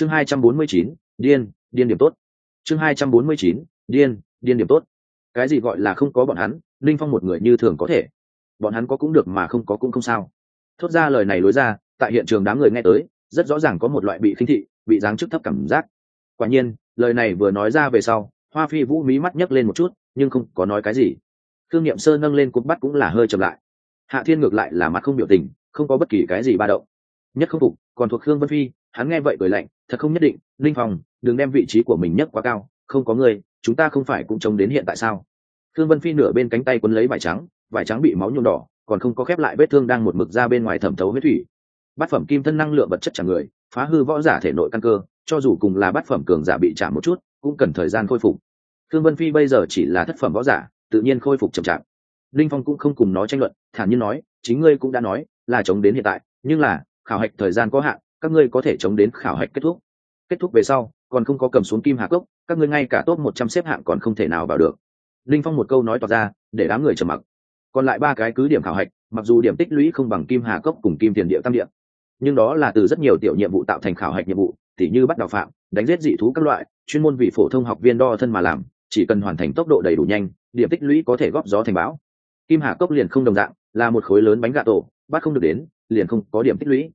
chương hai trăm bốn mươi chín, điên điên điểm tốt. Chương hai trăm bốn mươi chín, điên điên điểm tốt. Cái gì gọi là không có bọn hắn, linh phong một người như thường có thể. Bọn hắn có cũng được mà không có cũng không sao. Thốt ra lời này lối ra, tại hiện trường đám người nghe tới, rất rõ ràng có một loại bị khinh thị, bị giáng chức thấp cảm giác. Quả nhiên, lời này vừa nói ra về sau, hoa phi vũ mí mắt nhấc lên một chút, nhưng không có nói cái gì. Thương n i ệ m sơ nâng lên cục bắt cũng là hơi chậm lại. Hạ thiên ngược lại là mặt không biểu tình, không có bất kỳ cái gì ba động. Nhất không phục, còn thuộc khương vân phi, hắn nghe vậy cười lạnh thật không nhất định, linh phòng đừng đem vị trí của mình nhất quá cao, không có người, chúng ta không phải cũng chống đến hiện tại sao? Thương vân phi nửa bên cánh tay quấn lấy vải trắng vải trắng bị máu nhuộm đỏ, còn không có khép lại vết thương đang một mực ra bên ngoài thẩm thấu huyết thủy. Bát phẩm kim thân năng lượng vật chất chẳng người, phá hư võ giả thể nội căn cơ, cho dù cùng là bát phẩm cường giả bị trả một chút, cũng cần thời gian khôi phục. Thương vân phi bây giờ chỉ là thất phẩm võ giả, tự nhiên khôi phục chậm chạp. Linh phong cũng không cùng nó tranh luận, thản nhiên nói, chính ngươi cũng đã nói là chống đến hiện tại, nhưng là, khảo hạch thời gian có hạn các ngươi có thể chống đến khảo hạch kết thúc. Kết thúc về sau, còn không có cầm xuống kim hạ cốc các ngươi ngay cả top một trăm xếp hạng còn không thể nào vào được. Linh phong một câu nói tỏ ra, để đám người trầm mặc. Còn lại ba cái cứ điểm khảo hạch, mặc dù điểm tích lũy không bằng kim hà cốc cùng kim tiền địa tam địa, nhưng đó là từ rất nhiều tiểu nhiệm vụ tạo thành khảo hạch nhiệm vụ, tỉ như bắt đào phạm, đánh giết dị thú các loại, chuyên môn vì phổ thông học viên đo thân mà làm, chỉ cần hoàn thành tốc độ đầy đủ nhanh, điểm tích lũy có thể góp gió thành bão. Kim hà cốc liền không đồng dạng, là một khối lớn bánh gà tổ, bắt không được đến, liền không có điểm tích lũy.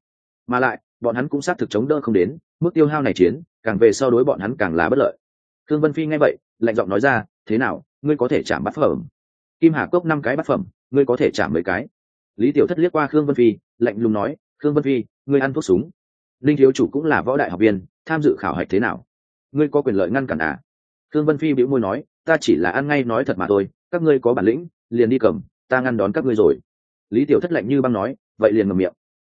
Mà lại bọn hắn cũng xác thực chống đỡ không đến, mức tiêu hao này chiến, càng về sau đối bọn hắn càng là bất lợi. Thương vân phi nghe vậy, lạnh giọng nói ra, thế nào, ngươi có thể chạm bắt phẩm? Kim hà cốc năm cái bát phẩm, ngươi có thể chạm mấy cái? Lý tiểu thất liếc qua khương vân phi, lạnh lùng nói, khương vân phi, ngươi ăn thuốc súng. Linh thiếu chủ cũng là võ đại học viên, tham dự khảo hạch thế nào? Ngươi có quyền lợi ngăn cản à? Khương vân phi bĩu môi nói, ta chỉ là ăn ngay nói thật mà thôi, các ngươi có bản lĩnh, liền đi cầm, ta ngăn đón các ngươi rồi. Lý tiểu thất lạnh như băng nói, vậy liền ngầm miệng.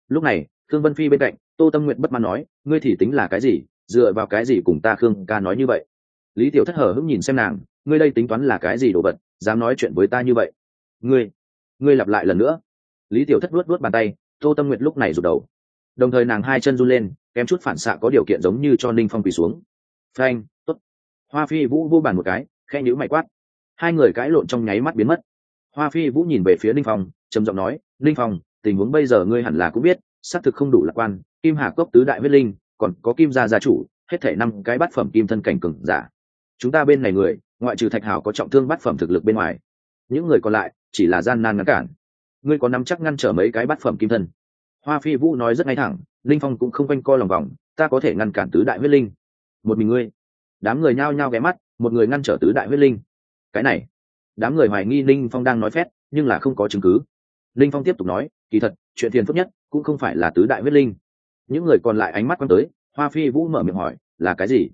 Lúc này, khương vân phi bên cạnh tô tâm nguyện bất mãn nói, ngươi thì tính là cái gì? Dựa vào cái gì cùng ta khương ca nói như vậy? Lý tiểu thất hở hững nhìn xem nàng, ngươi đây tính toán là cái gì đồ vật? Dám nói chuyện với ta như vậy? Ngươi ngươi lặp lại lần nữa. Lý tiểu thất luốt luốt bàn tay, tô tâm nguyệt lúc này rụt đầu. Đồng thời nàng hai chân run lên, kém chút phản xạ có điều kiện giống như cho ninh phong quỳ xuống. Phanh t ố t hoa phi vũ vô bàn một cái khe nhữ mày quát. Hai người cãi lộn trong nháy mắt biến mất. Hoa phi vũ nhìn về phía ninh phong, trầm giọng nói, ninh phong, tình huống bây giờ ngươi hẳn là cũng biết xác thực không đủ lạc quan, kim hà cốc tứ đại huyết linh, còn có kim gia gia chủ, hết thể năm cái bát phẩm kim thân cảnh cừng giả. Chúng ta bên này người, ngoại trừ thạch hào có trọng thương bát phẩm thực lực bên ngoài, những người còn lại chỉ là gian nan ngăn cản. Ngươi có nắm chắc ngăn trở mấy cái bát phẩm kim thân? Hoa phi vũ nói rất ngay thẳng, linh phong cũng không quanh co lòng vòng, ta có thể ngăn cản tứ đại huyết linh. Một mình ngươi. Đám người nhao nhao ghé mắt, một người ngăn trở tứ đại huyết linh. Cái này. Đám người hoài nghi linh phong đang nói phét, nhưng là không có chứng cứ. Linh phong tiếp tục nói, kỳ thật chuyện tiền phức nhất cũng không phải là tứ đại huyết linh. Những người còn lại ánh mắt quăng tới, hoa phi vũ mở miệng hỏi, là cái gì?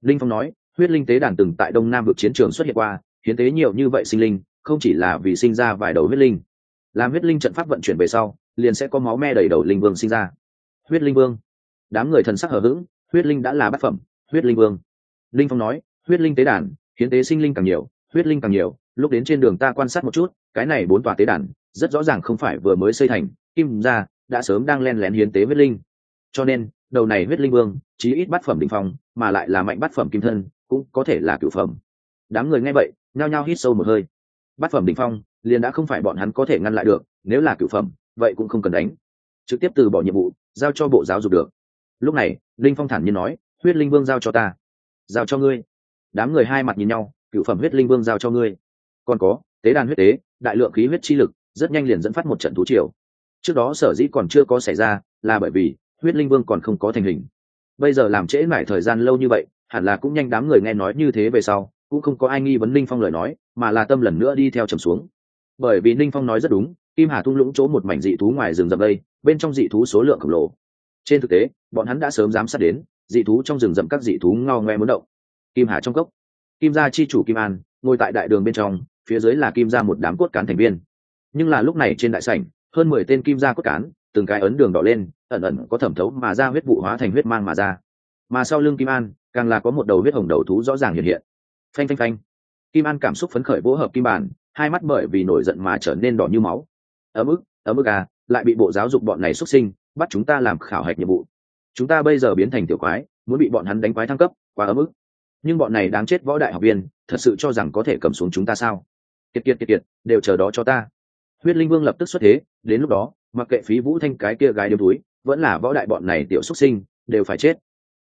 Linh phong nói, huyết linh tế đàn từng tại đông nam vực chiến trường xuất hiện qua, hiến tế nhiều như vậy sinh linh, không chỉ là vì sinh ra vài đầu huyết linh. Làm huyết linh trận pháp vận chuyển về sau, liền sẽ có máu me đầy đầu linh vương sinh ra. Huyết linh vương? Đám người thần sắc hờ hững, huyết linh đã là bát phẩm, huyết linh vương. Linh phong nói, huyết linh tế đàn, hiến tế sinh linh càng nhiều, huyết linh càng nhiều, lúc đến trên đường ta quan sát một chút, cái này bốn tòa tế đàn, rất rõ ràng không phải vừa mới xây thành kim ra, đã sớm đang len lén hiến tế huyết linh. Cho nên, đầu này huyết linh vương, chí ít bát phẩm đ ỉ n h phong, mà lại là mạnh bát phẩm kim thân, cũng có thể là cửu phẩm. Đám người nghe vậy, nhao nhao hít sâu một hơi. Bát phẩm đ ỉ n h phong, liền đã không phải bọn hắn có thể ngăn lại được, nếu là cửu phẩm, vậy cũng không cần đánh. Trực tiếp từ bỏ nhiệm vụ, giao cho bộ giáo dục được. Lúc này, linh phong thản nhiên nói, huyết linh vương giao cho ta. Giao cho ngươi. Đám người hai mặt nhìn nhau, cửu phẩm huyết linh vương giao cho ngươi. Còn có, tế đàn huyết tế, đại lượng khí huyết chi lực, rất nhanh liền dẫn phát một trận thú triều trước đó sở dĩ còn chưa có xảy ra là bởi vì huyết linh vương còn không có thành hình. Bây giờ làm trễ mãi thời gian lâu như vậy, hẳn là cũng nhanh đám người nghe nói như thế về sau, cũng không có ai nghi vấn ninh phong lời nói, mà là tâm lần nữa đi theo trầm xuống. Bởi vì ninh phong nói rất đúng, kim hà thung lũng chỗ một mảnh dị thú ngoài rừng rậm đây, bên trong dị thú số lượng khổng lồ. Trên thực tế, bọn hắn đã sớm giám sát đến, dị thú trong rừng rậm các dị thú ngao ngoe muốn động. Kim hà trong cốc, kim gia chi chủ kim an, ngồi tại đại đường bên trong, phía dưới là kim gia một đám cốt cán thành viên. Nhưng là lúc này trên đại sảnh hơn mười tên kim gia cốt cán, từng cái ấn đường đỏ lên, ẩn ẩn có thẩm thấu mà ra huyết vụ hóa thành huyết mang mà ra. Mà sau lưng kim an, càng là có một đầu huyết hồng đầu thú rõ ràng hiện hiện. Phanh phanh phanh. Kim an cảm xúc phấn khởi vỗ hợp kim bản, hai mắt bởi vì nổi giận mà trở nên đỏ như máu. Ở mức ở mức à lại bị bộ giáo dục bọn này xuất sinh, bắt chúng ta làm khảo hạch nhiệm vụ. Chúng ta bây giờ biến thành tiểu quái, muốn bị bọn hắn đánh quái thăng cấp, quá ở mức nhưng bọn này đáng chết võ đại học viên, thật sự cho rằng có thể cầm xuống chúng ta sao? Kiệt kiệt kiệt kiệt, đều chờ đó cho ta huyết linh vương lập tức xuất thế, đến lúc đó, mặc kệ phí vũ thanh cái kia gái điếm túi, vẫn là võ đại bọn này tiểu xuất sinh, đều phải chết.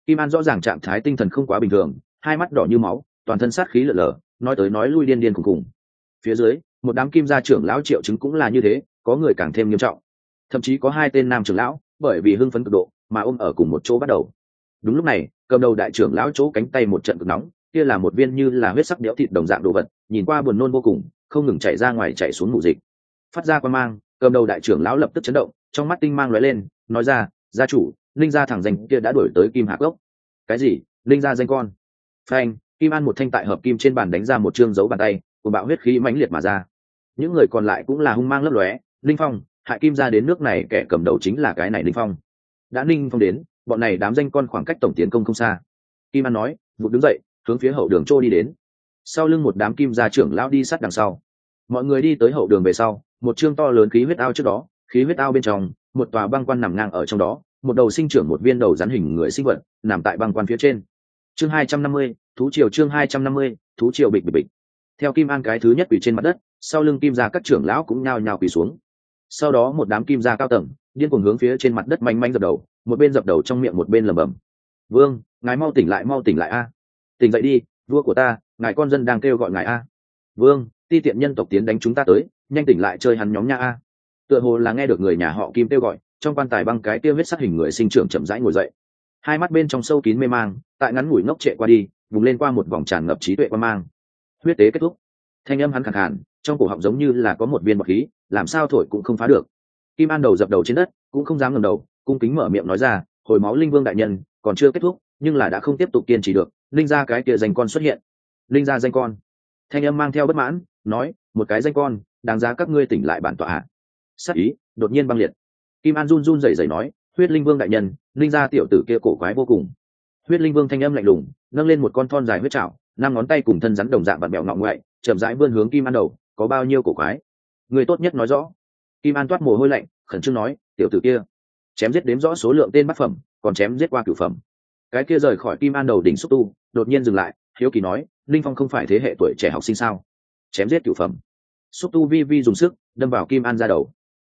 Kim an rõ ràng trạng thái tinh thần không quá bình thường, hai mắt đỏ như máu, toàn thân sát khí lở lở, nói tới nói lui điên điên cùng cùng phía dưới, một đám kim gia trưởng lão triệu chứng cũng là như thế, có người càng thêm nghiêm trọng. Thậm chí có hai tên nam trưởng lão, bởi vì hưng phấn cực độ, mà ôm ở cùng một chỗ bắt đầu. Đúng lúc này, cầm đầu đại trưởng lão chỗ cánh tay một trận cực nóng, kia là một viên như là huyết sắc đẽo thịt đồng dạng đồ vật, nhìn qua buồn nôn vô cùng, không ngừng chạy ra ngoài chạy xuống mù dịch phát ra quan mang, cầm đầu đại trưởng lão lập tức chấn động, trong mắt tinh mang lóe lên, nói ra, gia chủ linh gia thẳng danh kia đã đổi tới kim hạc gốc cái gì? Linh gia danh con? Phanh. Kim an một thanh tại hợp kim trên bàn đánh ra một chương dấu bàn tay của bạo huyết khí mãnh liệt mà ra. Những người còn lại cũng là hung mang lấp lóe linh phong hại kim ra đến nước này, kẻ cầm đầu chính là cái này linh phong. Đã ninh phong đến, bọn này đám danh con khoảng cách tổng tiến công không xa. Kim an nói, vụt đứng dậy, hướng phía hậu đường trô đi đến. Sau lưng một đám kim gia trưởng lão đi sát đằng sau. Mọi người đi tới hậu đường về sau một chương to lớn khí huyết ao trước đó, khí huyết ao bên trong, một tòa băng quan nằm ngang ở trong đó, một đầu sinh trưởng một viên đầu rắn hình người sinh vật, nằm tại băng quan phía trên. Chương hai trăm năm mươi, thú triều chương hai trăm năm mươi, thú triều bịch bịch bịch. Theo kim an cái thứ nhất quỳ trên mặt đất, sau lưng kim gia các trưởng lão cũng nhao nhao quỳ xuống. Sau đó một đám kim gia cao tầng, điên cuồng hướng phía trên mặt đất manh manh dập đầu, một bên dập đầu trong miệng một bên lầm bầm vương, ngài mau tỉnh lại, mau tỉnh lại a. Tỉnh dậy đi, vua của ta, ngài con dân đang kêu gọi ngài a. Vương, ti tiện nhân tộc tiến đánh chúng ta tới nhanh tỉnh lại chơi hắn nhóm nha a. Tựa hồ là nghe được người nhà họ kim kêu gọi, trong quan tài băng cái tiêu huyết sát hình người sinh trưởng chậm rãi ngồi dậy. Hai mắt bên trong sâu kín mê mang, tại ngắn ngủi ngốc trệ qua đi vùng lên qua một vòng tràn ngập trí tuệ quan mang. Huyết tế kết thúc. Thanh âm hắn khẳng hẳn trong cổ họng giống như là có một viên bọc khí, làm sao thổi cũng không phá được. Kim an đầu dập đầu trên đất, cũng không dám ngẩng đầu, cung kính mở miệng nói ra, hồi máu linh vương đại nhân, còn chưa kết thúc, nhưng là đã không tiếp tục kiên trì được, linh ra cái kia danh con xuất hiện. Linh ra danh con. Thanh âm mang theo bất mãn, nói một cái danh con, đáng giá các ngươi tỉnh lại bản tọa hạ sắc ý, đột nhiên băng liệt. Kim an run run rẩy rẩy nói, huyết linh vương đại nhân, linh gia tiểu tử kia cổ quái vô cùng. Huyết linh vương thanh âm lạnh lùng, nâng lên một con thon dài huyết trạo năm ngón tay cùng thân rắn đồng dạng vặn mẹo ngọng ngoại, chậm rãi vươn hướng kim an đầu, có bao nhiêu cổ quái? Người tốt nhất nói rõ. Kim an toát mồ hôi lạnh, khẩn trương nói, tiểu tử kia, chém giết đếm rõ số lượng tên bát phẩm, còn chém giết qua cửu phẩm. Cái kia rời khỏi kim an đầu đỉnh xúc tu, đột nhiên dừng lại, hiếu kỳ nói, linh phong không phải thế hệ tuổi trẻ học sinh sao? Chém giết cửu phẩm. Xúc tu vi vi dùng sức, đâm vào kim an ra đầu.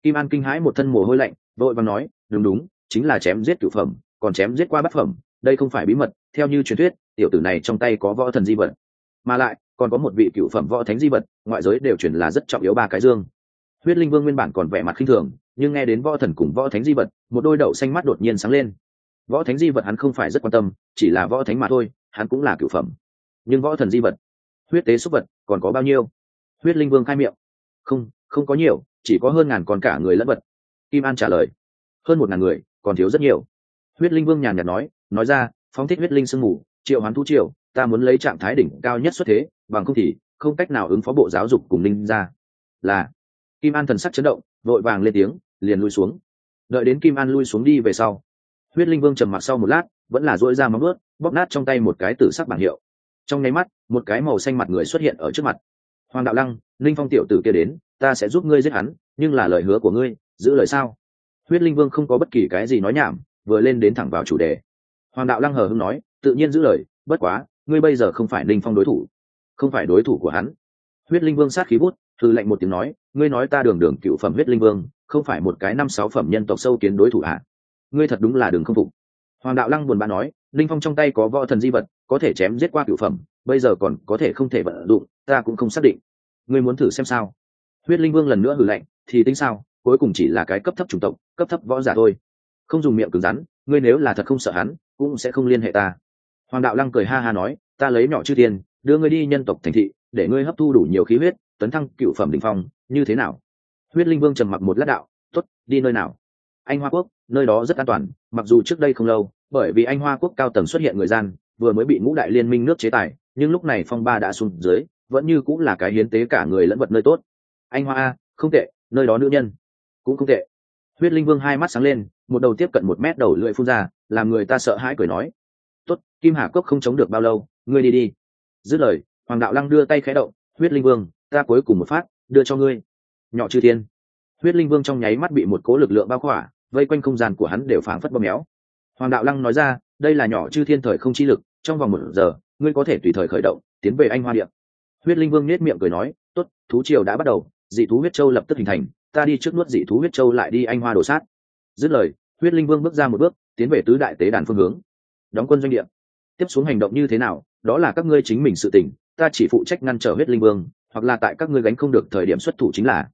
Kim an kinh hãi một thân mồ hôi lạnh, vội vàng nói, đúng đúng, chính là chém giết cửu phẩm, còn chém giết qua bát phẩm, đây không phải bí mật, theo như truyền thuyết, tiểu tử này trong tay có võ thần di vật. Mà lại, còn có một vị cựu phẩm võ thánh di vật, ngoại giới đều truyền là rất trọng yếu ba cái dương. Huyết linh vương nguyên bản còn vẻ mặt khinh thường, nhưng nghe đến võ thần cùng võ thánh di vật, một đôi đậu xanh mắt đột nhiên sáng lên. Võ thánh di vật hắn không phải rất quan tâm, chỉ là võ thánh mà thôi, hắn cũng là cựu phẩm. Nhưng võ thần di vật huyết tế xúc vật còn có bao nhiêu? Huyết linh vương khai miệng. Không không có nhiều, chỉ có hơn ngàn con cả người lẫn vật. Kim an trả lời. Hơn một ngàn người, còn thiếu rất nhiều. Huyết linh vương nhàn nhạt nói nói ra, phóng thích huyết linh sương mù, triệu hoán thú triệu ta muốn lấy trạng thái đỉnh cao nhất xuất thế, bằng không thì không cách nào ứng phó bộ giáo dục cùng linh ra là. Kim an thần sắc chấn động, vội vàng lên tiếng, liền lui xuống. Đợi đến kim an lui xuống đi về sau, huyết linh vương trầm mặc sau một lát, vẫn là dỗi ra móng ướt bóp nát trong tay một cái tử sắc bảng hiệu trong nháy mắt, một cái màu xanh mặt người xuất hiện ở trước mặt. Hoàng đạo lăng, linh phong tiểu tử kia đến, ta sẽ giúp ngươi giết hắn, nhưng là lời hứa của ngươi, giữ lời sao? Huyết linh vương không có bất kỳ cái gì nói nhảm, vừa lên đến thẳng vào chủ đề. Hoàng đạo lăng hờ hưng nói, tự nhiên giữ lời, bất quá, ngươi bây giờ không phải linh phong đối thủ. Không phải đối thủ của hắn. Huyết linh vương sát khí bút thư lệnh một tiếng nói, ngươi nói ta đường đường cựu phẩm huyết linh vương, không phải một cái năm sáu phẩm nhân tộc sâu kiến đối thủ ạ ngươi thật đúng là đường không phục. Hoàng đạo lăng buồn bã nói, linh phong trong tay có võ thần di vật có thể chém giết qua cựu phẩm bây giờ còn có thể không thể vận dụng ta cũng không xác định. Ngươi muốn thử xem sao? Huyết linh vương lần nữa hử lạnh, thì tính sao? Cuối cùng chỉ là cái cấp thấp chủng tộc cấp thấp võ giả thôi. Không dùng miệng cứng rắn ngươi nếu là thật không sợ hắn cũng sẽ không liên hệ ta. Hoàng đạo lăng cười ha ha nói ta lấy nhỏ chư tiền đưa ngươi đi nhân tộc thành thị để ngươi hấp thu đủ nhiều khí huyết tấn thăng cựu phẩm đ ỉ n h phong như thế nào? Huyết linh vương trầm mặc một lát đạo t ố t đi nơi nào? Anh hoa quốc nơi đó rất an toàn mặc dù trước đây không lâu bởi vì anh hoa quốc cao tầng xuất hiện người gian vừa mới bị ngũ đại liên minh nước chế tài, nhưng lúc này phong ba đã xuống dưới, vẫn như cũng là cái hiến tế cả người lẫn vật nơi tốt. Anh hoa a, không tệ, nơi đó nữ nhân cũng không tệ. Huyết linh vương hai mắt sáng lên, một đầu tiếp cận một mét đầu lưỡi phun ra, làm người ta sợ hãi cười nói, tốt, kim hà cốc không chống được bao lâu, ngươi đi đi. Dứt lời, hoàng đạo lăng đưa tay khẽ động, huyết linh vương, ta cuối cùng một phát, đưa cho ngươi. Nhỏ chư thiên. Huyết linh vương trong nháy mắt bị một cố lực lượng bao khỏa, vây quanh không gian của hắn đều phảng phất bơm méo. Hoàng đạo lăng nói ra đây là nhỏ chư thiên thời không chi lực, trong vòng một giờ, ngươi có thể tùy thời khởi động, tiến về anh hoa điện. Huyết linh vương nết miệng cười nói, tốt, thú triều đã bắt đầu, dị thú huyết châu lập tức hình thành, ta đi trước nuốt dị thú huyết châu lại đi anh hoa đổ sát. Dứt lời, huyết linh vương bước ra một bước, tiến về tứ đại tế đàn phương hướng. Đóng quân doanh địa. Tiếp xuống hành động như thế nào, đó là các ngươi chính mình sự tỉnh ta chỉ phụ trách ngăn trở huyết linh vương, hoặc là tại các ngươi gánh không được thời điểm xuất thủ chính là.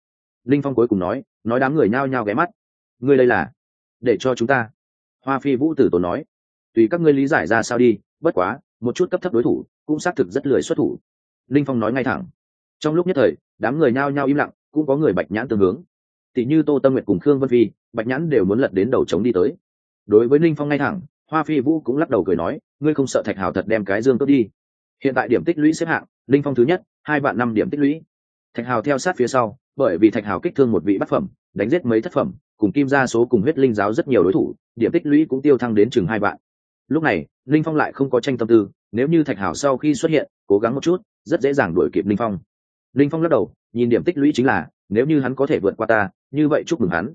Linh phong cuối cùng nói nói đám người nhao nhao ghé mắt. Ngươi đây là để cho chúng ta. Hoa phi vũ tử tốn nói tùy các ngươi lý giải ra sao đi, bất quá, một chút cấp thấp đối thủ cũng xác thực rất lười xuất thủ. Linh phong nói ngay thẳng. Trong lúc nhất thời, đám người nhao nhao im lặng, cũng có người bạch nhãn tương hướng. Tỷ như tô tâm nguyệt cùng khương vân phi, bạch nhãn đều muốn lật đến đầu trống đi tới. Đối với linh phong ngay thẳng, hoa phi vũ cũng lắc đầu cười nói, ngươi không sợ thạch hào thật đem cái dương tốt đi? Hiện tại điểm tích lũy xếp hạng, linh phong thứ nhất, hai vạn năm điểm tích lũy. Thạch hào theo sát phía sau, bởi vì thạch hào kích thương một vị bát phẩm, đánh giết mấy thất phẩm, cùng kim ra số cùng huyết linh giáo rất nhiều đối thủ, điểm tích lũy cũng tiêu thăng đến chừng hai vạn lúc này, linh phong lại không có tranh tâm tư, nếu như thạch hảo sau khi xuất hiện, cố gắng một chút, rất dễ dàng đuổi kịp linh phong. Linh phong lắc đầu, nhìn điểm tích lũy chính là, nếu như hắn có thể vượt qua ta, như vậy chúc mừng hắn.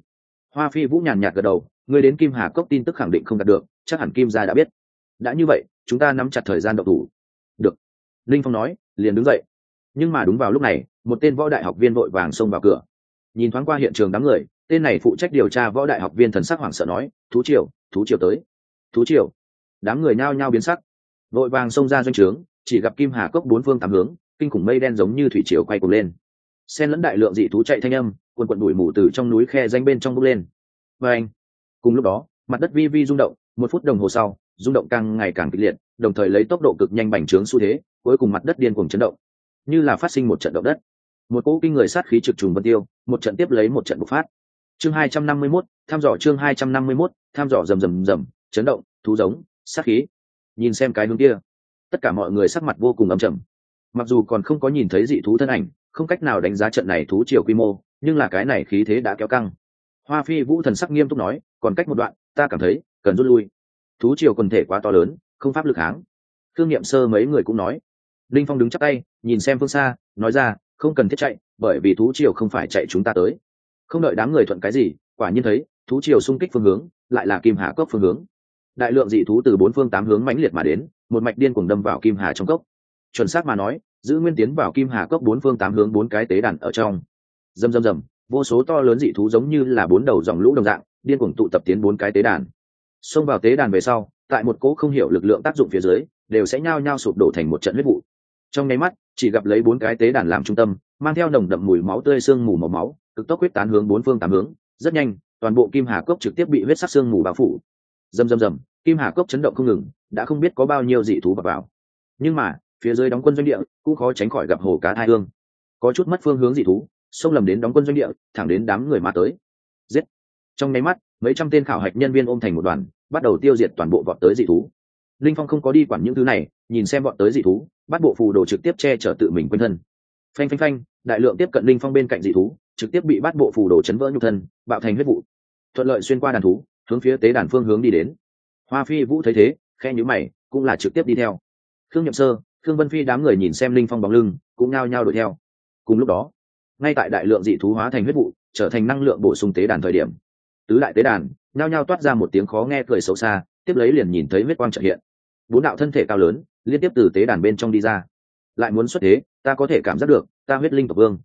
Hoa phi vũ nhàn nhạt gật đầu, người đến kim hà cốc tin tức khẳng định không đạt được, chắc hẳn kim gia đã biết. Đã như vậy, chúng ta nắm chặt thời gian độc thủ. Được. Linh phong nói, liền đứng dậy. Nhưng mà đúng vào lúc này, một tên võ đại học viên vội vàng xông vào cửa. Nhìn thoáng qua hiện trường đám người, tên này phụ trách điều tra võ đại học viên thần sắc hoảng sợ nói, thú triều thú triều tới. Thú triều? Đám người nhao nhao biến sắc. Vội vàng xông ra doanh trướng chỉ gặp kim hà cốc bốn phương tám hướng kinh khủng mây đen giống như thủy triều quay cuồng lên. Xen lẫn đại lượng dị thú chạy thanh âm quần quận đuổi mù từ trong núi khe danh bên trong bốc lên. Và anh cùng lúc đó mặt đất vi vi rung động một phút đồng hồ sau rung động càng ngày càng kịch liệt đồng thời lấy tốc độ cực nhanh bành trướng xu thế cuối cùng mặt đất điên cuồng chấn động. Như là phát sinh một trận động đất. Một cỗ kinh người sát khí trực trùng vân tiêu một trận tiếp lấy một trận bộc phát. Chương hai trăm năm mươi 251, tham dò chương hai trăm năm mươi 251, tham dò rầm rầm rầm chấn động thú giống sát khí. Nhìn xem cái hướng kia, tất cả mọi người sắc mặt vô cùng âm trầm. Mặc dù còn không có nhìn thấy dị thú thân ảnh, không cách nào đánh giá trận này thú triều quy mô, nhưng là cái này khí thế đã kéo căng. Hoa phi vũ thần sắc nghiêm túc nói, còn cách một đoạn, ta cảm thấy, cần rút lui. Thú triều quần thể quá to lớn, không pháp lực háng thương nghiệm sơ mấy người cũng nói. Linh phong đứng chắc tay, nhìn xem phương xa, nói ra, không cần thiết chạy, bởi vì thú triều không phải chạy chúng ta tới. Không đợi đám người thuận cái gì, quả nhiên thấy, thú triều xung kích phương hướng, lại là kim hạ cốc phương hướng đại lượng dị thú từ bốn phương tám hướng mãnh liệt mà đến, một mạch điên cùng đâm vào kim hà trong cốc. Chuẩn xác mà nói, giữ nguyên tiến vào kim hà cốc bốn phương tám hướng bốn cái tế đàn ở trong. Rầm rầm rầm, vô số to lớn dị thú giống như là bốn đầu dòng lũ đồng dạng, điên cuồng tụ tập tiến bốn cái tế đàn. Xông vào tế đàn về sau, tại một cỗ không hiểu lực lượng tác dụng phía dưới, đều sẽ nhao nhao sụp đổ thành một trận huyết vụ. Trong nháy mắt, chỉ gặp lấy bốn cái tế đàn làm trung tâm, mang theo nồng đậm mùi máu tươi sương mù màu máu, cực tốc huyết tán hướng bốn phương tám hướng. Rất nhanh, toàn bộ kim hà cốc trực tiếp bị huyết sắc sương mù bao phủ rầm rầm rầm, kim hà cốc chấn động không ngừng, đã không biết có bao nhiêu dị thú vào vào. Nhưng mà, phía dưới đóng quân doanh địa, cũng khó tránh khỏi gặp hồ cá thai hương. Có chút mất phương hướng dị thú, xông lầm đến đóng quân doanh địa, thẳng đến đám người mà tới. Giết! Trong nháy mắt, mấy trăm tên khảo hạch nhân viên ôm thành một đoàn, bắt đầu tiêu diệt toàn bộ vọt tới dị thú. Linh phong không có đi quản những thứ này, nhìn xem vọt tới dị thú, bắt bộ phù đồ trực tiếp che chở tự mình quanh thân. Phanh phanh phanh, đại lượng tiếp cận linh phong bên cạnh dị thú, trực tiếp bị bắt bộ phù đồ chấn vỡ nhục thân, bạo thành huyết vụ. Thuận lợi xuyên qua đàn thú hướng phía tế đàn phương hướng đi đến. Hoa phi vũ thấy thế khe nhữ mày, cũng là trực tiếp đi theo. Khương nhậm sơ, khương vân phi đám người nhìn xem linh phong bóng lưng, cũng nao nhao đuổi theo. Cùng lúc đó, ngay tại đại lượng dị thú hóa thành huyết vụ, trở thành năng lượng bổ sung tế đàn thời điểm. Tứ đại tế đàn, nhao nhao toát ra một tiếng khó nghe cười xấu xa, tiếp lấy liền nhìn thấy huyết quang trợ hiện. Bốn đạo thân thể cao lớn, liên tiếp từ tế đàn bên trong đi ra. Lại muốn xuất thế, ta có thể cảm giác được, ta huyết linh tộc vương.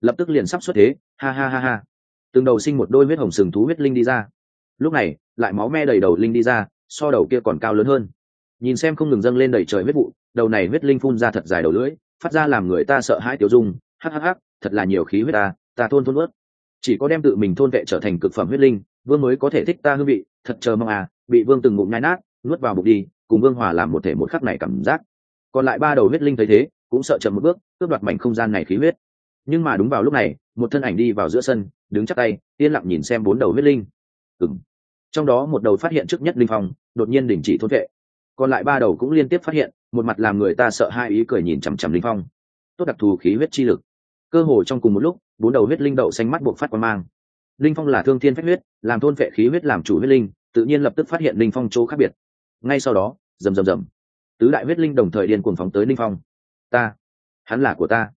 Lập tức liền sắp xuất thế, ha ha ha ha. Từng đầu sinh một đôi huyết hồng sừng thú huyết linh đi ra lúc này, lại máu me đầy đầu linh đi ra, so đầu kia còn cao lớn hơn. Nhìn xem không ngừng dâng lên đầy trời huyết vụ, đầu này huyết linh phun ra thật dài đầu lưỡi, phát ra làm người ta sợ hãi tiểu dung hhh thật là nhiều khí huyết ta ta thôn thôn ướt chỉ có đem tự mình thôn vệ trở thành cực phẩm huyết linh, vương mới có thể thích ta hương vị, thật chờ mong à bị vương từng ngụm nhai nát, nuốt vào bụng đi, cùng vương hòa làm một thể một khắc này cảm giác. Còn lại ba đầu huyết linh thấy thế, cũng sợ chậm một bước, cướp đoạt mảnh không gian này khí huyết. Nhưng mà đúng vào lúc này, một thân ảnh đi vào giữa sân, đứng chắc tay, yên lặng nhìn xem bốn đầu huyết linh ừng trong đó một đầu phát hiện trước nhất linh phong, đột nhiên đình chỉ thôn vệ. Còn lại ba đầu cũng liên tiếp phát hiện, một mặt làm người ta sợ hai ý cười nhìn chằm chằm linh phong. Tốt đặc thù khí huyết chi lực. Cơ hồ trong cùng một lúc, bốn đầu huyết linh đậu xanh mắt buộc phát quan mang. Linh phong là thương thiên phép huyết, làm thôn vệ khí huyết làm chủ huyết linh, tự nhiên lập tức phát hiện linh phong chỗ khác biệt. Ngay sau đó, rầm rầm rầm. Tứ đại huyết linh đồng thời điên cuồng phóng tới linh phong. Ta, hắn là của ta.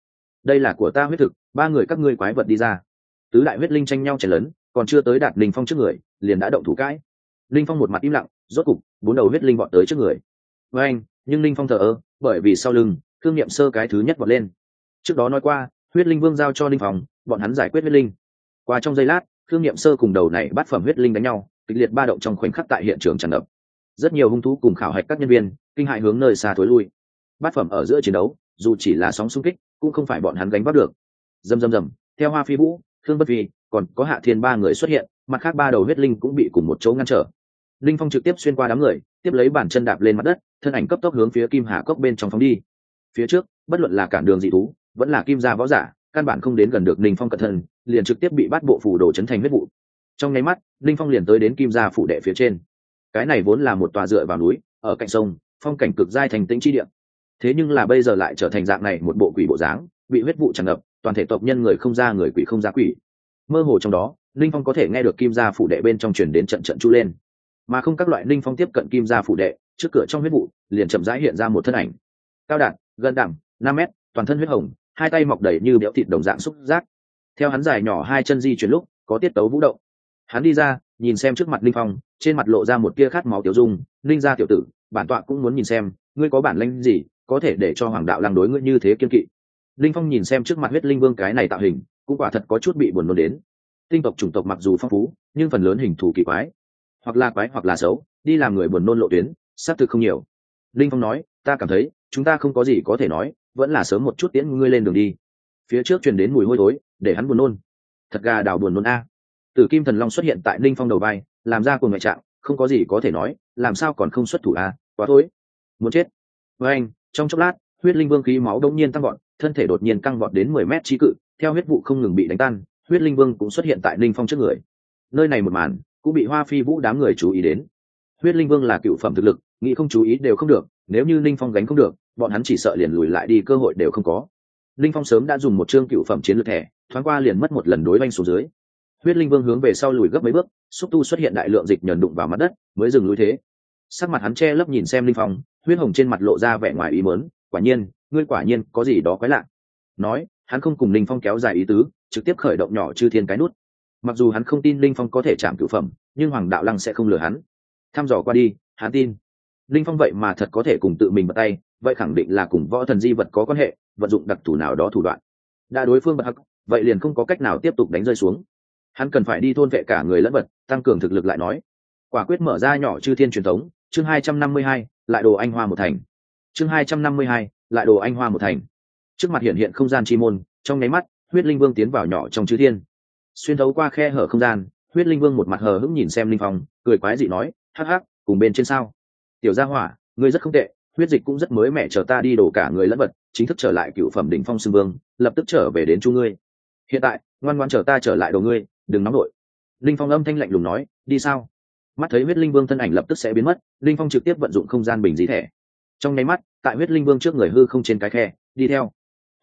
Đây là của ta huyết thực, ba người các ngươi quái vật đi ra. Tứ đại huyết linh tranh nhau chảy lớn còn chưa tới đạt linh phong trước người, liền đã động thủ cãi. Linh phong một mặt im lặng, rốt cục, bốn đầu huyết linh vọt tới trước người. Với anh, nhưng linh phong thờ ơ, bởi vì sau lưng, thương nghiệm sơ cái thứ nhất vọt lên. Trước đó nói qua, huyết linh vương giao cho linh phong, bọn hắn giải quyết huyết linh. Qua trong giây lát, thương nghiệm sơ cùng đầu này bắt phẩm huyết linh đánh nhau, kịch liệt ba động trong khoảnh khắc tại hiện trường tràn ngập. Rất nhiều hung thú cùng khảo hạch các nhân viên, kinh hại hướng nơi xa thối lui. Bát phẩm ở giữa chiến đấu, dù chỉ là sóng xung kích, cũng không phải bọn hắn gánh vác được. Dầm dầm dầm theo hoa phi vũ, thương bất phi còn có hạ thiên ba người xuất hiện, mặt khác ba đầu huyết linh cũng bị cùng một chỗ ngăn trở. Linh phong trực tiếp xuyên qua đám người, tiếp lấy bản chân đạp lên mặt đất, thân ảnh cấp tốc hướng phía kim hà cốc bên trong phóng đi. Phía trước, bất luận là cản đường dị thú, vẫn là kim gia võ giả, căn bản không đến gần được linh phong cẩn thận, liền trực tiếp bị bắt bộ phủ đồ chấn thành huyết vụ. Trong nháy mắt, linh phong liền tới đến kim gia phủ đệ phía trên. Cái này vốn là một tòa dựa vào núi, ở cạnh sông, phong cảnh cực giai thành tĩnh chi địa. Thế nhưng là bây giờ lại trở thành dạng này một bộ quỷ bộ dáng, bị huyết vụ tràn ngập, toàn thể tộc nhân người không ra người quỷ không ra quỷ mơ hồ trong đó, linh phong có thể nghe được kim gia phủ đệ bên trong truyền đến trận trận chu lên. Mà không các loại linh phong tiếp cận kim gia phủ đệ, trước cửa trong huyết vụ, liền chậm rãi hiện ra một thân ảnh. Cao đạn, gần đẳng, năm mét, toàn thân huyết hồng, hai tay mọc đầy như béo thịt đồng dạng xúc giác. Theo hắn dài nhỏ hai chân di chuyển lúc, có tiết tấu vũ động. Hắn đi ra, nhìn xem trước mặt linh phong, trên mặt lộ ra một tia khát máu tiểu dung. Linh gia tiểu tử, bản tọa cũng muốn nhìn xem, ngươi có bản lĩnh gì, có thể để cho hoàng đạo lăng đối ngươi như thế kiên kỵ. Linh phong nhìn xem trước mặt huyết linh vương cái này tạo hình cũng quả thật có chút bị buồn nôn đến. Tinh tộc chủng tộc mặc dù phong phú, nhưng phần lớn hình thù kỳ quái, hoặc là quái hoặc là xấu, đi làm người buồn nôn lộ tuyến, xác thực không nhiều. Linh phong nói, ta cảm thấy, chúng ta không có gì có thể nói, vẫn là sớm một chút tiễn ngươi lên đường đi. Phía trước truyền đến mùi hôi thối, để hắn buồn nôn. Thật gà đào buồn nôn a. Tử kim thần long xuất hiện tại ninh phong đầu vai, làm ra cùng ngoại trạng, không có gì có thể nói, làm sao còn không xuất thủ a? Quá thối. Muốn chết. Với anh, trong chốc lát, huyết linh vương khí máu đông nhiên tăng vọt, thân thể đột nhiên căng vọt đến mười mét trí cự theo huyết vụ không ngừng bị đánh tan, huyết linh vương cũng xuất hiện tại ninh phong trước người. Nơi này một màn cũng bị hoa phi vũ đám người chú ý đến. Huyết linh vương là cựu phẩm thực lực, nghĩ không chú ý đều không được, nếu như ninh phong gánh không được, bọn hắn chỉ sợ liền lùi lại đi, cơ hội đều không có. Ninh phong sớm đã dùng một chương cựu phẩm chiến lược thẻ, thoáng qua liền mất một lần đối oanh xuống dưới. Huyết linh vương hướng về sau lùi gấp mấy bước, xúc tu xuất hiện đại lượng dịch nhờn đụng vào mặt đất, mới dừng lùi thế. Sắc mặt hắn che lấp nhìn xem linh phong, huyết hồng trên mặt lộ ra vẻ ngoài ý mớn quả nhiên, ngươi quả nhiên có gì đó quái lạ. Nói hắn không cùng linh phong kéo dài ý tứ, trực tiếp khởi động nhỏ chư thiên cái nút. Mặc dù hắn không tin linh phong có thể chạm cửu phẩm, nhưng hoàng đạo lăng sẽ không lừa hắn. Thăm dò qua đi, hắn tin. Linh phong vậy mà thật có thể cùng tự mình bật tay, vậy khẳng định là cùng võ thần di vật có quan hệ, vận dụng đặc thù nào đó thủ đoạn. Đã đối phương bật hắc, vậy liền không có cách nào tiếp tục đánh rơi xuống. Hắn cần phải đi thôn vệ cả người lẫn vật, tăng cường thực lực lại nói. Quả quyết mở ra nhỏ chư thiên truyền thống, chương hai trăm năm mươi hai, lại đồ anh hoa một thành. Chương hai trăm năm mươi hai, lại đồ anh hoa một thành trước mặt hiện hiện không gian chi môn, trong nháy mắt, huyết linh vương tiến vào nhỏ trong chư thiên. Xuyên thấu qua khe hở không gian, huyết linh vương một mặt hờ hững nhìn xem linh phong, cười quái dị nói, hắc hắc, cùng bên trên sao? Tiểu gia hỏa, ngươi rất không tệ, huyết dịch cũng rất mới mẻ, chờ ta đi đổ cả người lẫn vật, chính thức trở lại cựu phẩm đỉnh phong xưng vương, lập tức trở về đến chu ngươi. Hiện tại, ngoan ngoan chờ ta trở lại đồ ngươi, đừng nóng nổi. Linh phong âm thanh lạnh lùng nói, đi sao? Mắt thấy huyết linh vương thân ảnh lập tức sẽ biến mất, linh phong trực tiếp vận dụng không gian bình dí thẻ. Trong nháy mắt, tại huyết linh vương trước người hư không trên cái khe, đi theo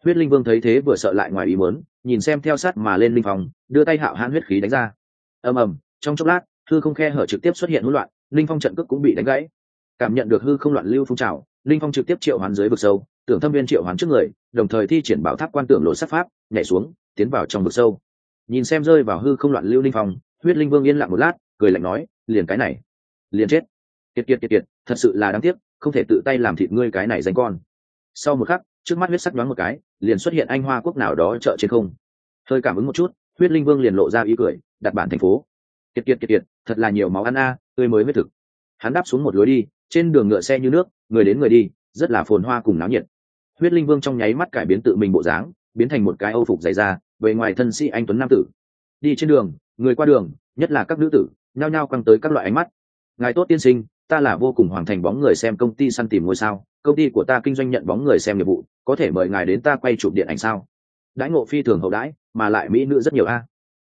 huyết linh vương thấy thế vừa sợ lại ngoài ý muốn, nhìn xem theo sát mà lên linh phong, đưa tay hạo hãn huyết khí đánh ra. Ầm ầm, trong chốc lát, hư không khe hở trực tiếp xuất hiện hỗn loạn, linh phong trận cước cũng bị đánh gãy. Cảm nhận được hư không loạn lưu phun trào, linh phong trực tiếp triệu hoán dưới vực sâu, tưởng thâm viên triệu hoán trước người, đồng thời thi triển bảo tháp quan tưởng lộ sát pháp, nhảy xuống, tiến vào trong vực sâu. Nhìn xem rơi vào hư không loạn lưu linh phong, huyết linh vương yên lặng một lát, cười lạnh nói, liền cái này, liền chết. Kiệt kiệt kiệt kiệt, thật sự là đáng tiếc, không thể tự tay làm thịt ngươi cái này danh con. Sau một khắc trước mắt huyết sắc đoán một cái, liền xuất hiện anh hoa quốc nào đó chợ trên không. Hơi cảm ứng một chút, huyết linh vương liền lộ ra ý cười, đặt bản thành phố. Kiệt kiệt kiệt kiệt, thật là nhiều máu ăn a, tươi mới huyết thực. Hắn đáp xuống một lối đi, trên đường ngựa xe như nước, người đến người đi, rất là phồn hoa cùng náo nhiệt. Huyết linh vương trong nháy mắt cải biến tự mình bộ dáng, biến thành một cái âu phục dày da về ngoài thân sĩ anh tuấn nam tử. Đi trên đường, người qua đường, nhất là các nữ tử, nhao nhao quăng tới các loại ánh mắt. Ngài tốt tiên sinh, ta là vô cùng hoàn thành bóng người xem công ty săn tìm ngôi sao công ty của ta kinh doanh nhận bóng người xem nghiệp vụ, có thể mời ngài đến ta quay chụp điện ảnh sao? Đãi ngộ phi thường hậu đãi, mà lại mỹ nữ rất nhiều a.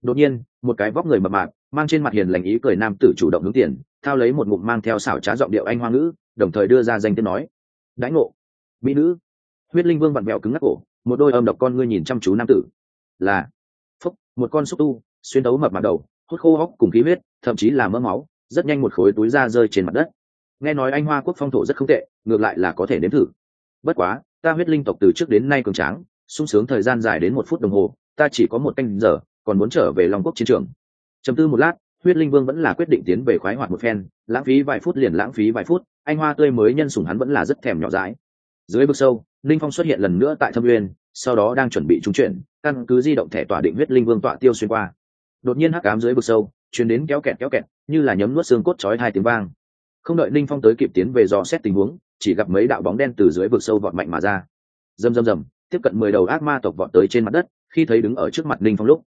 Đột nhiên, một cái vóc người mập mạp, mang trên mặt hiền lành ý cười nam tử chủ động hướng tiền, thao lấy một ngụm mang theo xảo trá giọng điệu anh hoa ngữ, đồng thời đưa ra danh tiếng nói. Đãi ngộ, mỹ nữ. Huyết linh vương vặn vẹo cứng ngắc cổ, một đôi âm độc con ngươi nhìn chăm chú nam tử. Là, phúc, một con xúc tu, xuyên đấu mập mặt đầu, hút khô hóc cùng khí huyết, thậm chí là mỡ máu, rất nhanh một khối túi da rơi trên mặt đất nghe nói anh hoa quốc phong thổ rất không tệ, ngược lại là có thể nếm thử. Bất quá, ta huyết linh tộc từ trước đến nay cường tráng, sung sướng thời gian dài đến một phút đồng hồ, ta chỉ có một canh giờ, còn muốn trở về long quốc chiến trường. Chấm tư một lát, huyết linh vương vẫn là quyết định tiến về khoái hoạt một phen, lãng phí vài phút liền lãng phí vài phút, anh hoa tươi mới nhân sủng hắn vẫn là rất thèm nhỏ dãi. Dưới vực sâu, linh phong xuất hiện lần nữa tại thâm uyên, sau đó đang chuẩn bị trúng chuyển, căn cứ di động thẻ tỏa định huyết linh vương tọa tiêu xuyên qua. Đột nhiên hắc cám dưới vực sâu chuyển đến kéo kẹt kéo kẹt, như là nhấm nuốt xương cốt chói hai tiếng vang không đợi ninh phong tới kịp tiến về dò xét tình huống, chỉ gặp mấy đạo bóng đen từ dưới vực sâu vọt mạnh mà ra. Rầm rầm rầm, tiếp cận mười đầu ác ma tộc vọt tới trên mặt đất, khi thấy đứng ở trước mặt ninh phong lúc.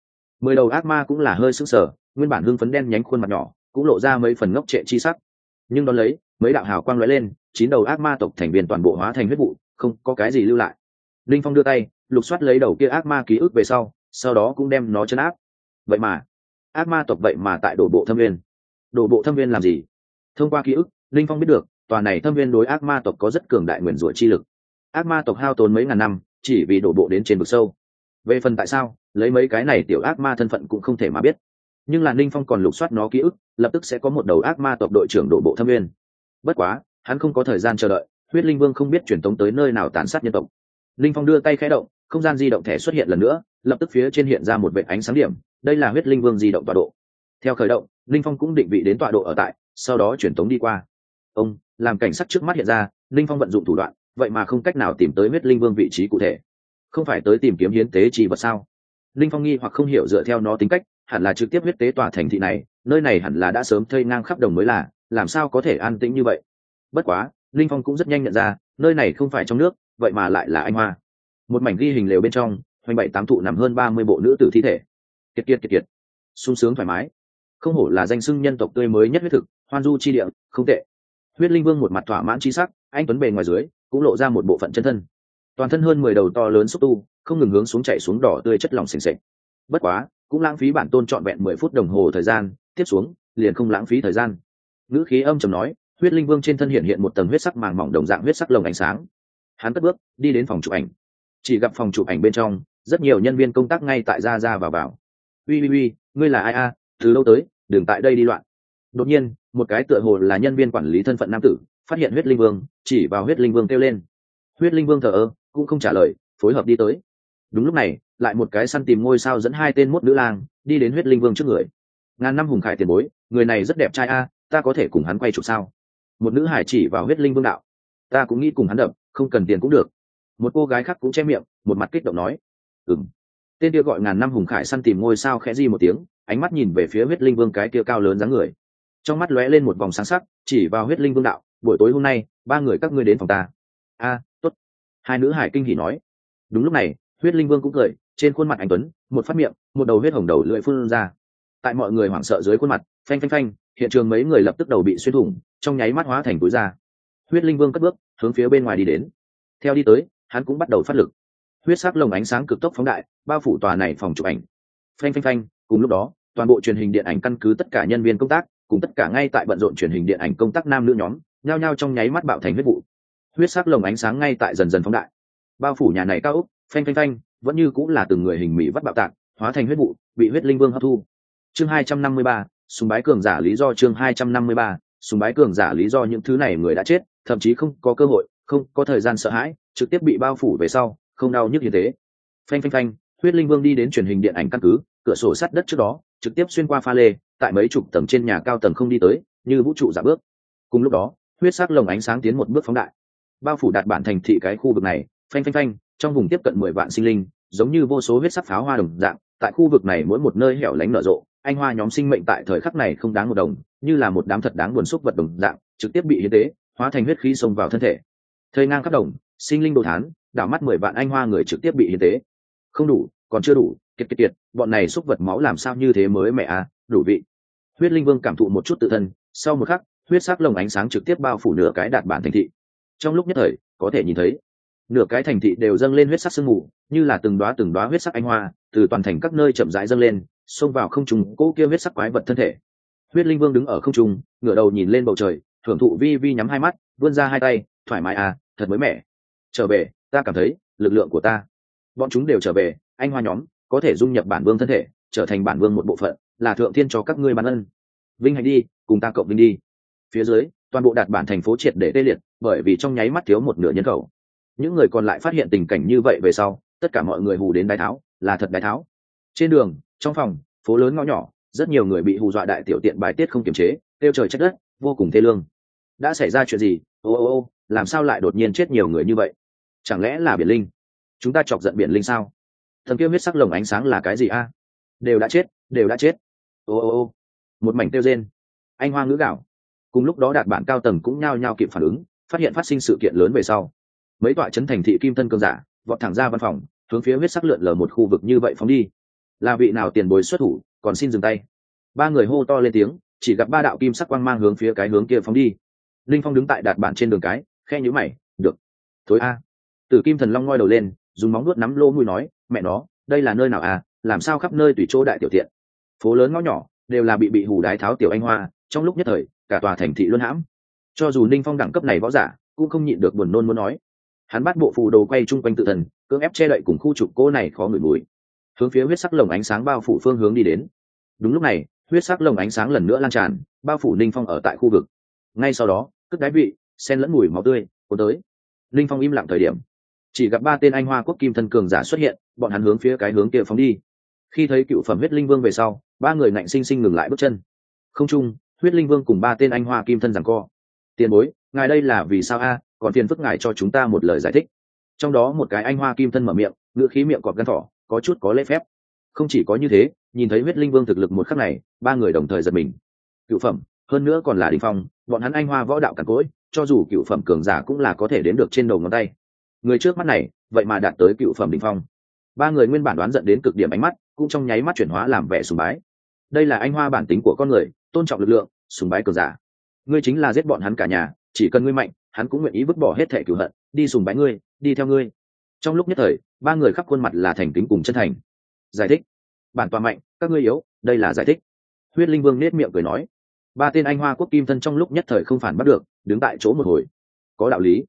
Mười đầu ác ma cũng là hơi sững sờ, nguyên bản hưng phấn đen nhánh khuôn mặt nhỏ, cũng lộ ra mấy phần ngốc trệ chi sắc. Nhưng đón lấy, mấy đạo hào quang lóe lên, chín đầu ác ma tộc thành viên toàn bộ hóa thành huyết vụ, không có cái gì lưu lại. Linh phong đưa tay, lục soát lấy đầu kia ác ma ký ức về sau sau đó cũng đem nó chấn áp. Vậy mà, ác ma tộc vậy mà tại đổ bộ thâm viên đổ bộ thâm viên làm gì? Thông qua ký ức, linh phong biết được, tòa này thâm viên đối ác ma tộc có rất cường đại nguyền rủa chi lực. Ác ma tộc hao tốn mấy ngàn năm, chỉ vì đổ bộ đến trên vực sâu. Về phần tại sao, lấy mấy cái này tiểu ác ma thân phận cũng không thể mà biết. Nhưng là ninh phong còn lục soát nó ký ức, lập tức sẽ có một đầu ác ma tộc đội trưởng đổ bộ thâm viên. Bất quá, hắn không có thời gian chờ đợi, huyết linh vương không biết truyền tống tới nơi nào tàn sát nhân tộc. Ninh phong đưa tay khẽ động, không gian di động thẻ xuất hiện lần nữa, lập tức phía trên hiện ra một vệ ánh sáng điểm, đây là huyết linh vương di động tọa độ. Theo khởi động Linh phong cũng định vị đến tọa độ ở tại, sau đó truyền tống đi qua. Ông, làm cảnh sắc trước mắt hiện ra, Linh phong vận dụng thủ đoạn, vậy mà không cách nào tìm tới huyết linh vương vị trí cụ thể. Không phải tới tìm kiếm hiến tế Chi vật sao? Linh phong nghi hoặc không hiểu dựa theo nó tính cách, hẳn là trực tiếp huyết tế tòa thành thị này, nơi này hẳn là đã sớm thây ngang khắp đồng mới là, làm sao có thể an tĩnh như vậy? Bất quá, linh phong cũng rất nhanh nhận ra, nơi này không phải trong nước, vậy mà lại là anh hoa. Một mảnh ghi hình lều bên trong, hoành bảy tám thụ nằm hơn ba mươi bộ nữ tử thi thể. Kiệt kiệt kiệt kiệt. Sung sướng thoải mái không hổ là danh sưng nhân tộc tươi mới nhất huyết thực, hoan du chi địa, không tệ. Huyết linh vương một mặt thỏa mãn chi sắc, anh tuấn bề ngoài dưới, cũng lộ ra một bộ phận chân thân. Toàn thân hơn mười đầu to lớn xúc tu, không ngừng hướng xuống chạy xuống đỏ tươi chất lỏng s ề bất quá, cũng lãng phí bản tôn trọn vẹn mười phút đồng hồ thời gian, tiếp xuống, liền không lãng phí thời gian. Ngữ khí âm trầm nói, huyết linh vương trên thân hiện hiện một tầng huyết sắc màng mỏng đồng dạng huyết sắc lồng ánh sáng. Hắn cất bước, đi đến phòng chụp ảnh. Chỉ gặp phòng chụp ảnh bên trong, rất nhiều nhân viên công tác ngay tại ra ra vào vào. Uy uy uy, ngươi là ai a? Từ lâu tới, đừng tại đây đi loạn. Đột nhiên, một cái tựa hồ là nhân viên quản lý thân phận nam tử, phát hiện huyết linh vương, chỉ vào huyết linh vương kêu lên. Huyết linh vương thờ ơ, cũng không trả lời, phối hợp đi tới. Đúng lúc này, lại một cái săn tìm ngôi sao dẫn hai tên mốt nữ lang, đi đến huyết linh vương trước người. Ngàn năm hùng khải tiền bối, người này rất đẹp trai a, ta có thể cùng hắn quay chụp sao? Một nữ hải chỉ vào huyết linh vương đạo. Ta cũng nghĩ cùng hắn đập, không cần tiền cũng được. Một cô gái khác cũng che miệng, một mặt kích động nói. Ừng tên kia gọi ngàn năm hùng khải săn tìm ngôi sao khẽ di một tiếng ánh mắt nhìn về phía huyết linh vương cái kia cao lớn dáng người. Trong mắt lóe lên một vòng sáng sắc, chỉ vào huyết linh vương đạo, buổi tối hôm nay, ba người các ngươi đến phòng ta. A, tốt. Hai nữ hải kinh hỉ nói. Đúng lúc này, huyết linh vương cũng cười, trên khuôn mặt anh tuấn, một phát miệng, một đầu huyết hồng đầu lưỡi phun ra. Tại mọi người hoảng sợ dưới khuôn mặt, phanh phanh phanh, hiện trường mấy người lập tức đầu bị xuyên thủng, trong nháy mắt hóa thành túi da huyết linh vương cất bước, hướng phía bên ngoài đi đến. Theo đi tới, hắn cũng bắt đầu phát lực. Huyết sắc lồng ánh sáng cực tốc phóng đại, bao phủ tòa này phòng chụp ảnh. Phanh phanh phanh, cùng lúc đó toàn bộ truyền hình điện ảnh căn cứ tất cả nhân viên công tác, cùng tất cả ngay tại bận rộn truyền hình điện ảnh công tác nam nữ nhóm, nhao nhao trong nháy mắt bạo thành huyết vụ. Huyết sắc lồng ánh sáng ngay tại dần dần phóng đại. Bao phủ nhà này cao úc phanh phanh phanh, vẫn như cũng là từng người hình mỹ vắt bạo tạc, hóa thành huyết vụ, bị huyết linh vương hấp thu. Chương hai trăm năm mươi ba súng bái cường giả lý do chương hai trăm năm mươi ba súng bái cường giả lý do những thứ này người đã chết, thậm chí không có cơ hội, không có thời gian sợ hãi, trực tiếp bị bao phủ về sau, không đau nhức như thế. Phanh phanh phanh, huyết linh vương đi đến truyền hình điện ảnh căn cứ, cửa sổ sắt đất trước đó trực tiếp xuyên qua pha lê, tại mấy chục tầng trên nhà cao tầng không đi tới, như vũ trụ giả bước. Cùng lúc đó, huyết sắc lồng ánh sáng tiến một bước phóng đại. Bao phủ đạt bản thành thị cái khu vực này, phanh phanh phanh, trong vùng tiếp cận mười vạn sinh linh, giống như vô số huyết sắc pháo hoa đồng dạng, tại khu vực này mỗi một nơi hẻo lánh nở rộ, anh hoa nhóm sinh mệnh tại thời khắc này không đáng một đồng, như là một đám thật đáng buồn xúc vật đồng dạng, trực tiếp bị hiến tế, hóa thành huyết khí xông vào thân thể. Thời ngang khắp đồng, sinh linh đồ thán, đảo mắt mười vạn anh hoa người trực tiếp bị hiến tế. Không đủ, còn chưa đủ kiệt kiệt kiệt, bọn này xúc vật máu làm sao như thế mới mẹ à đủ vị. Huyết linh vương cảm thụ một chút tự thân, sau một khắc, huyết sắc lồng ánh sáng trực tiếp bao phủ nửa cái đạt bản thành thị. Trong lúc nhất thời, có thể nhìn thấy, nửa cái thành thị đều dâng lên huyết sắc sương mù, như là từng đoá từng đoá huyết sắc anh hoa, từ toàn thành các nơi chậm rãi dâng lên, xông vào không trùng cỗ kia huyết sắc quái vật thân thể. Huyết linh vương đứng ở không trung, ngửa đầu nhìn lên bầu trời, thưởng thụ vi vi nhắm hai mắt, vươn ra hai tay, thoải mái à thật mới mẻ. Trở về, ta cảm thấy, lực lượng của ta. Bọn chúng đều trở về, anh hoa nhóm có thể dung nhập bản vương thân thể, trở thành bản vương một bộ phận, là thượng thiên cho các ngươi bản ân. Vinh hạnh đi, cùng ta cộng vinh đi. Phía dưới, toàn bộ đạt bản thành phố triệt để tê liệt, bởi vì trong nháy mắt thiếu một nửa nhân khẩu. Những người còn lại phát hiện tình cảnh như vậy về sau, tất cả mọi người hù đến đái tháo, là thật đái tháo. Trên đường, trong phòng, phố lớn ngõ nhỏ, rất nhiều người bị hù dọa đại tiểu tiện bài tiết không kiềm chế tiêu trời trách đất, vô cùng thê lương. Đã xảy ra chuyện gì? Ô ô ô, làm sao lại đột nhiên chết nhiều người như vậy? Chẳng lẽ là biển linh? Chúng ta chọc giận biển linh sao? Thần kia huyết sắc lồng ánh sáng là cái gì a? Đều đã chết, đều đã chết. Ô ô ô. Một mảnh tiêu rên. Anh hoa ngữ gạo. Cùng lúc đó đạt bản cao tầng cũng nhao nhao kịp phản ứng, phát hiện phát sinh sự kiện lớn về sau. Mấy tọa chấn thành thị kim thân cương giả, vọt thẳng ra văn phòng, hướng phía huyết sắc lượn lờ một khu vực như vậy phóng đi. Là vị nào tiền bối xuất thủ, còn xin dừng tay. Ba người hô to lên tiếng, chỉ gặp ba đạo kim sắc quang mang hướng phía cái hướng kia phóng đi. Linh phong đứng tại đạt bản trên đường cái khe nhữ mày, được. Thối a. Tử kim thần long ngoi đầu lên, dùng móng nuốt nắm lô mùi nói mẹ nó, đây là nơi nào à? Làm sao khắp nơi tùy chỗ đại tiểu tiện? Phố lớn ngõ nhỏ đều là bị bị hù đái tháo tiểu anh hoa, trong lúc nhất thời, cả tòa thành thị luân hãm. Cho dù ninh phong đẳng cấp này võ giả, cũng không nhịn được buồn nôn muốn nói. Hắn bắt bộ phù đồ quay chung quanh tự thần, cưỡng ép che đậy cùng khu trục cô này khó ngửi mùi. Hướng phía huyết sắc lồng ánh sáng bao phủ phương hướng đi đến. Đúng lúc này, huyết sắc lồng ánh sáng lần nữa lan tràn, bao phủ ninh phong ở tại khu vực. Ngay sau đó, cất đáy vị sen lẫn mùi máu tươi cuốn tới. Ninh phong im lặng thời điểm chỉ gặp ba tên anh hoa quốc kim thân cường giả xuất hiện, bọn hắn hướng phía cái hướng kia phóng đi. Khi thấy cựu phẩm huyết linh vương về sau, ba người ngạnh sinh sinh ngừng lại bước chân. Không chung, huyết linh vương cùng ba tên anh hoa kim thân rằng co. Tiền bối, ngài đây là vì sao a? Còn phiền phức ngài cho chúng ta một lời giải thích. Trong đó một cái anh hoa kim thân mở miệng, ngữ khí miệng cọp gắn thỏ, có chút có lễ phép. Không chỉ có như thế, nhìn thấy huyết linh vương thực lực một khắc này, ba người đồng thời giật mình. Cựu phẩm, hơn nữa còn là đình phong, bọn hắn anh hoa võ đạo càn cỗi, cho dù cựu phẩm cường giả cũng là có thể đến được trên đầu ngón tay người trước mắt này, vậy mà đạt tới cựu phẩm đình phong. Ba người nguyên bản đoán dẫn đến cực điểm ánh mắt, cũng trong nháy mắt chuyển hóa làm vẻ sùng bái. Đây là anh hoa bản tính của con người, tôn trọng lực lượng, sùng bái cờ giả. Ngươi chính là giết bọn hắn cả nhà, chỉ cần ngươi mạnh, hắn cũng nguyện ý vứt bỏ hết thẻ cửu hận, đi sùng bái ngươi, đi theo ngươi. Trong lúc nhất thời, ba người khắp khuôn mặt là thành kính cùng chân thành. Giải thích. Bản tòa mạnh, các ngươi yếu, đây là giải thích. Huyết linh vương nết miệng cười nói. Ba tên anh hoa quốc kim thân trong lúc nhất thời không phản bắt được, đứng tại chỗ một hồi. Có đạo lý.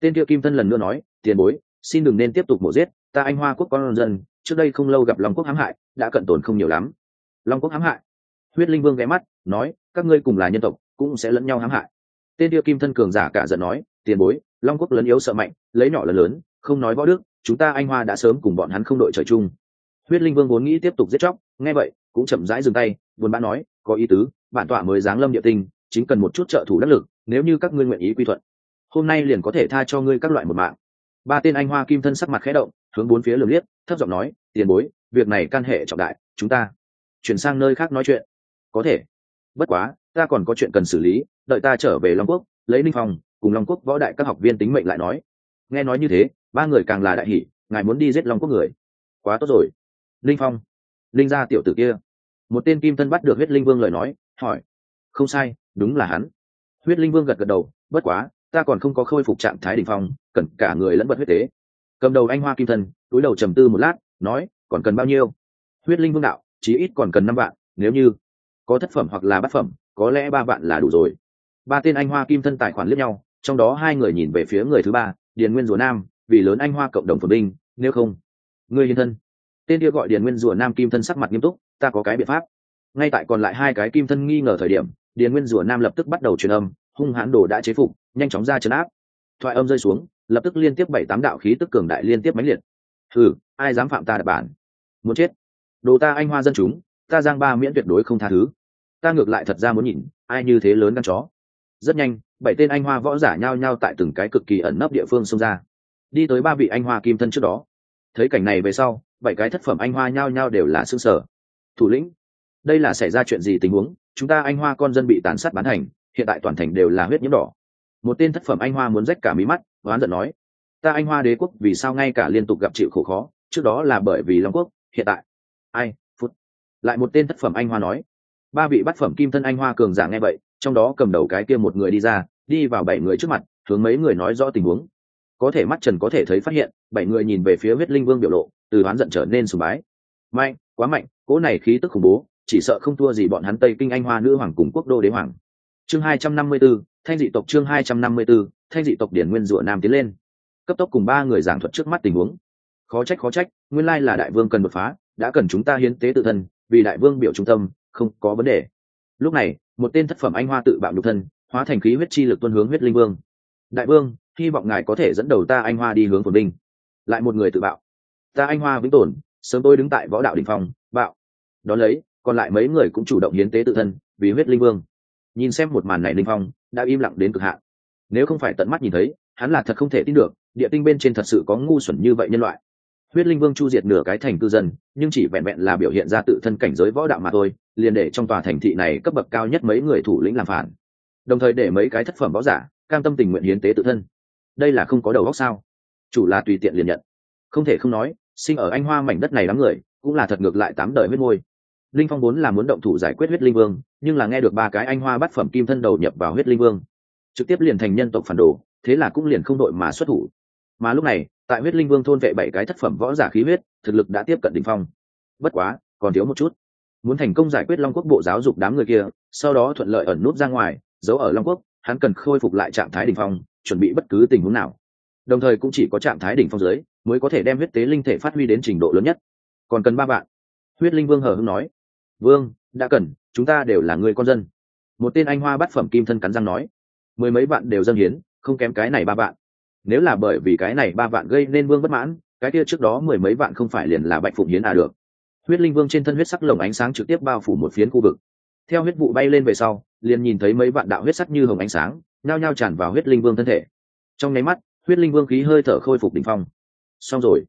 Tên kia kim thân lần nữa nói tiền bối, xin đừng nên tiếp tục mổ giết, ta anh hoa quốc con dân, trước đây không lâu gặp long quốc hãm hại, đã cận tồn không nhiều lắm. Long quốc hãm hại. Huyết linh vương ghé mắt, nói, các ngươi cùng là nhân tộc, cũng sẽ lẫn nhau hãm hại. Tên tiêu kim thân cường giả cả giận nói, tiền bối, long quốc lớn yếu sợ mạnh, lấy nhỏ lớn lớn, không nói võ đức, chúng ta anh hoa đã sớm cùng bọn hắn không đội trời chung. Huyết linh vương vốn nghĩ tiếp tục giết chóc, nghe vậy, cũng chậm rãi dừng tay, buồn bã nói, có ý tứ, bản tọa mới giáng lâm địa tinh, chính cần một chút trợ thủ đắc lực, nếu như các ngươi nguyện ý quy thuận, hôm nay liền có thể tha cho ngươi các loại một mạng ba tên anh hoa kim thân sắc mặt khẽ động, hướng bốn phía lường liếc, thấp giọng nói, tiền bối, việc này can hệ trọng đại, chúng ta chuyển sang nơi khác nói chuyện. Có thể. Bất quá, ta còn có chuyện cần xử lý, đợi ta trở về long quốc, lấy ninh phong cùng long quốc võ đại các học viên tính mệnh lại nói. Nghe nói như thế, ba người càng là đại hỷ ngài muốn đi giết long quốc người? Quá tốt rồi. Linh phong linh gia tiểu tử kia. Một tên kim thân bắt được huyết linh vương lời nói, hỏi, không sai, đúng là hắn. Huyết linh vương gật gật đầu, bất quá ta còn không có khôi phục trạng thái đỉnh phong, cần cả người lẫn vật huyết tế. Cầm đầu anh hoa kim thân, túi đầu trầm tư một lát, nói, còn cần bao nhiêu? Huyết linh vương đạo, chí ít còn cần năm vạn, nếu như có thất phẩm hoặc là bát phẩm, có lẽ ba vạn là đủ rồi. Ba tên anh hoa kim thân tài khoản liếc nhau, trong đó hai người nhìn về phía người thứ ba, điền nguyên rùa nam, vì lớn anh hoa cộng đồng phồn binh nếu không người hiền thân. Tên kia gọi điền nguyên rùa nam kim thân sắc mặt nghiêm túc, ta có cái biện pháp. Ngay tại còn lại hai cái kim thân nghi ngờ thời điểm, điền nguyên rùa nam lập tức bắt đầu truyền âm hung hãn đồ đã chế phục, nhanh chóng ra chấn áp. Thoại âm rơi xuống, lập tức liên tiếp bảy tám đạo khí tức cường đại liên tiếp mãnh liệt. Thử ai dám phạm ta đập bản? Muốn chết. Đồ ta anh hoa dân chúng, ta giang ba miễn tuyệt đối không tha thứ. Ta ngược lại thật ra muốn nhìn, ai như thế lớn gan chó. Rất nhanh, bảy tên anh hoa võ giả nhao nhao tại từng cái cực kỳ ẩn nấp địa phương xông ra. Đi tới ba vị anh hoa kim thân trước đó. Thấy cảnh này về sau, bảy cái thất phẩm anh hoa nhao nhao đều là xương sở thủ lĩnh, đây là xảy ra chuyện gì tình huống? Chúng ta anh hoa con dân bị tàn sát bán hành hiện tại toàn thành đều là huyết nhiễm đỏ. Một tên thất phẩm anh hoa muốn rách cả mí mắt, oán giận nói, ta anh hoa đế quốc vì sao ngay cả liên tục gặp chịu khổ khó, trước đó là bởi vì long quốc, hiện tại. Ai, phút. Lại một tên thất phẩm anh hoa nói, ba vị bát phẩm kim thân anh hoa cường giả nghe vậy, trong đó cầm đầu cái kia một người đi ra, đi vào bảy người trước mặt, hướng mấy người nói rõ tình huống. Có thể mắt trần có thể thấy phát hiện, bảy người nhìn về phía huyết linh vương biểu lộ, từ oán giận trở nên sùng bái. Mạnh, quá mạnh, cỗ này khí tức khủng bố, chỉ sợ không thua gì bọn hắn tây kinh anh hoa nữ hoàng cùng quốc đô đế hoàng chương hai trăm năm mươi 254, thanh dị tộc chương hai trăm năm mươi 254, thanh dị tộc điển nguyên rủa nam tiến lên. Cấp tốc cùng ba người giảng thuật trước mắt tình huống. Khó trách khó trách nguyên lai là đại vương cần đột phá đã cần chúng ta hiến tế tự thân vì đại vương biểu trung tâm không có vấn đề. Lúc này một tên thất phẩm anh hoa tự bạo nhục thân hóa thành khí huyết chi lực tuân hướng huyết linh vương. Đại vương hy vọng ngài có thể dẫn đầu ta anh hoa đi hướng phồn binh lại một người tự bạo. Ta anh hoa vĩnh tồn sớm tôi đứng tại võ đạo đình phong bạo. Đón lấy còn lại mấy người cũng chủ động hiến tế tự thân vì huyết linh vương nhìn xem một màn này linh phong, đã im lặng đến cực hạn. Nếu không phải tận mắt nhìn thấy, hắn là thật không thể tin được, địa tinh bên trên thật sự có ngu xuẩn như vậy nhân loại. Huyết linh vương chu diệt nửa cái thành cư dân, nhưng chỉ vẹn vẹn là biểu hiện ra tự thân cảnh giới võ đạo mà thôi, liền để trong tòa thành thị này cấp bậc cao nhất mấy người thủ lĩnh làm phản. Đồng thời để mấy cái thất phẩm võ giả, cam tâm tình nguyện hiến tế tự thân. Đây là không có đầu góc sao? Chủ là tùy tiện liền nhận. Không thể không nói, sinh ở anh hoa mảnh đất này đám người, cũng là thật ngược lại tám đời huyết môi linh phong vốn là muốn động thủ giải quyết huyết linh vương, nhưng là nghe được ba cái anh hoa bắt phẩm kim thân đầu nhập vào huyết linh vương, trực tiếp liền thành nhân tộc phản đồ, thế là cũng liền không đội mà xuất thủ. Mà lúc này, tại huyết linh vương thôn vệ bảy cái thất phẩm võ giả khí huyết, thực lực đã tiếp cận đ ỉ n h phong. Bất quá, còn thiếu một chút. Muốn thành công giải quyết long quốc bộ giáo dục đám người kia, sau đó thuận lợi ẩn nút ra ngoài, giấu ở long quốc, hắn cần khôi phục lại trạng thái đ ỉ n h phong, chuẩn bị bất cứ tình huống nào. Đồng thời cũng chỉ có trạng thái đỉnh phong dưới, mới có thể đem huyết tế linh thể phát huy đến trình độ lớn nhất. Còn cần ba bạn. Huyết linh vương hờ hưng nói vương, đã cần, chúng ta đều là người con dân. Một tên anh hoa bát phẩm kim thân cắn răng nói. Mười mấy bạn đều dâng hiến, không kém cái này ba bạn nếu là bởi vì cái này ba bạn gây nên vương bất mãn, cái kia trước đó mười mấy bạn không phải liền là bạch phụng hiến à được. Huyết linh vương trên thân huyết sắc lồng ánh sáng trực tiếp bao phủ một phiến khu vực. Theo huyết vụ bay lên về sau, liền nhìn thấy mấy vạn đạo huyết sắc như hồng ánh sáng, nhao nhao tràn vào huyết linh vương thân thể. Trong nháy mắt, huyết linh vương khí hơi thở khôi phục đỉnh phong. Xong rồi.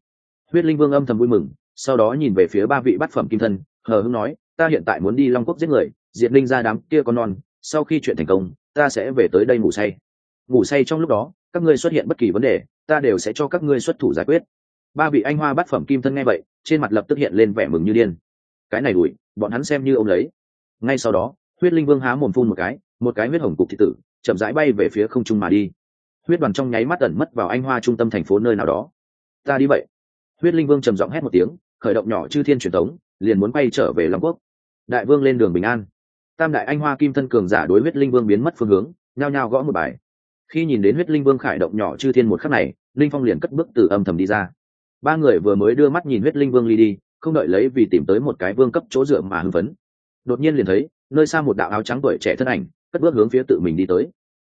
Huyết linh vương âm thầm vui mừng, sau đó nhìn về phía ba vị bát phẩm kim thân, hờ hưng nói ta hiện tại muốn đi long quốc giết người diệt linh ra đám kia con non, sau khi chuyện thành công, ta sẽ về tới đây ngủ say. Ngủ say trong lúc đó, các ngươi xuất hiện bất kỳ vấn đề, ta đều sẽ cho các ngươi xuất thủ giải quyết. Ba vị anh hoa bát phẩm kim thân nghe vậy, trên mặt lập tức hiện lên vẻ mừng như điên. Cái này đuổi, bọn hắn xem như ông lấy. Ngay sau đó, huyết linh vương há mồm phun một cái một cái huyết hồng cục thị tử, chậm rãi bay về phía không trung mà đi. Huyết đoàn trong nháy mắt ẩn mất vào anh hoa trung tâm thành phố nơi nào đó. Ta đi vậy. Huyết linh vương trầm giọng hét một tiếng, khởi động nhỏ chư thiên truyền thống, liền muốn bay trở về long quốc đại vương lên đường bình an. Tam đại anh hoa kim thân cường giả đối huyết linh vương biến mất phương hướng, nhao nhao gõ một bài. Khi nhìn đến huyết linh vương khải động nhỏ chư thiên một khắc này, linh phong liền cất bước từ âm thầm đi ra. Ba người vừa mới đưa mắt nhìn huyết linh vương ly đi, không đợi lấy vì tìm tới một cái vương cấp chỗ dựa mà hưng phấn. Đột nhiên liền thấy, nơi xa một đạo áo trắng tuổi trẻ thân ảnh, cất bước hướng phía tự mình đi tới.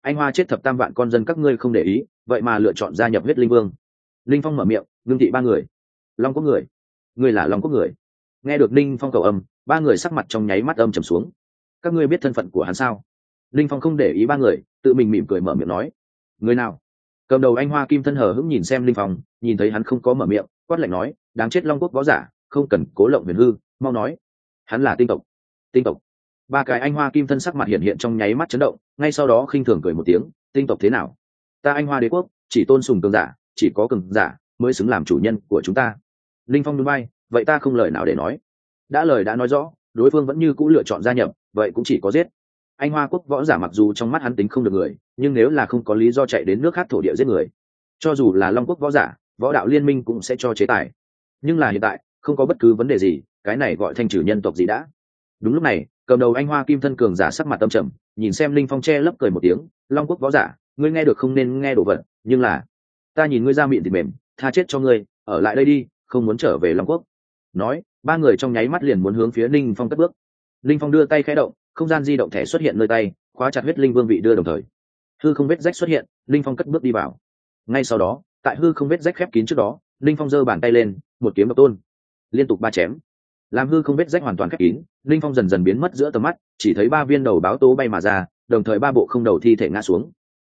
Anh hoa chết thập tam vạn con dân các ngươi không để ý, vậy mà lựa chọn gia nhập huyết linh vương. Linh phong mở miệng, ngưng thị ba người. Long có người. Người là long có người. Nghe được linh phong cầu âm ba người sắc mặt trong nháy mắt âm trầm xuống. Các ngươi biết thân phận của hắn sao? Linh phong không để ý ba người, tự mình mỉm cười mở miệng nói. Người nào? Cầm đầu anh hoa kim thân hờ hững nhìn xem linh phong, nhìn thấy hắn không có mở miệng, quát lạnh nói, đáng chết long quốc võ giả, không cần cố lộng huyền hư, mau nói. Hắn là tinh tộc. Tinh tộc. Ba cái anh hoa kim thân sắc mặt hiện hiện trong nháy mắt chấn động, ngay sau đó khinh thường cười một tiếng, tinh tộc thế nào? Ta anh hoa đế quốc, chỉ tôn sùng cường giả, chỉ có cường giả mới xứng làm chủ nhân của chúng ta. Linh phong núi bay vậy ta không lời nào để nói đã lời đã nói rõ, đối phương vẫn như cũ lựa chọn gia nhập, vậy cũng chỉ có giết. Anh hoa quốc võ giả mặc dù trong mắt hắn tính không được người, nhưng nếu là không có lý do chạy đến nước khác thổ địa giết người, cho dù là long quốc võ giả, võ đạo liên minh cũng sẽ cho chế tài. Nhưng là hiện tại, không có bất cứ vấn đề gì, cái này gọi thanh trừ nhân tộc gì đã. Đúng lúc này, cầm đầu anh hoa kim thân cường giả sắc mặt tâm trầm, nhìn xem linh phong che lấp cười một tiếng, long quốc võ giả, ngươi nghe được không nên nghe đồ vật, nhưng là, ta nhìn ngươi ra miệng thì mềm, tha chết cho ngươi, ở lại đây đi, không muốn trở về long quốc. Nói ba người trong nháy mắt liền muốn hướng phía linh phong cất bước. Linh phong đưa tay khẽ động, không gian di động thẻ xuất hiện nơi tay, khóa chặt huyết linh vương vị đưa đồng thời. Hư không vết rách xuất hiện linh phong cất bước đi vào. Ngay sau đó, tại hư không vết rách khép kín trước đó linh phong giơ bàn tay lên, một kiếm độc tôn. Liên tục ba chém. Làm hư không vết rách hoàn toàn khép kín linh phong dần dần biến mất giữa tầm mắt, chỉ thấy ba viên đầu báo tố bay mà ra, đồng thời ba bộ không đầu thi thể ngã xuống.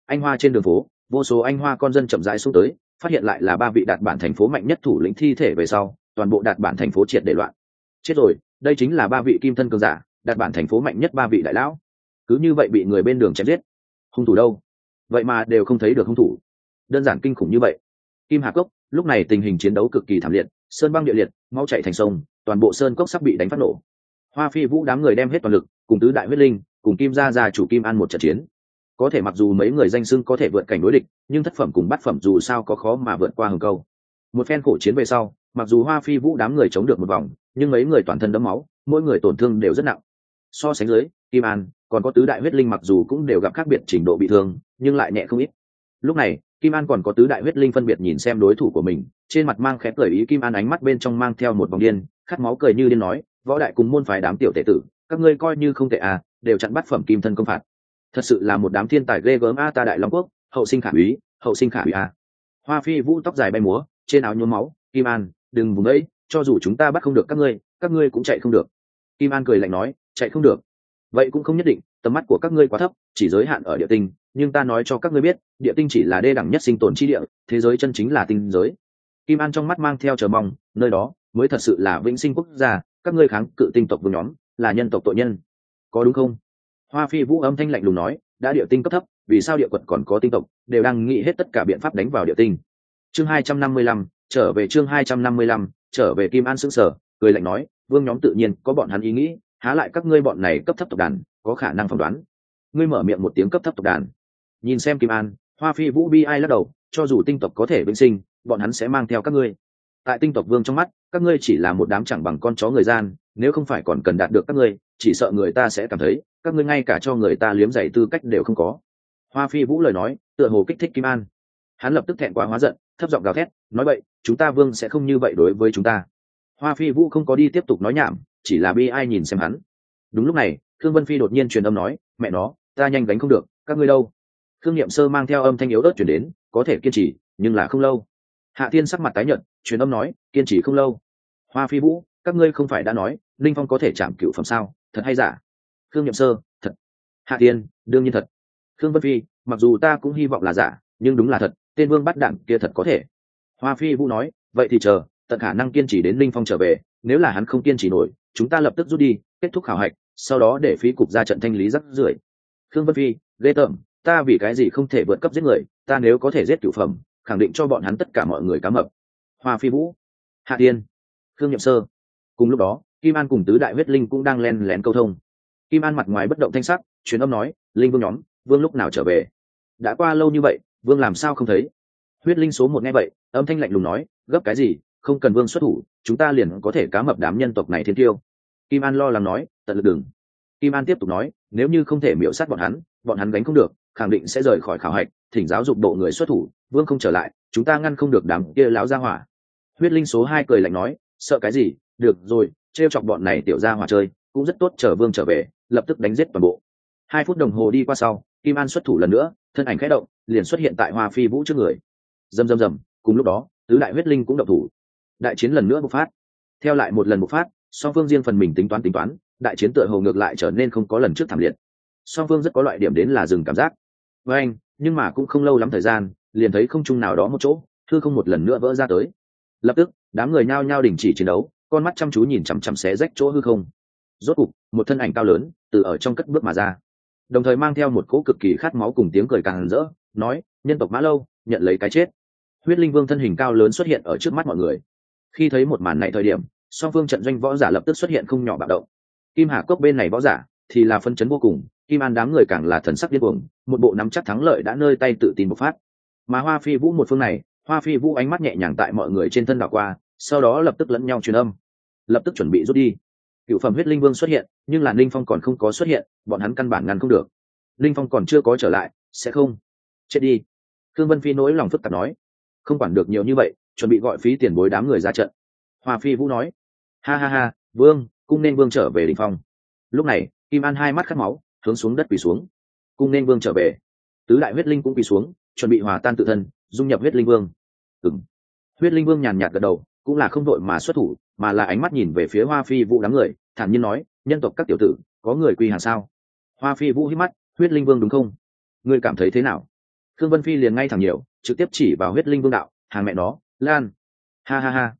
Anh hoa trên đường phố, vô số anh hoa con dân chậm rãi xuống tới, phát hiện lại là ba vị đạt bản thành phố mạnh nhất thủ lĩnh thi thể về sau toàn bộ đạt bản thành phố triệt để loạn. Chết rồi, đây chính là ba vị kim thân cường giả, đạt bản thành phố mạnh nhất ba vị đại lão. Cứ như vậy bị người bên đường chém giết. Hung thủ đâu? Vậy mà đều không thấy được hung thủ. Đơn giản kinh khủng như vậy. Kim hạc cốc, lúc này tình hình chiến đấu cực kỳ thảm liệt, sơn băng địa liệt, mau chạy thành sông, toàn bộ sơn cốc sắp bị đánh phát nổ. Hoa phi vũ đám người đem hết toàn lực, cùng tứ đại huyết linh, cùng kim gia Gia chủ kim ăn một trận chiến. Có thể mặc dù mấy người danh xưng có thể vượt cảnh đối địch, nhưng thất phẩm cùng bát phẩm dù sao có khó mà vượt qua hừng câu. Một phen khổ chiến về sau mặc dù hoa phi vũ đám người chống được một vòng, nhưng mấy người toàn thân đấm máu, mỗi người tổn thương đều rất nặng. So sánh dưới, kim an, còn có tứ đại huyết linh mặc dù cũng đều gặp khác biệt trình độ bị thương, nhưng lại nhẹ không ít. Lúc này, kim an còn có tứ đại huyết linh phân biệt nhìn xem đối thủ của mình, trên mặt mang khẽ cười ý kim an ánh mắt bên trong mang theo một vòng điên, khát máu cười như điên nói, võ đại cùng môn phái đám tiểu tệ tử, các ngươi coi như không tệ à đều chặn bắt phẩm kim thân công phạt. Thật sự là một đám thiên tài ghê gớm a ta đại long quốc, hậu sinh khả úy, hậu sinh khả úy a. Hoa phi vũ tóc dài bay múa, trên áo nhuốm máu, kim an đừng vùng ấy, cho dù chúng ta bắt không được các ngươi các ngươi cũng chạy không được. Kim an cười lạnh nói, chạy không được. Vậy cũng không nhất định, tầm mắt của các ngươi quá thấp, chỉ giới hạn ở địa tinh, nhưng ta nói cho các ngươi biết, địa tinh chỉ là đê đẳng nhất sinh tồn chi địa, thế giới chân chính là tinh giới. Kim an trong mắt mang theo chờ mong, nơi đó mới thật sự là vĩnh sinh quốc gia, các ngươi kháng cự tinh tộc vương nhóm, là nhân tộc tội nhân. Có đúng không? Hoa phi vũ âm thanh lạnh lùng nói, đã địa tinh cấp thấp, vì sao địa quật còn có tinh tộc, đều đang nghĩ hết tất cả biện pháp đánh vào địa tinh. Chương hai trăm năm mươi lăm trở về chương hai trăm năm mươi lăm, trở về kim an xứng sở, cười lạnh nói, vương nhóm tự nhiên có bọn hắn ý nghĩ, há lại các ngươi bọn này cấp thấp tộc đàn, có khả năng phỏng đoán. Ngươi mở miệng một tiếng cấp thấp tộc đàn. Nhìn xem kim an, hoa phi vũ bi ai lắc đầu, cho dù tinh tộc có thể vĩnh sinh, bọn hắn sẽ mang theo các ngươi. Tại tinh tộc vương trong mắt, các ngươi chỉ là một đám chẳng bằng con chó người gian, nếu không phải còn cần đạt được các ngươi, chỉ sợ người ta sẽ cảm thấy, các ngươi ngay cả cho người ta liếm giày tư cách đều không có. Hoa phi vũ lời nói, tựa hồ kích thích kim an. Hắn lập tức thẹn quá hóa giận thấp giọng gào thét, nói vậy chúng ta vương sẽ không như vậy đối với chúng ta. Hoa phi vũ không có đi tiếp tục nói nhảm, chỉ là bi ai nhìn xem hắn. Đúng lúc này thương vân phi đột nhiên truyền âm nói, mẹ nó, ta nhanh gánh không được, các ngươi đâu? Thương nghiệm sơ mang theo âm thanh yếu ớt chuyển đến, có thể kiên trì, nhưng là không lâu. Hạ thiên sắc mặt tái nhợt, truyền âm nói, kiên trì không lâu. Hoa phi vũ, các ngươi không phải đã nói, linh phong có thể chạm cựu phẩm sao? Thật hay giả? Thương niệm sơ, thật. Hạ thiên, đương nhiên thật. Thương vân phi, mặc dù ta cũng hy vọng là giả, nhưng đúng là thật tên vương bắt đặng kia thật có thể. Hoa phi vũ nói, vậy thì chờ, tận khả năng kiên trì đến linh phong trở về, nếu là hắn không kiên trì nổi, chúng ta lập tức rút đi, kết thúc khảo hạch, sau đó để phí cục ra trận thanh lý rắc rưởi. Thương vân phi, ghê tởm, ta vì cái gì không thể vượt cấp giết người, ta nếu có thể giết cửu phẩm, khẳng định cho bọn hắn tất cả mọi người cá mập. Hoa phi vũ, hạ tiên, khương nhậm sơ. Cùng lúc đó, kim an cùng tứ đại huyết linh cũng đang len lén câu thông. Kim an mặt ngoài bất động thanh sắc, truyền âm nói, linh vương nhóm, vương lúc nào trở về? Đã qua lâu như vậy vương làm sao không thấy? Huyết linh số một nghe vậy, âm thanh lạnh lùng nói, gấp cái gì? Không cần vương xuất thủ, chúng ta liền có thể cá mập đám nhân tộc này thiên tiêu. Kim an lo lắng nói, tận lực đừng. Kim an tiếp tục nói, nếu như không thể miễu sát bọn hắn bọn hắn gánh không được, khẳng định sẽ rời khỏi khảo hạch, thỉnh giáo dục độ người xuất thủ, vương không trở lại, chúng ta ngăn không được đám kia láo ra hỏa. Huyết linh số hai cười lạnh nói, sợ cái gì? Được rồi, trêu chọc bọn này tiểu ra hỏa chơi, cũng rất tốt chờ vương trở về, lập tức đánh giết toàn bộ. Hai phút đồng hồ đi qua sau, kim an xuất thủ lần nữa thân ảnh khẽ động, liền xuất hiện tại hoa phi vũ trước người. Dầm dầm dầm cùng lúc đó, tứ đại huyết linh cũng động thủ. Đại chiến lần nữa bộc phát. Theo lại một lần bộc phát, song phương riêng phần mình tính toán tính toán, đại chiến tựa hồ ngược lại trở nên không có lần trước thảm liệt. Song phương rất có loại điểm đến là dừng cảm giác. Với anh, nhưng mà cũng không lâu lắm thời gian, liền thấy không chung nào đó một chỗ, thư không một lần nữa vỡ ra tới. Lập tức, đám người nhao nhao đình chỉ chiến đấu, con mắt chăm chú nhìn chằm chằm xé rách chỗ hư không. Rốt cục, một thân ảnh cao lớn, từ ở trong cất bước mà ra đồng thời mang theo một cỗ cực kỳ khát máu cùng tiếng cười càng rỡ, nói, nhân tộc mã lâu, nhận lấy cái chết. Huyết linh vương thân hình cao lớn xuất hiện ở trước mắt mọi người. Khi thấy một màn này thời điểm, song phương trận doanh võ giả lập tức xuất hiện không nhỏ bạo động. Kim hà cốc bên này võ giả thì là phân chấn vô cùng, kim an đám người càng là thần sắc điên cuồng, một bộ nắm chắc thắng lợi đã nơi tay tự tin bộc phát. Mà hoa phi vũ một phương này, hoa phi vũ ánh mắt nhẹ nhàng tại mọi người trên thân đảo qua, sau đó lập tức lẫn nhau truyền âm. Lập tức chuẩn bị rút đi cựu phẩm huyết linh vương xuất hiện, nhưng là linh phong còn không có xuất hiện, bọn hắn căn bản ngăn không được. Linh phong còn chưa có trở lại, sẽ không. Chết đi. Thương vân phi nỗi lòng phức tạp nói. Không quản được nhiều như vậy, chuẩn bị gọi phí tiền bối đám người ra trận. Hoa phi vũ nói. Ha ha ha, vương, cung nên vương trở về đình phong. Lúc này, kim an hai mắt khát máu, hướng xuống đất quỳ xuống. Cung nên vương trở về. Tứ đại huyết linh cũng quỳ xuống, chuẩn bị hòa tan tự thân, dung nhập huyết linh vương. Ừng huyết linh vương nhàn nhạt gật đầu, cũng là không đội mà xuất thủ mà là ánh mắt nhìn về phía hoa phi vũ đám người, thản nhiên nói, nhân tộc các tiểu tử, có người quy hàng sao? Hoa phi vũ hít mắt, huyết linh vương đúng không? Ngươi cảm thấy thế nào? Thương vân phi liền ngay thẳng nhiều, trực tiếp chỉ vào huyết linh vương đạo hàng mẹ nó, lan. Ha ha ha.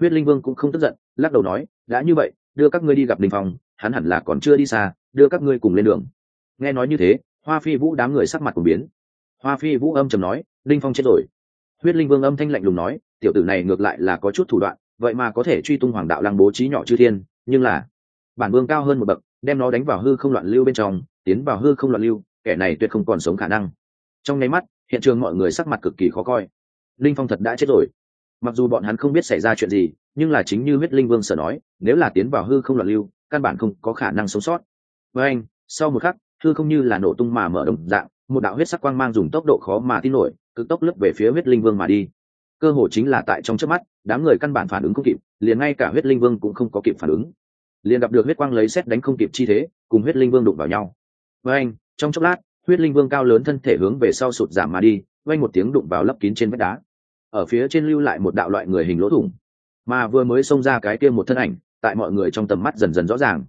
Huyết linh vương cũng không tức giận, lắc đầu nói, đã như vậy, đưa các ngươi đi gặp đình phòng hắn hẳn là còn chưa đi xa, đưa các ngươi cùng lên đường. Nghe nói như thế, hoa phi vũ đám người sắc mặt cùng biến. Hoa phi vũ âm trầm nói linh phong chết rồi. Huyết linh vương âm thanh lạnh lùng nói, tiểu tử này ngược lại là có chút thủ đoạn vậy mà có thể truy tung hoàng đạo lăng bố trí nhỏ chư thiên, nhưng là, bản vương cao hơn một bậc, đem nó đánh vào hư không loạn lưu bên trong, tiến vào hư không loạn lưu, kẻ này tuyệt không còn sống khả năng. Trong nháy mắt, hiện trường mọi người sắc mặt cực kỳ khó coi. Linh phong thật đã chết rồi. Mặc dù bọn hắn không biết xảy ra chuyện gì, nhưng là chính như huyết linh vương sở nói, nếu là tiến vào hư không loạn lưu, căn bản không có khả năng sống sót. Với anh, sau một khắc, hư không như là nổ tung mà mở đồng dạng, một đạo huyết sắc quang mang dùng tốc độ khó mà tin nổi, cực tốc lướt về phía huyết linh vương mà đi. Cơ hồ chính là tại trong trước mắt đám người căn bản phản ứng không kịp, liền ngay cả huyết linh vương cũng không có kịp phản ứng. Liền gặp được huyết quang lấy xét đánh không kịp chi thế, cùng huyết linh vương đụng vào nhau. Với anh, trong chốc lát, huyết linh vương cao lớn thân thể hướng về sau sụt giảm mà đi vang một tiếng đụng vào lấp kín trên vách đá. Ở phía trên lưu lại một đạo loại người hình lỗ thủng. Mà vừa mới xông ra cái kia một thân ảnh, tại mọi người trong tầm mắt dần dần rõ ràng.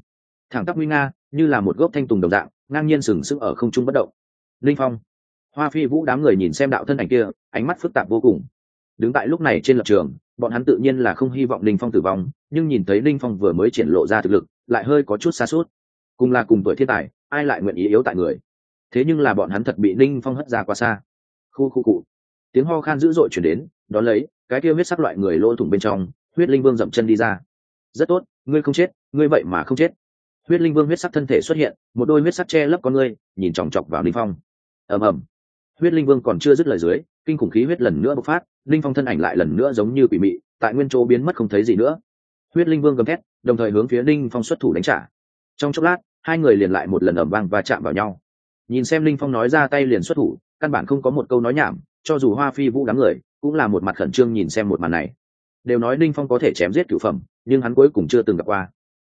Thẳng tắp nguy nga, như là một gốc thanh tùng đồng dạng, ngang nhiên sừng sững ở không trung bất động. Linh phong. Hoa phi vũ đám người nhìn xem đạo thân ảnh kia, ánh mắt phức tạp vô cùng. Đứng tại lúc này trên lập trường bọn hắn tự nhiên là không hy vọng linh phong tử vong, nhưng nhìn thấy linh phong vừa mới triển lộ ra thực lực, lại hơi có chút xa suốt cùng là cùng tuổi thiên tài, ai lại nguyện ý yếu tại người? Thế nhưng là bọn hắn thật bị linh phong hất ra quá xa. Khu khu cụ. Tiếng ho khan dữ dội chuyển đến đón lấy, cái kia huyết sắc loại người lỗ thủng bên trong, huyết linh vương dậm chân đi ra. Rất tốt, ngươi không chết, ngươi vậy mà không chết. Huyết linh vương huyết sắc thân thể xuất hiện, một đôi huyết sắc che lấp con ngươi, nhìn chòng chọc vào linh phong. Ầm ầm. Huyết linh vương còn chưa dứt lời dưới kinh khủng khí huyết lần nữa bộc phát, linh phong thân ảnh lại lần nữa giống như quỷ mị, tại nguyên chỗ biến mất không thấy gì nữa. Huyết linh vương gầm thét, đồng thời hướng phía linh phong xuất thủ đánh trả. Trong chốc lát, hai người liền lại một lần ầm vang và chạm vào nhau. Nhìn xem linh phong nói ra tay liền xuất thủ, căn bản không có một câu nói nhảm, cho dù hoa phi vũ đám người, cũng là một mặt khẩn trương nhìn xem một màn này. Đều nói linh phong có thể chém giết cửu phẩm, nhưng hắn cuối cùng chưa từng gặp qua.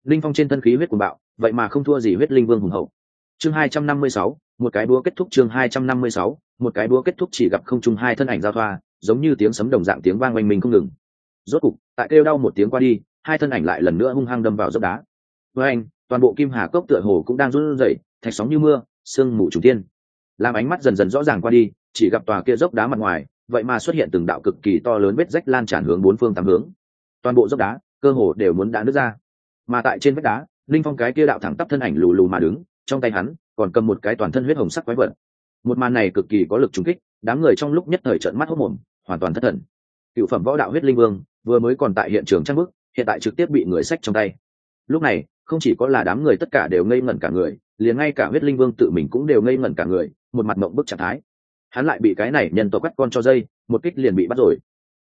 Linh phong trên thân khí huyết cuồng bạo, vậy mà không thua gì huyết linh vương hùng hậu chương hai trăm năm mươi sáu, một cái búa kết thúc chương hai trăm năm mươi sáu, một cái búa kết thúc chỉ gặp không trung hai thân ảnh giao thoa, giống như tiếng sấm đồng dạng tiếng vang oanh mình không ngừng. Rốt cục, tại kêu đau một tiếng qua đi, hai thân ảnh lại lần nữa hung hăng đâm vào dốc đá. Với anh, toàn bộ kim hà cốc tựa hồ cũng đang run rẩy, thạch sóng như mưa, sương mù trùng tiên làm ánh mắt dần dần rõ ràng qua đi, chỉ gặp tòa kia dốc đá mặt ngoài, vậy mà xuất hiện từng đạo cực kỳ to lớn vết rách lan tràn hướng bốn phương tám hướng. Toàn bộ dốc đá, cơ hồ đều muốn đã nứt ra. Mà tại trên vách đá, linh phong cái kia đạo thẳng tắp thân ảnh lù lù mà đứng trong tay hắn, còn cầm một cái toàn thân huyết hồng sắc quái vật. Một màn này cực kỳ có lực trúng kích, đám người trong lúc nhất thời trợn mắt hốc mồm, hoàn toàn thất thần. Cựu phẩm võ đạo huyết linh vương, vừa mới còn tại hiện trường trang bức, hiện tại trực tiếp bị người sách trong tay. Lúc này, không chỉ có là đám người tất cả đều ngây ngẩn cả người, liền ngay cả huyết linh vương tự mình cũng đều ngây ngẩn cả người, một mặt mộng bức trạng thái. Hắn lại bị cái này nhân tộc cắt con cho dây, một kích liền bị bắt rồi.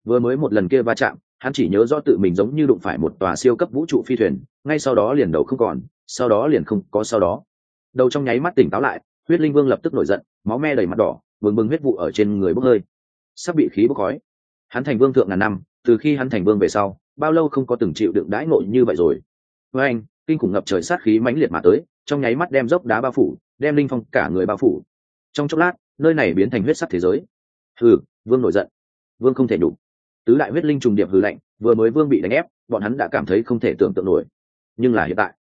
Vừa mới một lần kia va chạm, hắn chỉ nhớ rõ tự mình giống như đụng phải một tòa siêu cấp vũ trụ phi thuyền, ngay sau đó liền đầu không còn, sau đó liền không có sau đó đầu trong nháy mắt tỉnh táo lại, huyết linh vương lập tức nổi giận, máu me đầy mặt đỏ, bừng bừng huyết vụ ở trên người bốc hơi. Sắp bị khí bốc khói. Hắn thành vương thượng ngàn năm, từ khi hắn thành vương về sau, bao lâu không có từng chịu đựng đãi ngộ như vậy rồi. Với anh, kinh khủng ngập trời sát khí mãnh liệt mà tới, trong nháy mắt đem dốc đá bao phủ, đem linh phong cả người bao phủ. Trong chốc lát, nơi này biến thành huyết sắc thế giới. Hừ, vương nổi giận. Vương không thể đủ. Tứ đại huyết linh trùng điệp hư lạnh, vừa mới vương bị đánh ép, bọn hắn đã cảm thấy không thể tưởng tượng nổi. Nhưng là hiện tại,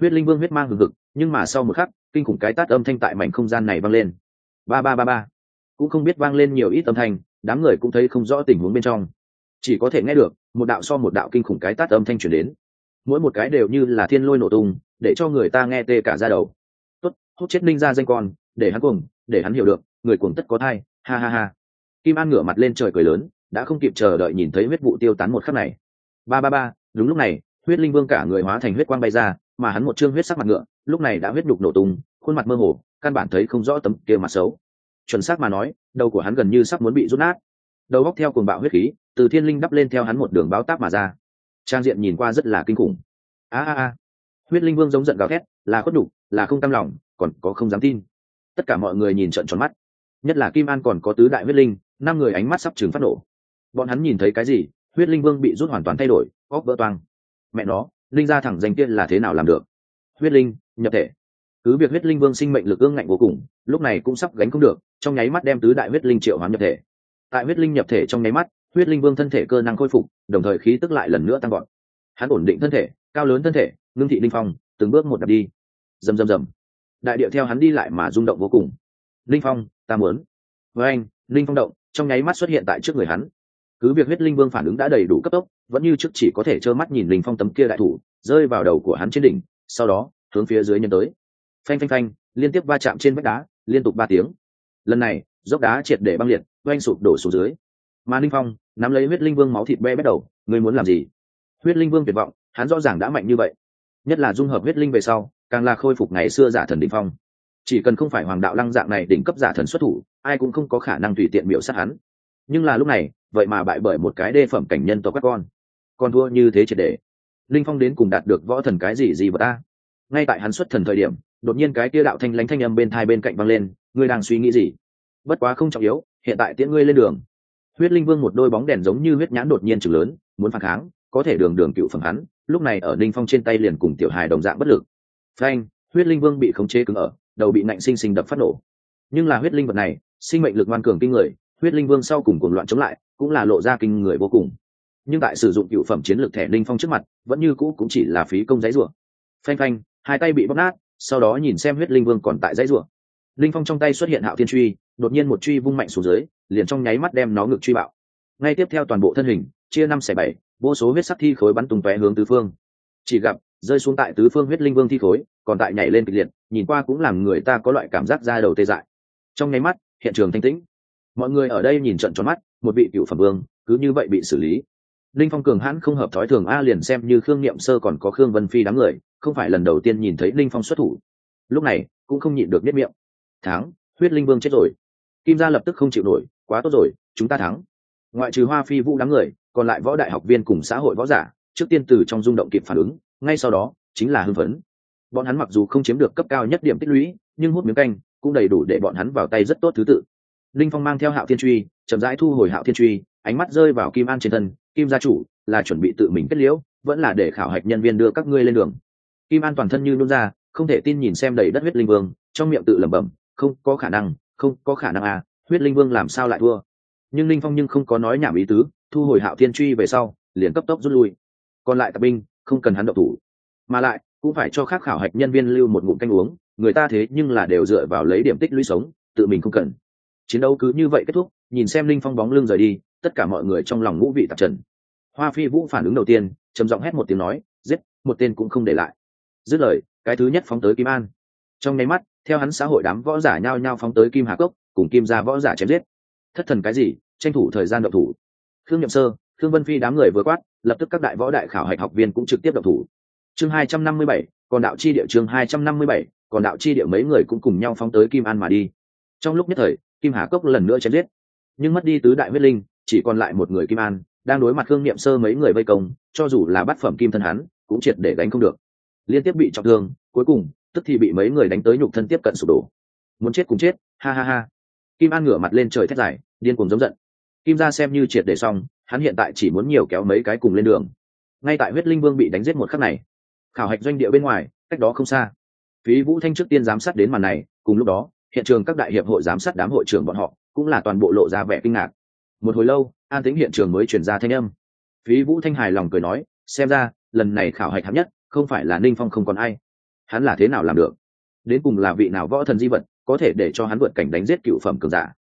huyết linh vương huyết mang hừng hực nhưng mà sau một khắc, kinh khủng cái tát âm thanh tại mảnh không gian này vang lên. Ba ba ba ba. Cũng không biết vang lên nhiều ít âm thanh, đám người cũng thấy không rõ tình huống bên trong. Chỉ có thể nghe được, một đạo so một đạo kinh khủng cái tát âm thanh chuyển đến. Mỗi một cái đều như là thiên lôi nổ tung, để cho người ta nghe tê cả ra đầu. Tốt, hút chết ninh ra danh con, để hắn cuồng, để hắn hiểu được, người cuồng tất có thai, ha ha ha. Kim an ngửa mặt lên trời cười lớn, đã không kịp chờ đợi nhìn thấy huyết vụ tiêu tán một khắc này. Ba ba ba, đúng lúc này, huyết linh vương cả người hóa thành huyết quang bay ra mà hắn một trương huyết sắc mặt ngựa, lúc này đã huyết đục nổ tung, khuôn mặt mơ hồ, căn bản thấy không rõ tấm kia mặt xấu. Chuẩn xác mà nói, đầu của hắn gần như sắp muốn bị rút nát. Đầu góc theo cuồng bạo huyết khí, từ thiên linh đắp lên theo hắn một đường báo táp mà ra. Trang diện nhìn qua rất là kinh khủng. A a a. Huyết linh vương giống giận gào thét, là khuất đục là không cam lòng, còn có không dám tin. Tất cả mọi người nhìn trận tròn mắt. Nhất là kim an còn có tứ đại huyết linh, năm người ánh mắt sắp trừng phát nổ. Bọn hắn nhìn thấy cái gì, huyết linh vương bị rút hoàn toàn thay đổi, óc vỡ toang. Mẹ nó linh gia thẳng danh tiên là thế nào làm được? Huyết linh, nhập thể. Cứ việc huyết linh vương sinh mệnh lực ương ngạnh vô cùng, lúc này cũng sắp gánh không được, trong nháy mắt đem tứ đại huyết linh triệu hoán nhập thể. Tại huyết linh nhập thể trong nháy mắt, huyết linh vương thân thể cơ năng khôi phục, đồng thời khí tức lại lần nữa tăng gọn hắn ổn định thân thể, cao lớn thân thể, ngưng thị linh phong, từng bước một đập đi. Rầm rầm rầm. Đại điệu theo hắn đi lại mà rung động vô cùng. Linh phong, ta muốn. Với anh, linh phong động, trong nháy mắt xuất hiện tại trước người hắn cứ việc huyết linh vương phản ứng đã đầy đủ cấp tốc, vẫn như trước chỉ có thể trơ mắt nhìn linh phong tấm kia đại thủ, rơi vào đầu của hắn trên đỉnh, sau đó, hướng phía dưới nhân tới. Phanh phanh phanh, liên tiếp va chạm trên vách đá, liên tục ba tiếng. Lần này, dốc đá triệt để băng liệt, oanh sụp đổ xuống dưới. Mà linh phong, nắm lấy huyết linh vương máu thịt be bắt đầu, ngươi muốn làm gì? Huyết linh vương tuyệt vọng, hắn rõ ràng đã mạnh như vậy. Nhất là dung hợp huyết linh về sau, càng là khôi phục ngày xưa giả thần đỉnh phong. Chỉ cần không phải hoàng đạo lăng dạng này đỉnh cấp giả thần xuất thủ, ai cũng không có khả năng tùy tiện miểu sát hắn nhưng là lúc này, vậy mà bại bởi một cái đê phẩm cảnh nhân tộc các con. Con thua như thế triệt để. Linh phong đến cùng đạt được võ thần cái gì gì vật ta? Ngay tại hắn xuất thần thời điểm, đột nhiên cái kia đạo thanh lánh thanh âm bên thai bên cạnh văng lên, ngươi đang suy nghĩ gì? Bất quá không trọng yếu, hiện tại tiễn ngươi lên đường. Huyết linh vương một đôi bóng đèn giống như huyết nhãn đột nhiên chừng lớn, muốn phản kháng, có thể đường đường cựu phẩm hắn, lúc này ở ninh phong trên tay liền cùng tiểu hài đồng dạng bất lực. Phanh, huyết linh vương bị khống chế cứng ở, đầu bị nạnh sinh sinh đập phát nổ. Nhưng là huyết linh vật này, sinh mệnh lực ngoan cường kinh người huyết linh vương sau cùng cuồng loạn chống lại, cũng là lộ ra kinh người vô cùng. Nhưng tại sử dụng cựu phẩm chiến lược thẻ linh phong trước mặt, vẫn như cũ cũng chỉ là phí công giấy rủa. Phanh phanh, hai tay bị bóc nát, sau đó nhìn xem huyết linh vương còn tại giấy rủa. Linh phong trong tay xuất hiện hạo thiên truy, đột nhiên một truy vung mạnh xuống dưới, liền trong nháy mắt đem nó ngược truy bạo. Ngay tiếp theo toàn bộ thân hình, chia năm xẻ bảy, vô số huyết sắc thi khối bắn tung tóe hướng tứ phương. Chỉ gặp, rơi xuống tại tứ phương huyết linh vương thi khối, còn tại nhảy lên kịch liệt, nhìn qua cũng làm người ta có loại cảm giác ra đầu tê dại. Trong nháy mắt, hiện trường thanh tĩnh mọi người ở đây nhìn trận tròn mắt, một vị cựu phẩm vương, cứ như vậy bị xử lý. Linh phong cường hãn không hợp thói thường a liền xem như khương niệm sơ còn có khương vân phi đám người, không phải lần đầu tiên nhìn thấy linh phong xuất thủ. Lúc này, cũng không nhịn được biết miệng. Thắng, huyết linh vương chết rồi. Kim gia lập tức không chịu nổi, quá tốt rồi, chúng ta thắng. Ngoại trừ hoa phi vũ đám người, còn lại võ đại học viên cùng xã hội võ giả, trước tiên từ trong rung động kịp phản ứng, ngay sau đó, chính là hưng phấn. Bọn hắn mặc dù không chiếm được cấp cao nhất điểm tích lũy, nhưng hút miếng canh, cũng đầy đủ để bọn hắn vào tay rất tốt thứ tự linh phong mang theo hạo thiên truy, chậm rãi thu hồi hạo thiên truy, ánh mắt rơi vào kim an trên thân, kim gia chủ, là chuẩn bị tự mình kết liễu, vẫn là để khảo hạch nhân viên đưa các ngươi lên đường. Kim an toàn thân như nôn ra, không thể tin nhìn xem đầy đất huyết linh vương, trong miệng tự lẩm bẩm, không có khả năng, không có khả năng à huyết linh vương làm sao lại thua? Nhưng linh phong nhưng không có nói nhảm ý tứ, thu hồi hạo thiên truy về sau, liền cấp tốc rút lui. Còn lại tập binh, không cần hắn độc thủ. Mà lại, cũng phải cho khác khảo hạch nhân viên lưu một ngụm canh uống, người ta thế nhưng là đều dựa vào lấy điểm tích lũy sống, tự mình không cần chiến đấu cứ như vậy kết thúc, nhìn xem linh phong bóng lưng rời đi, tất cả mọi người trong lòng ngũ vị tạp trần. Hoa phi vũ phản ứng đầu tiên, trầm giọng hét một tiếng nói, giết, một tên cũng không để lại. Dứt lời, cái thứ nhất phóng tới kim an. Trong nháy mắt, theo hắn xã hội đám võ giả nhao nhao phóng tới kim hà cốc, cùng kim ra võ giả chém giết. Thất thần cái gì, tranh thủ thời gian độc thủ. Khương nhậm sơ, khương vân phi đám người vừa quát, lập tức các đại võ đại khảo hạch học viên cũng trực tiếp độc thủ. Chương hai trăm năm mươi bảy, còn đạo chi địa chương hai trăm năm mươi bảy, còn đạo chi địa mấy người cũng cùng nhau phóng tới kim an mà đi. Trong lúc nhất thời kim hà cốc lần nữa chém giết. Nhưng mất đi tứ đại huyết linh, chỉ còn lại một người kim an, đang đối mặt khương niệm sơ mấy người vây công, cho dù là bát phẩm kim thân hắn, cũng triệt để đánh không được. Liên tiếp bị trọng thương, cuối cùng, tức thì bị mấy người đánh tới nhục thân tiếp cận sụp đổ. Muốn chết cùng chết, ha ha ha. Kim an ngửa mặt lên trời thét dài, điên cuồng giống giận. Kim ra xem như triệt để xong, hắn hiện tại chỉ muốn nhiều kéo mấy cái cùng lên đường. Ngay tại huyết linh vương bị đánh giết một khắc này, khảo hạch doanh địa bên ngoài, cách đó không xa. Phí vũ thanh trước tiên giám sát đến màn này, cùng lúc đó hiện trường các đại hiệp hội giám sát đám hội trưởng bọn họ cũng là toàn bộ lộ ra vẻ kinh ngạc. Một hồi lâu, an tính hiện trường mới chuyển ra thanh âm. Phí vũ thanh hài lòng cười nói, xem ra, lần này khảo hạch hạng nhất không phải là ninh phong không còn ai. Hắn là thế nào làm được? Đến cùng là vị nào võ thần di vật có thể để cho hắn vượt cảnh đánh giết cựu phẩm cường giả?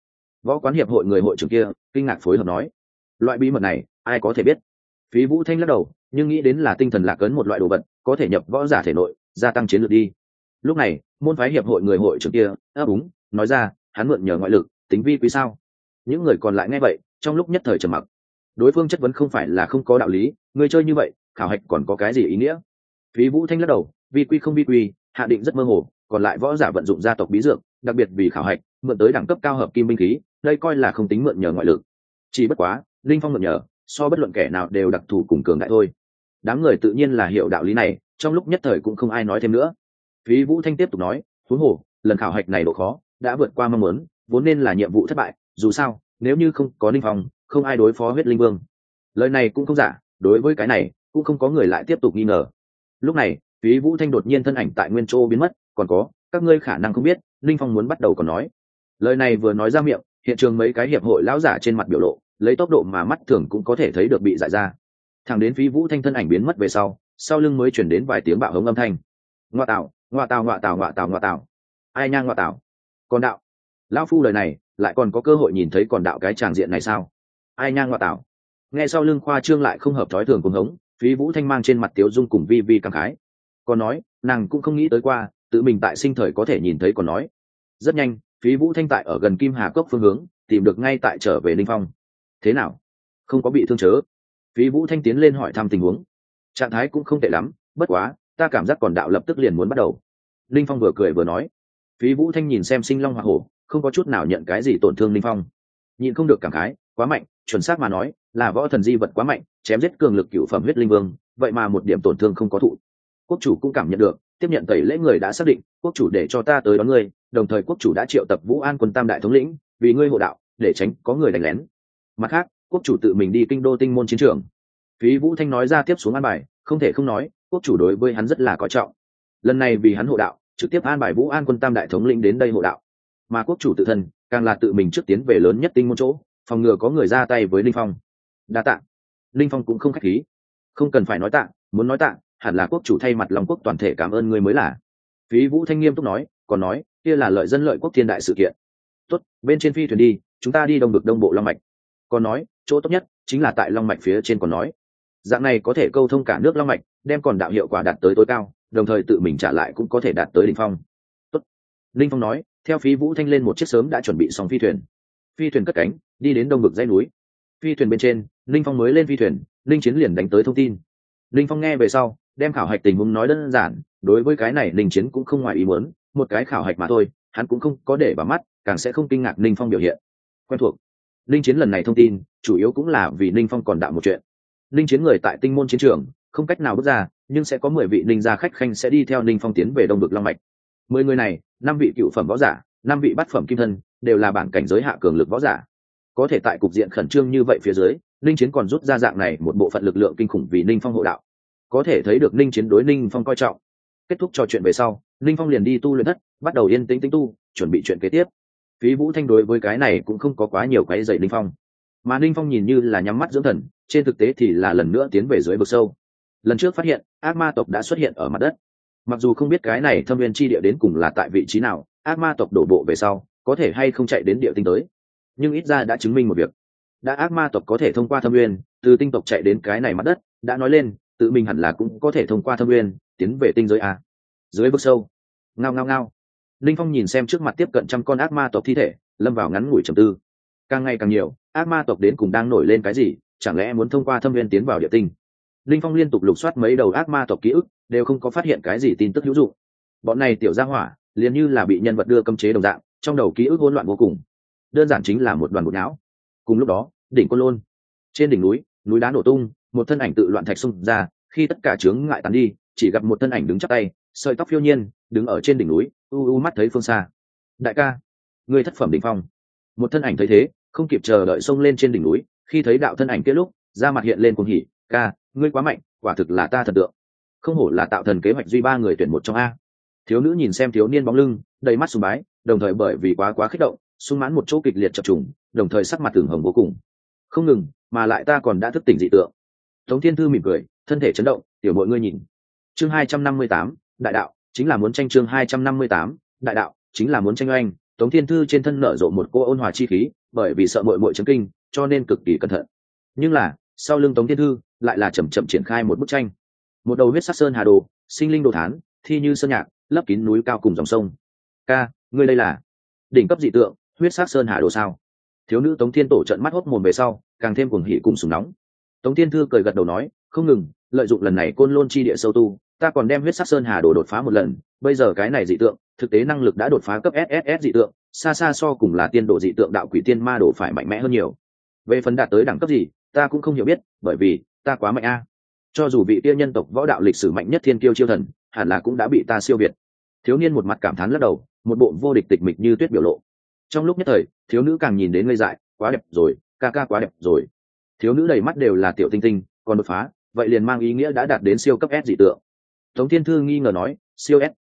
Võ quán hiệp hội người hội trưởng kia kinh ngạc phối hợp nói, loại bí mật này, ai có thể biết? Phí vũ thanh lắc đầu, nhưng nghĩ đến là tinh thần lạc ấn một loại đồ vật có thể nhập võ giả thể nội, gia tăng chiến lược đi. Lúc này môn phái hiệp hội người hội trưởng kia, ấp úng, nói ra, hắn mượn nhờ ngoại lực, tính vi quý sao? Những người còn lại nghe vậy, trong lúc nhất thời trầm mặc. Đối phương chất vấn không phải là không có đạo lý, người chơi như vậy, khảo hạch còn có cái gì ý nghĩa? Phí vũ thanh lắc đầu, vi quy không vi quy, hạ định rất mơ hồ, còn lại võ giả vận dụng gia tộc bí dược, đặc biệt vì khảo hạch, mượn tới đẳng cấp cao hợp kim binh khí, đây coi là không tính mượn nhờ ngoại lực. Chỉ bất quá, linh phong mượn nhờ, so bất luận kẻ nào đều đặc thù cùng cường đại thôi. Đám người tự nhiên là hiểu đạo lý này, trong lúc nhất thời cũng không ai nói thêm nữa phí vũ thanh tiếp tục nói huống hồ, lần khảo hạch này độ khó đã vượt qua mong muốn, vốn nên là nhiệm vụ thất bại, dù sao, nếu như không có linh phong, không ai đối phó huyết linh vương. Lời này cũng không giả, đối với cái này, cũng không có người lại tiếp tục nghi ngờ. Lúc này, phí vũ thanh đột nhiên thân ảnh tại nguyên châu biến mất, còn có, các ngươi khả năng không biết, linh phong muốn bắt đầu còn nói. Lời này vừa nói ra miệng, hiện trường mấy cái hiệp hội lão giả trên mặt biểu lộ, lấy tốc độ mà mắt thường cũng có thể thấy được bị giải ra. Thằng đến phí vũ thanh thân ảnh biến mất về sau sau lưng mới chuyển đến vài tiếng bạo hống âm thanh. Ngoa tạo ngoạ tào ngoạ tào ngoạ tào ngoạ tào. Ai nhang ngoạ tào? Còn đạo. Lão phu lời này, lại còn có cơ hội nhìn thấy còn đạo cái tràng diện này sao? Ai nhang ngoạ tào? Nghe sau lưng khoa trương lại không hợp thói thường cùng hống, phí vũ thanh mang trên mặt tiếu dung cùng vi vi cảm khái. Còn nói, nàng cũng không nghĩ tới qua, tự mình tại sinh thời có thể nhìn thấy còn nói. Rất nhanh, phí vũ thanh tại ở gần kim hà cốc phương hướng, tìm được ngay tại trở về ninh phong. Thế nào? Không có bị thương chớ? Phí vũ thanh tiến lên hỏi thăm tình huống. Trạng thái cũng không tệ lắm, bất quá ta cảm giác còn đạo lập tức liền muốn bắt đầu. Linh phong vừa cười vừa nói. Phí vũ thanh nhìn xem sinh long hoa hổ, không có chút nào nhận cái gì tổn thương linh phong. Nhìn không được cảm khái, quá mạnh, chuẩn xác mà nói, là võ thần di vật quá mạnh, chém giết cường lực cựu phẩm huyết linh vương, vậy mà một điểm tổn thương không có thụ. Quốc chủ cũng cảm nhận được, tiếp nhận tẩy lễ người đã xác định, quốc chủ để cho ta tới đón ngươi, đồng thời quốc chủ đã triệu tập vũ an quân tam đại thống lĩnh, vì ngươi hộ đạo, để tránh có người đánh lén. Mặt khác, quốc chủ tự mình đi kinh đô tinh môn chiến trường. Phí vũ thanh nói ra tiếp xuống an bài, không thể không nói quốc chủ đối với hắn rất là coi trọng. Lần này vì hắn hộ đạo, trực tiếp an bài vũ an quân tam đại thống lĩnh đến đây hộ đạo. Mà quốc chủ tự thân, càng là tự mình trước tiến về lớn nhất tinh môn chỗ, phòng ngừa có người ra tay với linh phong. Đa tạ. Linh phong cũng không khách khí. Không cần phải nói tạ, muốn nói tạ, hẳn là quốc chủ thay mặt lòng quốc toàn thể cảm ơn người mới là. Phí vũ thanh nghiêm túc nói, còn nói, kia là lợi dân lợi quốc thiên đại sự kiện. Tốt, bên trên phi thuyền đi, chúng ta đi đông được đông bộ long mạch. Còn nói, chỗ tốt nhất chính là tại long mạch phía trên còn nói dạng này có thể câu thông cả nước long mạch, đem còn đạo hiệu quả đạt tới tối cao, đồng thời tự mình trả lại cũng có thể đạt tới đỉnh phong. Tốt. linh phong nói, theo phí vũ thanh lên một chiếc sớm đã chuẩn bị xong phi thuyền. Phi thuyền cất cánh, đi đến đông vực dây núi. Phi thuyền bên trên, linh phong mới lên phi thuyền, linh chiến liền đánh tới thông tin. Linh phong nghe về sau, đem khảo hạch tình huống nói đơn giản, đối với cái này linh chiến cũng không ngoài ý muốn, một cái khảo hạch mà thôi, hắn cũng không có để vào mắt, càng sẽ không kinh ngạc linh phong biểu hiện. Quen thuộc. Linh chiến lần này thông tin, chủ yếu cũng là vì linh phong còn đạo một chuyện. Ninh chiến người tại tinh môn chiến trường, không cách nào bước ra, nhưng sẽ có mười vị ninh gia khách khanh sẽ đi theo Ninh phong tiến về đông vực long mạch. Mười người này, năm vị cựu phẩm võ giả, năm vị bát phẩm kim thân, đều là bản cảnh giới hạ cường lực võ giả. Có thể tại cục diện khẩn trương như vậy phía dưới Ninh chiến còn rút ra dạng này một bộ phận lực lượng kinh khủng vì ninh phong hộ đạo. Có thể thấy được ninh chiến đối ninh phong coi trọng. Kết thúc trò chuyện về sau, ninh phong liền đi tu luyện thất, bắt đầu yên tĩnh tĩnh tu, chuẩn bị chuyện kế tiếp. Phí vũ thanh đối với cái này cũng không có quá nhiều cái dạy ninh phong. Mà ninh phong nhìn như là nhắm mắt dưỡng thần trên thực tế thì là lần nữa tiến về dưới vực sâu. Lần trước phát hiện, ác ma tộc đã xuất hiện ở mặt đất. Mặc dù không biết cái này thâm viên chi địa đến cùng là tại vị trí nào, ác ma tộc đổ bộ về sau, có thể hay không chạy đến địa tinh tới. Nhưng ít ra đã chứng minh một việc. Đã ác ma tộc có thể thông qua thâm nguyên từ tinh tộc chạy đến cái này mặt đất, đã nói lên, tự mình hẳn là cũng có thể thông qua thâm nguyên tiến về tinh giới a. Dưới vực sâu. Ngao ngao ngao. Linh phong nhìn xem trước mặt tiếp cận trăm con ác ma tộc thi thể, lâm vào ngắn ngủi trầm tư. Càng ngày càng nhiều, ác ma tộc đến cùng đang nổi lên cái gì chẳng lẽ muốn thông qua thâm viên tiến vào địa tinh? Linh phong liên tục lục soát mấy đầu ác ma tộc ký ức, đều không có phát hiện cái gì tin tức hữu dụng. Bọn này tiểu gia hỏa, liền như là bị nhân vật đưa cấm chế đồng dạng, trong đầu ký ức hỗn loạn vô cùng. Đơn giản chính là một đoàn bột não. Cùng lúc đó, đỉnh côn lôn. Trên đỉnh núi núi đá nổ tung, một thân ảnh tự loạn thạch xung ra, khi tất cả chướng ngại tàn đi, chỉ gặp một thân ảnh đứng chắc tay, sợi tóc phiêu nhiên, đứng ở trên đỉnh núi, u u mắt thấy phương xa. Đại ca, người thất phẩm đỉnh phong. Một thân ảnh thấy thế, không kịp chờ đợi xông lên trên đỉnh núi khi thấy đạo thân ảnh kia lúc ra mặt hiện lên cuồng hỉ, ca, ngươi quá mạnh, quả thực là ta thần tượng. Không hổ là tạo thần kế hoạch duy ba người tuyển một trong a. Thiếu nữ nhìn xem thiếu niên bóng lưng, đầy mắt sùng bái, đồng thời bởi vì quá quá kích động, sung mãn một chỗ kịch liệt chập trùng, đồng thời sắc mặt tường hồng vô cùng. Không ngừng, mà lại ta còn đã thức tỉnh dị tượng. Tống thiên thư mỉm cười, thân thể chấn động, tiểu mọi ngươi nhìn. Chương hai trăm năm mươi tám, đại đạo, chính là muốn tranh chương hai trăm năm mươi tám, đại đạo, chính là muốn tranh oanh. Tống thiên thư trên thân nở rộ một cô ôn hòa chi khí, bởi vì sợ mội mội chấn kinh cho nên cực kỳ cẩn thận. Nhưng là, sau lưng tống thiên thư, lại là chầm chậm triển khai một bức tranh. Một đầu huyết sắc sơn hà đồ, sinh linh đồ thán, thi như sơn nhạc, lấp kín núi cao cùng dòng sông. Ca, ngươi đây là đỉnh cấp dị tượng, huyết sắc sơn hà đồ sao? Thiếu nữ tống thiên tổ trận mắt hốt mồm về sau, càng thêm cuồng hỉ cùng sùng nóng. Tống thiên thư cười gật đầu nói, không ngừng, lợi dụng lần này côn lôn chi địa sâu tu, ta còn đem huyết sắc sơn hà đồ đột phá một lần, bây giờ cái này dị tượng, thực tế năng lực đã đột phá cấp sss dị tượng, xa xa so cùng là tiên độ dị tượng đạo quỷ tiên ma đồ phải mạnh mẽ hơn nhiều về phần đạt tới đẳng cấp gì, ta cũng không hiểu biết, bởi vì ta quá mạnh a. Cho dù vị tiên nhân tộc võ đạo lịch sử mạnh nhất thiên kiêu chiêu thần, hẳn là cũng đã bị ta siêu việt. Thiếu niên một mặt cảm thán lắc đầu, một bộ vô địch tịch mịch như tuyết biểu lộ. Trong lúc nhất thời, thiếu nữ càng nhìn đến ngây dại, quá đẹp rồi, ca ca quá đẹp rồi. Thiếu nữ đầy mắt đều là tiểu tinh tinh, còn đột phá, vậy liền mang ý nghĩa đã đạt đến siêu cấp s dị tượng. Tống thiên thư nghi ngờ nói, siêu s.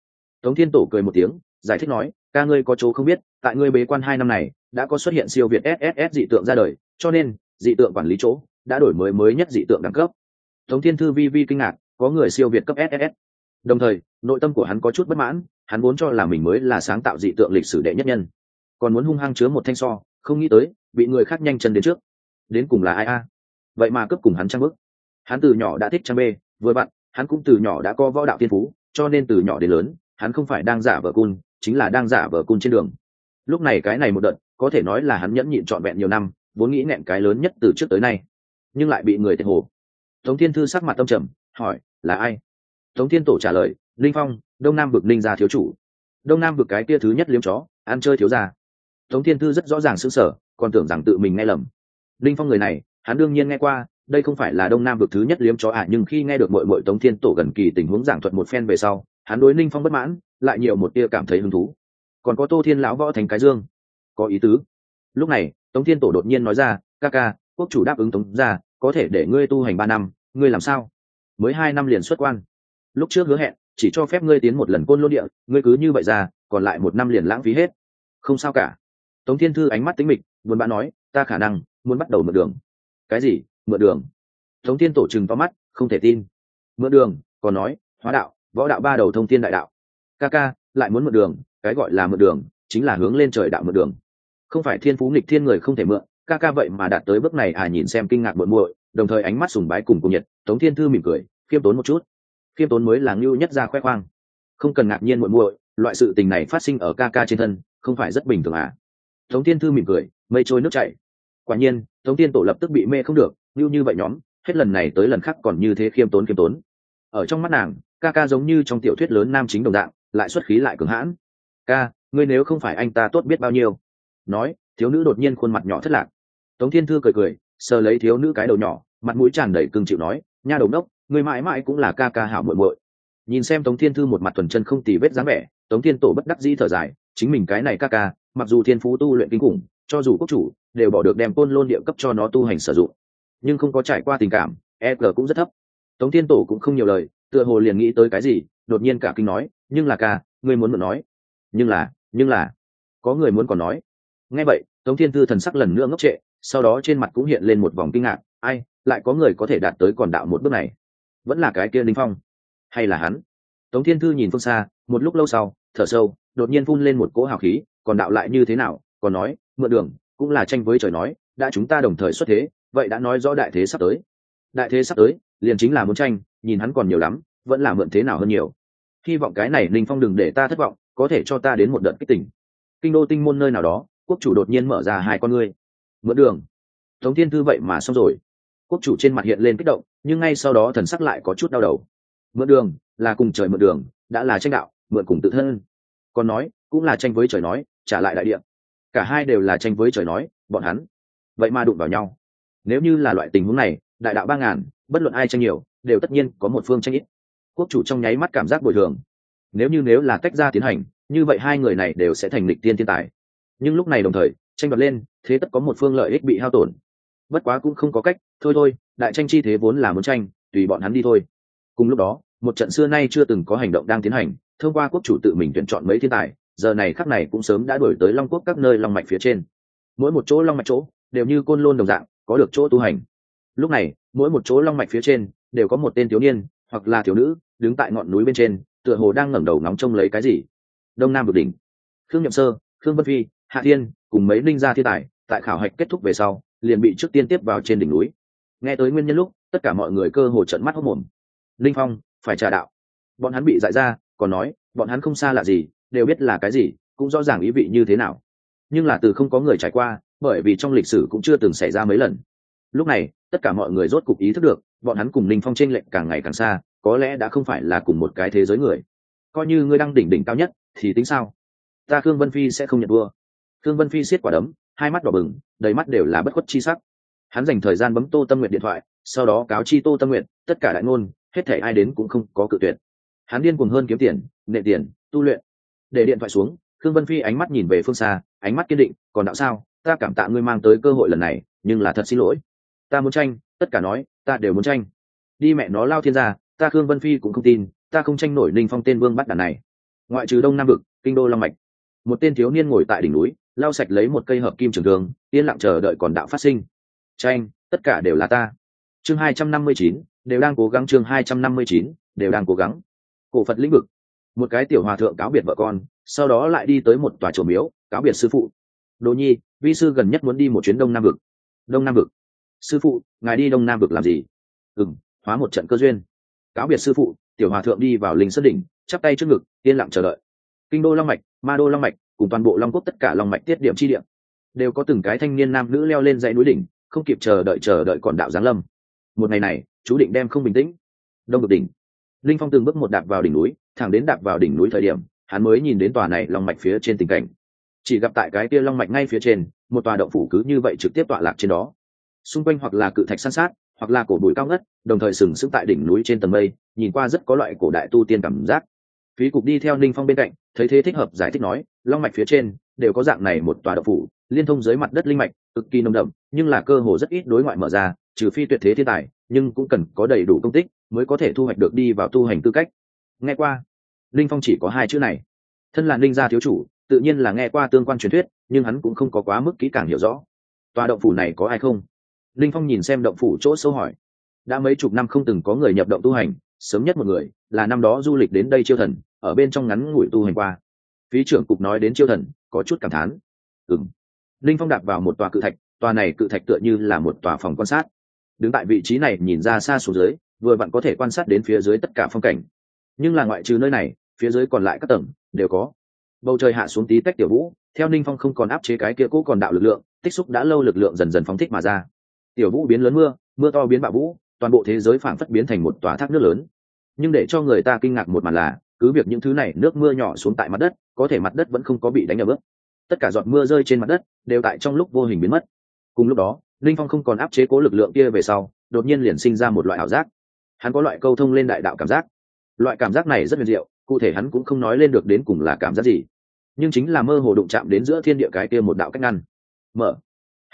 Tống thiên tổ cười một tiếng, giải thích nói, ca ngươi có chỗ không biết, tại ngươi bế quan hai năm này, đã có xuất hiện siêu việt sss dị tượng ra đời cho nên, dị tượng quản lý chỗ đã đổi mới mới nhất dị tượng đẳng cấp. Tống thiên thư vi vi kinh ngạc, có người siêu việt cấp ss đồng thời, nội tâm của hắn có chút bất mãn, hắn vốn cho là mình mới là sáng tạo dị tượng lịch sử đệ nhất nhân. Còn muốn hung hăng chứa một thanh so, không nghĩ tới, bị người khác nhanh chân đến trước. Đến cùng là ai a? Vậy mà cướp cùng hắn trang bức. Hắn từ nhỏ đã thích trang bê, vừa vặn, hắn cũng từ nhỏ đã có võ đạo tiên phú, cho nên từ nhỏ đến lớn, hắn không phải đang giả vờ cun, chính là đang giả vờ cun trên đường. Lúc này cái này một đợt, có thể nói là hắn nhẫn nhịn trọn vẹn nhiều năm vốn nghĩ nẹn cái lớn nhất từ trước tới nay nhưng lại bị người thiệt hồ. Tống thiên thư sắc mặt tâm trầm hỏi là ai? Tống thiên tổ trả lời linh phong đông nam vực ninh gia thiếu chủ. Đông nam vực cái kia thứ nhất liếm chó ăn chơi thiếu gia. Tống thiên thư rất rõ ràng xứng sở còn tưởng rằng tự mình nghe lầm. Linh phong người này hắn đương nhiên nghe qua đây không phải là đông nam vực thứ nhất liếm chó à, nhưng khi nghe được mội mội tống thiên tổ gần kỳ tình huống giảng thuật một phen về sau hắn đối ninh phong bất mãn lại nhiều một tia cảm thấy hứng thú. Còn có tô thiên lão võ thành cái dương có ý tứ. Lúc này tống thiên tổ đột nhiên nói ra, ca ca, quốc chủ đáp ứng tống ra có thể để ngươi tu hành ba năm, ngươi làm sao? Mới hai năm liền xuất quan. Lúc trước hứa hẹn, chỉ cho phép ngươi tiến một lần côn lôn địa, ngươi cứ như vậy ra, còn lại một năm liền lãng phí hết. Không sao cả. Tống thiên thư ánh mắt tính mịch, buồn bã nói, ta khả năng muốn bắt đầu mượn đường. Cái gì? Mượn đường? Tống thiên tổ chừng to mắt, không thể tin. Mượn đường? Còn nói, hóa đạo, võ đạo ba đầu thông thiên đại đạo. Ca ca, lại muốn mượn đường, cái gọi là mượn đường, chính là hướng lên trời đạo mượn đường không phải thiên phú nghịch thiên người không thể mượn, ca ca vậy mà đạt tới bước này à nhìn xem kinh ngạc muộn muội, đồng thời ánh mắt sùng bái cùng cùng nhiệt, tống thiên thư mỉm cười, khiêm tốn một chút. Khiêm tốn mới là ngưu nhất ra khoe khoang. Không cần ngạc nhiên muội muội, loại sự tình này phát sinh ở ca ca trên thân, không phải rất bình thường à? Tống thiên thư mỉm cười, mây trôi nước chảy. Quả nhiên, tống thiên tổ lập tức bị mê không được, ngưu như vậy nhóm, hết lần này tới lần khác còn như thế khiêm tốn khiêm tốn. Ở trong mắt nàng, ca ca giống như trong tiểu thuyết lớn nam chính đồng dạng, lại xuất khí lại cường hãn. Ca, ngươi nếu không phải anh ta tốt biết bao nhiêu nói, thiếu nữ đột nhiên khuôn mặt nhỏ thất lạc. Tống thiên thư cười cười, sờ lấy thiếu nữ cái đầu nhỏ, mặt mũi tràn đầy cưng chịu nói, nha đầu đốc, người mãi mãi cũng là ca ca hảo muội muội. Nhìn xem tống thiên thư một mặt thuần chân không tì vết dáng vẻ, tống thiên tổ bất đắc dĩ thở dài, chính mình cái này ca ca, mặc dù thiên phú tu luyện kinh khủng, cho dù quốc chủ, đều bỏ được đem côn lôn địa cấp cho nó tu hành sử dụng, nhưng không có trải qua tình cảm e g cũng rất thấp. Tống thiên tổ cũng không nhiều lời, tựa hồ liền nghĩ tới cái gì, đột nhiên cả kinh nói, nhưng là ca, ngươi muốn mượn nói. Nhưng là nhưng là, có người muốn còn nói nghe vậy, tống thiên thư thần sắc lần nữa ngốc trệ, sau đó trên mặt cũng hiện lên một vòng kinh ngạc, ai, lại có người có thể đạt tới còn đạo một bước này? Vẫn là cái kia linh phong? Hay là hắn? Tống thiên thư nhìn phương xa, một lúc lâu sau, thở sâu, đột nhiên phun lên một cỗ hào khí, còn đạo lại như thế nào, còn nói, mượn đường, cũng là tranh với trời nói, đã chúng ta đồng thời xuất thế, vậy đã nói rõ đại thế sắp tới. Đại thế sắp tới, liền chính là muốn tranh, nhìn hắn còn nhiều lắm, vẫn là mượn thế nào hơn nhiều. Hy vọng cái này linh phong đừng để ta thất vọng, có thể cho ta đến một đợt kích tỉnh kinh đô tinh môn nơi nào đó quốc chủ đột nhiên mở ra hai con ngươi. Mượn đường. Tống thiên thư vậy mà xong rồi. Quốc chủ trên mặt hiện lên kích động, nhưng ngay sau đó thần sắc lại có chút đau đầu. Mượn đường, là cùng trời mượn đường, đã là tranh đạo, mượn cùng tự thân. Còn nói, cũng là tranh với trời nói, trả lại đại địa. Cả hai đều là tranh với trời nói, bọn hắn. Vậy mà đụng vào nhau. Nếu như là loại tình huống này, đại đạo ba ngàn, bất luận ai tranh nhiều, đều tất nhiên có một phương tranh ít. Quốc chủ trong nháy mắt cảm giác bồi thường. Nếu như nếu là tách ra tiến hành, như vậy hai người này đều sẽ thành lịch tiên thiên tài nhưng lúc này đồng thời, tranh đoạt lên, thế tất có một phương lợi ích bị hao tổn. Bất quá cũng không có cách, thôi thôi, đại tranh chi thế vốn là muốn tranh, tùy bọn hắn đi thôi. Cùng lúc đó, một trận xưa nay chưa từng có hành động đang tiến hành, thông qua quốc chủ tự mình tuyển chọn mấy thiên tài, giờ này khắc này cũng sớm đã đổi tới long quốc các nơi long mạch phía trên. Mỗi một chỗ long mạch chỗ, đều như côn lôn đồng dạng, có được chỗ tu hành. Lúc này, mỗi một chỗ long mạch phía trên, đều có một tên thiếu niên, hoặc là thiếu nữ, đứng tại ngọn núi bên trên, tựa hồ đang ngẩng đầu ngóng trông lấy cái gì. Đông nam vực đỉnh. Khương nhậm sơ, khương vân phi hạ thiên cùng mấy linh gia thiên tài, tại khảo hạch kết thúc về sau, liền bị trước tiên tiếp vào trên đỉnh núi. Nghe tới nguyên nhân lúc, tất cả mọi người cơ hồ trận mắt hốc mồm. Linh phong, phải trả đạo. Bọn hắn bị dại ra, còn nói, bọn hắn không xa lạ gì, đều biết là cái gì, cũng rõ ràng ý vị như thế nào. Nhưng là từ không có người trải qua, bởi vì trong lịch sử cũng chưa từng xảy ra mấy lần. Lúc này, tất cả mọi người rốt cục ý thức được, bọn hắn cùng linh phong tranh lệnh càng ngày càng xa, có lẽ đã không phải là cùng một cái thế giới người. Coi như ngươi đang đỉnh đỉnh cao nhất, thì tính sao? Ta khương vân phi sẽ không nhận vua khương vân phi siết quả đấm, hai mắt đỏ bừng, đầy mắt đều là bất khuất chi sắc. Hắn dành thời gian bấm tô tâm nguyện điện thoại, sau đó cáo chi tô tâm nguyện tất cả đại ngôn, hết thể ai đến cũng không có cự tuyệt. Hắn điên cuồng hơn kiếm tiền nệ tiền, tu luyện. Để điện thoại xuống, khương vân phi ánh mắt nhìn về phương xa, ánh mắt kiên định, còn đạo sao? Ta cảm tạ ngươi mang tới cơ hội lần này, nhưng là thật xin lỗi. Ta muốn tranh, tất cả nói, ta đều muốn tranh. Đi mẹ nó lao thiên gia, ta khương vân phi cũng không tin, ta không tranh nổi ninh phong tên vương bắt đàn này. Ngoại trừ đông nam vực, kinh đô long mạch. Một tên thiếu niên ngồi tại đỉnh núi lau sạch lấy một cây hợp kim trường thương yên lặng chờ đợi còn đạo phát sinh. Tranh, tất cả đều là ta. Chương hai trăm năm mươi chín, đều đang cố gắng chương hai trăm năm mươi chín, đều đang cố gắng. Cổ phật lĩnh vực. Một cái tiểu hòa thượng cáo biệt vợ con, sau đó lại đi tới một tòa chùa miếu, cáo biệt sư phụ. Đồ nhi, vi sư gần nhất muốn đi một chuyến đông nam vực. Đông nam vực. Sư phụ, ngài đi đông nam vực làm gì? Ừ m hóa một trận cơ duyên. Cáo biệt sư phụ, tiểu hòa thượng đi vào linh sơn đỉnh, chắp tay trước ngực, yên lặng chờ đợi. Kinh đô long mạch, ma đô long mạch cùng toàn bộ long quốc tất cả long mạch tiết điểm chi điểm đều có từng cái thanh niên nam nữ leo lên dãy núi đỉnh, không kịp chờ đợi chờ đợi còn đạo giáng lâm. Một ngày này, chú định đem không bình tĩnh, đông được đỉnh. Linh phong từng bước một đạp vào đỉnh núi, thẳng đến đạp vào đỉnh núi thời điểm, hắn mới nhìn đến tòa này long mạch phía trên tình cảnh. Chỉ gặp tại cái kia long mạch ngay phía trên, một tòa động phủ cứ như vậy trực tiếp tọa lạc trên đó. Xung quanh hoặc là cự thạch san sát, hoặc là cổ bụi cao ngất, đồng thời sừng sững tại đỉnh núi trên tầng mây, nhìn qua rất có loại cổ đại tu tiên cảm giác. Phí cục đi theo ninh phong bên cạnh, thấy thế thích hợp giải thích nói long mạch phía trên đều có dạng này một tòa độc phủ, liên thông dưới mặt đất linh mạch, cực kỳ nồng đậm, nhưng là cơ hồ rất ít đối ngoại mở ra, trừ phi tuyệt thế thiên tài, nhưng cũng cần có đầy đủ công tích mới có thể thu hoạch được đi vào tu hành tư cách. Nghe qua. Linh phong chỉ có hai chữ này. Thân là Linh gia thiếu chủ, tự nhiên là nghe qua tương quan truyền thuyết, nhưng hắn cũng không có quá mức kỹ càng hiểu rõ. Tòa động phủ này có ai không? Linh phong nhìn xem động phủ chỗ sâu hỏi. Đã mấy chục năm không từng có người nhập động tu hành, sớm nhất một người, là năm đó du lịch đến đây chiêu thần, ở bên trong ngắn ngủi tu hành qua phí trưởng cục nói đến chiêu thần, có chút cảm thán. Ừng linh phong đạp vào một tòa cự thạch, tòa này cự thạch tựa như là một tòa phòng quan sát. Đứng tại vị trí này, nhìn ra xa xuống dưới, vừa vặn có thể quan sát đến phía dưới tất cả phong cảnh. Nhưng là ngoại trừ nơi này, phía dưới còn lại các tầng, đều có. Bầu trời hạ xuống tí tách tiểu vũ, theo ninh phong không còn áp chế cái kia cũ còn đạo lực lượng, tích xúc đã lâu lực lượng dần dần phóng thích mà ra. Tiểu vũ biến lớn mưa mưa to biến bạo vũ, toàn bộ thế giới phảng phất biến thành một tòa thác nước lớn. Nhưng để cho người ta kinh ngạc một màn là cứ việc những thứ này nước mưa nhỏ xuống tại mặt đất, có thể mặt đất vẫn không có bị đánh ở bước tất cả giọt mưa rơi trên mặt đất đều tại trong lúc vô hình biến mất. Cùng lúc đó, linh phong không còn áp chế cố lực lượng kia về sau, đột nhiên liền sinh ra một loại ảo giác. Hắn có loại câu thông lên đại đạo cảm giác. Loại cảm giác này rất huyền diệu, cụ thể hắn cũng không nói lên được đến cùng là cảm giác gì. Nhưng chính là mơ hồ đụng chạm đến giữa thiên địa cái kia một đạo cách ngăn. Mở.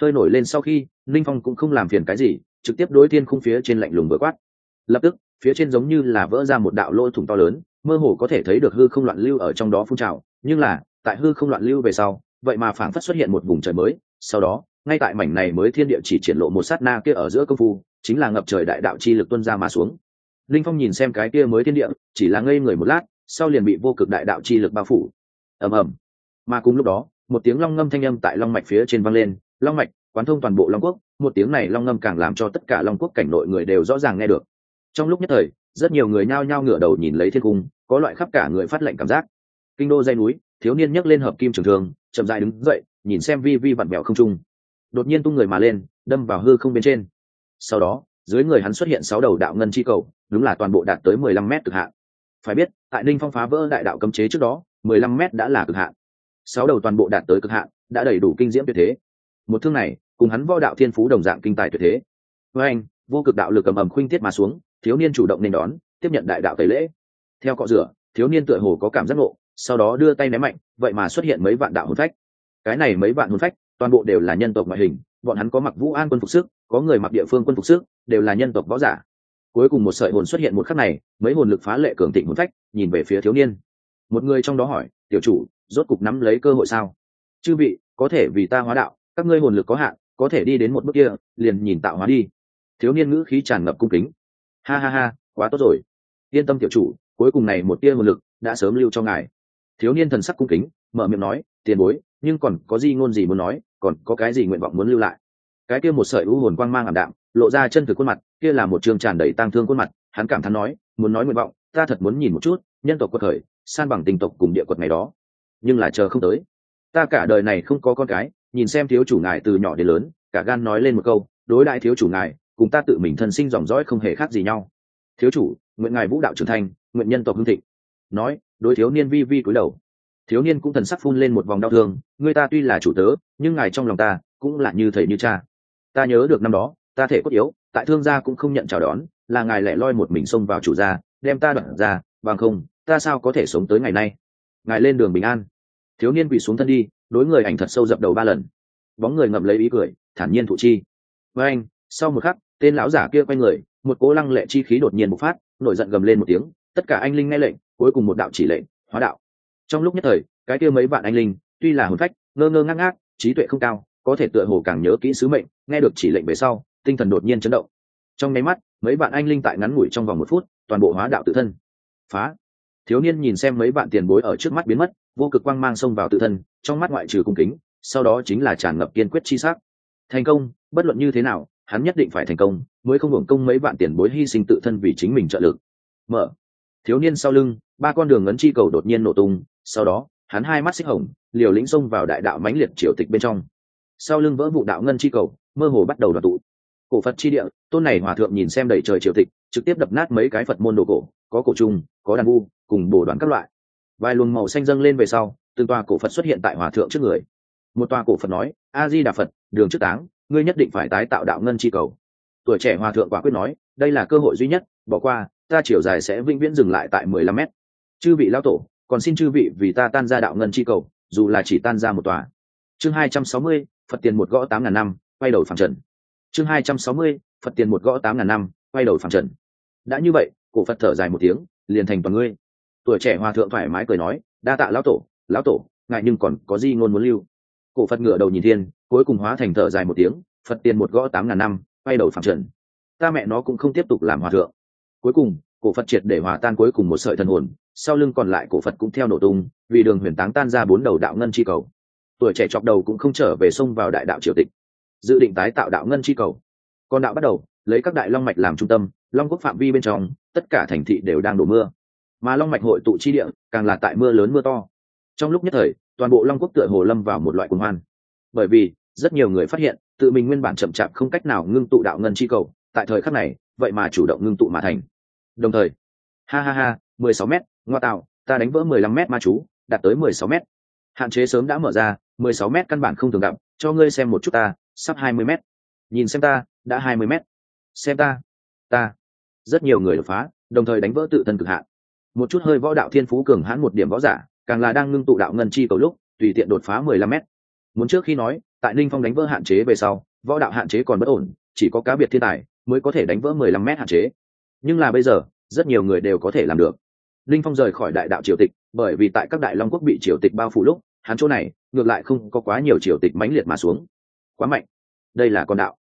Hơi nổi lên sau khi, linh phong cũng không làm phiền cái gì, trực tiếp đối thiên khung phía trên lạnh lùng vừa quát. Lập tức, phía trên giống như là vỡ ra một đạo lỗ thủng to lớn mơ hồ có thể thấy được hư không loạn lưu ở trong đó phun trào, nhưng là, tại hư không loạn lưu về sau, vậy mà phảng phất xuất hiện một vùng trời mới, sau đó, ngay tại mảnh này mới thiên địa chỉ triển lộ một sát na kia ở giữa công phu, chính là ngập trời đại đạo chi lực tuân ra mà xuống. Linh phong nhìn xem cái kia mới thiên địa, chỉ là ngây người một lát, sau liền bị vô cực đại đạo chi lực bao phủ. Ầm ầm. Mà cùng lúc đó, một tiếng long ngâm thanh âm tại long mạch phía trên vang lên, long mạch, quán thông toàn bộ long quốc, một tiếng này long ngâm càng làm cho tất cả long quốc cảnh nội người đều rõ ràng nghe được. Trong lúc nhất thời, rất nhiều người nhao nhao ngửa đầu nhìn lấy thiên cung có loại khắp cả người phát lệnh cảm giác. Kinh đô dây núi, thiếu niên nhấc lên hợp kim trường thường chậm dại đứng dậy, nhìn xem vi vi vặn vẹo không trung. Đột nhiên tung người mà lên, đâm vào hư không bên trên. Sau đó, dưới người hắn xuất hiện sáu đầu đạo ngân chi cầu, đúng là toàn bộ đạt tới mười lăm mét cực hạn. Phải biết, tại ninh phong phá vỡ đại đạo cấm chế trước đó, mười lăm mét đã là cực hạn. Sáu đầu toàn bộ đạt tới cực hạn, đã đầy đủ kinh diễm tuyệt thế. Một thương này, cùng hắn võ đạo thiên phú đồng dạng kinh tài tuyệt thế. Với anh vô cực đạo lực ầm ầm khuynh tiết mà xuống, thiếu niên chủ động nên đón, tiếp nhận đại đạo tẩy lễ theo cọ rửa, thiếu niên tựa hồ có cảm giác ngộ, sau đó đưa tay ném mạnh, vậy mà xuất hiện mấy vạn đạo hồn phách. Cái này mấy vạn hồn phách, toàn bộ đều là nhân tộc ngoại hình, bọn hắn có mặc vũ an quân phục sức, có người mặc địa phương quân phục sức, đều là nhân tộc võ giả. Cuối cùng một sợi hồn xuất hiện một khắc này, mấy hồn lực phá lệ cường thịnh hồn phách, nhìn về phía thiếu niên. Một người trong đó hỏi, tiểu chủ, rốt cục nắm lấy cơ hội sao? Chư vị, có thể vì ta hóa đạo, các ngươi hồn lực có hạn, có thể đi đến một bước kia, liền nhìn tạo hóa đi. Thiếu niên ngữ khí tràn ngập cung kính. Ha ha ha, quá tốt rồi. Yên tâm, tiểu chủ cuối cùng này một tia hồn lực đã sớm lưu cho ngài. Thiếu niên thần sắc cung kính, mở miệng nói, tiền bối, nhưng còn có gì ngôn gì muốn nói, còn có cái gì nguyện vọng muốn lưu lại? Cái kia một sợi u hồn quang mang ảm đạm, lộ ra chân thực khuôn mặt, kia là một trường tràn đầy tang thương khuôn mặt, hắn cảm thán nói, muốn nói nguyện vọng, ta thật muốn nhìn một chút, nhân tộc quật khởi, san bằng tình tộc cùng địa quật ngày đó. Nhưng là chờ không tới. Ta cả đời này không có con cái, nhìn xem thiếu chủ ngài từ nhỏ đến lớn, cả gan nói lên một câu, đối đại thiếu chủ ngài, cùng ta tự mình thân sinh dòng dõi không hề khác gì nhau. Thiếu chủ, nguyện ngài vũ đạo trưởng thành nguyện nhân tộc hưng thịnh. Nói, đối thiếu niên vi vi cúi đầu. Thiếu niên cũng thần sắc phun lên một vòng đau thương người ta tuy là chủ tớ, nhưng ngài trong lòng ta cũng là như thầy như cha. Ta nhớ được năm đó, ta thể cốt yếu, tại thương gia cũng không nhận chào đón, là ngài lẻ loi một mình xông vào chủ gia, đem ta đoạn ra, bằng không, ta sao có thể sống tới ngày nay? Ngài lên đường bình an. Thiếu niên quỳ xuống thân đi, đối người ảnh thật sâu dập đầu ba lần. Bóng người ngậm lấy ý cười, thản nhiên thụ chi. Với anh, sau một khắc, tên lão giả kia quay người, một cố lăng lệ chi khí đột nhiên bộc phát, nổi giận gầm lên một tiếng tất cả anh linh nghe lệnh, cuối cùng một đạo chỉ lệnh, hóa đạo. Trong lúc nhất thời, cái kia mấy bạn anh linh, tuy là hồn phách, ngơ ngơ ngác ngác, trí tuệ không cao, có thể tựa hồ càng nhớ kỹ sứ mệnh, nghe được chỉ lệnh về sau, tinh thần đột nhiên chấn động. Trong nháy mắt, mấy bạn anh linh tại ngắn ngủi trong vòng một phút, toàn bộ hóa đạo tự thân. Phá. Thiếu niên nhìn xem mấy bạn tiền bối ở trước mắt biến mất, vô cực quang mang xông vào tự thân, trong mắt ngoại trừ cung kính, sau đó chính là tràn ngập kiên quyết chi sắc. Thành công, bất luận như thế nào, hắn nhất định phải thành công, mới không hưởng công mấy bạn tiền bối hy sinh tự thân vì chính mình trợ lực. Mở thiếu niên sau lưng, ba con đường ngấn chi cầu đột nhiên nổ tung, sau đó, hắn hai mắt xích hồng, liều lĩnh xông vào đại đạo mãnh liệt triều tịch bên trong. Sau lưng vỡ vụ đạo ngân chi cầu, mơ hồ bắt đầu đoàn tụ. Cổ phật chi địa, tôn này hòa thượng nhìn xem đầy trời triều tịch, trực tiếp đập nát mấy cái phật môn đồ cổ, có cổ trung, có đàn vu, cùng bổ đoàn các loại. Vài luồng màu xanh dâng lên về sau, từng tòa cổ phật xuất hiện tại hòa thượng trước người. Một tòa cổ phật nói a di đà phật, đường trước táng, ngươi nhất định phải tái tạo đạo ngân chi cầu. Tuổi trẻ hòa thượng quả quyết nói, đây là cơ hội duy nhất, bỏ qua ta chiều dài sẽ vĩnh viễn dừng lại tại mười lăm mét. Chư vị lão tổ, còn xin chư vị vì ta tan ra đạo ngân chi cầu, dù là chỉ tan ra một tòa. Chương hai trăm sáu mươi, phật tiền một gõ tám ngàn năm, quay đầu phẳng trần. Chương hai trăm sáu mươi, phật tiền một gõ tám ngàn năm, quay đầu phẳng trần. Đã như vậy, cổ phật thở dài một tiếng, liền thành toàn ngươi. Tuổi trẻ hòa thượng thoải mái cười nói, đa tạ lão tổ lão tổ ngại nhưng còn có gì ngôn muốn lưu. Cổ phật ngửa đầu nhìn thiên, cuối cùng hóa thành thở dài một tiếng, phật tiền một gõ tám ngàn năm, quay đầu phẳng trần. Ta mẹ nó cũng không tiếp tục làm hòa thượng cuối cùng, cổ phật triệt để hòa tan cuối cùng một sợi thần hồn, sau lưng còn lại cổ phật cũng theo nổ tung, vì đường huyền táng tan ra bốn đầu đạo ngân chi cầu. Tuổi trẻ chọc đầu cũng không trở về sông vào đại đạo triều tịch, dự định tái tạo đạo ngân chi cầu. Con đạo bắt đầu, lấy các đại long mạch làm trung tâm, long quốc phạm vi bên trong, tất cả thành thị đều đang đổ mưa. Mà long mạch hội tụ chi địa, càng là tại mưa lớn mưa to. Trong lúc nhất thời, toàn bộ long quốc tựa hồ lâm vào một loại cuồng hoan. Bởi vì, rất nhiều người phát hiện, tự mình nguyên bản chậm chạp không cách nào ngưng tụ đạo ngân chi cầu, tại thời khắc này, vậy mà chủ động ngưng tụ mà thành đồng thời. Ha ha ha, mười sáu m ngoa tạo, ta đánh vỡ mười lăm m ma chú, đạt tới mười sáu m hạn chế sớm đã mở ra, mười sáu m căn bản không thường gặp, cho ngươi xem một chút ta, sắp hai mươi m nhìn xem ta, đã hai mươi m xem ta ta. Rất nhiều người đột phá, đồng thời đánh vỡ tự thân cực hạn. Một chút hơi võ đạo thiên phú cường hãn một điểm võ giả, càng là đang ngưng tụ đạo ngân chi cầu lúc, tùy tiện đột phá mười lăm m muốn trước khi nói, tại ninh phong đánh vỡ hạn chế về sau, võ đạo hạn chế còn bất ổn, chỉ có cá biệt thiên tài mới có thể đánh vỡ mười lăm m hạn chế nhưng là bây giờ, rất nhiều người đều có thể làm được. Linh phong rời khỏi đại đạo triều tịch, bởi vì tại các đại long quốc bị triều tịch bao phủ lúc, hắn chỗ này, ngược lại không có quá nhiều triều tịch mãnh liệt mà xuống. Quá mạnh. Đây là con đạo.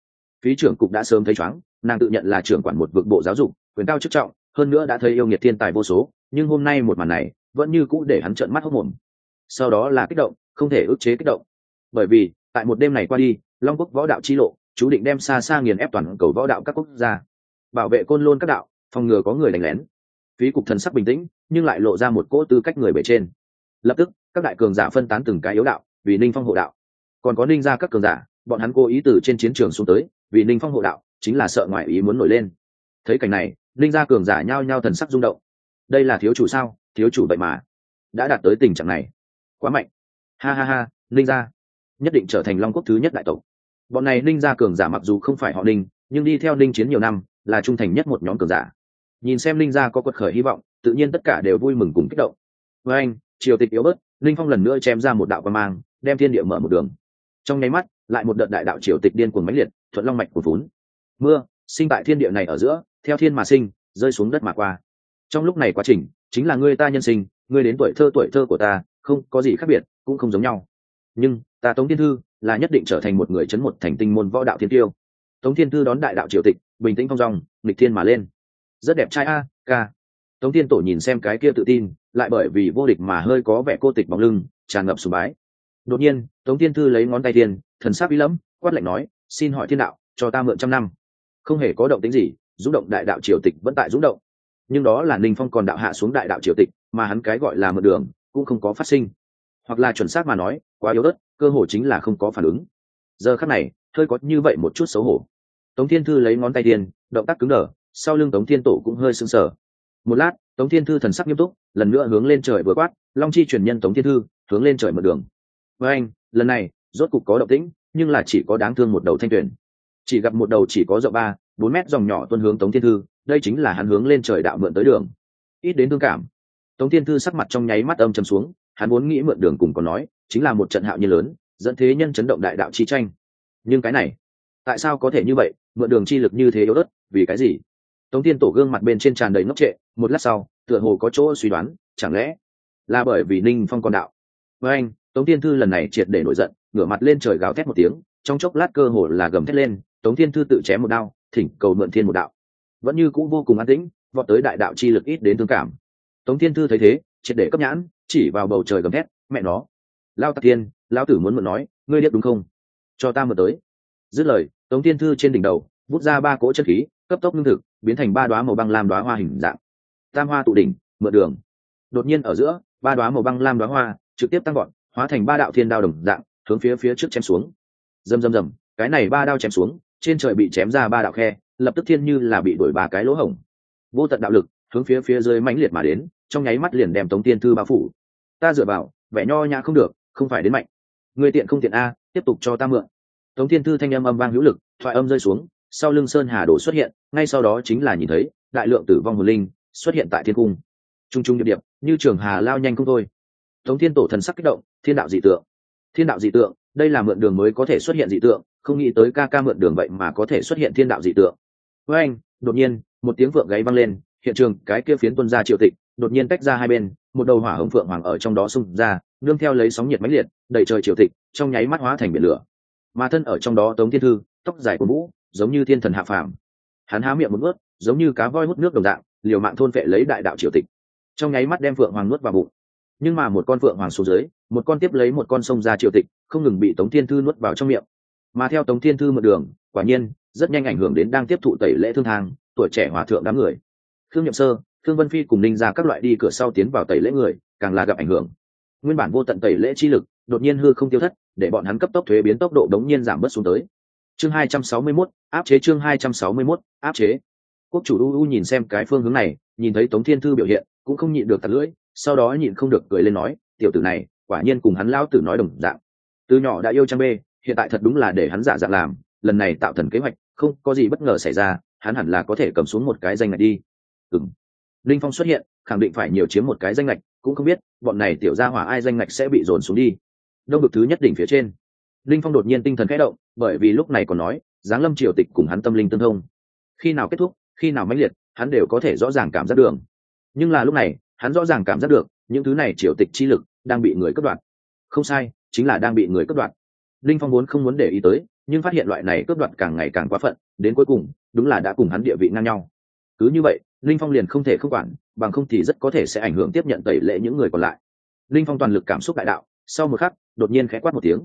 Phí trưởng cục đã sớm thấy chóng nàng tự nhận là trưởng quản một vực bộ giáo dục, quyền cao chức trọng, hơn nữa đã thấy yêu nghiệt thiên tài vô số, nhưng hôm nay một màn này, vẫn như cũ để hắn trợn mắt hốc mồm. Sau đó là kích động, không thể ức chế kích động. Bởi vì, tại một đêm này qua đi, long quốc võ đạo chi lộ, chú định đem xa xa nghiền ép toàn cầu võ đạo các quốc gia bảo vệ côn lôn các đạo, phòng ngừa có người đánh lén. Phí cục thần sắc bình tĩnh, nhưng lại lộ ra một cỗ tư cách người bể trên. Lập tức, các đại cường giả phân tán từng cái yếu đạo, vì ninh phong hộ đạo. Còn có ninh ra các cường giả, bọn hắn cố ý từ trên chiến trường xuống tới, vì ninh phong hộ đạo, chính là sợ ngoại ý muốn nổi lên. Thấy cảnh này, ninh ra cường giả nhao nhao thần sắc rung động. Đây là thiếu chủ sao? Thiếu chủ vậy mà đã đạt tới tình trạng này. Quá mạnh. Ha ha ha, ninh ra nhất định trở thành long quốc thứ nhất đại tộc. Bọn này ninh ra cường giả mặc dù không phải họ ninh, nhưng đi theo ninh chiến nhiều năm là trung thành nhất một nhóm cường giả. Nhìn xem Linh gia có quật khởi hy vọng, tự nhiên tất cả đều vui mừng cùng kích động. Với anh, triều tịch yếu bớt, Linh phong lần nữa chém ra một đạo quan mang, đem thiên địa mở một đường. Trong nháy mắt, lại một đợt đại đạo triều tịch điên cuồng mãnh liệt, thuận long mạch của vốn. Mưa, sinh tại thiên địa này ở giữa, theo thiên mà sinh, rơi xuống đất mà qua. Trong lúc này quá trình, chính là ngươi ta nhân sinh, ngươi đến tuổi thơ tuổi thơ của ta, không có gì khác biệt, cũng không giống nhau. Nhưng, ta tống thiên thư là nhất định trở thành một người chấn một thành tinh môn võ đạo thiên tiêu. Tống thiên thư đón đại đạo triều tịch bình tĩnh phong dòng nghịch thiên mà lên. Rất đẹp trai a, ca. Tống tiên tổ nhìn xem cái kia tự tin, lại bởi vì vô địch mà hơi có vẻ cô tịch bóng lưng, tràn ngập sùng bái. Đột nhiên, tống tiên thư lấy ngón tay tiền thần sắc bí lẫm, quát lạnh nói, xin hỏi thiên đạo, cho ta mượn trăm năm. Không hề có động tính gì, rung động đại đạo triều tịch vẫn tại rung động. Nhưng đó là ninh phong còn đạo hạ xuống đại đạo triều tịch, mà hắn cái gọi là mượn đường, cũng không có phát sinh. Hoặc là chuẩn xác mà nói, quá yếu đất cơ hội chính là không có phản ứng. Giờ khắc này, hơi có như vậy một chút xấu hổ tống thiên thư lấy ngón tay tiền, động tác cứng đờ, sau lưng tống thiên tổ cũng hơi sưng sờ. Một lát, tống thiên thư thần sắc nghiêm túc, lần nữa hướng lên trời vừa quát, long chi truyền nhân tống thiên thư, hướng lên trời mở đường. Với anh, lần này, rốt cục có động tĩnh, nhưng là chỉ có đáng thương một đầu thanh tuyển chỉ gặp một đầu chỉ có rộng ba, bốn mét dòng nhỏ tuân hướng tống thiên thư, đây chính là hắn hướng lên trời đạo mượn tới đường. Ít đến thương cảm, tống thiên thư sắc mặt trong nháy mắt âm chầm xuống, hắn muốn nghĩ mượn đường cùng còn nói, chính là một trận hạo nhiên lớn, dẫn thế nhân chấn động đại đạo chi tranh. Nhưng cái này tại sao có thể như vậy, mượn đường chi lực như thế yếu ớt, vì cái gì? Tống tiên tổ gương mặt bên trên tràn đầy ngốc trệ, một lát sau, tựa hồ có chỗ suy đoán, chẳng lẽ là bởi vì ninh phong còn đạo? Với anh, tống tiên thư lần này triệt để nổi giận, ngửa mặt lên trời gào thét một tiếng, trong chốc lát cơ hồ là gầm thét lên, tống tiên thư tự chém một đao, thỉnh cầu mượn thiên một đạo. Vẫn như cũng vô cùng an tĩnh, vọt tới đại đạo chi lực ít đến thương cảm. Tống tiên thư thấy thế, triệt để cấp nhãn, chỉ vào bầu trời gầm thét, mẹ nó. Lao tạc tiên lao tử muốn mượn nói, ngươi điếc đúng không? Cho ta mượn tới dứt lời, tống tiên thư trên đỉnh đầu bút ra ba cỗ chất khí, cấp tốc lương thực, biến thành ba đoá màu băng lam đoá hoa hình dạng. Tam hoa tụ đỉnh, mượn đường. Đột nhiên ở giữa, ba đoá màu băng lam đoá hoa trực tiếp tăng gọn hóa thành ba đạo thiên đao đồng dạng, hướng phía phía trước chém xuống. Rầm rầm rầm, cái này ba đao chém xuống, trên trời bị chém ra ba đạo khe, lập tức thiên như là bị đổi ba cái lỗ hổng. Vô tận đạo lực, hướng phía phía dưới mãnh liệt mà đến, trong nháy mắt liền đem tống tiên thư bao phủ. Ta dựa vào, vẻ nho nhã không được, không phải đến mạnh. Người tiện không tiện a, tiếp tục cho ta mượn tống thiên thư thanh âm âm vang hữu lực, thoại âm rơi xuống, sau lưng sơn hà đồ xuất hiện, ngay sau đó chính là nhìn thấy, đại lượng tử vong hồn linh xuất hiện tại thiên cung. T r u n g t r u n g điệp điệp, như trường hà lao nhanh không thôi. Tống thiên tổ thần sắc kích động, thiên đạo dị tượng. Thiên đạo dị tượng, đây là mượn đường mới có thể xuất hiện dị tượng, không nghĩ tới ca ca mượn đường vậy mà có thể xuất hiện thiên đạo dị tượng. Với anh, đột nhiên, một tiếng vượng gáy văng lên, hiện trường cái kia phiến tuân ra triệu tịch, đột nhiên tách ra hai bên, một đầu hỏa hồng phượng hoàng ở trong đó xung ra, nương theo lấy sóng nhiệt mãnh liệt, đẩy trời triều tịch, trong nháy mắt hóa thành biển lửa mà thân ở trong đó tống thiên thư, tóc dài của vũ giống như thiên thần hạ phàm. Hắn há miệng một ướt giống như cá voi hút nước đồng dạng, liều mạng thôn vệ lấy đại đạo triều tịch. Trong nháy mắt đem phượng hoàng nuốt vào bụng. Nhưng mà một con phượng hoàng xuống dưới, một con tiếp lấy một con sông ra triều tịch, không ngừng bị tống thiên thư nuốt vào trong miệng. Mà theo tống thiên thư một đường, quả nhiên, rất nhanh ảnh hưởng đến đang tiếp thụ tẩy lễ thương thang, tuổi trẻ hòa thượng đám người. Khương nhậm sơ, khương vân phi cùng ninh ra các loại đi cửa sau tiến vào tẩy lễ người, càng là gặp ảnh hưởng. Nguyên bản vô tận tẩy lễ chi lực đột nhiên hư không tiêu thất để bọn hắn cấp tốc thuế biến tốc độ đống nhiên giảm bớt xuống tới. Chương 261, áp chế chương 261, áp chế. Quốc chủ u u nhìn xem cái phương hướng này nhìn thấy tống thiên thư biểu hiện cũng không nhịn được tạt lưỡi sau đó nhịn không được cười lên nói tiểu tử này quả nhiên cùng hắn lão tử nói đồng dạng. Từ nhỏ đã yêu trang bê hiện tại thật đúng là để hắn giả dạng làm lần này tạo thần kế hoạch không có gì bất ngờ xảy ra hắn hẳn là có thể cầm xuống một cái danh ngạch đi. Ừng linh phong xuất hiện khẳng định phải nhiều chiếm một cái danh ngạch cũng không biết bọn này tiểu gia hỏa ai danh ngạch sẽ bị dồn xuống đi đông bực thứ nhất đỉnh phía trên. Linh phong đột nhiên tinh thần khẽ động, bởi vì lúc này còn nói, giáng lâm triều tịch cùng hắn tâm linh tương thông. Khi nào kết thúc, khi nào mãnh liệt, hắn đều có thể rõ ràng cảm giác đường nhưng là lúc này, hắn rõ ràng cảm giác được, những thứ này triều tịch chi lực đang bị người cất đoạt. không sai, chính là đang bị người cất đoạt. linh phong muốn không muốn để ý tới, nhưng phát hiện loại này cướp đoạt càng ngày càng quá phận, đến cuối cùng, đúng là đã cùng hắn địa vị ngang nhau. Cứ như vậy, linh phong liền không thể không quản, bằng không thì rất có thể sẽ ảnh hưởng tiếp nhận tẩy lệ những người còn lại. Linh phong toàn lực cảm xúc đại đạo, sau một khắc đột nhiên khẽ quát một tiếng.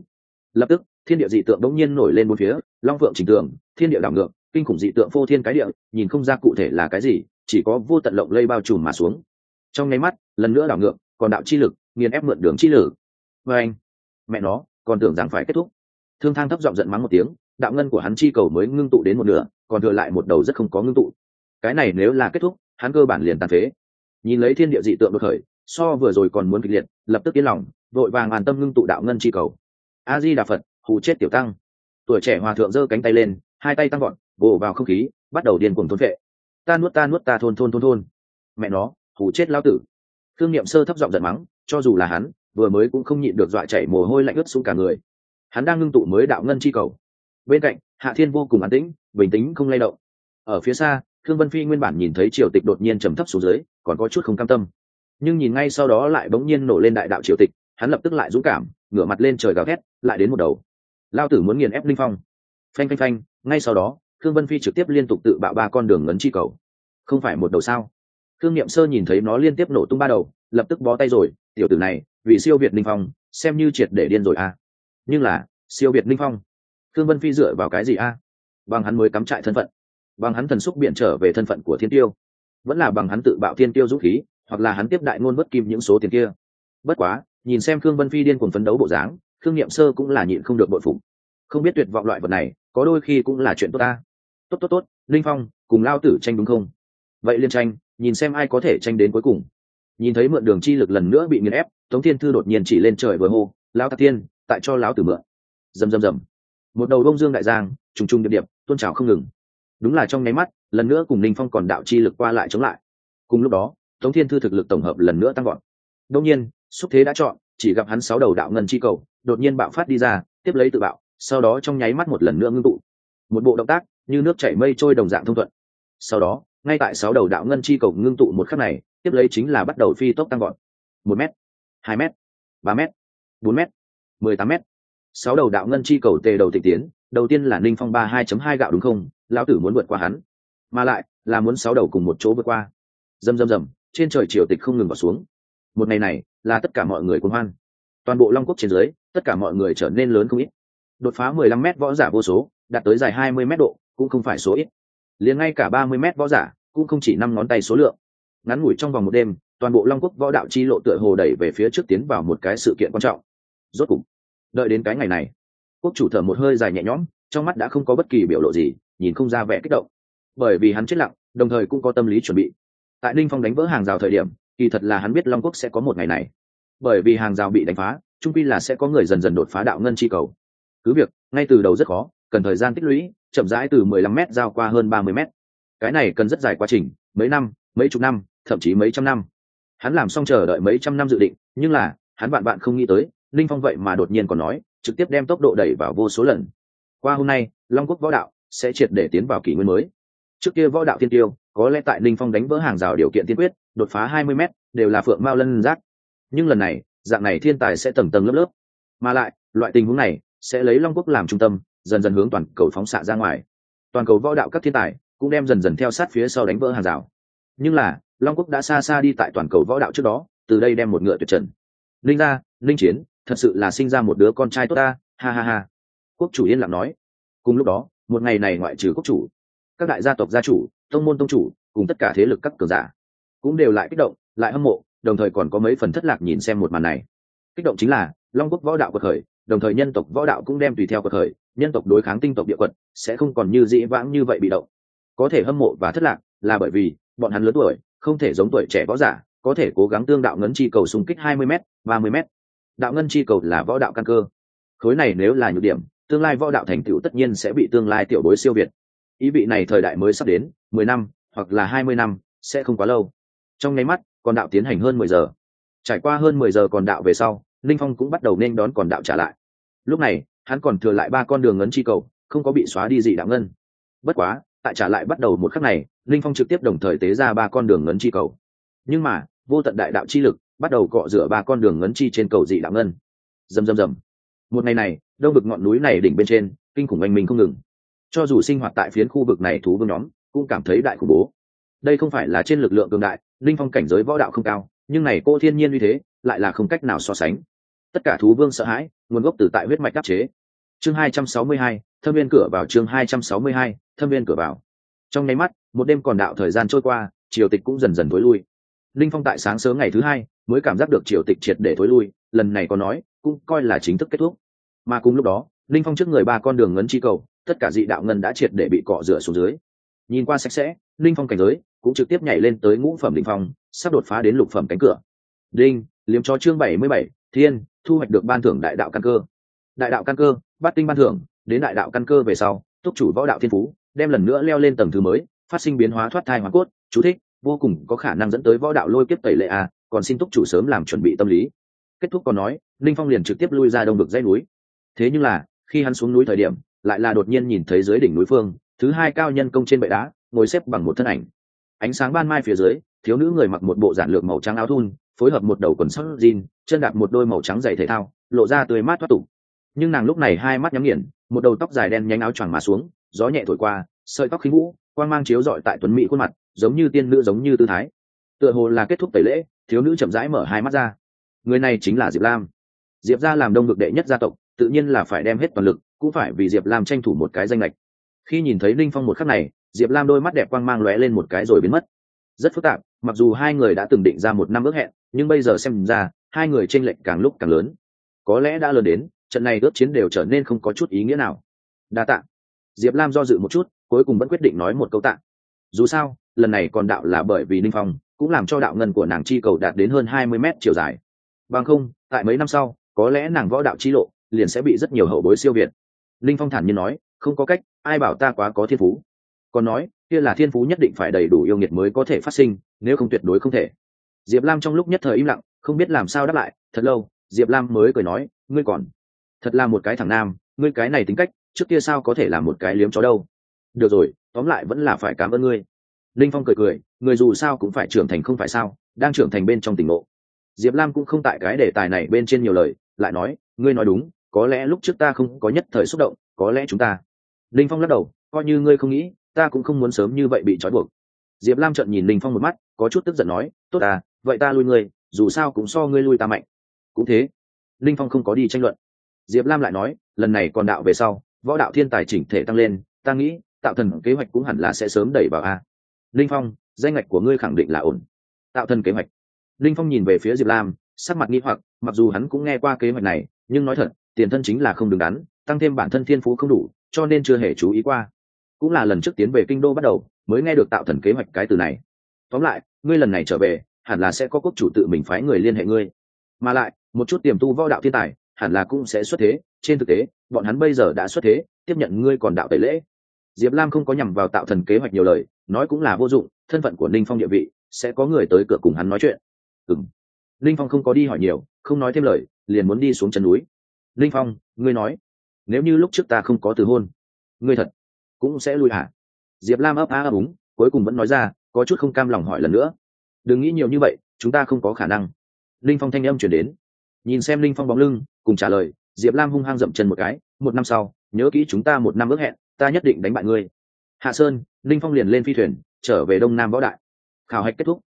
Lập tức, thiên địa dị tượng đống nhiên nổi lên bốn phía, long phượng trình tường, thiên địa đảo ngược, kinh khủng dị tượng phô thiên cái địa, nhìn không ra cụ thể là cái gì, chỉ có vô tận lộng lây bao trùm mà xuống. Trong nháy mắt, lần nữa đảo ngược, còn đạo chi lực, nghiền ép mượn đường chi lử vê anh, mẹ nó, còn tưởng rằng phải kết thúc. Thương thang thấp giọng giận mắng một tiếng, đạo ngân của hắn chi cầu mới ngưng tụ đến một nửa, còn thừa lại một đầu rất không có ngưng tụ. Cái này nếu là kết thúc, hắn cơ bản liền tàn phế. Nhìn lấy thiên địa dị tượng đột khởi, so vừa rồi còn muốn kịch liệt, lập tức yên lòng vội vàng an tâm ngưng tụ đạo ngân chi cầu. A di đà phật hù chết tiểu tăng. Tuổi trẻ hòa thượng giơ cánh tay lên, hai tay tăng gọn vồ vào không khí, bắt đầu điên cuồng thôn vệ ta nuốt ta nuốt ta thôn thôn thôn thôn. Mẹ nó, hù chết lao tử. Thương niệm sơ thấp giọng giận mắng, cho dù là hắn, vừa mới cũng không nhịn được dọa chảy mồ hôi lạnh ướt xuống cả người. Hắn đang ngưng tụ mới đạo ngân chi cầu. Bên cạnh, hạ thiên vô cùng an tĩnh, bình tĩnh không lay động. Ở phía xa thương vân phi nguyên bản nhìn thấy triều tịch đột nhiên trầm thấp xuống dưới, còn có chút không cam tâm. Nhưng nhìn ngay sau đó lại bỗng nhiên nổ lên đại đạo triều tịch hắn lập tức lại dũng cảm, ngửa mặt lên trời gào thét, lại đến một đầu. Lao tử muốn nghiền ép linh phong. Phanh phanh phanh, ngay sau đó thương vân phi trực tiếp liên tục tự bạo ba con đường ngấn chi cầu. Không phải một đầu sao? Thương n i ệ m sơ nhìn thấy nó liên tiếp nổ tung ba đầu, lập tức bó tay rồi, tiểu tử này, vì siêu việt linh phong, xem như triệt để điên rồi à nhưng là, siêu việt linh phong? Thương vân phi dựa vào cái gì a? Bằng hắn mới cắm trại thân phận. Bằng hắn thần xúc biện trở về thân phận của thiên tiêu. Vẫn là bằng hắn tự bạo thiên tiêu dũng khí, hoặc là hắn tiếp đại ngôn bất kim những số tiền kia. Bất quá nhìn xem khương vân phi điên cuồng phấn đấu bộ dáng, khương niệm sơ cũng là nhịn không được bội phục. Không biết tuyệt vọng loại vật này, có đôi khi cũng là chuyện tốt ta. Tốt tốt tốt, linh phong, cùng lao tử tranh đúng không? Vậy liên tranh, nhìn xem ai có thể tranh đến cuối cùng. Nhìn thấy mượn đường chi lực lần nữa bị nghiền ép, tống thiên thư đột nhiên chỉ lên trời vừa hô lao tạc tiên, tại cho lão tử mượn. Rầm rầm rầm. Một đầu đông dương đại giang, trùng trùng điệp điệp tôn trào không ngừng. Đúng là trong nháy mắt, lần nữa cùng ninh phong còn đạo chi lực qua lại chống lại. Cùng lúc đó, tống thiên thư thực lực tổng hợp lần nữa tăng gọn đông nhiên xúc thế đã chọn chỉ gặp hắn sáu đầu đạo ngân chi cầu đột nhiên bạo phát đi ra tiếp lấy tự bạo sau đó trong nháy mắt một lần nữa ngưng tụ. Một bộ động tác như nước chảy mây trôi đồng dạng thông thuận. Sau đó ngay tại sáu đầu đạo ngân chi cầu ngưng tụ một khắc này tiếp lấy chính là bắt đầu phi tốc tăng gọn một m hai m ba m bốn m mười tám m sáu đầu đạo ngân chi cầu tề đầu tịch tiến đầu tiên là ninh phong ba hai chấm hai gạo đúng không? Lão tử muốn vượt qua hắn. Mà lại là muốn sáu đầu cùng một chỗ vượt qua. Dầm dầm dầm, trên trời triều tịch không ngừng vào xuống. Một ngày này là tất cả mọi người quân hoan. Toàn bộ long quốc trên dưới, tất cả mọi người trở nên lớn không ít. Đột phá mười lăm m võ giả vô số, đạt tới dài hai mươi m độ, cũng không phải số ít. Liền ngay cả ba mươi m võ giả, cũng không chỉ năm ngón tay số lượng. Ngắn ngủi trong vòng một đêm, toàn bộ long quốc võ đạo chi lộ tựa hồ đẩy về phía trước tiến vào một cái sự kiện quan trọng. Rốt cục, đợi đến cái ngày này, quốc chủ thở một hơi dài nhẹ nhõm, trong mắt đã không có bất kỳ biểu lộ gì, nhìn không ra vẻ kích động. Bởi vì hắn chết lặng, đồng thời cũng có tâm lý chuẩn bị. Tại ninh phong đánh vỡ hàng rào thời điểm kỳ thật là hắn biết long quốc sẽ có một ngày này. Bởi vì hàng rào bị đánh phá trung pi là sẽ có người dần dần đột phá đạo ngân chi cầu. Cứ việc, ngay từ đầu rất khó, cần thời gian tích lũy, chậm rãi từ mười lăm m giao qua hơn ba mươi m cái này cần rất dài quá trình, mấy năm, mấy chục năm, thậm chí mấy trăm năm. Hắn làm xong chờ đợi mấy trăm năm dự định, nhưng là, hắn bạn bạn không nghĩ tới, linh phong vậy mà đột nhiên còn nói, trực tiếp đem tốc độ đẩy vào vô số lần. Qua hôm nay, long quốc võ đạo sẽ triệt để tiến vào kỷ nguyên mới. Trước kia võ đạo tiên tiêu, có lẽ tại linh phong đánh vỡ hàng rào điều kiện tiên quyết đột phá hai mươi m đều là phượng mao lân giác. Nhưng lần này, dạng này thiên tài sẽ tầng tầng lớp lớp. Mà lại, loại tình huống này sẽ lấy long quốc làm trung tâm, dần dần hướng toàn cầu phóng xạ ra ngoài. Toàn cầu võ đạo các thiên tài cũng đem dần dần theo sát phía sau đánh vỡ hàng rào. Nhưng là, long quốc đã xa xa đi tại toàn cầu võ đạo trước đó, từ đây đem một ngựa tuyệt trần. Linh gia, linh chiến, thật sự là sinh ra một đứa con trai tốt ta, ha ha ha. Quốc chủ yên lặng nói. Cùng lúc đó, một ngày này ngoại trừ quốc chủ, các đại gia tộc gia chủ, tông môn tông chủ, cùng tất cả thế lực các cường giả cũng đều lại kích động, lại hâm mộ, đồng thời còn có mấy phần thất lạc nhìn xem một màn này. Kích động chính là, long quốc võ đạo cuộc khởi, đồng thời nhân tộc võ đạo cũng đem tùy theo cuộc khởi, nhân tộc đối kháng tinh tộc địa quật, sẽ không còn như dĩ vãng như vậy bị động. Có thể hâm mộ và thất lạc là bởi vì, bọn hắn lớn tuổi, không thể giống tuổi trẻ võ giả, có thể cố gắng tương đạo ngấn chi cầu xung kích 20 m 30 m đạo ngân chi cầu là võ đạo căn cơ. Khối này nếu là nhược điểm, tương lai võ đạo thành tựu tất nhiên sẽ bị tương lai tiểu bối siêu việt. Ý vị này thời đại mới sắp đến, mười năm hoặc là hai mươi năm, sẽ không quá lâu trong nháy mắt còn đạo tiến hành hơn mười giờ. Trải qua hơn mười giờ còn đạo về sau, linh phong cũng bắt đầu nên đón còn đạo trả lại. Lúc này, hắn còn thừa lại ba con đường ngấn chi cầu, không có bị xóa đi dị đạo ngân. Bất quá, tại trả lại bắt đầu một khắc này, linh phong trực tiếp đồng thời tế ra ba con đường ngấn chi cầu. Nhưng mà, vô tận đại đạo chi lực, bắt đầu cọ rửa ba con đường ngấn chi trên cầu dị đạo ngân. Rầm rầm rầm. Một ngày này, đông vực ngọn núi này đỉnh bên trên, kinh khủng anh mình không ngừng. Cho dù sinh hoạt tại phiến khu vực này thú vương nhóm, cũng cảm thấy đại khủng bố. Đây không phải là trên lực lượng cường đại linh phong cảnh giới võ đạo không cao nhưng này cô thiên nhiên như thế lại là không cách nào so sánh. Tất cả thú vương sợ hãi nguồn gốc từ tại huyết mạch đắc chế. Chương 262, thâm viên cửa vào chương 262, thâm viên cửa vào. Trong nháy mắt một đêm còn đạo thời gian trôi qua triều tịch cũng dần dần thối lui. Linh phong tại sáng sớm ngày thứ hai mới cảm giác được triều tịch triệt để thối lui lần này có nói cũng coi là chính thức kết thúc. Mà cùng lúc đó linh phong trước người ba con đường ngấn chi cầu tất cả dị đạo ngân đã triệt để bị cọ rửa xuống dưới. Nhìn qua sạch sẽ linh phong cảnh giới cũng trực tiếp nhảy lên tới ngũ phẩm đỉnh phong, sắp đột phá đến lục phẩm cánh cửa. Đinh, liếm cho chương bảy mươi bảy, thiên, thu hoạch được ban thưởng đại đạo căn cơ. Đại đạo căn cơ, bắt tinh ban thưởng, đến đại đạo căn cơ về sau, túc chủ võ đạo thiên phú, đem lần nữa leo lên tầng thứ mới, phát sinh biến hóa thoát thai hóa cốt, chú thích, vô cùng có khả năng dẫn tới võ đạo lôi kiếp tẩy lệ a, còn xin túc chủ sớm làm chuẩn bị tâm lý. Kết thúc còn nói, linh phong liền trực tiếp lui ra đông vực dãy núi. Thế nhưng là, khi hắn xuống núi thời điểm, lại là đột nhiên nhìn thấy dưới đỉnh núi phương, thứ hai cao nhân công trên bệ đá, ngồi xếp bằng một thân ảnh ánh sáng ban mai phía dưới, thiếu nữ người mặc một bộ giản lược màu trắng áo thun, phối hợp một đầu quần sóc jean, chân đạp một đôi màu trắng giày thể thao, lộ ra tươi mát thoát tục. Nhưng nàng lúc này hai mắt nhắm nghiền, một đầu tóc dài đen nhánh áo choàng mà xuống, gió nhẹ thổi qua, sợi tóc khí vũ, quang mang chiếu rọi tại tuấn mỹ khuôn mặt, giống như tiên nữ giống như tư thái. Tựa hồ là kết thúc tẩy lễ, thiếu nữ chậm rãi mở hai mắt ra. Người này chính là diệp lam. Diệp gia làm đông vực đệ nhất gia tộc, tự nhiên là phải đem hết toàn lực, cũng phải vì diệp lam tranh thủ một cái danh lệch khi nhìn thấy linh phong một khắc này diệp lam đôi mắt đẹp quang mang lóe lên một cái rồi biến mất. Rất phức tạp, mặc dù hai người đã từng định ra một năm ước hẹn, nhưng bây giờ xem ra, hai người tranh lệch càng lúc càng lớn. Có lẽ đã lớn đến, trận này ước chiến đều trở nên không có chút ý nghĩa nào. Đa tạ. Diệp lam do dự một chút, cuối cùng vẫn quyết định nói một câu tạ. Dù sao, lần này còn đạo là bởi vì ninh phong, cũng làm cho đạo ngân của nàng chi cầu đạt đến hơn hai mươi mét chiều dài. Bằng không, tại mấy năm sau, có lẽ nàng võ đạo chi lộ liền sẽ bị rất nhiều hậu bối siêu việt. Linh phong thản nhiên nói, không có cách, ai bảo ta quá có thiên phú còn nói, kia là thiên phú nhất định phải đầy đủ yêu nghiệt mới có thể phát sinh, nếu không tuyệt đối không thể. Diệp lam trong lúc nhất thời im lặng, không biết làm sao đáp lại, thật lâu, diệp lam mới cười nói, ngươi còn, thật là một cái thằng nam, ngươi cái này tính cách, trước kia sao có thể là một cái liếm chó đâu? Được rồi, tóm lại vẫn là phải cảm ơn ngươi. Linh phong cười cười người dù sao cũng phải trưởng thành không phải sao, đang trưởng thành bên trong tỉnh ngộ. Diệp lam cũng không tại cái đề tài này bên trên nhiều lời, lại nói, ngươi nói đúng, có lẽ lúc trước ta không có nhất thời xúc động, có lẽ chúng ta. Linh phong lắc đầu, coi như ngươi không nghĩ ta cũng không muốn sớm như vậy bị trói buộc. Diệp lam trợn nhìn linh phong một mắt, có chút tức giận nói, tốt à vậy ta lui ngươi, dù sao cũng so ngươi lui ta mạnh. Cũng thế, linh phong không có đi tranh luận. Diệp lam lại nói, lần này còn đạo về sau, võ đạo thiên tài chỉnh thể tăng lên, ta nghĩ, tạo thần kế hoạch cũng hẳn là sẽ sớm đẩy vào a. Linh phong, danh ngạch của ngươi khẳng định là ổn. Tạo thần kế hoạch. Linh phong nhìn về phía diệp lam, sắc mặt nghi hoặc, mặc dù hắn cũng nghe qua kế hoạch này, nhưng nói thật, tiền thân chính là không đứng đắn, tăng thêm bản thân thiên phú không đủ, cho nên chưa hề chú ý qua cũng là lần trước tiến về kinh đô bắt đầu, mới nghe được tạo thần kế hoạch cái từ này. Tóm lại, ngươi lần này trở về, hẳn là sẽ có quốc chủ tự mình phái người liên hệ ngươi. Mà lại, một chút tiềm tu võ đạo thiên tài, hẳn là cũng sẽ xuất thế. Trên thực tế, bọn hắn bây giờ đã xuất thế, tiếp nhận ngươi còn đạo tẩy lễ. Diệp lam không có nhằm vào tạo thần kế hoạch nhiều lời, nói cũng là vô dụng, thân phận của ninh phong địa vị, sẽ có người tới cửa cùng hắn nói chuyện. Ừng ninh phong không có đi hỏi nhiều, không nói thêm lời, liền muốn đi xuống chân núi. Ninh phong, ngươi nói, nếu như lúc trước ta không có từ hôn, ngươi thật cũng sẽ lui hả diệp lam ấp á ấp úng, cuối cùng vẫn nói ra, có chút không cam lòng hỏi lần nữa. Đừng nghĩ nhiều như vậy, chúng ta không có khả năng. Linh phong thanh âm chuyển đến. Nhìn xem linh phong bóng lưng, cùng trả lời, diệp lam hung hăng dậm chân một cái, một năm sau, nhớ kỹ chúng ta một năm ước hẹn, ta nhất định đánh bại ngươi. Hạ sơn, linh phong liền lên phi thuyền, trở về đông nam võ đại. Khảo hạch kết thúc.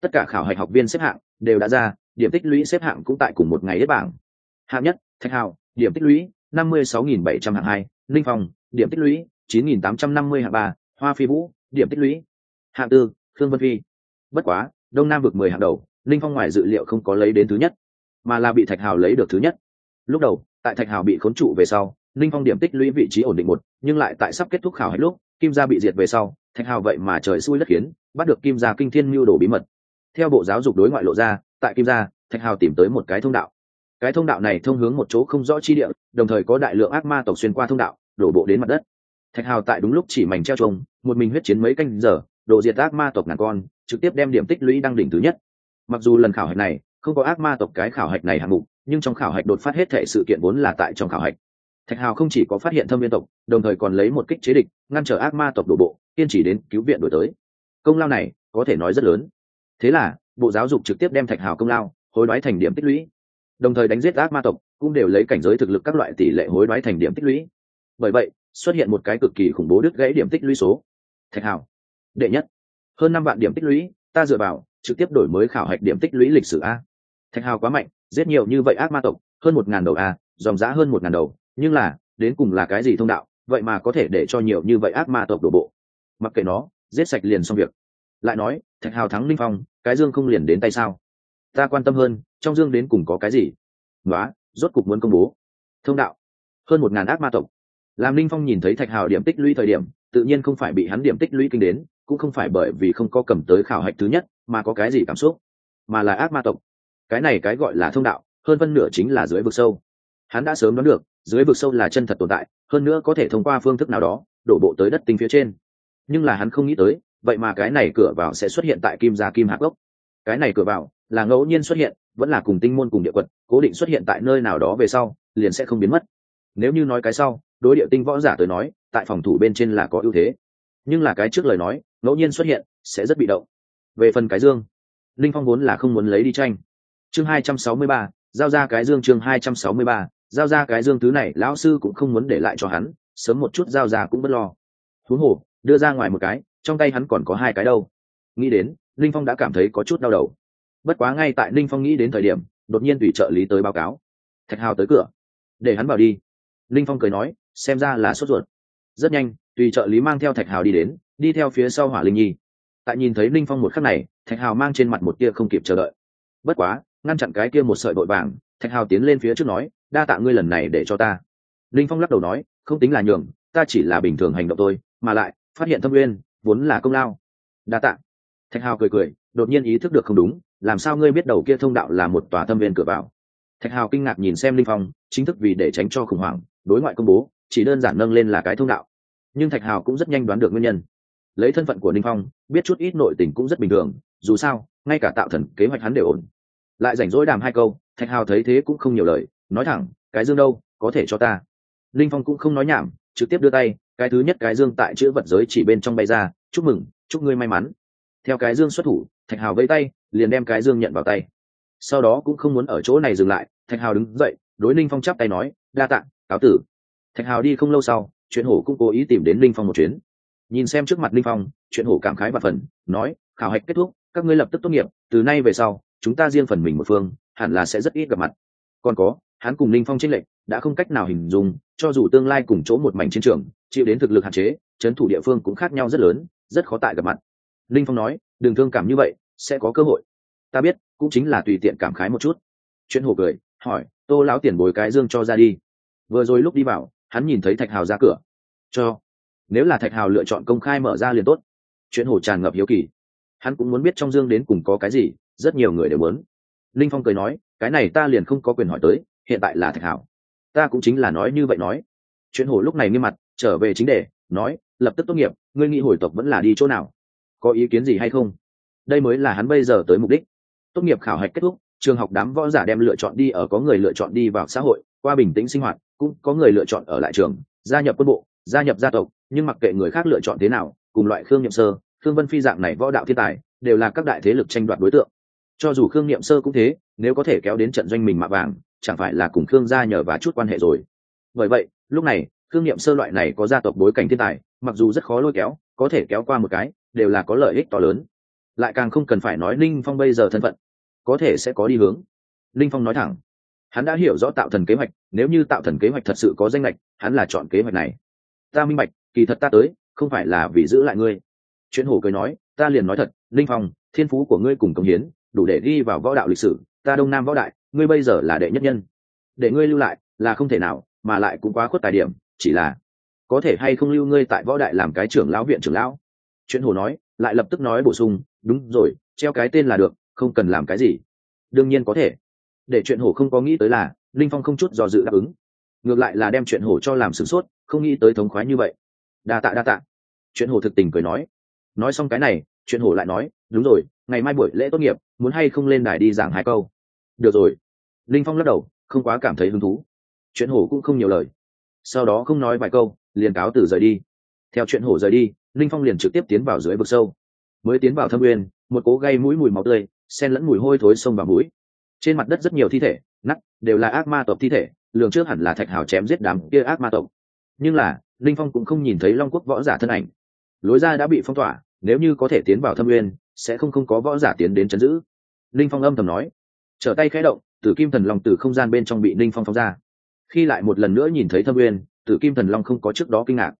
Tất cả khảo hạch học viên xếp hạng đều đã ra, điểm tích lũy xếp hạng cũng tại cùng một ngày hết bảng. Hạng nhất, thạch hào, điểm tích lũy năm mươi sáu nghìn bảy trăm hạng hai, linh phong, điểm tích lũy chín nghìn tám trăm năm mươi hạng ba, hoa phi vũ, điểm tích lũy. Hạng tư, khương vân phi. Bất quá, đông nam vực mười hạng đầu linh phong ngoài dự liệu không có lấy đến thứ nhất, mà là bị thạch hào lấy được thứ nhất. Lúc đầu, tại thạch hào bị khốn trụ về sau linh phong điểm tích lũy vị trí ổn định một, nhưng lại tại sắp kết thúc khảo hết lúc, kim gia bị diệt về sau, thạch hào vậy mà trời xui đất khiến, bắt được kim gia kinh thiên mưu đồ bí mật. Theo bộ giáo dục đối ngoại lộ ra, tại kim gia, thạch hào tìm tới một cái thông đạo. Cái thông đạo này thông hướng một chỗ không rõ chi địa, đồng thời có đại lượng ác ma tộc xuyên qua thông đạo, đổ bộ đến mặt đất thạch hào tại đúng lúc chỉ mảnh treo trông một mình huyết chiến mấy canh giờ, độ diệt ác ma tộc ngàn con, trực tiếp đem điểm tích lũy đăng đỉnh thứ nhất. Mặc dù lần khảo hạch này, không có ác ma tộc cái khảo hạch này hạng mục, nhưng trong khảo hạch đột phát hết thể sự kiện vốn là tại trong khảo hạch. Thạch hào không chỉ có phát hiện thâm viên tộc, đồng thời còn lấy một kích chế địch, ngăn trở ác ma tộc đổ bộ, kiên trì đến cứu viện đổi tới. Công lao này, có thể nói rất lớn. Thế là, bộ giáo dục trực tiếp đem thạch hào công lao, hối đoái thành điểm tích lũy. Đồng thời đánh giết ác ma tộc, cũng đều lấy cảnh giới thực lực các loại tỷ lệ hối đoái thành điểm tích lũy. Bởi vậy xuất hiện một cái cực kỳ khủng bố đứt gãy điểm tích lũy số. Thạch Hảo đệ nhất. Hơn năm vạn điểm tích lũy, ta dựa vào, trực tiếp đổi mới khảo hạch điểm tích lũy lịch sử a. Thạch hào quá mạnh, giết nhiều như vậy ác ma tộc, hơn một ngàn đầu a, dòng giá hơn một ngàn đầu. Nhưng là, đến cùng là cái gì thông đạo, vậy mà có thể để cho nhiều như vậy ác ma tộc đổ bộ. Mặc kệ nó, giết sạch liền xong việc. Lại nói, thạch hào thắng linh phong, cái dương không liền đến tay sao? Ta quan tâm hơn, trong dương đến cùng có cái gì? Nói rốt cục muốn công bố. Thông đạo. Hơn một ngàn ác ma tộc làm linh phong nhìn thấy thạch hào điểm tích lũy thời điểm, tự nhiên không phải bị hắn điểm tích lũy kinh đến, cũng không phải bởi vì không có cầm tới khảo hạch thứ nhất mà có cái gì cảm xúc, mà là ác ma tộc. Cái này cái gọi là thông đạo, hơn phân nửa chính là dưới vực sâu. Hắn đã sớm đoán được, dưới vực sâu là chân thật tồn tại, hơn nữa có thể thông qua phương thức nào đó, đổ bộ tới đất tinh phía trên. Nhưng là hắn không nghĩ tới, vậy mà cái này cửa vào sẽ xuất hiện tại kim gia kim hạc gốc cái này cửa vào là ngẫu nhiên xuất hiện, vẫn là cùng tinh môn cùng địa quật, cố định xuất hiện tại nơi nào đó về sau, liền sẽ không biến mất. Nếu như nói cái sau đối địa tinh võ giả tới nói, tại phòng thủ bên trên là có ưu thế. Nhưng là cái trước lời nói, ngẫu nhiên xuất hiện, sẽ rất bị động. Về phần cái dương, linh phong vốn là không muốn lấy đi tranh. Chương hai trăm sáu mươi ba, giao ra cái dương chương hai trăm sáu mươi ba, giao ra cái dương thứ này, lão sư cũng không muốn để lại cho hắn, sớm một chút giao ra cũng bất lo. Thú hồ, đưa ra ngoài một cái, trong tay hắn còn có hai cái đâu. Nghĩ đến, linh phong đã cảm thấy có chút đau đầu. Bất quá ngay tại linh phong nghĩ đến thời điểm, đột nhiên tùy trợ lý tới báo cáo. Thạch hào tới cửa. Để hắn vào đi. Linh phong cười nói xem ra là sốt ruột. Rất nhanh, tùy trợ lý mang theo thạch hào đi đến, đi theo phía sau hỏa linh nhi. Tại nhìn thấy linh phong một khắc này, thạch hào mang trên mặt một tia không kịp chờ đợi. Bất quá, ngăn chặn cái kia một sợi đội vàng, thạch hào tiến lên phía trước nói, đa tạ ngươi lần này để cho ta. Linh phong lắc đầu nói, không tính là nhường, ta chỉ là bình thường hành động tôi mà lại, phát hiện thâm uyên, vốn là công lao. Đa tạ. Thạch hào cười cười, đột nhiên ý thức được không đúng, làm sao ngươi biết đầu kia thông đạo là một tòa thâm viên cửa vào? Thạch hào kinh ngạc nhìn xem linh phong, chính thức vì để tránh cho khủng hoảng, đối ngoại công bố chỉ đơn giản nâng lên là cái thông đạo. Nhưng thạch hào cũng rất nhanh đoán được nguyên nhân. Lấy thân phận của ninh phong, biết chút ít nội tình cũng rất bình thường, dù sao, ngay cả tạo thần kế hoạch hắn đều ổn. Lại rảnh rỗi đàm hai câu, thạch hào thấy thế cũng không nhiều lời, nói thẳng, cái dương đâu, có thể cho ta? Ninh phong cũng không nói nhảm, trực tiếp đưa tay, cái thứ nhất cái dương tại chữ vật giới chỉ bên trong bay ra, chúc mừng, chúc ngươi may mắn. Theo cái dương xuất thủ, thạch hào vây tay, liền đem cái dương nhận vào tay. Sau đó cũng không muốn ở chỗ này dừng lại, thạch hào đứng dậy, đối ninh phong chắp tay nói, đa tạng cáo tử thạch hào đi không lâu sau, chuyện hổ cũng cố ý tìm đến linh phong một chuyến. Nhìn xem trước mặt linh phong, chuyện hổ cảm khái và phần, nói, khảo hạch kết thúc, các ngươi lập tức tốt nghiệp, từ nay về sau, chúng ta riêng phần mình một phương, hẳn là sẽ rất ít gặp mặt. Còn có, hắn cùng linh phong tranh lệch, đã không cách nào hình dung, cho dù tương lai cùng chỗ một mảnh chiến trường, chịu đến thực lực hạn chế, chấn thủ địa phương cũng khác nhau rất lớn, rất khó tại gặp mặt. Linh phong nói, đừng thương cảm như vậy, sẽ có cơ hội. Ta biết, cũng chính là tùy tiện cảm khái một chút. Chuyện Hổ cười, hỏi, tô lão tiền bồi cái dương cho ra đi. Vừa rồi lúc đi vào hắn nhìn thấy thạch hào ra cửa. Cho, nếu là thạch hào lựa chọn công khai mở ra liền tốt. Chuyện hồ tràn ngập hiếu kỳ. Hắn cũng muốn biết trong dương đến cùng có cái gì, rất nhiều người đều muốn. Linh phong cười nói, cái này ta liền không có quyền hỏi tới, hiện tại là thạch hảo ta cũng chính là nói như vậy nói. Chuyện hồ lúc này nghiêm mặt, trở về chính đề, nói, lập tức tốt nghiệp, ngươi nghĩ hồi tộc vẫn là đi chỗ nào? Có ý kiến gì hay không? Đây mới là hắn bây giờ tới mục đích. Tốt nghiệp khảo hạch kết thúc, trường học đám võ giả đem lựa chọn đi ở có người lựa chọn đi vào xã hội qua bình tĩnh sinh hoạt, cũng có người lựa chọn ở lại trường, gia nhập quân bộ, gia nhập gia tộc, nhưng mặc kệ người khác lựa chọn thế nào, cùng loại khương nhậm sơ, khương vân phi dạng này võ đạo thiên tài, đều là các đại thế lực tranh đoạt đối tượng. Cho dù khương niệm sơ cũng thế, nếu có thể kéo đến trận doanh mình mạ vàng, chẳng phải là cùng khương gia nhờ và chút quan hệ rồi. Bởi vậy, lúc này, khương niệm sơ loại này có gia tộc bối cảnh thiên tài, mặc dù rất khó lôi kéo, có thể kéo qua một cái, đều là có lợi ích to lớn. Lại càng không cần phải nói ninh phong bây giờ thân phận, có thể sẽ có đi hướng. Ninh phong nói thẳng hắn đã hiểu rõ tạo thần kế hoạch, nếu như tạo thần kế hoạch thật sự có danh lệch, hắn là chọn kế hoạch này. Ta minh bạch, kỳ thật ta tới, không phải là vì giữ lại ngươi. Chuyện hổ cười nói, ta liền nói thật, linh phong, thiên phú của ngươi cùng công hiến, đủ để ghi vào võ đạo lịch sử, ta đông nam võ đại, ngươi bây giờ là đệ nhất nhân. Để ngươi lưu lại, là không thể nào, mà lại cũng quá khuất tài điểm, chỉ là có thể hay không lưu ngươi tại võ đại làm cái trưởng lão viện trưởng lão. Chuyện hồ nói, lại lập tức nói bổ sung, đúng rồi, treo cái tên là được, không cần làm cái gì. Đương nhiên có thể để chuyện hổ không có nghĩ tới là, linh phong không chút do dự đáp ứng. Ngược lại là đem chuyện hổ cho làm sửng sốt, không nghĩ tới thống khoái như vậy. Đa tạ đa tạ. Chuyện hổ thực tình cười nói. Nói xong cái này, chuyện hổ lại nói, đúng rồi, ngày mai buổi lễ tốt nghiệp, muốn hay không lên đài đi giảng hai câu? Được rồi. Linh phong lắc đầu, không quá cảm thấy hứng thú. Chuyện hổ cũng không nhiều lời. Sau đó không nói vài câu, liền cáo từ rời đi. Theo chuyện hổ rời đi, linh phong liền trực tiếp tiến vào dưới vực sâu. Mới tiến vào thâm uyên một cố gây mũi mùi máu tươi, xen lẫn mùi hôi thối sông vào mũi trên mặt đất rất nhiều thi thể nắt đều là ác ma tộc thi thể, lường trước hẳn là thạch hào chém giết đám kia ác ma tộc. Nhưng là, linh phong cũng không nhìn thấy long quốc võ giả thân ảnh. Lối ra đã bị phong tỏa, nếu như có thể tiến vào thâm uyên sẽ không không có võ giả tiến đến chấn giữ. Linh phong âm thầm nói. Trở tay khẽ động, tử kim thần long từ không gian bên trong bị linh phong phóng ra. Khi lại một lần nữa nhìn thấy thâm uyên tử kim thần long không có trước đó kinh ngạc.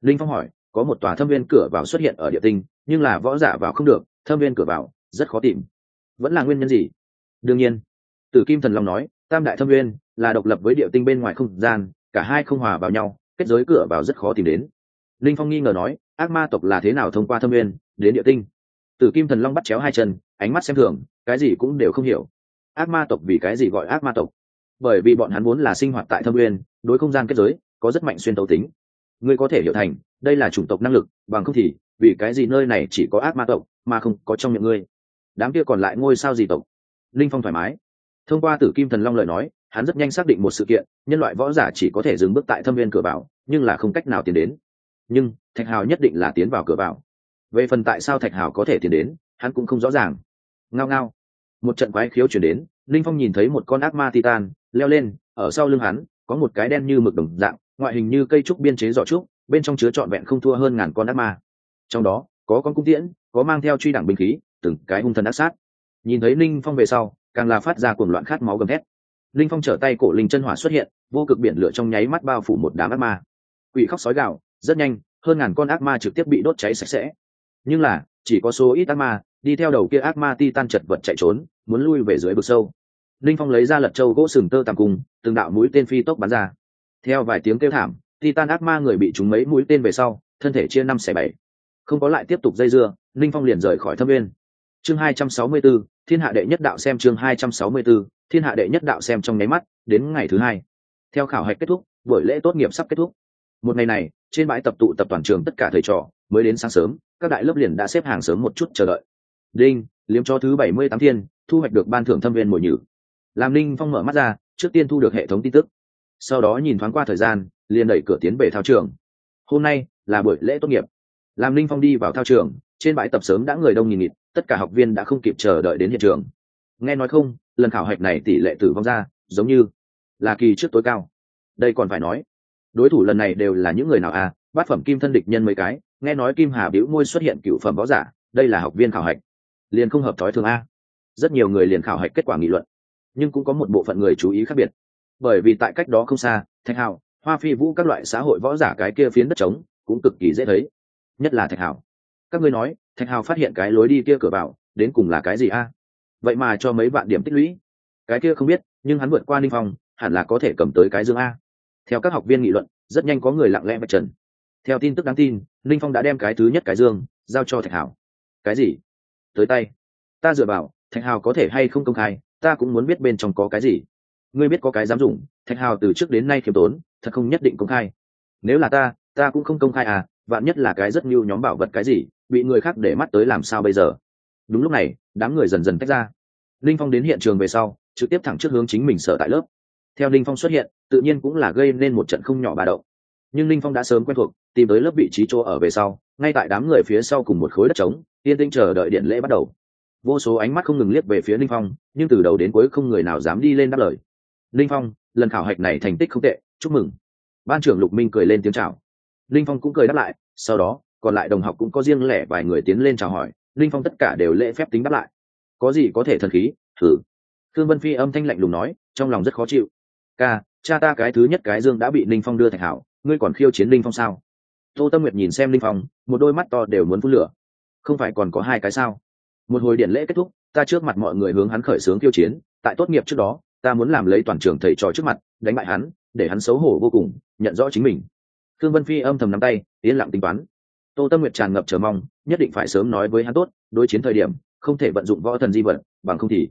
Linh phong hỏi, có một tòa thâm viên cửa vào xuất hiện ở địa tinh, nhưng là võ giả vào không được, thâm viên cửa vào, rất khó tìm. Vẫn là nguyên nhân gì? Đương nhiên tử kim thần long nói tam đại thâm nguyên là độc lập với địa tinh bên ngoài không gian cả hai không hòa vào nhau kết giới cửa vào rất khó tìm đến. Linh phong nghi ngờ nói ác ma tộc là thế nào thông qua thâm nguyên đến địa tinh? Tử kim thần long bắt chéo hai chân ánh mắt xem thường cái gì cũng đều không hiểu. Ác ma tộc vì cái gì gọi ác ma tộc? Bởi vì bọn hắn muốn là sinh hoạt tại thâm nguyên, đối không gian kết giới có rất mạnh xuyên tấu tính. Ngươi có thể hiểu thành đây là chủng tộc năng lực bằng không thì vì cái gì nơi này chỉ có ác ma tộc mà không có trong miệng ngươi? Đám kia còn lại ngôi sao gì tộc? Linh phong thoải mái. Thông qua tử kim thần long lời nói, hắn rất nhanh xác định một sự kiện, nhân loại võ giả chỉ có thể dừng bước tại thâm viên cửa vào, nhưng là không cách nào tiến đến. Nhưng, thạch hào nhất định là tiến vào cửa vào. Về phần tại sao thạch hào có thể tiến đến, hắn cũng không rõ ràng. Ngao ngao. Một trận quái khiếu chuyển đến, linh phong nhìn thấy một con ác ma titan, leo lên, ở sau lưng hắn, có một cái đen như mực đồng dạng, ngoại hình như cây trúc biên chế giỏ trúc, bên trong chứa trọn vẹn không thua hơn ngàn con ác ma. Trong đó, có con cung tiễn, có mang theo truy đẳng binh khí, từng cái hung thần ác sát nhìn thấy linh phong về sau, càng là phát ra cuồng loạn khát máu gầm thét. Linh phong trở tay cổ linh chân hỏa xuất hiện, vô cực biển lửa trong nháy mắt bao phủ một đám ác ma. Quỷ khóc sói gạo rất nhanh, hơn ngàn con ác ma trực tiếp bị đốt cháy sạch sẽ. Nhưng là, chỉ có số ít ác ma, đi theo đầu kia ác ma ti tan chật vật chạy trốn, muốn lui về dưới vực sâu. Linh phong lấy ra lật trâu gỗ sừng tơ tàng cung từng đạo mũi tên phi tốc bắn ra. Theo vài tiếng kêu thảm, titan ác ma người bị trúng mấy mũi tên về sau, thân thể chia năm xẻ bảy. Không có lại tiếp tục dây dưa linh phong liền rời khỏi thâm viên chương hai trăm sáu mươi bốn thiên hạ đệ nhất đạo xem chương hai trăm sáu mươi 264, thiên hạ đệ nhất đạo xem trong nháy mắt đến ngày thứ hai. Theo khảo hạch kết thúc buổi lễ tốt nghiệp sắp kết thúc. Một ngày này trên bãi tập tụ tập toàn trường tất cả thầy trò mới đến sáng sớm các đại lớp liền đã xếp hàng sớm một chút chờ đợi. Đinh liếm cho thứ bảy mươi tám thiên thu hoạch được ban thưởng thâm viên mồi nhử. Làm ninh phong mở mắt ra trước tiên thu được hệ thống tin tức. Sau đó nhìn thoáng qua thời gian liền đẩy cửa tiến về thao trường. Hôm nay là buổi lễ tốt nghiệp. Làm Ninh phong đi vào thao trường trên bãi tập sớm đã người đông nghìn nghịt, tất cả học viên đã không kịp chờ đợi đến hiện trường. Nghe nói không, lần khảo hạch này tỷ lệ tử vong ra, giống như là kỳ trước tối cao. Đây còn phải nói, đối thủ lần này đều là những người nào à? Bát phẩm kim thân địch nhân mấy cái, nghe nói kim hà biểu môi xuất hiện cựu phẩm võ giả, đây là học viên khảo hạch. Liền không hợp thói thường a. Rất nhiều người liền khảo hạch kết quả nghị luận, nhưng cũng có một bộ phận người chú ý khác biệt. Bởi vì tại cách đó không xa, thạch hào hoa phi vũ các loại xã hội võ giả cái kia phiến đất trống cũng cực kỳ dễ thấy, nhất là thạch hào các ngươi nói, thạch hào phát hiện cái lối đi kia cửa vào, đến cùng là cái gì a? Vậy mà cho mấy vạn điểm tích lũy. Cái kia không biết, nhưng hắn vượt qua ninh phong, hẳn là có thể cầm tới cái dương a. Theo các học viên nghị luận, rất nhanh có người lặng lẽ vạch trần. Theo tin tức đáng tin, ninh phong đã đem cái thứ nhất cái dương giao cho thạch hào. Cái gì? Tới tay. Ta dựa vào, thạch hào có thể hay không công khai, ta cũng muốn biết bên trong có cái gì. Ngươi biết có cái dám dùng, thạch hào từ trước đến nay khiêm tốn, thật không nhất định công khai. Nếu là ta ta cũng không công khai à vạn nhất là cái rất nhiều nhóm bảo vật cái gì, bị người khác để mắt tới làm sao bây giờ? Đúng lúc này, đám người dần dần tách ra. Linh phong đến hiện trường về sau, trực tiếp thẳng trước hướng chính mình sở tại lớp. Theo linh phong xuất hiện, tự nhiên cũng là gây nên một trận không nhỏ bà động. Nhưng linh phong đã sớm quen thuộc, tìm tới lớp vị trí chỗ ở về sau, ngay tại đám người phía sau cùng một khối đất trống, yên tĩnh chờ đợi điện lễ bắt đầu. Vô số ánh mắt không ngừng liếc về phía linh phong, nhưng từ đầu đến cuối không người nào dám đi lên đáp lời. Linh phong, lần khảo hạch này thành tích không tệ, chúc mừng. Ban trưởng lục minh cười lên tiếng chào linh phong cũng cười đáp lại, sau đó, còn lại đồng học cũng có riêng lẻ vài người tiến lên chào hỏi, linh phong tất cả đều lễ phép tính đáp lại. Có gì có thể thần khí? Thử. Thương vân phi âm thanh lạnh lùng nói, trong lòng rất khó chịu. Ca, cha ta cái thứ nhất cái dương đã bị linh phong đưa thành hảo, ngươi còn khiêu chiến linh phong sao? Tô tâm nguyệt nhìn xem linh phong, một đôi mắt to đều muốn phun lửa. Không phải còn có hai cái sao? Một hồi điện lễ kết thúc, ta trước mặt mọi người hướng hắn khởi xướng tiêu chiến, tại tốt nghiệp trước đó, ta muốn làm lấy toàn trường thầy trò trước mặt, đánh bại hắn, để hắn xấu hổ vô cùng, nhận rõ chính mình thương vân phi âm thầm nắm tay, yên lặng tính toán. Tô tâm nguyệt tràn ngập chờ mong, nhất định phải sớm nói với hắn tốt, đối chiến thời điểm, không thể vận dụng võ thần di vật bằng không thì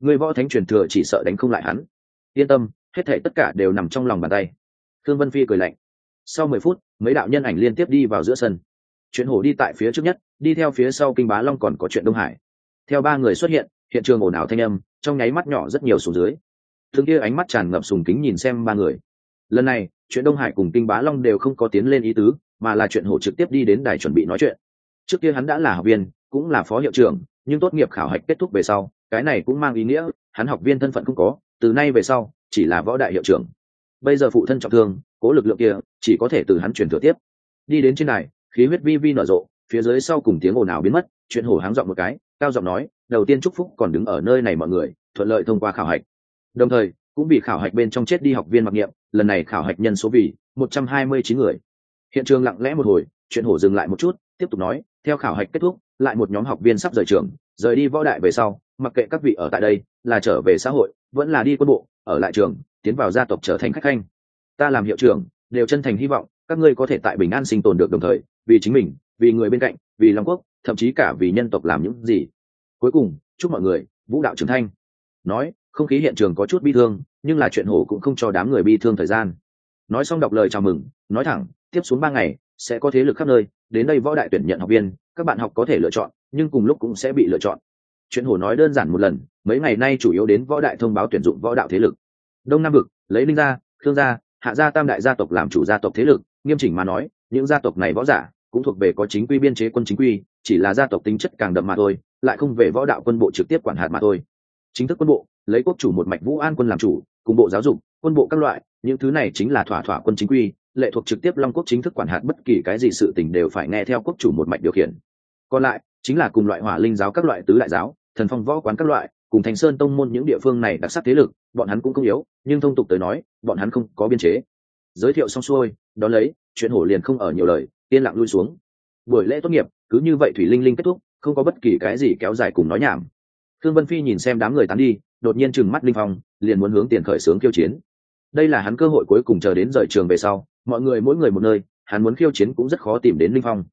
người võ thánh truyền thừa chỉ sợ đánh không lại hắn. Yên tâm, hết thể tất cả đều nằm trong lòng bàn tay. Thương vân phi cười lạnh. Sau mười phút, mấy đạo nhân ảnh liên tiếp đi vào giữa sân. Chuyện hổ đi tại phía trước nhất, đi theo phía sau kinh bá long còn có chuyện đông hải. Theo ba người xuất hiện hiện trường ồn ào thanh âm, trong nháy mắt nhỏ rất nhiều xuống dưới. Thương kia ánh mắt tràn ngập sùng kính nhìn xem ba người lần này, chuyện đông hải cùng kinh bá long đều không có tiến lên ý tứ, mà là chuyện hổ trực tiếp đi đến đài chuẩn bị nói chuyện. Trước kia hắn đã là học viên, cũng là phó hiệu trưởng, nhưng tốt nghiệp khảo hạch kết thúc về sau, cái này cũng mang ý nghĩa, hắn học viên thân phận không có, từ nay về sau, chỉ là võ đại hiệu trưởng. Bây giờ phụ thân trọng thương, cố lực lượng kia, chỉ có thể từ hắn chuyển thừa tiếp. Đi đến trên này khí huyết vi vi nở rộ, phía dưới sau cùng tiếng ồn ào biến mất, chuyện hổ háng giọng một cái, cao giọng nói, đầu tiên chúc phúc còn đứng ở nơi này mọi người, thuận lợi thông qua khảo hạch. Đồng thời cũng bị khảo hạch bên trong chết đi học viên mặc niệm, lần này khảo hạch nhân số vì một trăm hai mươi chín người. Hiện trường lặng lẽ một hồi, chuyện hổ dừng lại một chút, tiếp tục nói, theo khảo hạch kết thúc, lại một nhóm học viên sắp rời trường, rời đi võ đại về sau, mặc kệ các vị ở tại đây, là trở về xã hội, vẫn là đi quân bộ, ở lại trường, tiến vào gia tộc trở thành khách khanh. Ta làm hiệu trưởng, đều chân thành hy vọng, các ngươi có thể tại bình an sinh tồn được đồng thời, vì chính mình, vì người bên cạnh, vì long quốc, thậm chí cả vì nhân tộc làm những gì. Cuối cùng, chúc mọi người, vũ đạo trưởng thanh nói không khí hiện trường có chút bi thương, nhưng là chuyện hổ cũng không cho đám người bi thương thời gian. Nói xong đọc lời chào mừng, nói thẳng, tiếp xuống ba ngày, sẽ có thế lực khắp nơi, đến đây võ đại tuyển nhận học viên, các bạn học có thể lựa chọn, nhưng cùng lúc cũng sẽ bị lựa chọn. Chuyện hổ nói đơn giản một lần, mấy ngày nay chủ yếu đến võ đại thông báo tuyển dụng võ đạo thế lực. Đông nam vực, lấy linh gia, khương gia, hạ gia tam đại gia tộc làm chủ gia tộc thế lực, nghiêm chỉnh mà nói, những gia tộc này võ giả cũng thuộc về có chính quy biên chế quân chính quy, chỉ là gia tộc tính chất càng đậm mà thôi, lại không về võ đạo quân bộ trực tiếp quản hạt mà thôi. Chính thức quân bộ lấy quốc chủ một mạch vũ an quân làm chủ, cùng bộ giáo dục, quân bộ các loại, những thứ này chính là thỏa thỏa quân chính quy, lệ thuộc trực tiếp long quốc chính thức quản hạt bất kỳ cái gì sự tình đều phải nghe theo quốc chủ một mạch điều khiển. Còn lại, chính là cùng loại hỏa linh giáo các loại tứ đại giáo, thần phong võ quán các loại, cùng thành sơn tông môn những địa phương này đặc sắc thế lực, bọn hắn cũng không yếu, nhưng thông tục tới nói, bọn hắn không có biên chế. Giới thiệu xong xuôi đó lấy, chuyện hổ liền không ở nhiều lời, yên lặng lui xuống. Buổi lễ tốt nghiệp, cứ như vậy thủy linh linh kết thúc, không có bất kỳ cái gì kéo dài cùng nói nhảm. Thương vân phi nhìn xem đám người tán đi đột nhiên trừng mắt linh phong, liền muốn hướng tiền khởi sướng khiêu chiến. Đây là hắn cơ hội cuối cùng chờ đến rời trường về sau, mọi người mỗi người một nơi, hắn muốn khiêu chiến cũng rất khó tìm đến linh phong.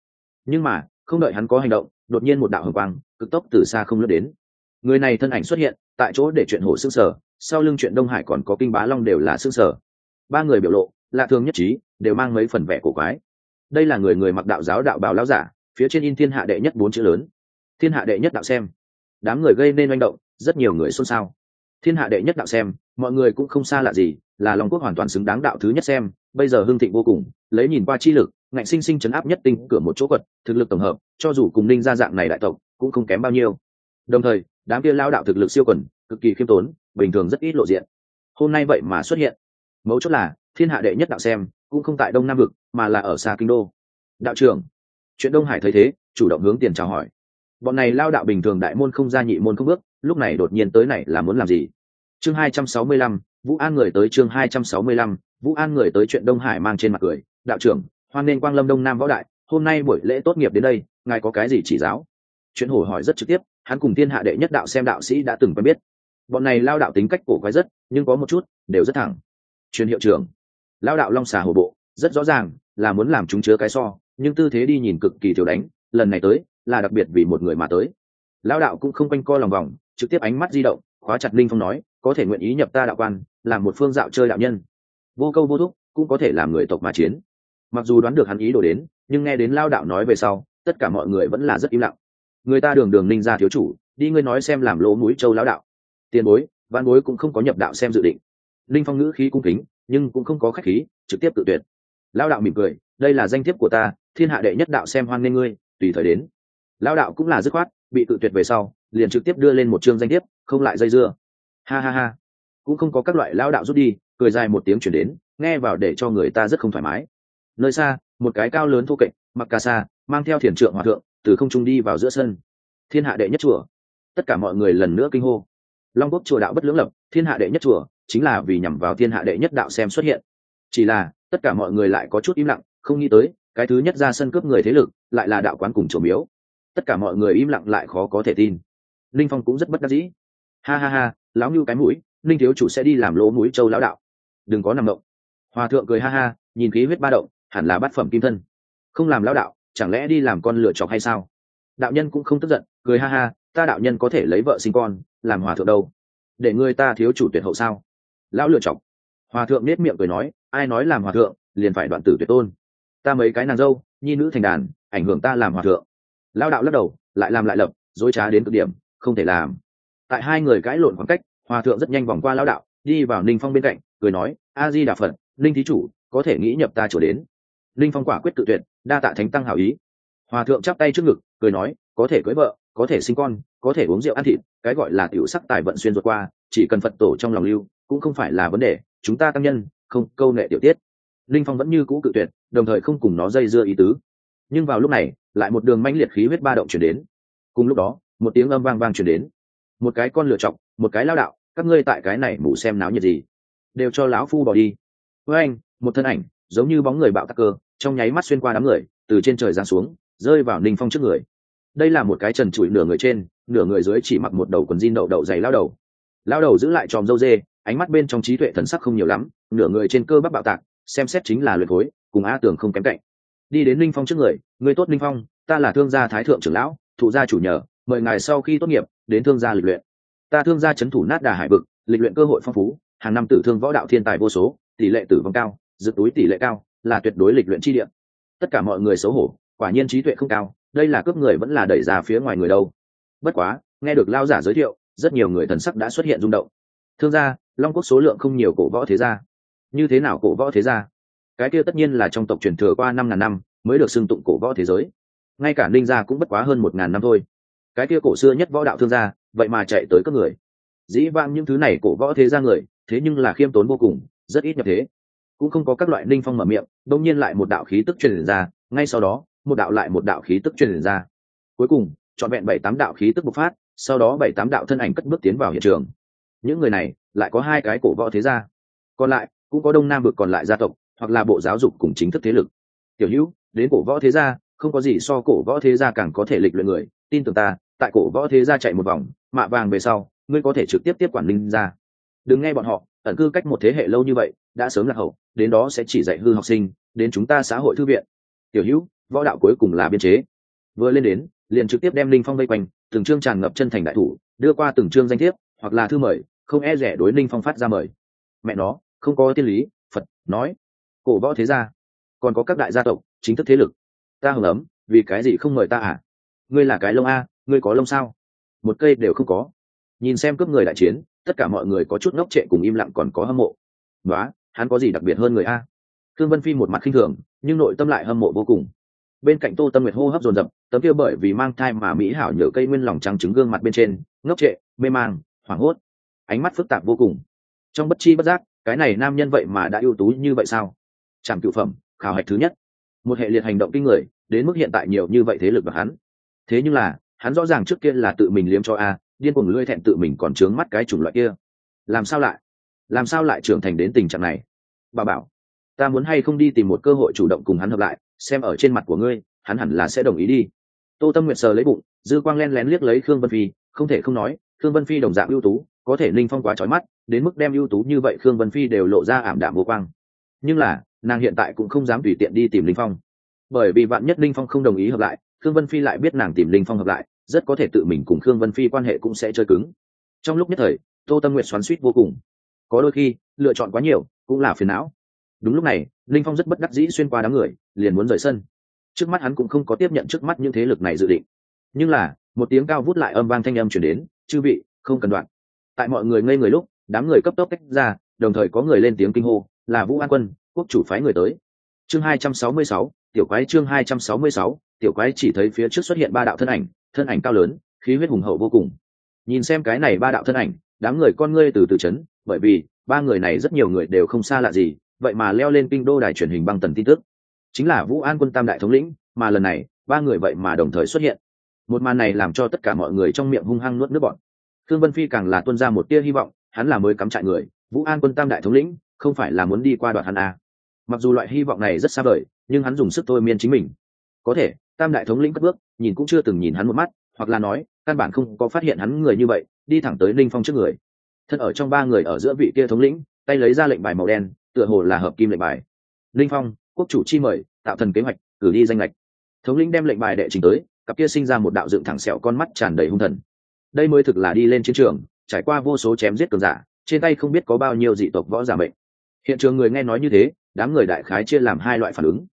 Nhưng mà, không đợi hắn có hành động, đột nhiên một đạo hồng quang, cực tốc từ xa không lướt đến. Người này thân ảnh xuất hiện, tại chỗ để chuyện hổ xương sở, sau lưng chuyện đông hải còn có kinh bá long đều là xương sở. Ba người biểu lộ, lạ thường nhất trí, đều mang mấy phần vẻ cổ quái. Đây là người người mặc đạo giáo đạo bào lao giả, phía trên in thiên hạ đệ nhất bốn chữ lớn. Thiên hạ đệ nhất đạo xem. Đám người gây nên manh động, rất nhiều người xôn xao thiên hạ đệ nhất đạo xem, mọi người cũng không xa lạ gì, là long quốc hoàn toàn xứng đáng đạo thứ nhất xem, bây giờ hưng thịnh vô cùng, lấy nhìn qua chi lực, ngạnh sinh sinh chấn áp nhất tinh cửa một chỗ quật, thực lực tổng hợp, cho dù cùng ninh ra dạng này đại tộc, cũng không kém bao nhiêu. Đồng thời, đám kia lao đạo thực lực siêu quần, cực kỳ khiêm tốn, bình thường rất ít lộ diện. Hôm nay vậy mà xuất hiện. Mấu chốt là, thiên hạ đệ nhất đạo xem, cũng không tại đông nam vực, mà là ở xa kinh đô. Đạo trưởng, chuyện đông hải thấy thế, chủ động hướng tiền chào hỏi. Bọn này lao đạo bình thường đại môn không ra nhị môn không bước lúc này đột nhiên tới này là muốn làm gì? Chương hai trăm sáu mươi lăm, vũ an người tới chương hai trăm sáu mươi lăm, vũ an người tới chuyện đông hải mang trên mặt cười. Đạo trưởng, hoan nên quang lâm đông nam võ đại, hôm nay buổi lễ tốt nghiệp đến đây, ngài có cái gì chỉ giáo? Chuyện hổ hỏi rất trực tiếp, hắn cùng thiên hạ đệ nhất đạo xem đạo sĩ đã từng quen biết. Bọn này lao đạo tính cách cổ quái rất, nhưng có một chút, đều rất thẳng. Truyền hiệu trưởng, lao đạo long xà hổ bộ, rất rõ ràng là muốn làm chúng chứa cái so, nhưng tư thế đi nhìn cực kỳ thiếu đánh, lần này tới là đặc biệt vì một người mà tới. Lao đạo cũng không quanh co lòng vòng trực tiếp ánh mắt di động, khóa chặt linh phong nói, có thể nguyện ý nhập ta đạo quan, làm một phương dạo chơi đạo nhân. Vô câu vô thúc, cũng có thể làm người tộc mà chiến. Mặc dù đoán được hắn ý đồ đến, nhưng nghe đến lao đạo nói về sau, tất cả mọi người vẫn là rất im lặng. Người ta đường đường ninh ra thiếu chủ, đi ngươi nói xem làm lỗ mũi châu lão đạo. Tiền bối, văn bối cũng không có nhập đạo xem dự định. Linh phong ngữ khí cung kính, nhưng cũng không có khách khí, trực tiếp tự tuyệt. Lão đạo mỉm cười, đây là danh thiếp của ta, thiên hạ đệ nhất đạo xem hoan nghê ngươi, tùy thời đến. Lão đạo cũng là dứt khoát, bị tự tuyệt về sau liền trực tiếp đưa lên một chương danh thiếp, không lại dây dưa. Ha ha ha. Cũng không có các loại lão đạo rút đi, cười dài một tiếng chuyển đến, nghe vào để cho người ta rất không thoải mái. Nơi xa, một cái cao lớn thô kệch, mặc ca sa, mang theo thiền trượng hòa thượng, từ không trung đi vào giữa sân. Thiên hạ đệ nhất chùa. Tất cả mọi người lần nữa kinh hô. Long quốc chùa đạo bất lưỡng lập, thiên hạ đệ nhất chùa, chính là vì nhằm vào thiên hạ đệ nhất đạo xem xuất hiện. Chỉ là, tất cả mọi người lại có chút im lặng, không nghĩ tới, cái thứ nhất ra sân cướp người thế lực, lại là đạo quán cùng chùa miếu. Tất cả mọi người im lặng lại khó có thể tin linh phong cũng rất bất đắc dĩ. Ha ha ha, lão ngưu cái mũi, linh thiếu chủ sẽ đi làm lỗ mũi châu lão đạo. Đừng có nằm động. Hòa thượng cười ha ha, nhìn khí huyết ba động, hẳn là bát phẩm kim thân. Không làm lão đạo, chẳng lẽ đi làm con lựa chọc hay sao? Đạo nhân cũng không tức giận, cười ha ha, ta đạo nhân có thể lấy vợ sinh con, làm hòa thượng đâu? Để người ta thiếu chủ tuyệt hậu sao? Lão lựa chọc. Hòa thượng nết miệng cười nói, ai nói làm hòa thượng, liền phải đoạn tử tuyệt tôn. Ta mấy cái nàng dâu, nhi nữ thành đàn, ảnh hưởng ta làm hòa thượng. Lao đạo lắc đầu, lại làm lại lập, dối trá đến cực điểm không thể làm. Tại hai người cãi lộn khoảng cách, hòa thượng rất nhanh vòng qua lao đạo, đi vào ninh phong bên cạnh, cười nói a di đà phật ninh thí chủ, có thể nghĩ nhập ta trở đến. Ninh phong quả quyết tự tuyệt, đa tạ thánh tăng hảo ý. Hòa thượng chắp tay trước ngực, cười nói, có thể cưới vợ, có thể sinh con, có thể uống rượu ăn thịt, cái gọi là tiểu sắc tài vận xuyên ruột qua, chỉ cần phật tổ trong lòng lưu, cũng không phải là vấn đề, chúng ta tăng nhân, không, câu nghệ tiểu tiết. Linh phong vẫn như cũ cự tuyệt, đồng thời không cùng nó dây dưa ý tứ. Nhưng vào lúc này, lại một đường manh liệt khí huyết ba động chuyển đến. Cùng lúc đó một tiếng âm vang vang chuyển đến. Một cái con lựa chọc, một cái lao đạo, các ngươi tại cái này mù xem náo nhiệt gì? Đều cho lão phu bỏ đi. Với anh, một thân ảnh, giống như bóng người bạo tắc cơ, trong nháy mắt xuyên qua đám người, từ trên trời giáng xuống, rơi vào ninh phong trước người. Đây là một cái trần trụi nửa người trên, nửa người dưới chỉ mặc một đầu quần jean đậu đậu dày lao đầu. Lao đầu giữ lại tròm dâu dê, ánh mắt bên trong trí tuệ thần sắc không nhiều lắm, nửa người trên cơ bắp bạo tạc, xem xét chính là luyện khối, cùng a tường không kém cạnh. Đi đến ninh phong trước người người tốt ninh phong, ta là thương gia thái thượng trưởng lão, thụ gia chủ nhờ mời ngài sau khi tốt nghiệp, đến thương gia lịch luyện. Ta thương gia c h ấ n thủ nát đà hải vực, lịch luyện cơ hội phong phú, hàng năm tử thương võ đạo thiên tài vô số, tỷ lệ tử vong cao dự túi tỷ lệ cao, là tuyệt đối lịch luyện chi điểm tất cả mọi người xấu hổ, quả nhiên trí tuệ không cao, đây là cướp người vẫn là đẩy ra phía ngoài người đâu. Bất quá, nghe được lao giả giới thiệu, rất nhiều người thần sắc đã xuất hiện rung động. Thương gia, long quốc số lượng không nhiều cổ võ thế gia. Như thế nào cổ võ thế gia? Cái kia tất nhiên là trong tộc truyền thừa qua năm ngàn năm mới được xưng tụng cổ võ thế giới. Ngay cả ninh gia cũng bất quá hơn một ngàn năm thôi cái kia cổ xưa nhất võ đạo thương gia, vậy mà chạy tới các người. Dĩ vang những thứ này cổ võ thế gia người, thế nhưng là khiêm tốn vô cùng, rất ít nhập thế. Cũng không có các loại ninh phong mở miệng, đông nhiên lại một đạo khí tức truyền ra, ngay sau đó, một đạo lại một đạo khí tức truyền ra. Cuối cùng, trọn vẹn bảy tám đạo khí tức bộc phát, sau đó bảy tám đạo thân ảnh cất bước tiến vào hiện trường. Những người này, lại có hai cái cổ võ thế gia. Còn lại, cũng có đông nam vực còn lại gia tộc, hoặc là bộ giáo dục cùng chính thức thế lực. Tiểu hữu, đến cổ võ thế gia, không có gì so cổ võ thế gia càng có thể lịch luyện người, tin tưởng ta tại cổ võ thế gia chạy một vòng, mạ vàng về sau, ngươi có thể trực tiếp tiếp quản linh ra đừng nghe bọn họ, ẩn cư cách một thế hệ lâu như vậy, đã sớm lạc hậu, đến đó sẽ chỉ dạy hư học sinh, đến chúng ta xã hội thư viện. Tiểu hữu, võ đạo cuối cùng là biên chế. Vừa lên đến, liền trực tiếp đem linh phong vây quanh, từng chương tràn ngập chân thành đại thủ, đưa qua từng chương danh thiếp, hoặc là thư mời, không e rẻ đối linh phong phát ra mời. Mẹ nó, không có tiên lý, phật, nói. Cổ võ thế gia, còn có các đại gia tộc, chính thức thế lực. Ta hưởng ấm, vì cái gì không mời ta à? Ngươi là cái lông a ngươi có lông sao? Một cây đều không có. Nhìn xem cướp người đại chiến, tất cả mọi người có chút ngốc trệ cùng im lặng còn có hâm mộ. Nói hắn có gì đặc biệt hơn người a? Thương vân phi một mặt khinh thường, nhưng nội tâm lại hâm mộ vô cùng. Bên cạnh tô tâm nguyệt hô hấp dồn dập, tấm kia bởi vì mang thai mà mỹ hảo nhờ cây nguyên lòng trắng trứng gương mặt bên trên, ngốc trệ, mê mang, hoảng hốt. Ánh mắt phức tạp vô cùng. Trong bất chi bất giác, cái này nam nhân vậy mà đã ưu tú như vậy sao? Chẳng cựu phẩm, khảo hạch thứ nhất. Một hệ liệt hành động kinh người, đến mức hiện tại nhiều như vậy thế lực và hắn. Thế nhưng là hắn rõ ràng trước kia là tự mình liếm cho a, điên cuồng lưỡi thẹn tự mình còn trướng mắt cái chủng loại kia. Làm sao lại? Làm sao lại trưởng thành đến tình trạng này? Bà bảo, ta muốn hay không đi tìm một cơ hội chủ động cùng hắn hợp lại, xem ở trên mặt của ngươi, hắn hẳn là sẽ đồng ý đi. Tô tâm nguyện sờ lấy bụng, dư quang len lén liếc lấy khương vân phi, không thể không nói, khương vân phi đồng dạng ưu tú, có thể linh phong quá trói mắt, đến mức đem ưu tú như vậy khương vân phi đều lộ ra ảm đạm vô quang. Nhưng là, nàng hiện tại cũng không dám tùy tiện đi tìm linh phong. Bởi vì bạn nhất linh phong không đồng ý hợp lại khương vân phi lại biết nàng tìm linh phong hợp lại rất có thể tự mình cùng khương vân phi quan hệ cũng sẽ chơi cứng. Trong lúc nhất thời tô tâm Nguyệt xoắn xuýt vô cùng. Có đôi khi lựa chọn quá nhiều cũng là phiền não. Đúng lúc này linh phong rất bất đắc dĩ xuyên qua đám người liền muốn rời sân. Trước mắt hắn cũng không có tiếp nhận trước mắt những thế lực này dự định. Nhưng là một tiếng cao vút lại âm vang thanh âm truyền đến chư vị không cần đoạn. Tại mọi người ngây người lúc đám người cấp tốc tách ra đồng thời có người lên tiếng kinh hô là vũ an quân quốc chủ phái người tới. Chương 266, tiểu quái chương 266, tiểu quái chỉ thấy phía trước xuất hiện ba đạo thân ảnh thân ảnh cao lớn, khí huyết hùng hậu vô cùng. Nhìn xem cái này ba đạo thân ảnh, đám người con ngươi từ từ chấn, bởi vì ba người này rất nhiều người đều không xa lạ gì, vậy mà leo lên kinh đô đài truyền hình băng tần tin tức. Chính là vũ an quân tam đại thống lĩnh, mà lần này, ba người vậy mà đồng thời xuất hiện. Một màn này làm cho tất cả mọi người trong miệng hung hăng nuốt nước bọn thương vân phi càng là tuân ra một tia hy vọng, hắn là mới cắm trại người, vũ an quân tam đại thống lĩnh, không phải là muốn đi qua đoạn hắn à. mặc dù loại hy vọng này rất xa vời, nhưng hắn dùng sức thôi miên chính mình. Có thể tam đại thống lĩnh cất bước, nhìn cũng chưa từng nhìn hắn một mắt, hoặc là nói, căn bản không có phát hiện hắn người như vậy, đi thẳng tới linh phong trước người. Thân ở trong ba người ở giữa vị kia thống lĩnh, tay lấy ra lệnh bài màu đen, tựa hồ là hợp kim lệnh bài. Linh phong, quốc chủ chi mời, tạo thần kế hoạch, cử đi danh lệch. Thống lĩnh đem lệnh bài đệ trình tới, cặp kia sinh ra một đạo dựng thẳng sẹo con mắt tràn đầy hung thần. Đây mới thực là đi lên chiến trường, trải qua vô số chém giết cường giả, trên tay không biết có bao nhiêu dị tộc võ giả mệnh. Hiện trường người nghe nói như thế, đám người đại khái chia làm hai loại phản ứng.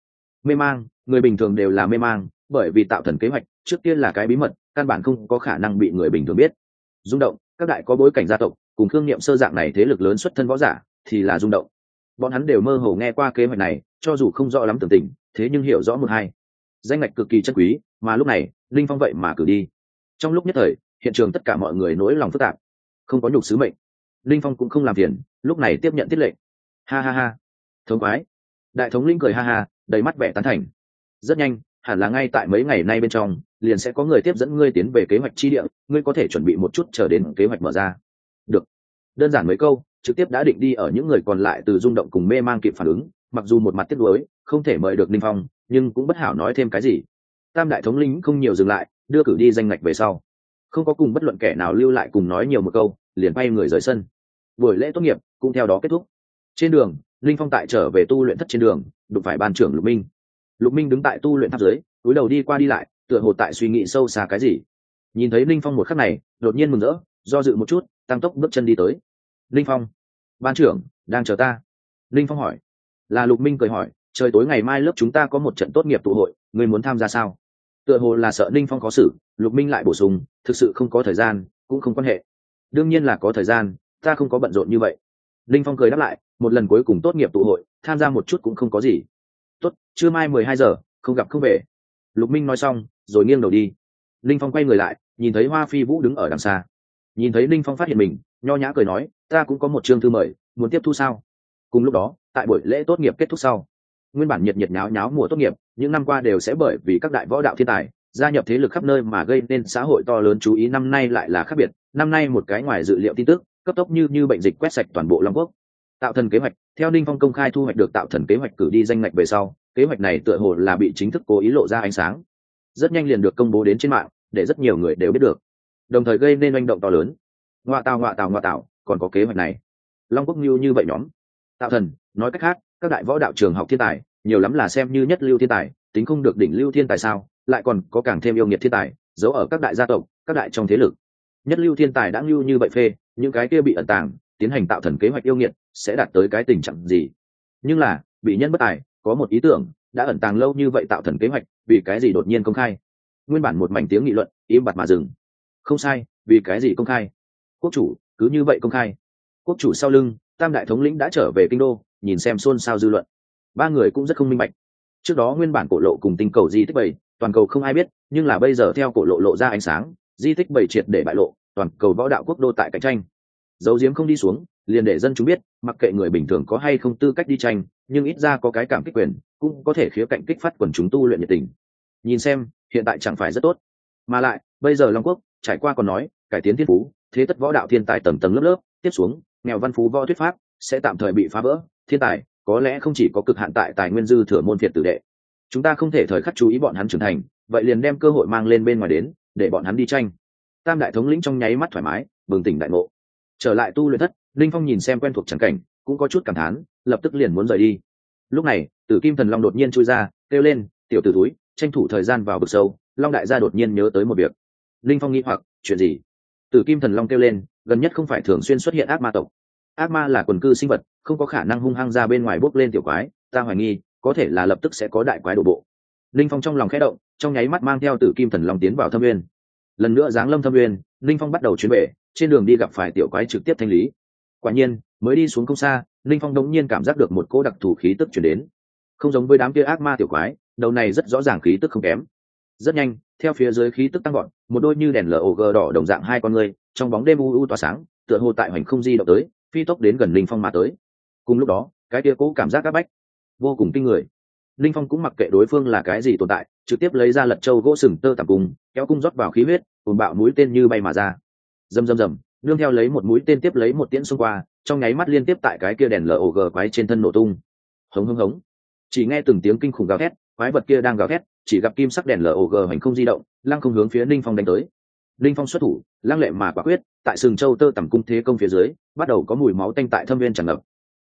Mê mang, người bình thường đều là mê mang bởi vì tạo thần kế hoạch, trước tiên là cái bí mật, căn bản không có khả năng bị người bình thường biết. Rung động, các đại có bối cảnh gia tộc, cùng thương nghiệm sơ dạng này thế lực lớn xuất thân võ giả, thì là rung động. Bọn hắn đều mơ hồ nghe qua kế hoạch này, cho dù không rõ lắm tưởng tình, thế nhưng hiểu rõ một hai. Danh ngạch cực kỳ chân quý, mà lúc này, linh phong vậy mà cử đi. Trong lúc nhất thời, hiện trường tất cả mọi người nỗi lòng phức tạp, không có nhục sứ mệnh. Linh phong cũng không làm phiền, lúc này tiếp nhận tiết lệnh. Ha ha ha. Thống quái. Đại thống linh cười ha ha, đầy mắt vẻ tán thành. Rất nhanh hẳn là ngay tại mấy ngày nay bên trong, liền sẽ có người tiếp dẫn ngươi tiến về kế hoạch chi địa, ngươi có thể chuẩn bị một chút chờ đến kế hoạch mở ra. Được. Đơn giản mấy câu, trực tiếp đã định đi ở những người còn lại từ rung động cùng mê mang kịp phản ứng, mặc dù một mặt tiếc nuối, không thể mời được ninh phong, nhưng cũng bất hảo nói thêm cái gì. Tam đại thống lĩnh không nhiều dừng lại, đưa cử đi danh ngạch về sau. Không có cùng bất luận kẻ nào lưu lại cùng nói nhiều một câu, liền bay người rời sân. Buổi lễ tốt nghiệp cũng theo đó kết thúc. Trên đường linh phong tại trở về tu luyện thất trên đường, đụng phải ban trưởng lục minh lục minh đứng tại tu luyện tháp dưới, túi đầu đi qua đi lại, tựa hồ tại suy nghĩ sâu xa cái gì. Nhìn thấy linh phong một khắc này, đột nhiên mừng rỡ, do dự một chút, tăng tốc bước chân đi tới. Linh phong, ban trưởng đang chờ ta. Linh phong hỏi. Là lục minh cười hỏi, trời tối ngày mai lớp chúng ta có một trận tốt nghiệp tụ hội người muốn tham gia sao? Tựa hồ là sợ linh phong có xử, lục minh lại bổ sung, thực sự không có thời gian, cũng không quan hệ. Đương nhiên là có thời gian, ta không có bận rộn như vậy. Linh phong cười đáp lại, một lần cuối cùng tốt nghiệp tụ hội, tham gia một chút cũng không có gì tốt chưa mai mười hai giờ, không gặp không về. Lục minh nói xong, rồi nghiêng đầu đi. Linh phong quay người lại, nhìn thấy hoa phi vũ đứng ở đằng xa. Nhìn thấy linh phong phát hiện mình, nho nhã cười nói, ta cũng có một chương thư mời, muốn tiếp thu sao? Cùng lúc đó, tại buổi lễ tốt nghiệp kết thúc sau, nguyên bản nhiệt nhiệt nháo nháo mùa tốt nghiệp, những năm qua đều sẽ bởi vì các đại võ đạo thiên tài, gia nhập thế lực khắp nơi mà gây nên xã hội to lớn chú ý, năm nay lại là khác biệt. Năm nay một cái ngoài dự liệu tin tức, cấp tốc như như bệnh dịch quét sạch toàn bộ long quốc tạo thần kế hoạch, theo ninh phong công khai thu hoạch được tạo thần kế hoạch cử đi danh ngạch về sau, kế hoạch này tựa hồ là bị chính thức cố ý lộ ra ánh sáng. Rất nhanh liền được công bố đến trên mạng, để rất nhiều người đều biết được. Đồng thời gây nên manh động to lớn. Ngoại tào ngoại tào ngoại tào, còn có kế hoạch này. Long quốc như như vậy nhóm. Tạo thần, nói cách khác, các đại võ đạo trường học thiên tài, nhiều lắm là xem như nhất lưu thiên tài, tính không được đỉnh lưu thiên tài sao, lại còn có càng thêm yêu nghiệt thiên tài, giấu ở các đại gia tộc, các đại trong thế lực. Nhất lưu thiên tài đã lưu như vậy phê, những cái kia bị ẩn tàng tiến hành tạo thần kế hoạch yêu nghiệt sẽ đạt tới cái tình trạng gì. Nhưng là, bị nhân bất tài, có một ý tưởng, đã ẩn tàng lâu như vậy tạo thần kế hoạch, vì cái gì đột nhiên công khai? Nguyên bản một mảnh tiếng nghị luận, im bặt mà dừng. Không sai, vì cái gì công khai? Quốc chủ, cứ như vậy công khai. Quốc chủ sau lưng, tam đại thống lĩnh đã trở về kinh đô, nhìn xem xôn xao dư luận. Ba người cũng rất không minh bạch. Trước đó nguyên bản cổ lộ cùng tinh cầu di tích bảy, toàn cầu không ai biết, nhưng là bây giờ theo cổ lộ lộ ra ánh sáng, di tích bảy triệt để bại lộ, toàn cầu võ đạo quốc đô tại cạnh tranh dấu diếm không đi xuống, liền để dân chúng biết, mặc kệ người bình thường có hay không tư cách đi tranh, nhưng ít ra có cái cảm kích quyền, cũng có thể khía cạnh kích phát quần chúng tu luyện nhiệt tình. Nhìn xem, hiện tại chẳng phải rất tốt. Mà lại, bây giờ long quốc, trải qua còn nói, cải tiến thiên phú, thế tất võ đạo thiên tài tầng tầng lớp lớp, tiếp xuống, nghèo văn phú võ thuyết pháp, sẽ tạm thời bị phá vỡ. Thiên tài, có lẽ không chỉ có cực hạn tại tài nguyên dư thừa môn phiệt tử đệ. Chúng ta không thể thời khắc chú ý bọn hắn trưởng thành, vậy liền đem cơ hội mang lên bên ngoài đến, để bọn hắn đi tranh. Tam đại thống lĩnh trong nháy mắt thoải mái, bừng tỉnh đại ngộ trở lại tu luyện thất, linh phong nhìn xem quen thuộc trắng cảnh, cũng có chút cảm thán, lập tức liền muốn rời đi. Lúc này, tử kim thần long đột nhiên chui ra, kêu lên, tiểu tử túi tranh thủ thời gian vào vực sâu. Long đại gia đột nhiên nhớ tới một việc. Linh phong nghĩ hoặc, chuyện gì? Tử kim thần long kêu lên, gần nhất không phải thường xuyên xuất hiện ác ma tộc. Ác ma là quần cư sinh vật, không có khả năng hung hăng ra bên ngoài bốc lên tiểu quái, ta hoài nghi, có thể là lập tức sẽ có đại quái đổ bộ. Linh phong trong lòng khẽ động, trong nháy mắt mang theo tử kim thần long tiến vào thâm nguyên. Lần nữa giáng lâm thâm nguyên, linh phong bắt đầu chuyến bể trên đường đi gặp phải tiểu quái trực tiếp thanh lý. Quả nhiên, mới đi xuống không xa, linh phong đống nhiên cảm giác được một cỗ đặc thù khí tức chuyển đến. Không giống với đám kia ác ma tiểu quái, đầu này rất rõ ràng khí tức không kém. Rất nhanh, theo phía dưới khí tức tăng gọn một đôi như đèn log đỏ đồng dạng hai con người, trong bóng đêm u u tỏa sáng, tựa hồ tại hoành không di động tới, phi tốc đến gần linh phong mà tới. Cùng lúc đó, cái kia cố cảm giác áp bách, vô cùng kinh người. Linh phong cũng mặc kệ đối phương là cái gì tồn tại, trực tiếp lấy ra lật trâu gỗ sừng tơ tạp cung kéo cung rót vào khí huyết ồn bạo mũi tên như bay mà ra rầm rầm rầm, nương theo lấy một mũi tên tiếp lấy một tiễn xông qua, trong nháy mắt liên tiếp tại cái kia đèn log quái trên thân nổ tung. Hống hống hống. Chỉ nghe từng tiếng kinh khủng gào thét, quái vật kia đang gào thét, chỉ gặp kim sắc đèn log hành không di động, lăng không hướng phía ninh phong đánh tới. Ninh phong xuất thủ, lăng lệ mà quả quyết, tại sừng châu tơ tầm cung thế công phía dưới, bắt đầu có mùi máu tanh tại thâm viên tràn ngập.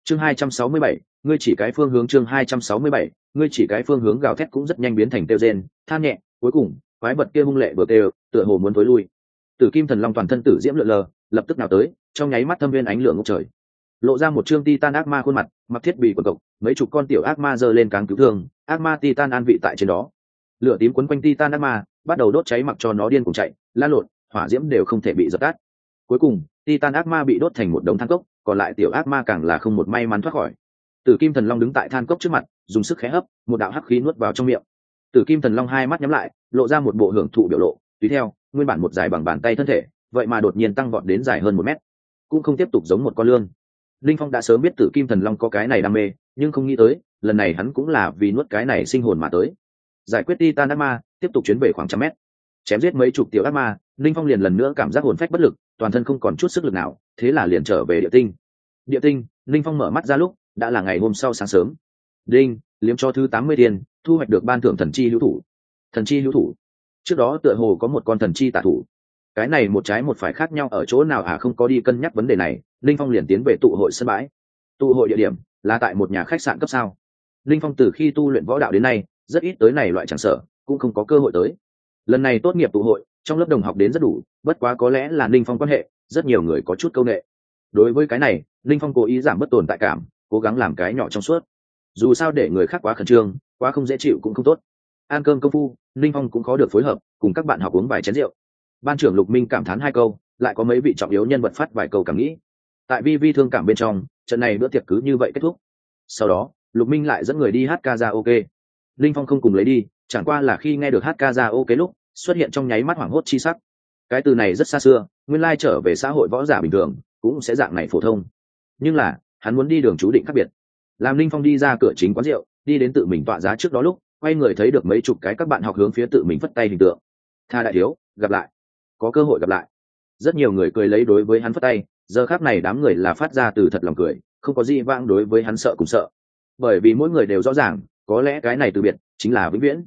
Chương hai trăm sáu mươi bảy, ngươi chỉ cái phương hướng chương hai trăm sáu mươi bảy, ngươi chỉ cái phương hướng gào thét cũng rất nhanh biến thành tiêu rên, than nhẹ, cuối cùng, quái vật kia hung lệ vừa kêu, tựa hồ muốn tối lui tử kim thần long toàn thân tử diễm lượn lờ, lập tức nào tới, trong nháy mắt thâm viên ánh lửa ngốc trời. Lộ ra một chương titan ác ma khuôn mặt, mặc thiết bị quần cộc, mấy chục con tiểu ác ma giơ lên cáng cứu thương, ác ma titan an vị tại trên đó. Lửa tím quấn quanh titan ác ma, bắt đầu đốt cháy mặc cho nó điên cùng chạy lan lộn, hỏa diễm đều không thể bị dập tắt. Cuối cùng, titan ác ma bị đốt thành một đống than cốc, còn lại tiểu ác ma càng là không một may mắn thoát khỏi. Tử kim thần long đứng tại than cốc trước mặt, dùng sức khé hấp, một đạo hắc khí nuốt vào trong miệng. Tử kim thần long hai mắt nhắm lại, lộ ra một bộ hưởng thụ biểu lộ, tùy theo nguyên bản một dài bằng bàn tay thân thể, vậy mà đột nhiên tăng vọt đến dài hơn một mét. Cũng không tiếp tục giống một con lươn. Linh phong đã sớm biết tử kim thần long có cái này đam mê, nhưng không nghĩ tới, lần này hắn cũng là vì nuốt cái này sinh hồn mà tới. Giải quyết titan ác ma, tiếp tục chuyến về khoảng trăm mét. Chém giết mấy chục tiểu ác ma, linh phong liền lần nữa cảm giác hồn phách bất lực, toàn thân không còn chút sức lực nào, thế là liền trở về địa tinh. Địa tinh, linh phong mở mắt ra lúc, đã là ngày hôm sau sáng sớm. Đinh, liếm cho thứ tám mươi tiền, thu hoạch được ban thưởng thần chi hữu thủ. Thần chi hữu thủ trước đó tựa hồ có một con thần chi tả thủ. Cái này một trái một phải khác nhau ở chỗ nào à không có đi cân nhắc vấn đề này. Linh phong liền tiến về tụ hội sân bãi. Tụ hội địa điểm là tại một nhà khách sạn cấp sao. Linh phong từ khi tu luyện võ đạo đến nay, rất ít tới này loại chẳng sở cũng không có cơ hội tới. Lần này tốt nghiệp tụ hội, trong lớp đồng học đến rất đủ, bất quá có lẽ là linh phong quan hệ, rất nhiều người có chút c â u n ệ đối với cái này, linh phong cố ý giảm bất tồn tại cảm, cố gắng làm cái nhỏ trong suốt. Dù sao để người khác quá khẩn trương, quá không dễ chịu cũng không tốt ăn cơm công phu linh phong cũng khó được phối hợp, cùng các bạn học uống vài chén rượu. Ban trưởng lục minh cảm thán hai câu, lại có mấy vị trọng yếu nhân vật phát vài câu cảm nghĩ. Tại vi vi thương cảm bên trong, trận này bữa tiệc cứ như vậy kết thúc. Sau đó, lục minh lại dẫn người đi hát ca ra ok linh phong không cùng lấy đi, chẳng qua là khi nghe được hát ca ra ok lúc, xuất hiện trong nháy mắt hoảng hốt chi sắc. Cái từ này rất xa xưa, nguyên lai trở về xã hội võ giả bình thường, cũng sẽ dạng này phổ thông. Nhưng là, hắn muốn đi đường chú định khác biệt. Làm linh phong đi ra cửa chính quán rượu, đi đến tự mình tọa giá trước đó lúc quay người thấy được mấy chục cái các bạn học hướng phía tự mình phất tay hình tượng. Tha đại thiếu, gặp lại. Có cơ hội gặp lại. Rất nhiều người cười lấy đối với hắn phất tay, giờ khác này đám người là phát ra từ thật lòng cười, không có gì vãng đối với hắn sợ cùng sợ. Bởi vì mỗi người đều rõ ràng, có lẽ cái này từ biệt chính là vĩnh viễn.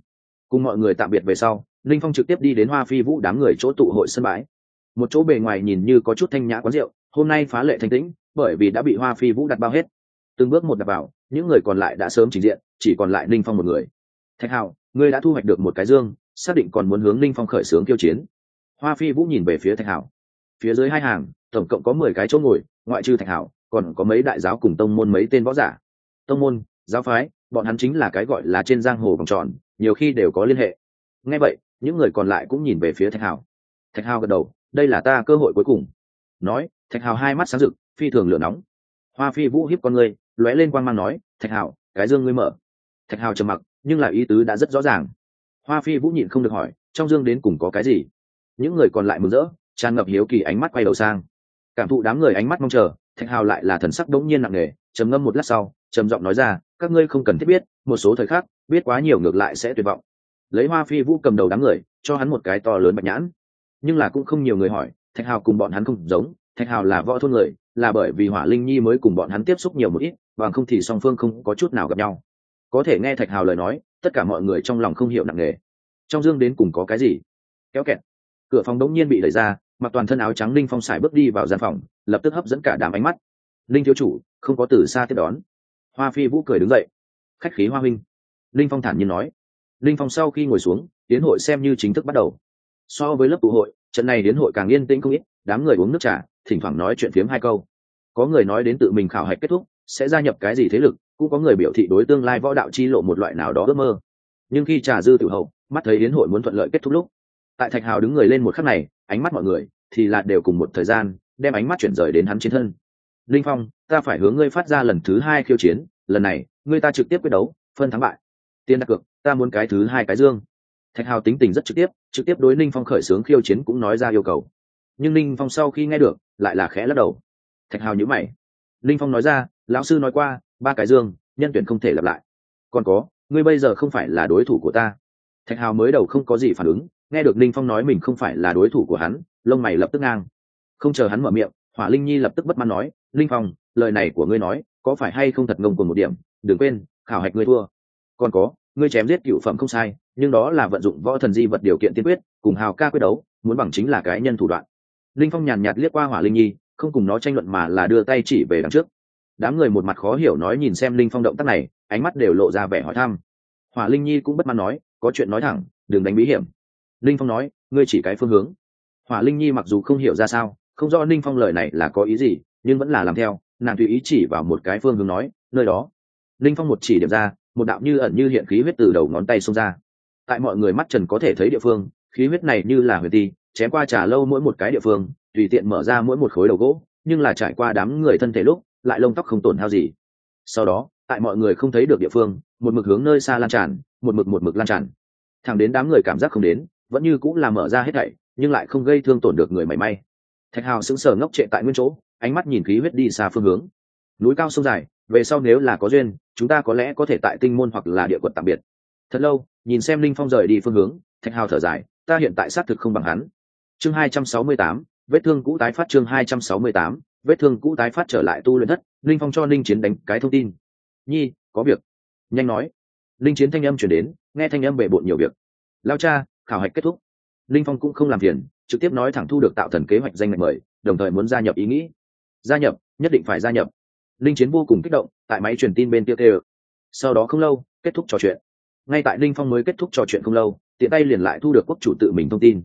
Cùng mọi người tạm biệt về sau, linh phong trực tiếp đi đến hoa phi vũ đám người chỗ tụ hội sân bãi. Một chỗ bề ngoài nhìn như có chút thanh nhã quán rượu, hôm nay phá lệ thanh tĩnh, bởi vì đã bị hoa phi vũ đặt bao hết. Từng bước một đặt vào, những người còn lại đã sớm trình diện, chỉ còn lại linh phong một người thạch hào ngươi đã thu hoạch được một cái dương xác định còn muốn hướng linh phong khởi xướng tiêu chiến. Hoa phi vũ nhìn về phía thạch hào. Phía dưới hai hàng tổng cộng có mười cái chỗ ngồi ngoại trừ thạch hào còn có mấy đại giáo cùng tông môn mấy tên võ giả. Tông môn giáo phái bọn hắn chính là cái gọi là trên giang hồ vòng tròn nhiều khi đều có liên hệ. Ngay vậy những người còn lại cũng nhìn về phía thạch hào. Thạch hào gật đầu đây là ta cơ hội cuối cùng. Nói thạch hào hai mắt sáng rực phi thường lửa nóng. Hoa phi vũ hiếp con ngươi, lóe lên quan mang nói thạch hào cái dương ngươi mở. Thạch hào trầm mặc nhưng là ý tứ đã rất rõ ràng. Hoa phi vũ nhịn không được hỏi, trong dương đến cùng có cái gì? Những người còn lại mừng rỡ, tràn ngập hiếu kỳ ánh mắt quay đầu sang. Cảm thụ đám người ánh mắt mong chờ, thạch hào lại là thần sắc đống nhiên nặng nề, trầm ngâm một lát sau, trầm giọng nói ra, các ngươi không cần thiết biết, một số thời khắc, biết quá nhiều ngược lại sẽ tuyệt vọng. Lấy hoa phi vũ cầm đầu đám người, cho hắn một cái to lớn bạch nhãn. Nhưng là cũng không nhiều người hỏi, thạch hào cùng bọn hắn không giống, thạch hào là võ thôn người, là bởi vì hỏa linh nhi mới cùng bọn hắn tiếp xúc nhiều một ít, bằng không thì song phương không có chút nào gặp nhau có thể nghe thạch hào lời nói, tất cả mọi người trong lòng không hiểu nặng nề. Trong dương đến cùng có cái gì? Kéo kẹt. Cửa phòng đống nhiên bị đẩy ra, mặc toàn thân áo trắng linh phong sải bước đi vào gian phòng, lập tức hấp dẫn cả đám ánh mắt. Linh thiếu chủ, không có từ xa tiếp đón. Hoa phi vũ cười đứng dậy. Khách khí hoa huynh. Linh phong thản nhiên nói. Linh phong sau khi ngồi xuống tiến hội xem như chính thức bắt đầu. So với lớp tụ hội, trận này đến hội càng yên tĩnh không ít, đám người uống nước trà, thỉnh thoảng nói chuyện phiếm hai câu. Có người nói đến tự mình khảo hạch kết thúc, sẽ gia nhập cái gì thế lực cũng có người biểu thị đối tương lai võ đạo chi lộ một loại nào đó ước mơ. Nhưng khi trà dư tự hậu, mắt thấy yến hội muốn thuận lợi kết thúc lúc, tại thạch hào đứng người lên một khắc này, ánh mắt mọi người thì là đều cùng một thời gian, đem ánh mắt chuyển rời đến hắn chiến thân. Linh phong, ta phải hướng ngươi phát ra lần thứ hai khiêu chiến, lần này, ngươi ta trực tiếp quyết đấu, phân thắng bại. Tiền đặt cược, ta muốn cái thứ hai cái dương. Thạch hào tính tình rất trực tiếp trực tiếp đối ninh phong khởi xướng khiêu chiến cũng nói ra yêu cầu. Nhưng ninh phong sau khi nghe được, lại là khẽ lắc đầu. Thạch hào nhữ mày. Ninh phong nói ra, lão sư nói qua ba cái dương, nhân tuyển không thể lặp lại. Còn có, ngươi bây giờ không phải là đối thủ của ta. Thạch hào mới đầu không có gì phản ứng, nghe được ninh phong nói mình không phải là đối thủ của hắn, lông mày lập tức ngang. Không chờ hắn mở miệng, hỏa linh nhi lập tức bất mãn nói linh phong, lời này của ngươi nói, có phải hay không thật ngông cùng một điểm? Đừng quên, khảo hạch ngươi thua. Còn có, ngươi chém giết cựu phẩm không sai, nhưng đó là vận dụng võ thần di vật điều kiện tiên quyết, cùng hào ca quyết đấu, muốn bằng chính là cái nhân thủ đoạn. Linh phong nhàn nhạt liếc qua hỏa linh nhi, không cùng nó tranh luận mà là đưa tay chỉ về đằng trước đám người một mặt khó hiểu nói nhìn xem linh phong động tác này, ánh mắt đều lộ ra vẻ hỏi thăm. Hỏa linh nhi cũng bất mãn nói, có chuyện nói thẳng, đừng đánh bí hiểm. Linh phong nói, ngươi chỉ cái phương hướng. Hỏa linh nhi mặc dù không hiểu ra sao, không rõ linh phong lời này là có ý gì, nhưng vẫn là làm theo, nàng tùy ý chỉ vào một cái phương hướng nói, nơi đó. Linh phong một chỉ điểm ra, một đạo như ẩn như hiện khí huyết từ đầu ngón tay xông ra. Tại mọi người mắt trần có thể thấy địa phương, khí huyết này như là huyền ti, chém qua trà lâu mỗi một cái địa phương, tùy tiện mở ra mỗi một khối đầu gỗ, nhưng là trải qua đám người thân thể lúc lại lông tóc không tổn hao gì. Sau đó, tại mọi người không thấy được địa phương, một mực hướng nơi xa lan tràn, một mực một mực lan tràn. Thẳng đến đám người cảm giác không đến, vẫn như cũng là mở ra hết thảy, nhưng lại không gây thương tổn được người mảy may. Thạch hào sững sờ ngốc trệ tại nguyên chỗ, ánh mắt nhìn khí huyết đi xa phương hướng. Núi cao sông dài, về sau nếu là có duyên, chúng ta có lẽ có thể tại tinh môn hoặc là địa quận tạm biệt. Thật lâu, nhìn xem linh phong rời đi phương hướng, thạch hào thở dài, ta hiện tại xác thực không bằng hắn. Chương hai trăm sáu mươi tám, vết thương cũ tái phát chương hai trăm sáu mươi tám vết thương cũ tái phát trở lại tu luyện thất linh phong cho linh chiến đánh cái thông tin. Nhi, có việc. Nhanh nói. Linh chiến thanh âm chuyển đến, nghe thanh âm bề bộn nhiều việc. Lao cha, khảo hạch kết thúc. Linh phong cũng không làm phiền, trực tiếp nói thẳng thu được tạo thần kế hoạch danh ngạch mời, đồng thời muốn gia nhập ý nghĩ. Gia nhập, nhất định phải gia nhập. Linh chiến vô cùng kích động, tại máy truyền tin bên tiêu tê sau đó không lâu, kết thúc trò chuyện. Ngay tại linh phong mới kết thúc trò chuyện không lâu, tiện tay liền lại thu được quốc chủ tự mình thông tin.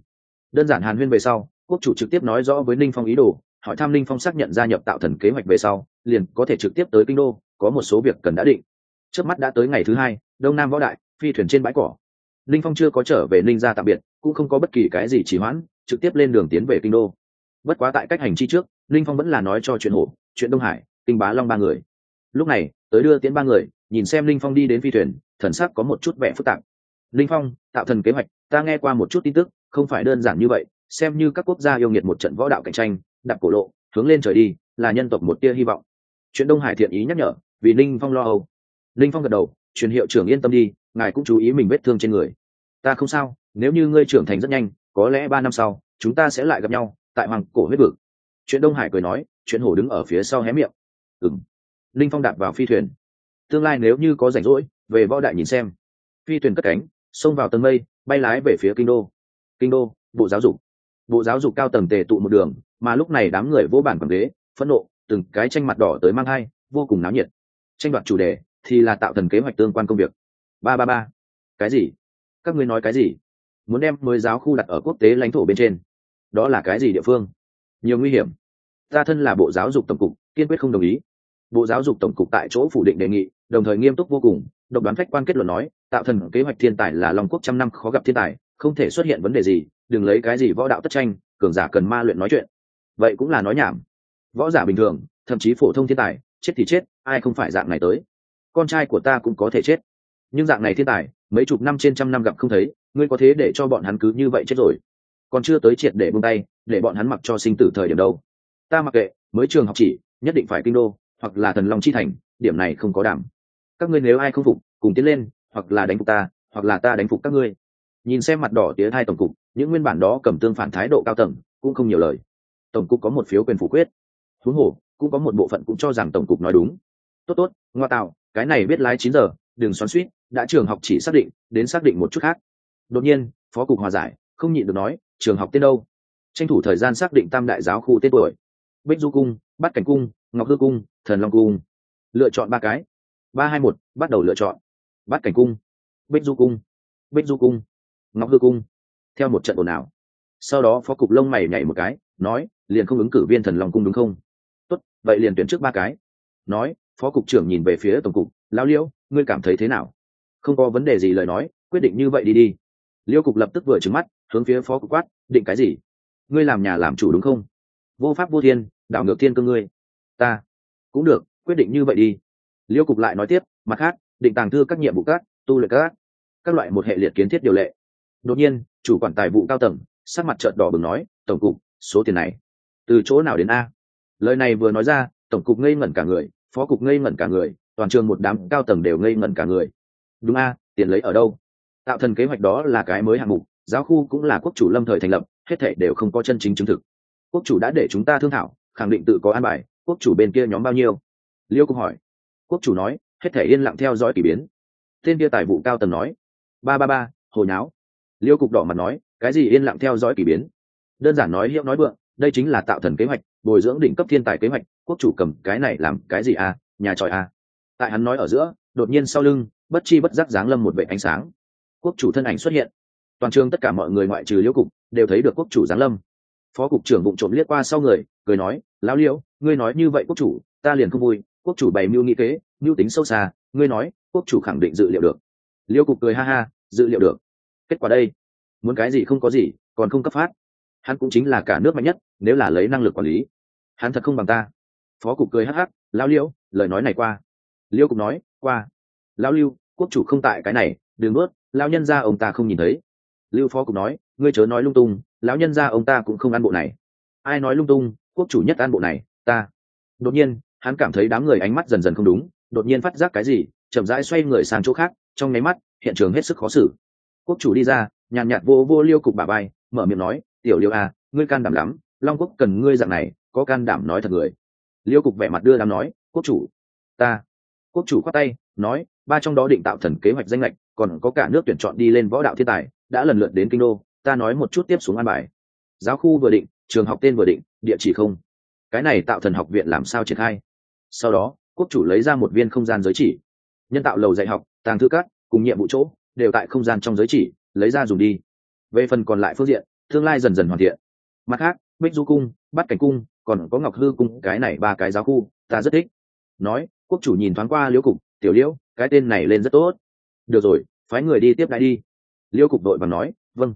Đơn giản hàn huyên về sau, quốc chủ trực tiếp nói rõ với linh phong ý đồ hỏi Tham linh phong xác nhận gia nhập tạo thần kế hoạch về sau, liền có thể trực tiếp tới kinh đô, có một số việc cần đã định. Trước mắt đã tới ngày thứ hai, đông nam võ đại, phi thuyền trên bãi cỏ. Linh phong chưa có trở về ninh gia tạm biệt, cũng không có bất kỳ cái gì trì hoãn, trực tiếp lên đường tiến về kinh đô. Bất quá tại cách hành chi trước, linh phong vẫn là nói cho chuyện hổ chuyện đông hải, kinh bá long ba người. Lúc này, tới đưa tiến ba người, nhìn xem linh phong đi đến phi thuyền, thần sắc có một chút vẻ phức tạp. Linh phong, tạo thần kế hoạch, ta nghe qua một chút tin tức, không phải đơn giản như vậy, xem như các quốc gia yêu nghiệt một trận võ đạo cạnh tranh đặt cổ lộ, hướng lên trời đi, là nhân tộc một tia hy vọng. Chuyện đông hải thiện ý nhắc nhở, vì linh phong lo âu. Linh phong gật đầu, truyền hiệu trưởng yên tâm đi, ngài cũng chú ý mình vết thương trên người. Ta không sao, nếu như ngươi trưởng thành rất nhanh, có lẽ ba năm sau, chúng ta sẽ lại gặp nhau, tại hoàng cổ huyết vực. Chuyện đông hải cười nói, chuyện hổ đứng ở phía sau hé miệng. Ừng linh phong đạp vào phi thuyền. Tương lai nếu như có rảnh rỗi, về võ đại nhìn xem. Phi thuyền cất cánh, xông vào tầng mây, bay lái về phía kinh đô. Kinh đô, bộ giáo dục bộ giáo dục cao tầng tề tụ một đường, mà lúc này đám người vô bản bằng ghế, phẫn nộ, từng cái tranh mặt đỏ tới mang hai vô cùng náo nhiệt. Tranh đoạt chủ đề thì là tạo thần kế hoạch tương quan công việc. Ba ba ba. Cái gì? Các ngươi nói cái gì? Muốn đem mới giáo khu đặt ở quốc tế lãnh thổ bên trên. Đó là cái gì địa phương? Nhiều nguy hiểm. Ta thân là bộ giáo dục tổng cục, kiên quyết không đồng ý. Bộ giáo dục tổng cục tại chỗ phủ định đề nghị, đồng thời nghiêm túc vô cùng, độc đoán khách quan kết luận nói, tạo thần kế hoạch thiên tài là long quốc trăm năm khó gặp thiên tài, không thể xuất hiện vấn đề gì đừng lấy cái gì võ đạo tất tranh, cường giả cần ma luyện nói chuyện. Vậy cũng là nói nhảm. Võ giả bình thường, thậm chí phổ thông thiên tài, chết thì chết, ai không phải dạng này tới. Con trai của ta cũng có thể chết. Nhưng dạng này thiên tài, mấy chục năm trên trăm năm gặp không thấy, ngươi có thế để cho bọn hắn cứ như vậy chết rồi? Còn chưa tới triệt để buông tay, để bọn hắn mặc cho sinh tử thời điểm đâu. Ta mặc kệ, mới trường học chỉ, nhất định phải kinh đô, hoặc là thần long chi thành, điểm này không có đảm. Các ngươi nếu ai không phục, cùng tiến lên, hoặc là đánh phục ta, hoặc là ta đánh phục các ngươi nhìn xem mặt đỏ tía hai tổng cục, những nguyên bản đó cầm tương phản thái độ cao tầng, cũng không nhiều lời. Tổng cục có một phiếu quyền phủ quyết. Huống hồ, cũng có một bộ phận cũng cho rằng tổng cục nói đúng. Tốt tốt, ngoa tạo, cái này biết lái chín giờ, đừng xoắn suýt đã trường học chỉ xác định, đến xác định một chút khác. Đột nhiên, phó cục hòa giải, không nhịn được nói, trường học tên đâu? Tranh thủ thời gian xác định tam đại giáo khu tên tuổi. Bích du cung bắt cảnh cung, ngọc hư cung, thần long cung. Lựa chọn ba cái. Ba hai một, bắt đầu lựa chọn. Bắt cảnh cung, bích du cung, bích du cung ngọc hư cung. Theo một trận ồn ào, sau đó phó cục lông mày nhảy một cái, nói, liền không ứng cử viên thần long cung đúng không? Tốt, vậy liền tuyển trước ba cái. Nói, phó cục trưởng nhìn về phía tổng cục lao liễu ngươi cảm thấy thế nào? Không có vấn đề gì lời nói, quyết định như vậy đi đi. Liêu cục lập tức vừa trứng mắt, hướng phía phó cục quát, định cái gì? Ngươi làm nhà làm chủ đúng không? Vô pháp vô thiên, đảo ngược thiên cơ ngươi. Ta cũng được, quyết định như vậy đi. Liêu cục lại nói tiếp, mặt khác, định tàng thư các nhiệm vụ các, tu luyện các các loại một hệ liệt kiến thiết điều lệ đột nhiên, chủ quản tài vụ cao tầng, sắc mặt trợn đỏ bừng nói, tổng cục, số tiền này từ chỗ nào đến a? Lời này vừa nói ra, tổng cục ngây ngẩn cả người, phó cục ngây ngẩn cả người, toàn trường một đám cao tầng đều ngây ngẩn cả người. Đúng a, tiền lấy ở đâu? Tạo thần kế hoạch đó là cái mới hạng mục, giáo khu cũng là quốc chủ lâm thời thành lập, hết thể đều không có chân chính chứng thực. Quốc chủ đã để chúng ta thương thảo, khẳng định tự có an bài, quốc chủ bên kia nhóm bao nhiêu? Liêu cũng hỏi. Quốc chủ nói, hết thể yên lặng theo dõi k ỳ biến. Tên kia tài vụ cao tầng nói, ba ba ba, hồi nháo liêu cục đỏ mặt nói, cái gì yên lặng theo dõi k ỳ biến? Đơn giản nói hiệu nói vượng, đây chính là tạo thần kế hoạch, bồi dưỡng đỉnh cấp thiên tài kế hoạch, quốc chủ cầm cái này làm cái gì à nhà tròi à? Tại hắn nói ở giữa, đột nhiên sau lưng, bất chi bất giác giáng lâm một vệ ánh sáng. Quốc chủ thân ảnh xuất hiện. Toàn trường tất cả mọi người ngoại trừ liễu cục, đều thấy được quốc chủ giáng lâm. Phó cục trưởng bụng trộm liếc qua sau người, cười nói, lão liễu ngươi nói như vậy quốc chủ, ta liền không vui, quốc chủ bày mưu nghĩ kế, mưu tính sâu xa, ngươi nói, quốc chủ khẳng định dự liệu được. Liễu cục cười ha ha, dự liệu được kết quả đây muốn cái gì không có gì còn không cấp phát. Hắn cũng chính là cả nước mạnh nhất nếu là lấy năng lực quản lý. Hắn thật không bằng ta. Phó cục cười hắc hắc lao liêu, lời nói này qua. Liêu cục nói qua. Lao lưu quốc chủ không tại cái này đừng bớt lao nhân ra ông ta không nhìn thấy. Lưu phó cục nói ngươi chớ nói lung tung lão nhân ra ông ta cũng không ăn bộ này. Ai nói lung tung quốc chủ nhất ăn bộ này ta. Đột nhiên hắn cảm thấy đám người ánh mắt dần dần không đúng đột nhiên phát giác cái gì chậm rãi xoay người sang chỗ khác trong nháy mắt hiện trường hết sức khó xử quốc chủ đi ra, nhàn nhạt vô vô liêu cục bà bay mở miệng nói, tiểu liêu à ngươi can đảm lắm, long quốc cần ngươi dạng này, có can đảm nói thật người. Liêu cục vẻ mặt đưa đám nói, quốc chủ, ta. Quốc chủ khoát tay, nói, ba trong đó định tạo thần kế hoạch danh lệch, còn có cả nước tuyển chọn đi lên võ đạo thiên tài, đã lần lượt đến kinh đô, ta nói một chút tiếp xuống an bài. Giáo khu vừa định, trường học tên vừa định, địa chỉ không. Cái này tạo thần học viện làm sao triển khai? Sau đó, quốc chủ lấy ra một viên không gian giới chỉ. Nhân tạo lầu dạy học, tàng thư cát cùng nhiệm vụ chỗ đều tại không gian trong giới chỉ lấy ra dùng đi. Về phần còn lại phương diện tương lai dần dần hoàn thiện. Mặt khác bích du cung bắt cảnh cung còn có ngọc hư cung cái này ba cái giáo khu ta rất thích. Nói quốc chủ nhìn thoáng qua liễu cục tiểu liễu cái tên này lên rất tốt. Được rồi phái người đi tiếp đ đi. Liễu cục đội và nói vâng.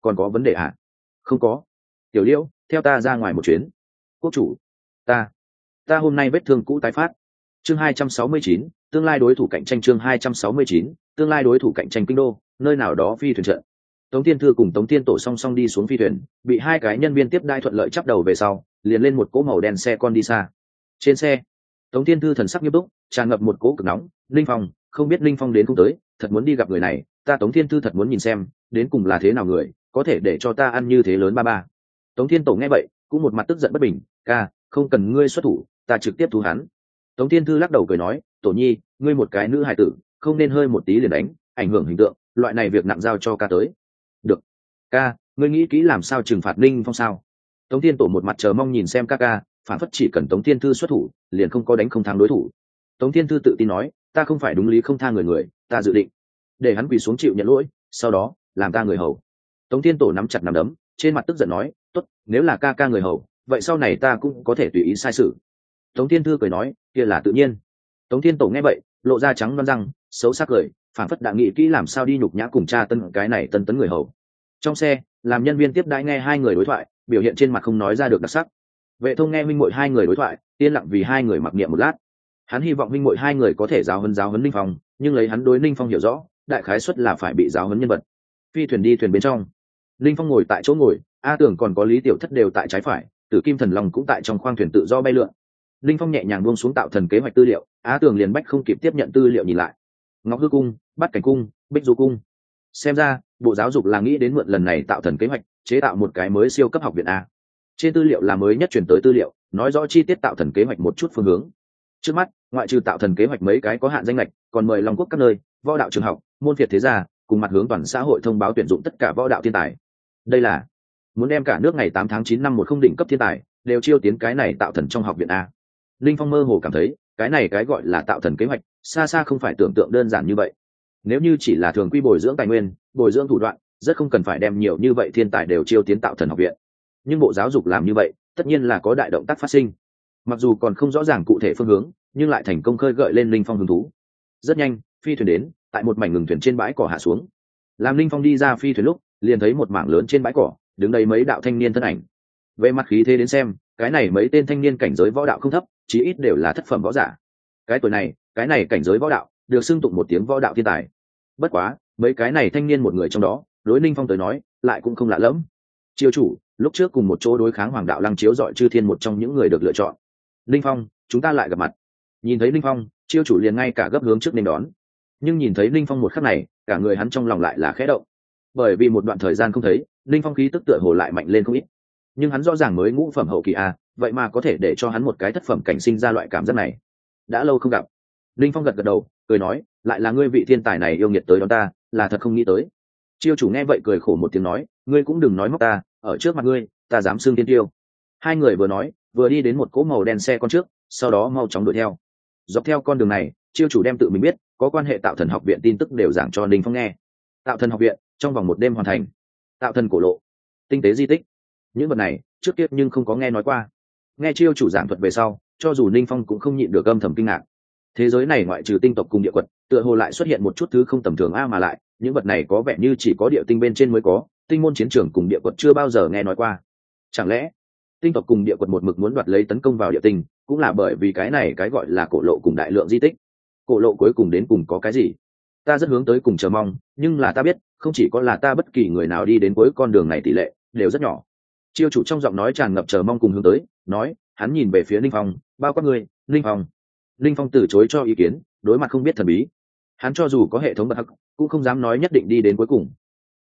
Còn có vấn đề ạ à? không có. Tiểu liễu theo ta ra ngoài một chuyến. Quốc chủ ta ta hôm nay vết thương cũ tái phát. Chương 269, tương lai đối thủ cạnh tranh chương 269, tương lai đối thủ cạnh tranh kinh đô, nơi nào đó phi thuyền trận. Tống tiên thư cùng tống tiên tổ song song đi xuống phi thuyền, bị hai cái nhân viên tiếp đai thuận lợi chắp đầu về sau, liền lên một cỗ màu đen xe con đi xa. Trên xe, tống tiên thư thần sắc nghiêm túc, tràn ngập một cỗ cực nóng, linh phong, không biết linh phong đến không tới, thật muốn đi gặp người này, ta tống thiên thư thật muốn nhìn xem, đến cùng là thế nào người, có thể để cho ta ăn như thế lớn ba ba. Tống thiên tổ nghe vậy, cũng một mặt tức giận bất bình, ca, không cần ngươi xuất thủ, ta trực tiếp thu hắn. Tống thiên thư lắc đầu cười nói, tổ nhi, ngươi một cái nữ hài tử không nên hơi một tí liền đánh, ảnh hưởng hình tượng, loại này việc nặng giao cho ca tới. Được. Ca, ngươi nghĩ kỹ làm sao trừng phạt ninh phong sao? Tống thiên tổ một mặt chờ mong nhìn xem ca ca, phản phất chỉ cần tống thiên thư xuất thủ, liền không có đánh không thắng đối thủ. Tống thiên thư tự tin nói, ta không phải đúng lý không tha người người, ta dự định để hắn quỳ xuống chịu nhận lỗi, sau đó làm ta người hầu. Tống thiên tổ nắm chặt nắm đấm, trên mặt tức giận nói, tốt, nếu là ca ca người hầu, vậy sau này ta cũng có thể tùy ý sai sự. Tống thiên thư cười nói, kia là tự nhiên. Tống thiên tổ nghe vậy lộ ra trắng đoan răng, xấu xác cười phản phất đã nghĩ kỹ làm sao đi nhục nhã cùng cha tân cái này tân tấn người hầu. Trong xe, làm nhân viên tiếp đãi nghe hai người đối thoại, biểu hiện trên mặt không nói ra được đặc sắc. Vệ thông nghe minh mội hai người đối thoại, yên lặng vì hai người mặc niệm một lát. Hắn hy vọng minh mội hai người có thể giáo hấn giáo hấn linh phong, nhưng lấy hắn đối linh phong hiểu rõ, đại khái xuất là phải bị giáo hấn nhân vật. Phi thuyền đi thuyền bên trong. Linh phong ngồi tại chỗ ngồi, a tưởng còn có lý tiểu thất đều tại trái phải, tử kim thần long cũng tại trong khoang thuyền tự do bay lượn. Linh phong nhẹ nhàng buông xuống tạo thần kế hoạch tư liệu, Á tường liền bách không kịp tiếp nhận tư liệu nhìn lại. Ngọc hư cung bắt cảnh cung, bích du cung. Xem ra, bộ giáo dục là nghĩ đến mượn lần này tạo thần kế hoạch, chế tạo một cái mới siêu cấp học viện a. Trên tư liệu là mới nhất chuyển tới tư liệu, nói rõ chi tiết tạo thần kế hoạch một chút phương hướng. Trước mắt, ngoại trừ tạo thần kế hoạch mấy cái có hạn danh lệch còn mời long quốc các nơi, võ đạo trường học, môn việt thế gia, cùng mặt hướng toàn xã hội thông báo tuyển dụng tất cả võ đạo thiên tài. Đây là muốn đem cả nước ngày tám tháng chín năm một không đỉnh cấp thiên tài, đều chiêu tiến cái này tạo thần trong học viện a linh phong mơ hồ cảm thấy, cái này cái gọi là tạo thần kế hoạch, xa xa không phải tưởng tượng đơn giản như vậy. Nếu như chỉ là thường quy bồi dưỡng tài nguyên, bồi dưỡng thủ đoạn, rất không cần phải đem nhiều như vậy thiên tài đều chiêu tiến tạo thần học viện. Nhưng bộ giáo dục làm như vậy, tất nhiên là có đại động tác phát sinh. Mặc dù còn không rõ ràng cụ thể phương hướng, nhưng lại thành công khơi gợi lên linh phong hứng thú. Rất nhanh, phi thuyền đến, tại một mảnh ngừng thuyền trên bãi cỏ hạ xuống. Làm linh phong đi ra phi thuyền lúc, liền thấy một mảng lớn trên bãi cỏ, đứng đây mấy đạo thanh niên thân ảnh. Về mặt khí thế đến xem cái này mấy tên thanh niên cảnh giới võ đạo không thấp, chí ít đều là thất phẩm võ giả. Cái tuổi này, cái này cảnh giới võ đạo, được xưng tụng một tiếng võ đạo thiên tài. Bất quá, mấy cái này thanh niên một người trong đó, đối ninh phong tới nói, lại cũng không lạ lẫm. Chiêu chủ, lúc trước cùng một chỗ đối kháng hoàng đạo lăng chiếu dọi chư thiên một trong những người được lựa chọn. Ninh phong, chúng ta lại gặp mặt. Nhìn thấy ninh phong chiêu chủ liền ngay cả gấp hướng trước nên đón. Nhưng nhìn thấy ninh phong một khắc này, cả người hắn trong lòng lại là khẽ động. Bởi vì một đoạn thời gian không thấy, ninh phong khí tức tựa hồ lại mạnh lên không ít nhưng hắn rõ ràng mới ngũ phẩm hậu kỳ a, vậy mà có thể để cho hắn một cái thất phẩm cảnh sinh ra loại cảm giác này. Đã lâu không gặp. Linh phong gật gật đầu, cười nói, lại là ngươi vị thiên tài này yêu nghiệt tới đón ta, là thật không nghĩ tới. Chiêu chủ nghe vậy cười khổ một tiếng nói, ngươi cũng đừng nói móc ta, ở trước mặt ngươi, ta dám xưng tiên tiêu. Hai người vừa nói, vừa đi đến một cỗ màu đen xe con trước, sau đó mau chóng đuổi theo. Dọc theo con đường này, chiêu chủ đem tự mình biết, có quan hệ tạo thần học viện tin tức đều giảng cho ninh phong nghe. Tạo thần học viện, trong vòng một đêm hoàn thành. Tạo thần cổ lộ. Tinh tế di tích những vật này, trước tiết nhưng không có nghe nói qua. Nghe chiêu chủ giảng thuật về sau, cho dù ninh phong cũng không nhịn được âm thầm kinh ngạc. Thế giới này ngoại trừ tinh tộc cùng địa quật, tựa hồ lại xuất hiện một chút thứ không tầm thường a mà lại, những vật này có vẻ như chỉ có địa tinh bên trên mới có, tinh môn chiến trường cùng địa quật chưa bao giờ nghe nói qua. Chẳng lẽ, tinh tộc cùng địa quật một mực muốn đoạt lấy tấn công vào địa tinh, cũng là bởi vì cái này cái gọi là cổ lộ cùng đại lượng di tích? Cổ lộ cuối cùng đến cùng có cái gì? Ta rất hướng tới cùng chờ mong, nhưng là ta biết, không chỉ có là ta bất kỳ người nào đi đến cuối con đường này tỷ lệ, đều rất nhỏ chiêu chủ trong giọng nói tràn ngập chờ mong cùng hướng tới, nói, hắn nhìn về phía linh phong, bao quát người linh phong. Linh phong từ chối cho ý kiến, đối mặt không biết thần bí. Hắn cho dù có hệ thống bậc hắc, cũng không dám nói nhất định đi đến cuối cùng.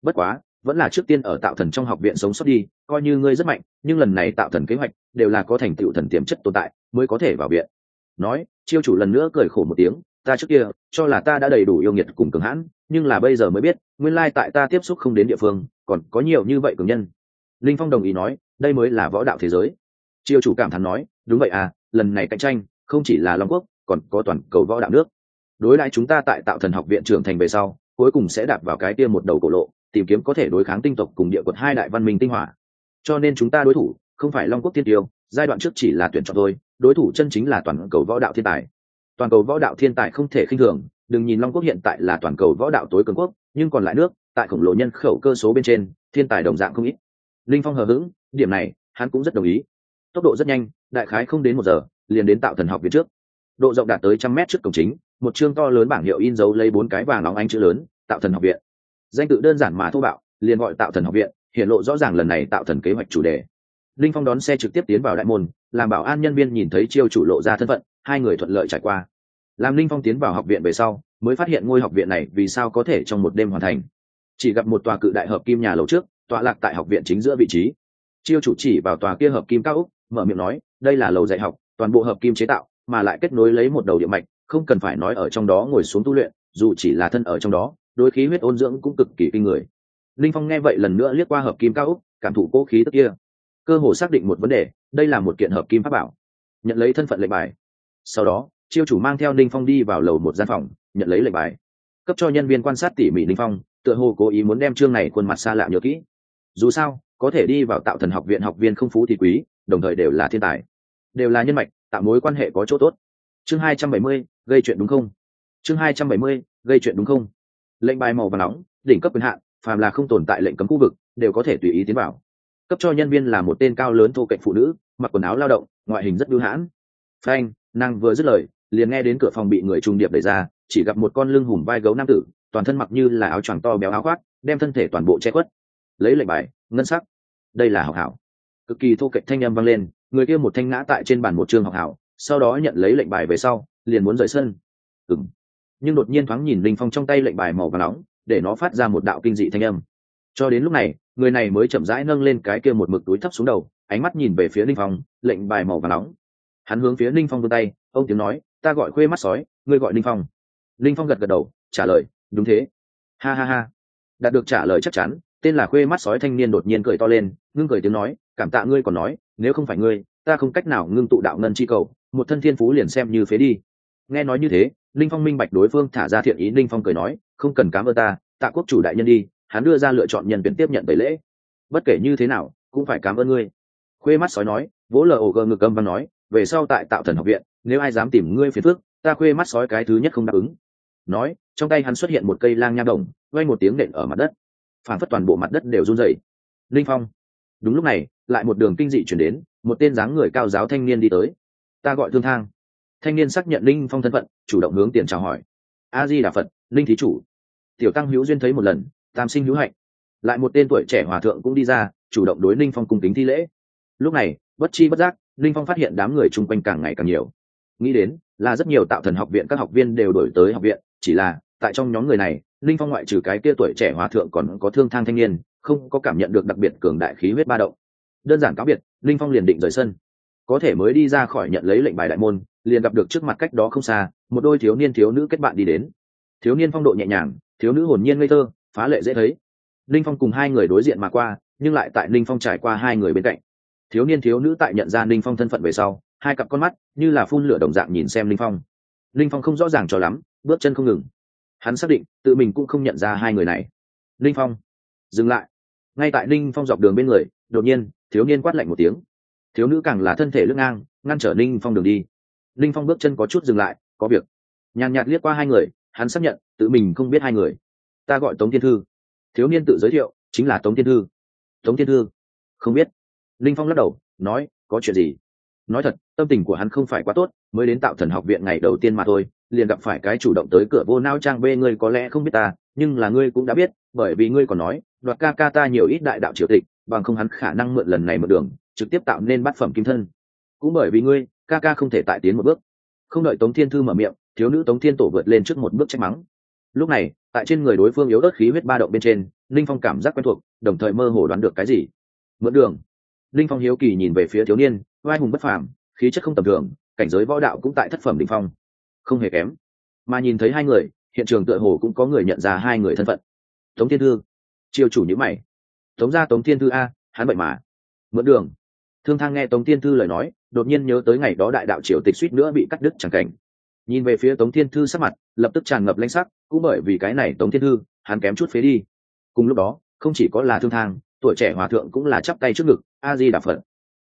Bất quá, vẫn là trước tiên ở tạo thần trong học viện sống sót đi, coi như ngươi rất mạnh, nhưng lần này tạo thần kế hoạch, đều là có thành tựu thần tiềm chất tồn tại, mới có thể vào viện. Nói, chiêu chủ lần nữa cười khổ một tiếng, ta trước kia, cho là ta đã đầy đủ yêu nghiệt cùng cường hãn, nhưng là bây giờ mới biết, nguyên lai tại ta tiếp xúc không đến địa phương, còn có nhiều như vậy cường nhân linh phong đồng ý nói, đây mới là võ đạo thế giới. Triều chủ cảm thán nói, đúng vậy à lần này cạnh tranh, không chỉ là long quốc, còn có toàn cầu võ đạo nước. Đối lại chúng ta tại tạo thần học viện trưởng thành về sau, cuối cùng sẽ đạp vào cái kia một đầu cổ lộ, tìm kiếm có thể đối kháng tinh tộc cùng địa quật hai đại văn minh tinh hỏa. Cho nên chúng ta đối thủ, không phải long quốc tiên tiêu, giai đoạn trước chỉ là tuyển chọn thôi, đối thủ chân chính là toàn cầu võ đạo thiên tài. Toàn cầu võ đạo thiên tài không thể khinh thường, đừng nhìn long quốc hiện tại là toàn cầu võ đạo tối cường quốc, nhưng còn lại nước, tại khổng lồ nhân khẩu cơ số bên trên, thiên tài đồng dạng không ít linh phong hờ hững, điểm này, hắn cũng rất đồng ý. Tốc độ rất nhanh, đại khái không đến một giờ, liền đến tạo thần học viện trước. Độ rộng đạt tới trăm mét trước cổng chính, một chương to lớn bảng hiệu in dấu lấy bốn cái vàng óng ánh chữ lớn, tạo thần học viện. Danh tự đơn giản mà thô bạo, liền gọi tạo thần học viện, hiện lộ rõ ràng lần này tạo thần kế hoạch chủ đề. Linh phong đón xe trực tiếp tiến vào đại môn, làm bảo an nhân viên nhìn thấy chiêu chủ lộ ra thân phận, hai người thuận lợi trải qua. Làm linh phong tiến vào học viện về sau, mới phát hiện ngôi học viện này vì sao có thể trong một đêm hoàn thành. Chỉ gặp một tòa cự đại hợp kim nhà lầu trước tọa lạc tại học viện chính giữa vị trí. Chiêu chủ chỉ vào tòa kia hợp kim cao úc, mở miệng nói, đây là lầu dạy học, toàn bộ hợp kim chế tạo, mà lại kết nối lấy một đầu địa mạch, không cần phải nói ở trong đó ngồi xuống tu luyện, dù chỉ là thân ở trong đó đối khí huyết ôn dưỡng cũng cực kỳ kinh người. Linh phong nghe vậy lần nữa liếc qua hợp kim cao úc, cảm thụ cố khí tức kia. Cơ hồ xác định một vấn đề, đây là một kiện hợp kim pháp bảo. Nhận lấy thân phận lệnh bài. Sau đó, chiêu chủ mang theo ninh phong đi vào lầu một gian phòng, nhận lấy lệnh bài. Cấp cho nhân viên quan sát tỉ mỉ ninh phong, tựa hồ cố ý muốn đem chương này khuôn mặt xa lạ nhớ kỹ dù sao, có thể đi vào tạo thần học viện học viên không phú thì quý, đồng thời đều là thiên tài. Đều là nhân mạch, tạo mối quan hệ có chỗ tốt. Chương hai trăm bảy mươi, gây chuyện đúng không? Chương hai trăm bảy mươi, gây chuyện đúng không? Lệnh bài màu và nóng, đỉnh cấp quyền hạn, phàm là không tồn tại lệnh cấm khu vực, đều có thể tùy ý tiến vào. Cấp cho nhân viên là một tên cao lớn thô cạnh phụ nữ, mặc quần áo lao động, ngoại hình rất bưu hãn. Phanh, nàng vừa dứt lời, liền nghe đến cửa phòng bị người trung điệp đẩy ra, chỉ gặp một con lưng hùm vai gấu nam tử, toàn thân mặc như là áo choàng to béo áo khoác, đem thân thể toàn bộ che khuất lấy lệnh bài, ngân sắc. Đây là học hảo. Cực kỳ thô kệch thanh âm vang lên, người kia một thanh ngã tại trên bàn một trường học hảo, sau đó nhận lấy lệnh bài về sau, liền muốn rời sân. Ừng nhưng đột nhiên thoáng nhìn linh phong trong tay lệnh bài màu và nóng, để nó phát ra một đạo kinh dị thanh âm. Cho đến lúc này, người này mới chậm rãi nâng lên cái kia một mực túi thấp xuống đầu, ánh mắt nhìn về phía linh phong, lệnh bài màu và nóng. Hắn hướng phía linh phong vươn tay, ông tiếng nói, ta gọi khuê mắt sói, ngươi gọi linh phong. Linh phong gật gật đầu, trả lời, đúng thế. Ha ha ha. Đạt được trả lời chắc chắn tên là khuê mắt sói thanh niên đột nhiên cười to lên, ngưng cười tiếng nói, cảm tạ ngươi còn nói, nếu không phải ngươi, ta không cách nào ngưng tụ đạo ngân chi cầu, một thân thiên phú liền xem như phế đi. Nghe nói như thế, linh phong minh bạch đối phương thả ra thiện ý, linh phong cười nói, không cần cám ơn ta, tạ quốc chủ đại nhân đi, hắn đưa ra lựa chọn nhân tuyển tiếp nhận tẩy lễ. Bất kể như thế nào, cũng phải cảm ơn ngươi. Khuê mắt sói nói, vỗ lờ ổ gờ ngực âm và nói, về sau tại tạo thần học viện, nếu ai dám tìm ngươi phiền phước ta khuê mắt sói cái thứ nhất không đáp ứng. Nói, trong tay hắn xuất hiện một cây lang nha đồng vay một tiếng nện ở mặt đất phản phất toàn bộ mặt đất đều run rẩy. Linh phong, đúng lúc này, lại một đường kinh dị chuyển đến, một tên dáng người cao giáo thanh niên đi tới. Ta gọi thương thang. Thanh niên xác nhận linh phong thân phận, chủ động hướng tiền chào hỏi. A di đà phật, linh thí chủ. Tiểu tăng hữu duyên thấy một lần, tam sinh hữu hạnh. Lại một tên tuổi trẻ hòa thượng cũng đi ra, chủ động đối linh phong cung kính thi lễ. Lúc này, bất chi bất giác, linh phong phát hiện đám người chung quanh càng ngày càng nhiều. Nghĩ đến, là rất nhiều tạo thần học viện các học viên đều đổi tới học viện, chỉ là, tại trong nhóm người này linh phong ngoại trừ cái kia tuổi trẻ hòa thượng còn có thương thang thanh niên, không có cảm nhận được đặc biệt cường đại khí huyết ba động. Đơn giản cáo biệt, linh phong liền định rời sân. Có thể mới đi ra khỏi nhận lấy lệnh bài đại môn, liền gặp được trước mặt cách đó không xa, một đôi thiếu niên thiếu nữ kết bạn đi đến. Thiếu niên phong độ nhẹ nhàng, thiếu nữ hồn nhiên ngây thơ, phá lệ dễ thấy. Linh phong cùng hai người đối diện mà qua, nhưng lại tại linh phong trải qua hai người bên cạnh. Thiếu niên thiếu nữ tại nhận ra linh phong thân phận về sau, hai cặp con mắt như là phun lửa đồng dạng nhìn xem linh phong. Linh phong không rõ ràng cho lắm, bước chân không ngừng hắn xác định tự mình cũng không nhận ra hai người này. Ninh phong, dừng lại. Ngay tại ninh phong dọc đường bên người, đột nhiên, thiếu niên quát lạnh một tiếng. Thiếu nữ càng là thân thể lưng ngang, ngăn trở ninh phong đường đi. Ninh phong bước chân có chút dừng lại, có việc. Nhàn nhạt liếc qua hai người, hắn xác nhận tự mình không biết hai người. Ta gọi tống thiên thư. Thiếu niên tự giới thiệu, chính là tống thiên thư. Tống thiên thư, không biết. Linh phong lắc đầu, nói, có chuyện gì? Nói thật, tâm tình của hắn không phải quá tốt, mới đến tạo thần học viện ngày đầu tiên mà thôi liền gặp phải cái chủ động tới cửa vô nao trang bê ngươi có lẽ không biết ta, nhưng là ngươi cũng đã biết, bởi vì ngươi còn nói, đoạt ca ca ta nhiều ít đại đạo triều tịch, bằng không hắn khả năng mượn lần này một đường, trực tiếp tạo nên bát phẩm kim thân. Cũng bởi vì ngươi, ca ca không thể tại tiến một bước. Không đợi tống thiên thư mở miệng, thiếu nữ tống thiên tổ vượt lên trước một bước trách mắng. Lúc này, tại trên người đối phương yếu ớt khí huyết ba động bên trên, linh phong cảm giác quen thuộc, đồng thời mơ hồ đoán được cái gì. Mượn đường. Linh phong hiếu kỳ nhìn về phía thiếu niên vai hùng bất phàm, khí chất không tầm thường, cảnh giới võ đạo cũng tại thất phẩm đ ỉ n h phong không hề kém. Mà nhìn thấy hai người, hiện trường tựa hồ cũng có người nhận ra hai người thân phận. Tống thiên thư. Triều chủ nhữ mày. Tống ra tống thiên thư a, hắn vậy mà. Mượn đường. Thương thang nghe tống thiên thư lời nói, đột nhiên nhớ tới ngày đó đại đạo triều tịch suýt nữa bị cắt đứt chẳng cảnh. Nhìn về phía tống thiên thư sắc mặt, lập tức tràn ngập lanh sắc, cũng bởi vì cái này tống thiên thư, hắn kém chút phế đi. Cùng lúc đó, không chỉ có là thương thang, tuổi trẻ hòa thượng cũng là chắp tay trước ngực, a di đà phật.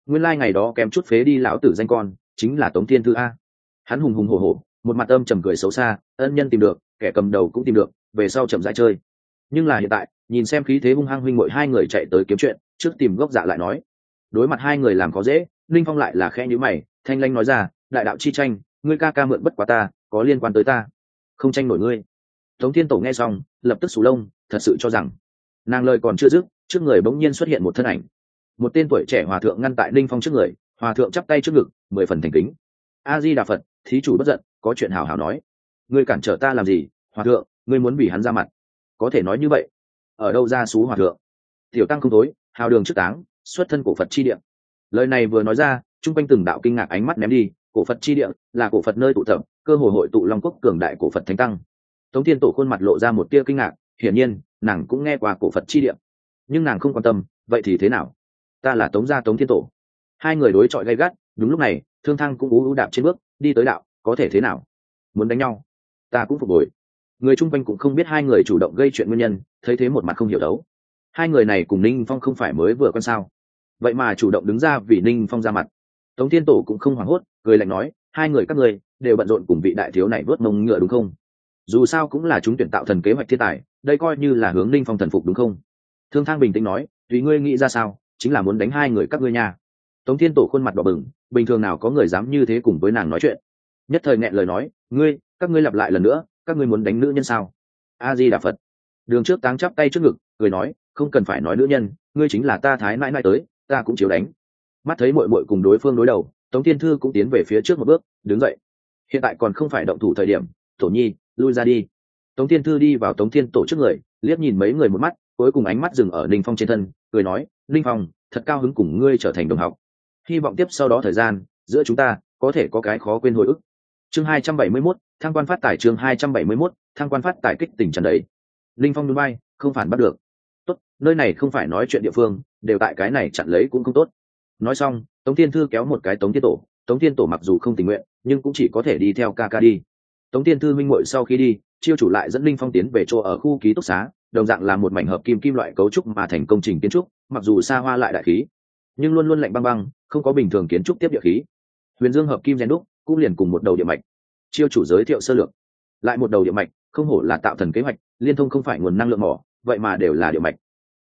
Nguyên lai、like、ngày đó kém chút phế đi lão tử danh con, chính là tống thiên thư a. Hắn hùng hùng hổ hổ một mặt âm trầm cười xấu xa, ân nhân tìm được, kẻ cầm đầu cũng tìm được, về sau chậm rãi chơi. Nhưng là hiện tại, nhìn xem khí thế hung hăng huynh mội hai người chạy tới kiếm chuyện, trước tìm gốc dạ lại nói. Đối mặt hai người làm khó dễ linh phong lại là khe nhữ mày, thanh lanh nói ra, đại đạo chi tranh, ngươi ca ca mượn bất quá ta, có liên quan tới ta. Không tranh nổi ngươi. Tống thiên tổ nghe xong, lập tức sù lông, thật sự cho rằng, nàng lời còn chưa dứt, trước người bỗng nhiên xuất hiện một thân ảnh. Một tên tuổi trẻ hòa thượng ngăn tại linh phong trước người, hòa thượng chắp tay trước ngực, mười phần thành kính. A di đà phật, thí chủ bất giận có chuyện hào hào nói. Ngươi cản trở ta làm gì? Hòa thượng, ngươi muốn vì hắn ra mặt. Có thể nói như vậy. Ở đâu ra xú hòa thượng? Tiểu tăng không tối, hào đường trước táng, xuất thân cổ phật chi điện lời này vừa nói ra, chung quanh từng đạo kinh ngạc ánh mắt ném đi. Cổ phật chi địa là cổ phật nơi tụ tập, cơ hội hội tụ long quốc cường đại cổ phật thánh tăng. Tống thiên tổ khuôn mặt lộ ra một tia kinh ngạc, hiển nhiên, nàng cũng nghe qua cổ phật chi địa. Nhưng nàng không quan tâm, vậy thì thế nào? Ta là tống gia tống thiên tổ. Hai người đối chọi gay gắt, đúng lúc này, thương thăng cũng ú ú đạp trên bước, đi tới đạo có thể thế nào? Muốn đánh nhau? Ta cũng phục hồi. Người chung quanh cũng không biết hai người chủ động gây chuyện nguyên nhân, thấy thế một mặt không hiểu đấu. Hai người này cùng ninh phong không phải mới vừa con sao? Vậy mà chủ động đứng ra vì ninh phong ra mặt. Tống thiên tổ cũng không hoảng hốt, cười lạnh nói, hai người các ngươi đều bận rộn cùng vị đại thiếu này vớt mông ngựa đúng không? Dù sao cũng là chúng tuyển tạo thần kế hoạch thiên tài, đây coi như là hướng ninh phong thần phục đúng không? Thương thang bình tĩnh nói, tùy ngươi nghĩ ra sao, chính là muốn đánh hai người các ngươi nha. Tống thiên tổ khuôn mặt đỏ bừng, bình thường nào có người dám như thế cùng với nàng nói chuyện nhất thời nghẹn lời nói, ngươi, các ngươi lặp lại lần nữa, các ngươi muốn đánh nữ nhân sao? A di đà phật đường trước táng chắp tay trước ngực, cười nói, không cần phải nói nữ nhân, ngươi chính là ta thái mãi mãi tới, ta cũng chiếu đánh. Mắt thấy mội mội cùng đối phương đối đầu, tống thiên thư cũng tiến về phía trước một bước, đứng dậy. Hiện tại còn không phải động thủ thời điểm thổ nhi, lui ra đi. Tống thiên thư đi vào tống thiên tổ trước người, liếc nhìn mấy người một mắt, cuối cùng ánh mắt dừng ở ninh phong trên thân, cười nói, ninh phong, thật cao hứng cùng ngươi trở thành đồng học. Hy vọng tiếp sau đó thời gian, giữa chúng ta có thể có cái khó quên hồi ức chương hai trăm bảy mươi 271, thang quan phát tài chương hai trăm bảy mươi 271, thang quan phát tài kích tỉnh trần đấy linh phong núi bay không phản bắt được. Tốt nơi này không phải nói chuyện địa phương đều tại cái này chặn lấy cũng không tốt. Nói xong tống thiên thư kéo một cái tống thiên tổ. Tống thiên tổ mặc dù không tình nguyện nhưng cũng chỉ có thể đi theo ca ca đi. Tống thiên thư minh muội sau khi đi chiêu chủ lại dẫn linh phong tiến về chỗ ở khu ký túc xá đồng dạng là một mảnh hợp kim kim loại cấu trúc mà thành công trình kiến trúc mặc dù xa hoa lại đại khí nhưng luôn luôn lạnh băng băng không có bình thường kiến trúc tiếp địa khí. Huyền dương hợp kim gen đúc cũng liền cùng một đầu địa mạch. Chiêu chủ giới thiệu sơ lược. Lại một đầu địa mạch, không hổ là tạo thần kế hoạch, liên thông không phải nguồn năng lượng mỏ, vậy mà đều là địa mạch.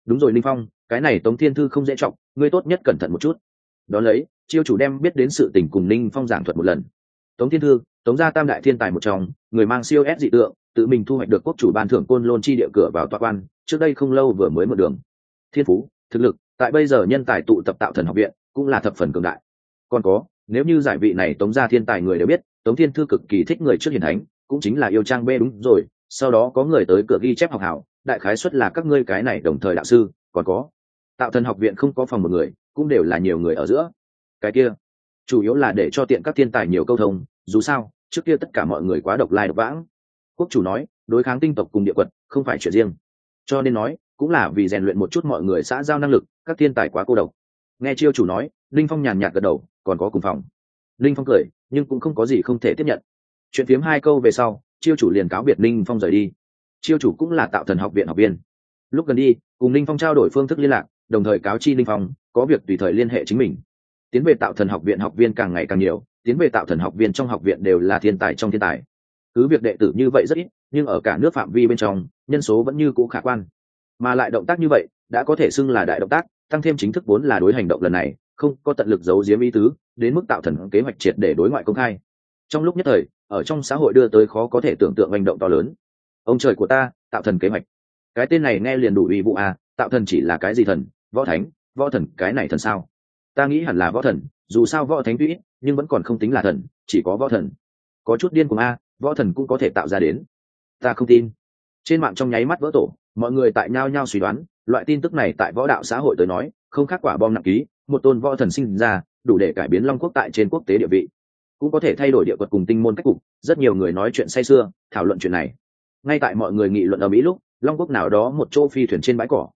Đúng rồi, linh phong, cái này tống thiên thư không dễ trọng ngươi tốt nhất cẩn thận một chút. Đ ó lấy, chiêu chủ đem biết đến sự tình cùng ninh phong giảng thuật một lần. Tống thiên thư, tống gia tam đại thiên tài một trong, người mang siêu ép dị tượng, tự mình thu hoạch được quốc chủ ban thưởng côn lôn chi địa cửa vào tọa quan, trước đây không lâu vừa mới mở đường. Thiên phú, thực lực, tại bây giờ nhân tài tụ tập tạo thần học viện, cũng là thập phần cường đại. Còn có nếu như giải vị này tống gia thiên tài người đều biết, tống thiên thư cực kỳ thích người trước hiền thánh, cũng chính là yêu trang bê đúng rồi, sau đó có người tới cửa ghi chép học hảo, đại khái xuất là các ngươi cái này đồng thời đạo sư, còn có. Tạo thần học viện không có phòng một người, cũng đều là nhiều người ở giữa. Cái kia, chủ yếu là để cho tiện các thiên tài nhiều câu thông, dù sao, trước kia tất cả mọi người quá độc lai độc vãng. Quốc chủ nói, đối kháng tinh tộc cùng địa quật, không phải chuyện riêng. Cho nên nói, cũng là vì rèn luyện một chút mọi người xã giao năng lực, các thiên tài quá cô độc. Nghe chiêu chủ nói, linh phong nhàn nhạt gật đầu còn có cùng phòng. Linh phong cười, nhưng cũng không có gì không thể tiếp nhận. Chuyện phiếm hai câu về sau, chiêu chủ liền cáo biệt linh phong rời đi. Chiêu chủ cũng là tạo thần học viện học viên. Lúc gần đi, cùng linh phong trao đổi phương thức liên lạc, đồng thời cáo chi linh phong, có việc tùy thời liên hệ chính mình. Tiến về tạo thần học viện học viên càng ngày càng nhiều, tiến về tạo thần học viên trong học viện đều là thiên tài trong thiên tài. Cứ việc đệ tử như vậy rất ít, nhưng ở cả nước phạm vi bên trong, nhân số vẫn như cũ khả quan. Mà lại động tác như vậy, đã có thể xưng là đại động tác, tăng thêm chính thức vốn là đối hành động lần này không có tận lực giấu giếm ý tứ, đến mức tạo thần kế hoạch triệt để đối ngoại công khai. Trong lúc nhất thời, ở trong xã hội đưa tới khó có thể tưởng tượng hành động to lớn. Ông trời của ta, tạo thần kế hoạch. Cái tên này nghe liền đủ uy vụ à tạo thần chỉ là cái gì thần? Võ thánh, võ thần, cái này thần sao? Ta nghĩ hẳn là võ thần, dù sao võ thánh tuy ít, nhưng vẫn còn không tính là thần, chỉ có võ thần. Có chút điên cùng a, võ thần cũng có thể tạo ra đến. Ta không tin. Trên mạng trong nháy mắt vỡ tổ, mọi người tại nhao nhao suy đoán, loại tin tức này tại võ đạo xã hội tới nói, không khác quả bom nặng ký một tôn võ thần sinh ra, đủ để cải biến long quốc tại trên quốc tế địa vị. Cũng có thể thay đổi địa quật cùng tinh môn cách cục, rất nhiều người nói chuyện say sưa, thảo luận chuyện này. Ngay tại mọi người nghị luận ở mỹ lúc, long quốc nào đó một chỗ phi thuyền trên bãi cỏ.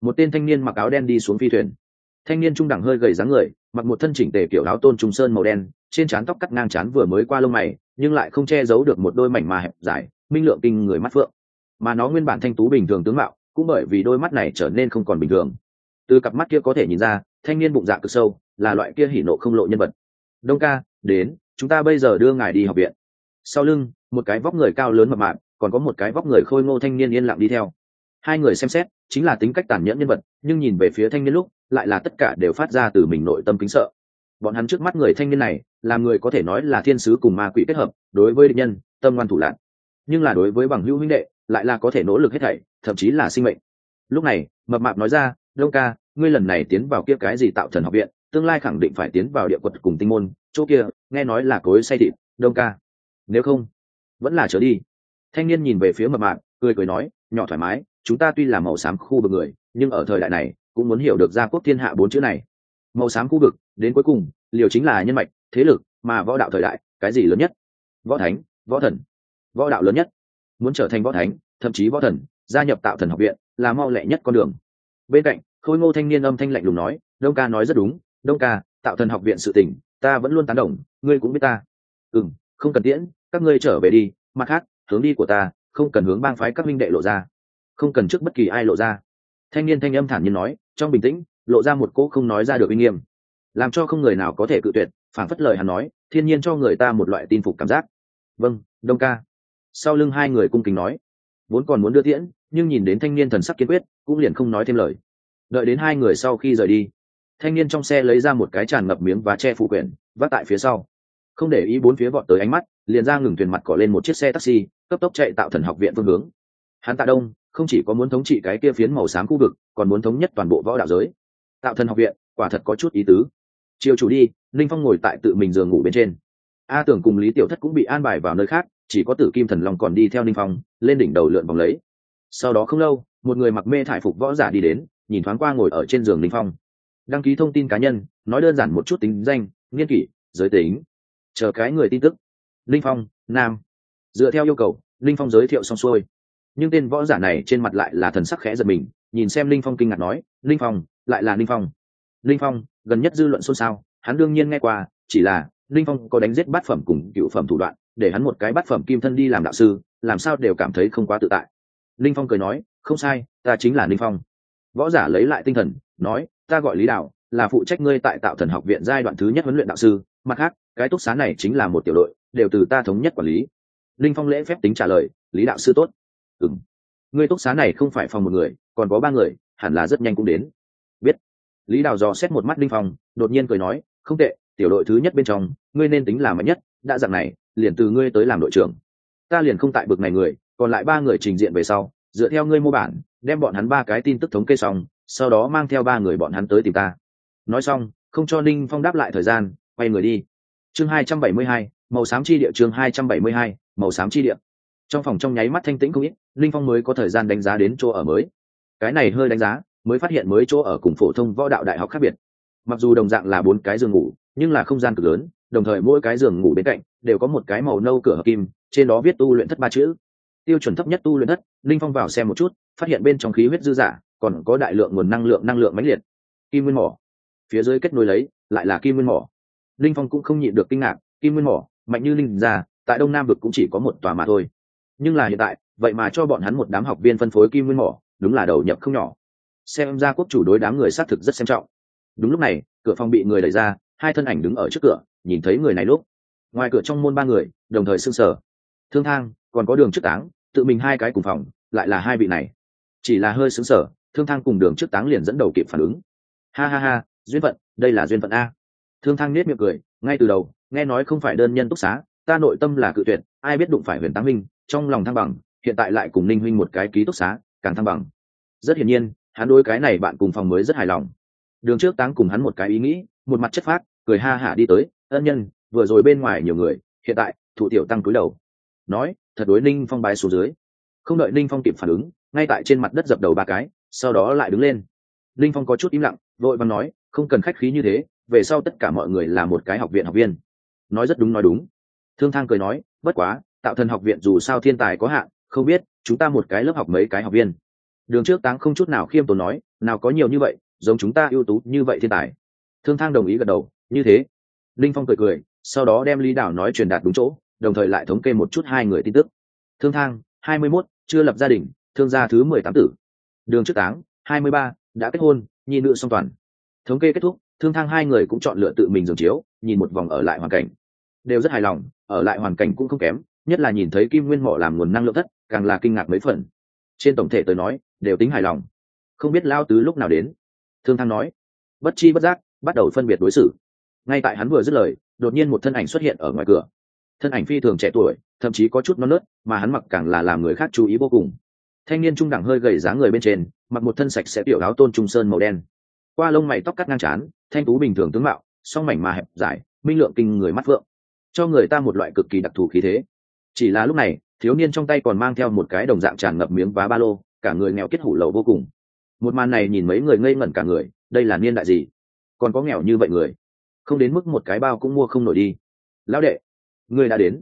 Một tên thanh niên mặc áo đen đi xuống phi thuyền. Thanh niên trung đẳng hơi gầy dáng người, mặc một thân chỉnh tề kiểu áo tôn trung sơn màu đen, trên trán tóc cắt ngang trán vừa mới qua lông mày, nhưng lại không che giấu được một đôi mảnh mà hẹp dài, minh lượng kinh người mắt phượng. Mà nó nguyên bản thanh tú bình thường tướng mạo, cũng bởi vì đôi mắt này trở nên không còn bình thường. Từ cặp mắt kia có thể nhìn ra thanh niên bụng dạ cực sâu, là loại kia hỉ nộ không lộ nhân vật. Đông ca, đến, chúng ta bây giờ đưa ngài đi học viện. Sau lưng, một cái vóc người cao lớn mập mạp, còn có một cái vóc người khôi ngô thanh niên yên lặng đi theo. Hai người xem xét, chính là tính cách tàn nhẫn nhân vật, nhưng nhìn về phía thanh niên lúc, lại là tất cả đều phát ra từ mình nội tâm kính sợ. Bọn hắn trước mắt người thanh niên này, là người có thể nói là thiên sứ cùng ma quỷ kết hợp, đối với địch nhân, tâm ngoan thủ lạc nhưng là đối với bằng hữu huynh đệ, lại là có thể nỗ lực hết thảy, thậm chí là sinh mệnh. Lúc này, mập mạp nói ra đông ca, ngươi lần này tiến vào kia cái gì tạo thần học viện, tương lai khẳng định phải tiến vào địa quật cùng tinh môn, chỗ kia, nghe nói là cối say thịt, đông ca. Nếu không, vẫn là trở đi. Thanh niên nhìn về phía mập mạp, cười cười nói, nhỏ thoải mái, chúng ta tuy là màu xám khu vực người, nhưng ở thời đại này, cũng muốn hiểu được gia quốc thiên hạ bốn chữ này. Màu xám khu vực, đến cuối cùng, liều chính là nhân mạch, thế lực, mà võ đạo thời đại, cái gì lớn nhất? Võ thánh, võ thần. Võ đạo lớn nhất. Muốn trở thành võ thánh, thậm chí võ thần, gia nhập tạo thần học viện, là mau lẹ nhất con đường bên cạnh, khôi ngô thanh niên âm thanh lạnh lùng nói, đông ca nói rất đúng, đông ca, tạo thần học viện sự tình ta vẫn luôn tán đồng, ngươi cũng biết ta. Ừ m không cần tiễn, các ngươi trở về đi, mặt khác, hướng đi của ta, không cần hướng bang phái các minh đệ lộ ra, không cần trước bất kỳ ai lộ ra. Thanh niên thanh âm thản nhiên nói, trong bình tĩnh, lộ ra một cỗ không nói ra được uy nghiêm. Làm cho không người nào có thể cự tuyệt, phản phất lời hắn nói, thiên nhiên cho người ta một loại tin phục cảm giác. Vâng đông ca. Sau lưng hai người cung kính nói, vốn còn muốn đưa tiễn nhưng nhìn đến thanh niên thần sắc kiên quyết, cũng liền không nói thêm lời. Đợi đến hai người sau khi rời đi, thanh niên trong xe lấy ra một cái tràn ngập miếng và che phụ quyển, vác tại phía sau. Không để ý bốn phía vọt tới ánh mắt, liền ra ngừng thuyền mặt cỏ lên một chiếc xe taxi, cấp tốc chạy tạo thần học viện phương hướng. Hắn tạ đông, không chỉ có muốn thống trị cái kia phiến màu xám khu vực, còn muốn thống nhất toàn bộ võ đạo giới. Tạo thần học viện, quả thật có chút ý tứ. Chiều chủ đi linh phong ngồi tại tự mình giường ngủ bên trên. A tưởng cùng lý tiểu thất cũng bị an bài vào nơi khác, chỉ có tử kim thần long còn đi theo linh phong, lên đỉnh đầu lượn vòng lấy sau đó không lâu, một người mặc mê thải phục võ giả đi đến, nhìn thoáng qua ngồi ở trên giường linh phong. Đăng ký thông tin cá nhân, nói đơn giản một chút tính danh nghiên kỷ, giới tính. Chờ cái người tin tức. Linh phong, nam. Dựa theo yêu cầu, linh phong giới thiệu xong xuôi. Nhưng tên võ giả này trên mặt lại là thần sắc khẽ giật mình, nhìn xem linh phong kinh ngạc nói, linh phong, lại là linh phong. Linh phong, gần nhất dư luận xôn xao, hắn đương nhiên nghe qua, chỉ là linh phong có đánh giết bát phẩm cùng cựu phẩm thủ đoạn, để hắn một cái bát phẩm kim thân đi làm đạo sư, làm sao đều cảm thấy không quá tự tại linh phong cười nói, không sai, ta chính là linh phong. Võ giả lấy lại tinh thần, nói, ta gọi lý đạo là phụ trách ngươi tại tạo thần học viện giai đoạn thứ nhất huấn luyện đạo sư, mặt khác, cái túc xá này chính là một tiểu đội, đều từ ta thống nhất quản lý. Linh phong lễ phép tính trả lời, lý đạo sư tốt. Ừng ngươi túc xá này không phải phòng một người, còn có ba người, hẳn là rất nhanh cũng đến. Biết. Lý đào dò xét một mắt linh phong, đột nhiên cười nói, không tệ, tiểu đội thứ nhất bên trong, ngươi nên tính là mạnh nhất, đã dặn này, liền từ ngươi tới làm đội trưởng. Ta liền không tại bực này người còn lại ba người trình diện về sau, dựa theo ngươi mô bản, đem bọn hắn ba cái tin tức thống kê xong, sau đó mang theo ba người bọn hắn tới tìm ta. Nói xong, không cho ninh phong đáp lại thời gian, quay người đi. Chương hai trăm bảy mươi hai, màu xám chi địa chương hai trăm bảy mươi hai, màu xám chi địa. Trong phòng trong nháy mắt thanh tĩnh không ít linh phong mới có thời gian đánh giá đến chỗ ở mới. Cái này hơi đánh giá, mới phát hiện mới chỗ ở cùng phổ thông võ đạo đại học khác biệt. Mặc dù đồng dạng là bốn cái giường ngủ, nhưng là không gian cực lớn, đồng thời mỗi cái giường ngủ bên cạnh đều có một cái màu nâu cửa hợp kim, trên đó viết tu luyện thất ba chữ tiêu chuẩn thấp nhất tu luyện thất linh phong vào xem một chút, phát hiện bên trong khí huyết dư giả, còn có đại lượng nguồn năng lượng năng lượng mãnh liệt. Kim nguyên mỏ. Phía dưới kết nối lấy, lại là kim nguyên mỏ. Linh phong cũng không nhịn được kinh ngạc, kim nguyên mỏ, mạnh như linh già tại đông nam vực cũng chỉ có một tòa mà thôi. Nhưng là hiện tại, vậy mà cho bọn hắn một đám học viên phân phối kim nguyên mỏ, đúng là đầu nhập không nhỏ. Xem ra quốc chủ đối đám người xác thực rất xem trọng. Đúng lúc này, cửa phòng bị người đẩy ra, hai thân ảnh đứng ở trước cửa, nhìn thấy người này lúc. Ngoài cửa trong môn ba người, đồng thời sưng sở thương thang còn có đường trước táng, tự mình hai cái cùng phòng, lại là hai vị này. Chỉ là hơi xứng sở thương thang cùng đường trước táng liền dẫn đầu kịp phản ứng. Ha ha ha, duyên phận, đây là duyên phận a. Thương thang nết miệng cười, ngay từ đầu, nghe nói không phải đơn nhân túc xá, ta nội tâm là cự tuyệt, ai biết đụng phải huyền táng minh, trong lòng thăng bằng, hiện tại lại cùng ninh huynh một cái ký túc xá, càng thăng bằng. Rất hiển nhiên, hắn đối cái này bạn cùng phòng mới rất hài lòng. Đường trước táng cùng hắn một cái ý nghĩ, một mặt chất phát cười ha hả đi tới, ân nhân, vừa rồi bên ngoài nhiều người, hiện tại, thủ tiểu tăng cúi đầu. Nói thật đối ninh phong bái xuống dưới. Không đợi ninh phong kịp phản ứng, ngay tại trên mặt đất dập đầu ba cái, sau đó lại đứng lên. Ninh phong có chút im lặng, vội vàng nói, không cần khách khí như thế, về sau tất cả mọi người là một cái học viện học viên. Nói rất đúng, nói đúng. Thương thang cười nói, bất quá, tạo thần học viện dù sao thiên tài có hạn, không biết, chúng ta một cái lớp học mấy cái học viên. Đường trước táng không chút nào khiêm tốn nói, nào có nhiều như vậy, giống chúng ta ưu tú như vậy thiên tài. Thương thang đồng ý gật đầu, như thế. Linh phong cười cười, sau đó đem lý đảo nói truyền đạt đúng chỗ đồng thời lại thống kê một chút hai người tin tức. Thương thang hai mươi 21, chưa lập gia đình thương gia thứ mười tám tử. Đường trước táng hai mươi ba đã kết hôn nhi nữ song toàn. Thống kê kết thúc thương thang hai người cũng chọn lựa tự mình giường chiếu nhìn một vòng ở lại hoàn cảnh. Đều rất hài lòng ở lại hoàn cảnh cũng không kém nhất là nhìn thấy kim nguyên mỏ làm nguồn năng lượng thất càng là kinh ngạc mấy phần. Trên tổng thể tôi nói đều tính hài lòng. Không biết lao tứ lúc nào đến? Thương thang nói. Bất chi bất giác bắt đầu phân biệt đối xử. Ngay tại hắn vừa dứt lời đột nhiên một thân ảnh xuất hiện ở ngoài cửa thân ảnh phi thường trẻ tuổi, thậm chí có chút non nớt, mà hắn mặc càng là làm người khác chú ý vô cùng. Thanh niên trung đẳng hơi gầy dáng người bên trên, mặc một thân sạch sẽ tiểu áo tôn trung sơn màu đen. Qua lông mày tóc cắt ngang trán, thanh tú bình thường tướng mạo, song mảnh mà hẹp, dài, minh lượng kinh người mắt vượng cho người ta một loại cực kỳ đặc thù khí thế. Chỉ là lúc này, thiếu niên trong tay còn mang theo một cái đồng dạng tràn ngập miếng vá ba lô, cả người nghèo kết hủ lậu vô cùng. Một màn này nhìn mấy người ngây ngẩn cả người, đây là niên đại gì? Còn có nghèo như vậy người? Không đến mức một cái bao cũng mua không nổi đi. Lão đệ người đã đến.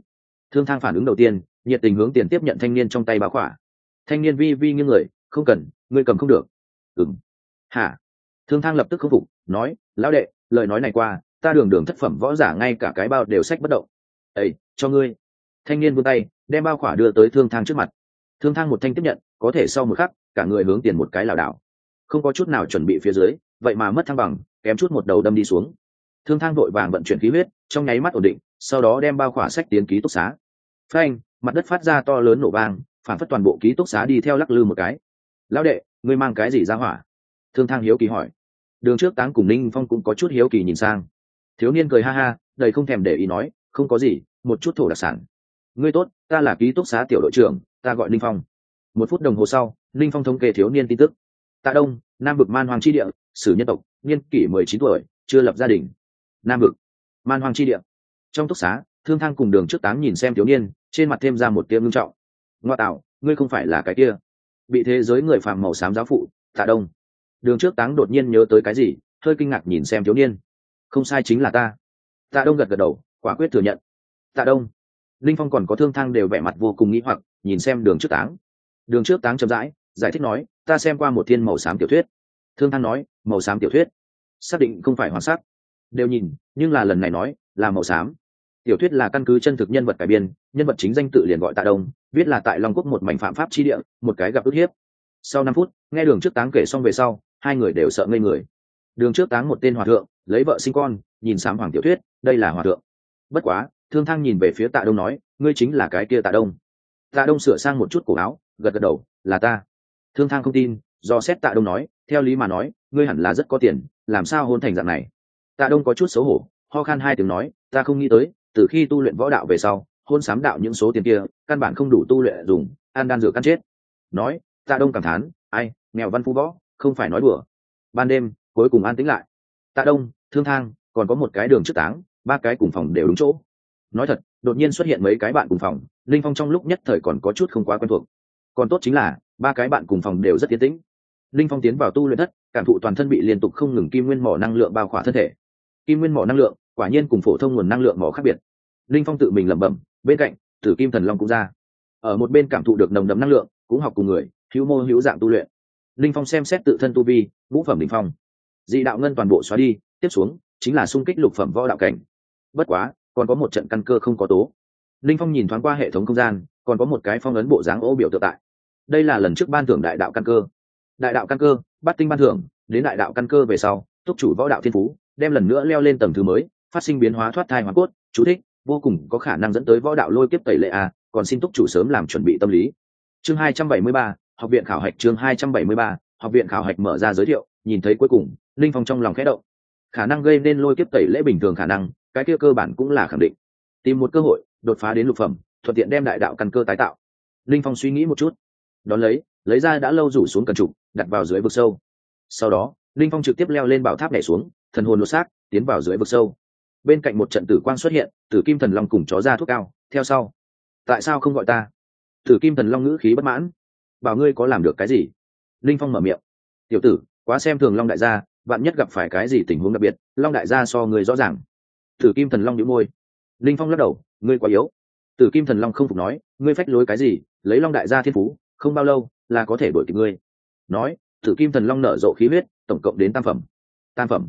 Thương thang phản ứng đầu tiên, nhiệt tình hướng tiền tiếp nhận thanh niên trong tay báo khỏa. Thanh niên vi vi như người, không cần, ngươi cầm không được. Ừng hả? Thương thang lập tức khâm phục, nói, lão đệ, lời nói này qua, ta đường đường thất phẩm võ giả ngay cả cái bao đều sách bất động. Ây cho ngươi. Thanh niên vươn tay, đem bao khỏa đưa tới thương thang trước mặt. Thương thang một thanh tiếp nhận, có thể sau một khắc, cả người hướng tiền một cái lảo đảo. Không có chút nào chuẩn bị phía dưới, vậy mà mất thăng bằng, kém chút một đầu đâm đi xuống thương thang vội vàng vận chuyển khí huyết, trong nháy mắt ổn định, sau đó đem bao khỏa sách tiến ký túc xá. Phanh, mặt đất phát ra to lớn nổ vang, phản phất toàn bộ ký túc xá đi theo lắc lư một cái. Lão đệ, ngươi mang cái gì ra hỏa? Thương thang hiếu kỳ hỏi. Đường trước táng cùng ninh phong cũng có chút hiếu kỳ nhìn sang. Thiếu niên cười ha ha, đầy không thèm để ý nói, không có gì, một chút thổ đặc sản. Ngươi tốt, ta là ký túc xá tiểu đội trưởng, ta gọi ninh phong. Một phút đồng hồ sau, ninh phong thống kê thiếu niên tin tức. Tạ đông, nam vực man hoàng tri địa, sử nhân tộc, niên kỷ mười chín tuổi, chưa lập gia đình nam vực, man hoàng Chi địa. Trong túc xá, thương thang cùng đường trước táng nhìn xem thiếu niên, trên mặt thêm ra một tiệm ngưng trọng. Ngoa tạo, ngươi không phải là cái kia. Bị thế giới người phàm màu xám giáo phụ, tạ đông. Đường trước táng đột nhiên nhớ tới cái gì, hơi kinh ngạc nhìn xem thiếu niên. Không sai chính là ta. Tạ đông gật gật đầu, quả quyết thừa nhận. Tạ đông. Linh phong còn có thương thang đều vẻ mặt vô cùng nghĩ hoặc, nhìn xem đường trước táng. Đường trước táng chậm rãi, giải thích nói, ta xem qua một thiên màu xám tiểu thuyết. Thương thang nói, màu xám tiểu thuyết? Xác định không phải hoàng sắc đều nhìn, nhưng là lần này nói, là màu xám. Tiểu thuyết là căn cứ chân thực nhân vật cải biên, nhân vật chính danh tự liền gọi tạ đông, viết là tại long quốc một mảnh phạm pháp chi địa, một cái gặp ức hiếp. Sau năm phút, nghe đường trước táng kể xong về sau, hai người đều sợ ngây người. Đường trước táng một tên hòa thượng, lấy vợ sinh con, nhìn sám hoàng tiểu thuyết, đây là hòa thượng. Bất quá, thương thang nhìn về phía tạ đông nói, ngươi chính là cái kia tạ đông. Tạ đông sửa sang một chút cổ áo, gật gật đầu, là ta. Thương thang không tin, do xét tạ đông nói, theo lý mà nói, ngươi hẳn là rất có tiền, làm sao hôn thành dạng này? Tạ đông có chút xấu hổ, ho khan hai tiếng nói, ta không nghĩ tới, từ khi tu luyện võ đạo về sau, hôn sám đạo những số tiền kia, căn bản không đủ tu luyện dùng an đan rửa căn chết. Nói, tạ đông cảm thán, ai, nghèo văn phú võ, không phải nói đùa. Ban đêm, cuối cùng an tĩnh lại. Tạ đông, thương thang, còn có một cái đường trước táng, ba cái cùng phòng đều đúng chỗ. Nói thật, đột nhiên xuất hiện mấy cái bạn cùng phòng, linh phong trong lúc nhất thời còn có chút không quá quen thuộc. Còn tốt chính là, ba cái bạn cùng phòng đều rất tiến tĩnh. Linh phong tiến vào tu luyện thất cảm thụ toàn thân bị liên tục không ngừng kim nguyên mỏ năng lượng bao khỏa thân thể kim nguyên mỏ năng lượng, quả nhiên cùng phổ thông nguồn năng lượng mỏ khác biệt. Linh phong tự mình lẩm bẩm, bên cạnh, tử kim thần long cũng ra. Ở một bên cảm thụ được nồng đậm năng lượng, cũng học cùng người, hữu mô hữu dạng tu luyện. Linh phong xem xét tự thân tu vi vũ phẩm đ ỉ n h phong. Dị đạo ngân toàn bộ xóa đi, tiếp xuống, chính là sung kích lục phẩm võ đạo cảnh. Bất quá, còn có một trận căn cơ không có tố. Linh phong nhìn thoáng qua hệ thống không gian, còn có một cái phong ấn bộ dáng ô biểu tự tại. Đây là lần trước ban thưởng đại đạo căn cơ. Đại đạo căn cơ, bắt tinh ban thưởng, đến đại đạo căn cơ về sau, túc chủ võ đạo thiên phú đem lần nữa leo lên tầng thứ mới phát sinh biến hóa thoát thai hóa cốt chú thích vô cùng có khả năng dẫn tới võ đạo lôi kiếp tẩy lệ a còn xin túc chủ sớm làm chuẩn bị tâm lý. Chương 273, học viện khảo hạch chương 273, học viện khảo hạch mở ra giới thiệu nhìn thấy cuối cùng linh phong trong lòng khẽ động. Khả năng gây nên lôi kiếp tẩy lễ bình thường khả năng cái kia cơ bản cũng là khẳng định. Tìm một cơ hội đột phá đến lục phẩm thuận tiện đem đại đạo căn cơ tái tạo. Linh phong suy nghĩ một chút. Đón lấy lấy ra đã lâu rủ xuống cần trục đặt vào dưới vực sâu. Sau đó linh phong trực tiếp leo lên bảo tháp nhảy xuống thần hồn lột xác, tiến vào dưới vực sâu. Bên cạnh một trận tử quang xuất hiện, tử kim thần long cùng chó ra thuốc cao, theo sau. Tại sao không gọi ta? Tử kim thần long ngữ khí bất mãn. Bảo ngươi có làm được cái gì? Linh phong mở miệng. Tiểu tử, quá xem thường long đại gia bạn nhất gặp phải cái gì tình huống đặc biệt, long đại gia so người rõ ràng. Tử kim thần long nhíu môi. Linh phong lắc đầu, ngươi quá yếu. Tử kim thần long không phục nói, ngươi phách lối cái gì, lấy long đại gia thiên phú, không bao lâu là có thể đổi kịp ngươi. Nói, tử kim thần long nở rộ khí huyết, tổng cộng đến tam phẩm. Tam phẩm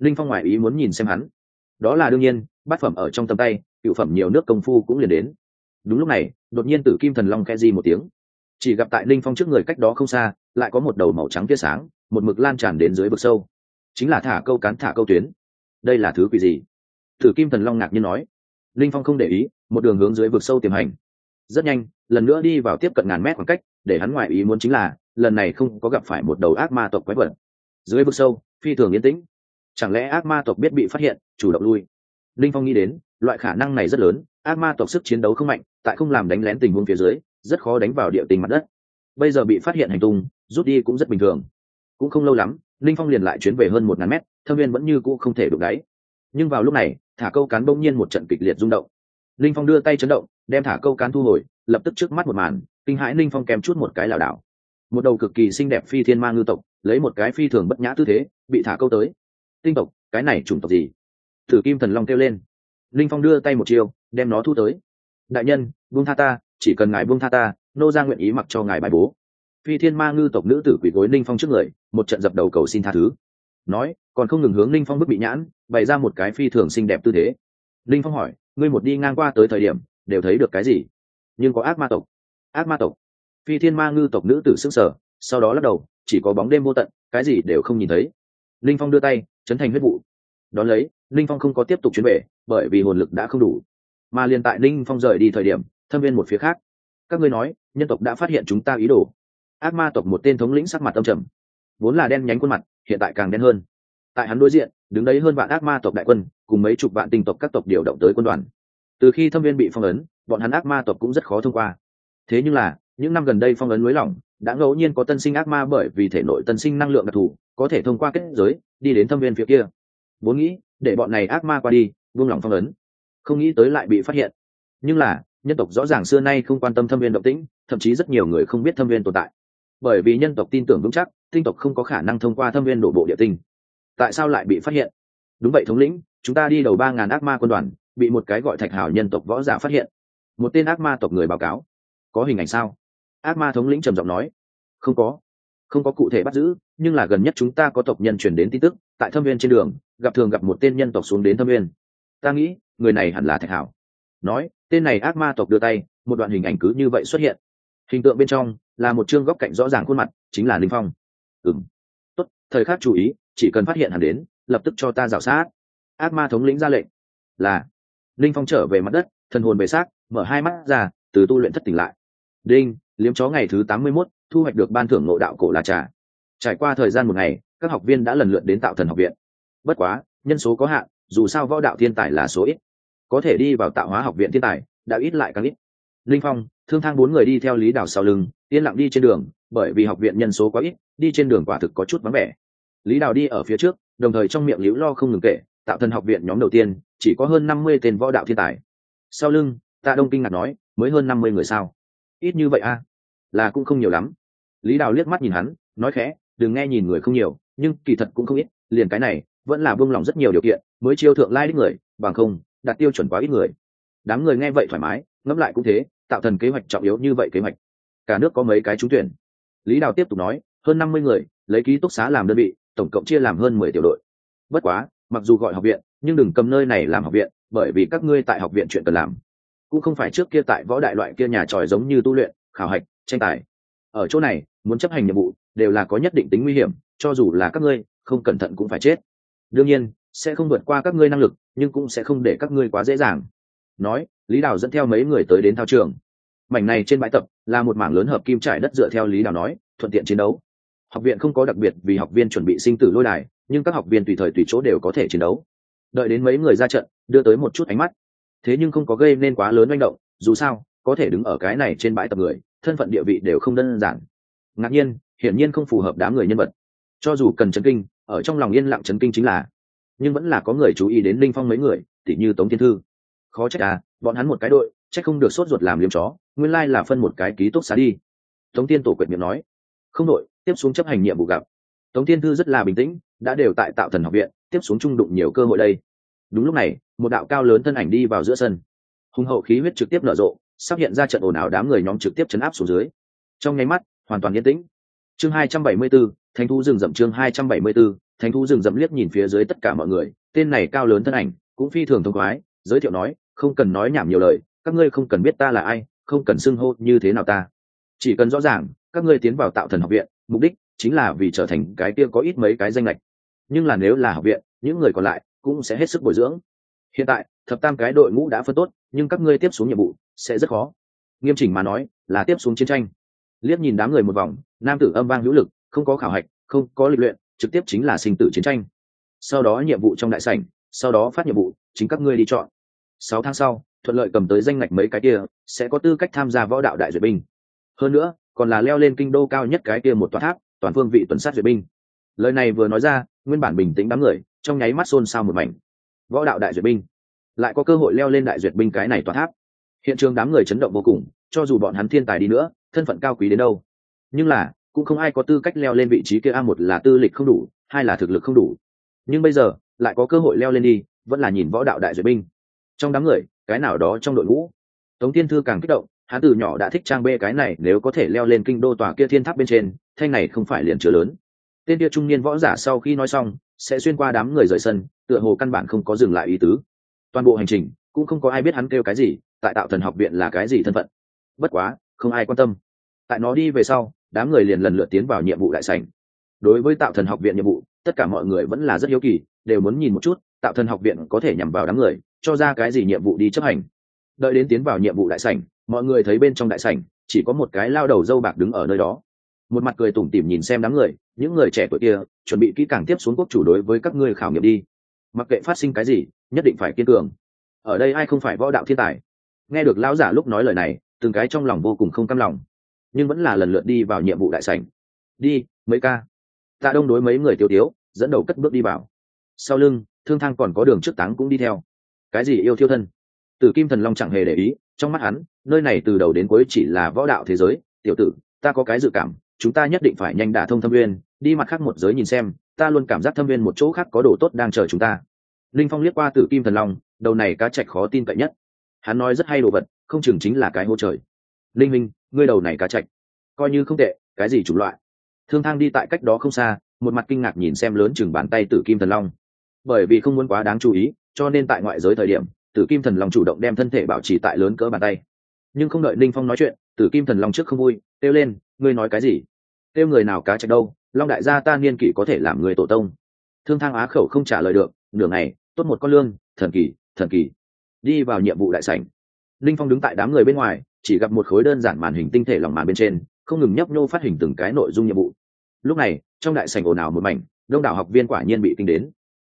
linh phong ngoại ý muốn nhìn xem hắn. Đó là đương nhiên, bát phẩm ở trong tầm tay, cựu phẩm nhiều nước công phu cũng liền đến. Đúng lúc này, đột nhiên tử kim thần long khe di một tiếng. Chỉ gặp tại linh phong trước người cách đó không xa, lại có một đầu màu trắng tia sáng, một mực lan tràn đến dưới vực sâu. Chính là thả câu cán thả câu tuyến. Đây là thứ quỷ gì? Tử kim thần long ngạc nhiên nói. Linh phong không để ý, một đường hướng dưới vực sâu tiềm hành. Rất nhanh, lần nữa đi vào tiếp cận ngàn mét khoảng cách, để hắn ngoại ý muốn chính là, lần này không có gặp phải một đầu ác ma tộc quái vật. Dưới vực sâu, phi thường yên tĩnh chẳng lẽ ác ma tộc biết bị phát hiện, chủ động lui? Linh phong nghĩ đến, loại khả năng này rất lớn, ác ma tộc sức chiến đấu không mạnh, tại không làm đánh lén tình huống phía dưới, rất khó đánh vào địa tình mặt đất. Bây giờ bị phát hiện hành tung, rút đi cũng rất bình thường. Cũng không lâu lắm, linh phong liền lại chuyến về hơn một ngàn mét, thâm viên vẫn như cũ không thể đụng đáy. Nhưng vào lúc này, thả câu cán bỗng nhiên một trận kịch liệt rung động. Linh phong đưa tay chấn động, đem thả câu cán thu hồi, lập tức trước mắt một màn, kinh hãi linh phong kèm chút một cái lảo đảo. Một đầu cực kỳ xinh đẹp phi thiên ma ngư tộc, lấy một cái phi thường bất nhã tư thế, bị thả câu tới tinh tộc, cái này chủng tộc gì? Thử kim thần long kêu lên. Linh phong đưa tay một chiều đem nó thu tới. Đại nhân, buông tha ta, chỉ cần ngài buông tha ta, nô ra nguyện ý mặc cho ngài bài bố. Phi thiên ma ngư tộc nữ tử quỷ gối linh phong trước người, một trận dập đầu cầu xin tha thứ. Nói, còn không ngừng hướng linh phong bức bị nhãn, bày ra một cái phi thường xinh đẹp tư thế. Linh phong hỏi, ngươi một đi ngang qua tới thời điểm, đều thấy được cái gì? Nhưng có ác ma tộc. Ác ma tộc? Phi thiên ma ngư tộc nữ tử s ư n g sở sau đó lắc đầu, chỉ có bóng đêm vô tận, cái gì đều không nhìn thấy. Linh phong đưa tay chấn thành huyết vụ. Đón lấy, linh phong không có tiếp tục chuyến về, bởi vì hồn lực đã không đủ. Mà liền tại linh phong rời đi thời điểm, thâm viên một phía khác. Các ngươi nói, nhân tộc đã phát hiện chúng ta ý đồ. Ác ma tộc một tên thống lĩnh sắc mặt âm trầm. Vốn là đen nhánh khuôn mặt, hiện tại càng đen hơn. Tại hắn đối diện, đứng đấy hơn vạn ác ma tộc đại quân, cùng mấy chục vạn tinh tộc các tộc điều động tới quân đoàn. Từ khi thâm viên bị phong ấn, bọn hắn ác ma tộc cũng rất khó thông qua. Thế nhưng là, những năm gần đây phong ấn lưới lỏng đã ngẫu nhiên có tân sinh ác ma bởi vì thể nội tân sinh năng lượng đặc thù, có thể thông qua kết giới, đi đến thâm viên phía kia. Vốn nghĩ, để bọn này ác ma qua đi, buông lỏng phong ấn. Không nghĩ tới lại bị phát hiện. Nhưng là, nhân tộc rõ ràng xưa nay không quan tâm thâm viên động tĩnh, thậm chí rất nhiều người không biết thâm viên tồn tại. Bởi vì nhân tộc tin tưởng vững chắc, tinh tộc không có khả năng thông qua thâm viên đổ bộ địa tinh. Tại sao lại bị phát hiện? Đúng vậy thống lĩnh, chúng ta đi đầu ba ngàn ác ma quân đoàn, bị một cái gọi thạch hào nhân tộc võ giả phát hiện. Một tên ác ma tộc người báo cáo. Có hình ảnh sao? Ác ma thống lĩnh trầm giọng nói, không có không có cụ thể bắt giữ, nhưng là gần nhất chúng ta có tộc nhân chuyển đến tin tức, tại thâm viên trên đường, gặp thường gặp một tên nhân tộc xuống đến thâm viên. Ta nghĩ, người này hẳn là thạch hảo. Nói, tên này ác ma tộc đưa tay, một đoạn hình ảnh cứ như vậy xuất hiện. Hình tượng bên trong là một chương góc cạnh rõ ràng khuôn mặt, chính là linh phong. Ừ m tốt, thời khắc chú ý, chỉ cần phát hiện hắn đến, lập tức cho ta rào sát. Ác ma thống lĩnh ra lệnh là, linh phong trở về mặt đất, thần hồn về xác, mở hai mắt ra, từ tu luyện thất tỉnh lại. Đinh liếm chó ngày thứ tám mươi 81, thu hoạch được ban thưởng ngộ đạo cổ là trà. Trải qua thời gian một ngày các học viên đã lần lượt đến tạo thần học viện. Bất quá nhân số có hạn dù sao võ đạo thiên tài là số ít. Có thể đi vào tạo hóa học viện thiên tài đã ít lại càng ít. Linh phong thương thang bốn người đi theo lý đào sau lưng yên lặng đi trên đường bởi vì học viện nhân số quá ít đi trên đường quả thực có chút vắng vẻ. Lý đào đi ở phía trước đồng thời trong miệng liễu lo không ngừng kể tạo thần học viện nhóm đầu tiên chỉ có hơn năm mươi tên võ đạo thiên tài. Sau lưng tạ đông kinh ngạc nói mới hơn năm mươi người sao? Ít như vậy a à? Là cũng không nhiều lắm. Lý đào liếc mắt nhìn hắn, nói khẽ, đừng nghe nhìn người không nhiều, nhưng kỳ thật cũng không ít, liền cái này, vẫn là buông lỏng rất nhiều điều kiện, mới chiêu thượng lai đích người, bằng không đạt tiêu chuẩn quá ít người. Đám người nghe vậy thoải mái, ngẫm lại cũng thế, tạo thần kế hoạch trọng yếu như vậy kế hoạch. Cả nước có mấy cái trúng tuyển. Lý đào tiếp tục nói, hơn năm mươi người, lấy ký túc xá làm đơn vị, tổng cộng chia làm hơn mười tiểu đội. Bất quá, mặc dù gọi học viện, nhưng đừng cầm nơi này làm học viện, bởi vì các ngươi tại học viện chuyện cần làm. Cũng không phải trước kia tại võ đại loại kia nhà tròi giống như tu luyện, khảo hạch tranh tài. Ở chỗ này, muốn chấp hành nhiệm vụ đều là có nhất định tính nguy hiểm, cho dù là các ngươi, không cẩn thận cũng phải chết. Đương nhiên, sẽ không vượt qua các ngươi năng lực, nhưng cũng sẽ không để các ngươi quá dễ dàng. Nói, lý đào dẫn theo mấy người tới đến thao trường. Mảnh này trên bãi tập là một mảng lớn hợp kim trải đất dựa theo lý đào nói, thuận tiện chiến đấu. Học viện không có đặc biệt vì học viên chuẩn bị sinh tử lôi đài, nhưng các học viên tùy thời tùy chỗ đều có thể chiến đấu. Đợi đến mấy người ra trận, đưa tới một chút ánh mắt. Thế nhưng không có gây nên quá lớn manh động, dù sao, có thể đứng ở cái này trên bãi tập người thân phận địa vị đều không đơn giản. Ngạc nhiên, hiển nhiên không phù hợp đám người nhân vật. Cho dù cần chấn kinh, ở trong lòng yên lặng chấn kinh chính là, nhưng vẫn là có người chú ý đến linh phong mấy người, tỉ như tống thiên thư. Khó trách à bọn hắn một cái đội trách không được sốt ruột làm liếm chó, nguyên lai là phân một cái ký túc xá đi. Tống tiên tổ quyệt miệng nói, không đội, tiếp xuống chấp hành nhiệm vụ gặp. Tống tiên thư rất là bình tĩnh, đã đều tại tạo thần học viện, tiếp xuống trung đụng nhiều cơ hội đây. Đúng lúc này, một đạo cao lớn thân ảnh đi vào giữa sân. Hùng hậu khí huyết trực tiếp nở rộ sắp hiện ra trận ồn ào đám người nhóm trực tiếp chấn áp xuống dưới. Trong nháy mắt hoàn toàn yên tĩnh. Chương 274, thánh thú rừng rậm chương 274, thánh thú rừng rậm liếc nhìn phía dưới tất cả mọi người tên này cao lớn thân ảnh cũng phi thường thông khoái giới thiệu nói không cần nói nhảm nhiều lời các ngươi không cần biết ta là ai không cần xưng hô như thế nào ta. Chỉ cần rõ ràng các ngươi tiến vào tạo thần học viện mục đích chính là vì trở thành cái kia có ít mấy cái danh lệch. Nhưng là nếu là học viện những người còn lại cũng sẽ hết sức bồi dưỡng. Hiện tại thập tam cái đội ngũ đã phân tốt, nhưng các ngươi tiếp xuống nhiệm vụ sẽ rất khó. Nghiêm chỉnh mà nói, là tiếp xuống chiến tranh. Liếc nhìn đám người một vòng, nam tử âm vang hữu lực, không có khảo hạch, không có lịch luyện, trực tiếp chính là sinh tử chiến tranh. Sau đó nhiệm vụ trong đại sảnh, sau đó phát nhiệm vụ, chính các ngươi đi chọn. Sáu tháng sau, thuận lợi cầm tới danh ngạch mấy cái kia, sẽ có tư cách tham gia võ đạo đại duyệt binh. Hơn nữa, còn là leo lên kinh đô cao nhất cái kia một tòa tháp, toàn phương vị tuần sát duyệt binh. Lời này vừa nói ra, nguyên bản bình tĩnh đám người, trong nháy mắt xôn xao một mảnh. Võ đạo đại duyệt binh lại có cơ hội leo lên đại duyệt binh cái này tòa tháp. Hiện trường đám người chấn động vô cùng, cho dù bọn hắn thiên tài đi nữa, thân phận cao quý đến đâu. Nhưng là, cũng không ai có tư cách leo lên vị trí kia, a, một là tư lịch không đủ, hai là thực lực không đủ. Nhưng bây giờ, lại có cơ hội leo lên đi, vẫn là nhìn võ đạo đại duyệt binh. Trong đám người, cái nào đó trong đội ngũ. Tống tiên thư càng kích động hắn từ nhỏ đã thích trang bê cái này, nếu có thể leo lên kinh đô tòa kia thiên tháp bên trên, thanh này không phải liền chứa lớn. Tên kia trung niên võ giả sau khi nói xong, sẽ xuyên qua đám người rời sân, tựa hồ căn bản không có dừng lại ý tứ toàn bộ hành trình cũng không có ai biết hắn kêu cái gì, tại tạo thần học viện là cái gì thân phận. Bất quá, không ai quan tâm. Tại nó đi về sau, đám người liền lần lượt tiến vào nhiệm vụ đại sảnh. Đối với tạo thần học viện nhiệm vụ, tất cả mọi người vẫn là rất hiếu kỳ, đều muốn nhìn một chút tạo thần học viện có thể nhằm vào đám người, cho ra cái gì nhiệm vụ đi chấp hành. Đợi đến tiến vào nhiệm vụ đại sảnh, mọi người thấy bên trong đại sảnh, chỉ có một cái lao đầu dâu bạc đứng ở nơi đó. Một mặt cười tủm tỉm nhìn xem đám người, những người trẻ tuổi kia, chuẩn bị kỹ càng tiếp xuống quốc chủ đối với các ngươi khảo nghiệm đi. Mặc kệ phát sinh cái gì nhất định phải kiên cường. Ở đây ai không phải võ đạo thiên tài? Nghe được lão giả lúc nói lời này, từng cái trong lòng vô cùng không cam lòng. Nhưng vẫn là lần lượt đi vào nhiệm vụ đại sảnh. Đi, mấy ca. Tạ đông đối mấy người tiêu tiếu, dẫn đầu cất bước đi vào. Sau lưng, thương thang còn có đường trước táng cũng đi theo. Cái gì yêu thiêu thân? Tử kim thần long chẳng hề để ý, trong mắt hắn, nơi này từ đầu đến cuối chỉ là võ đạo thế giới. Tiểu tử, ta có cái dự cảm, chúng ta nhất định phải nhanh đả thông thâm viên, đi mặt khác một giới nhìn xem, ta luôn cảm giác thâm viên một chỗ khác có đồ tốt đang chờ chúng ta linh phong liếc qua tử kim thần long, đầu này cá chạch khó tin cậy nhất. Hắn nói rất hay đồ vật, không chừng chính là cái hô trời. Linh minh, ngươi đầu này cá chạch, coi như không tệ, cái gì chủng loại? Thương thang đi tại cách đó không xa, một mặt kinh ngạc nhìn xem lớn chừng bàn tay tử kim thần long. Bởi vì không muốn quá đáng chú ý, cho nên tại ngoại giới thời điểm, tử kim thần long chủ động đem thân thể bảo trì tại lớn cỡ bàn tay. Nhưng không đợi linh phong nói chuyện, tử kim thần long trước không vui, kêu lên, ngươi nói cái gì? Kêu người nào cá chạch đâu? Long đại gia ta niên kỷ có thể làm người tổ tông. Thương thang á khẩu không trả lời được nửa ngày, tốt một con lương, thần kỳ thần kỳ. Đi vào nhiệm vụ đại sảnh. Linh phong đứng tại đám người bên ngoài, chỉ gặp một khối đơn giản màn hình tinh thể lòng màn bên trên, không ngừng nhấp nhô phát hình từng cái nội dung nhiệm vụ. Lúc này, trong đại sảnh ồn ào một mảnh, đông đảo học viên quả nhiên bị kinh đến.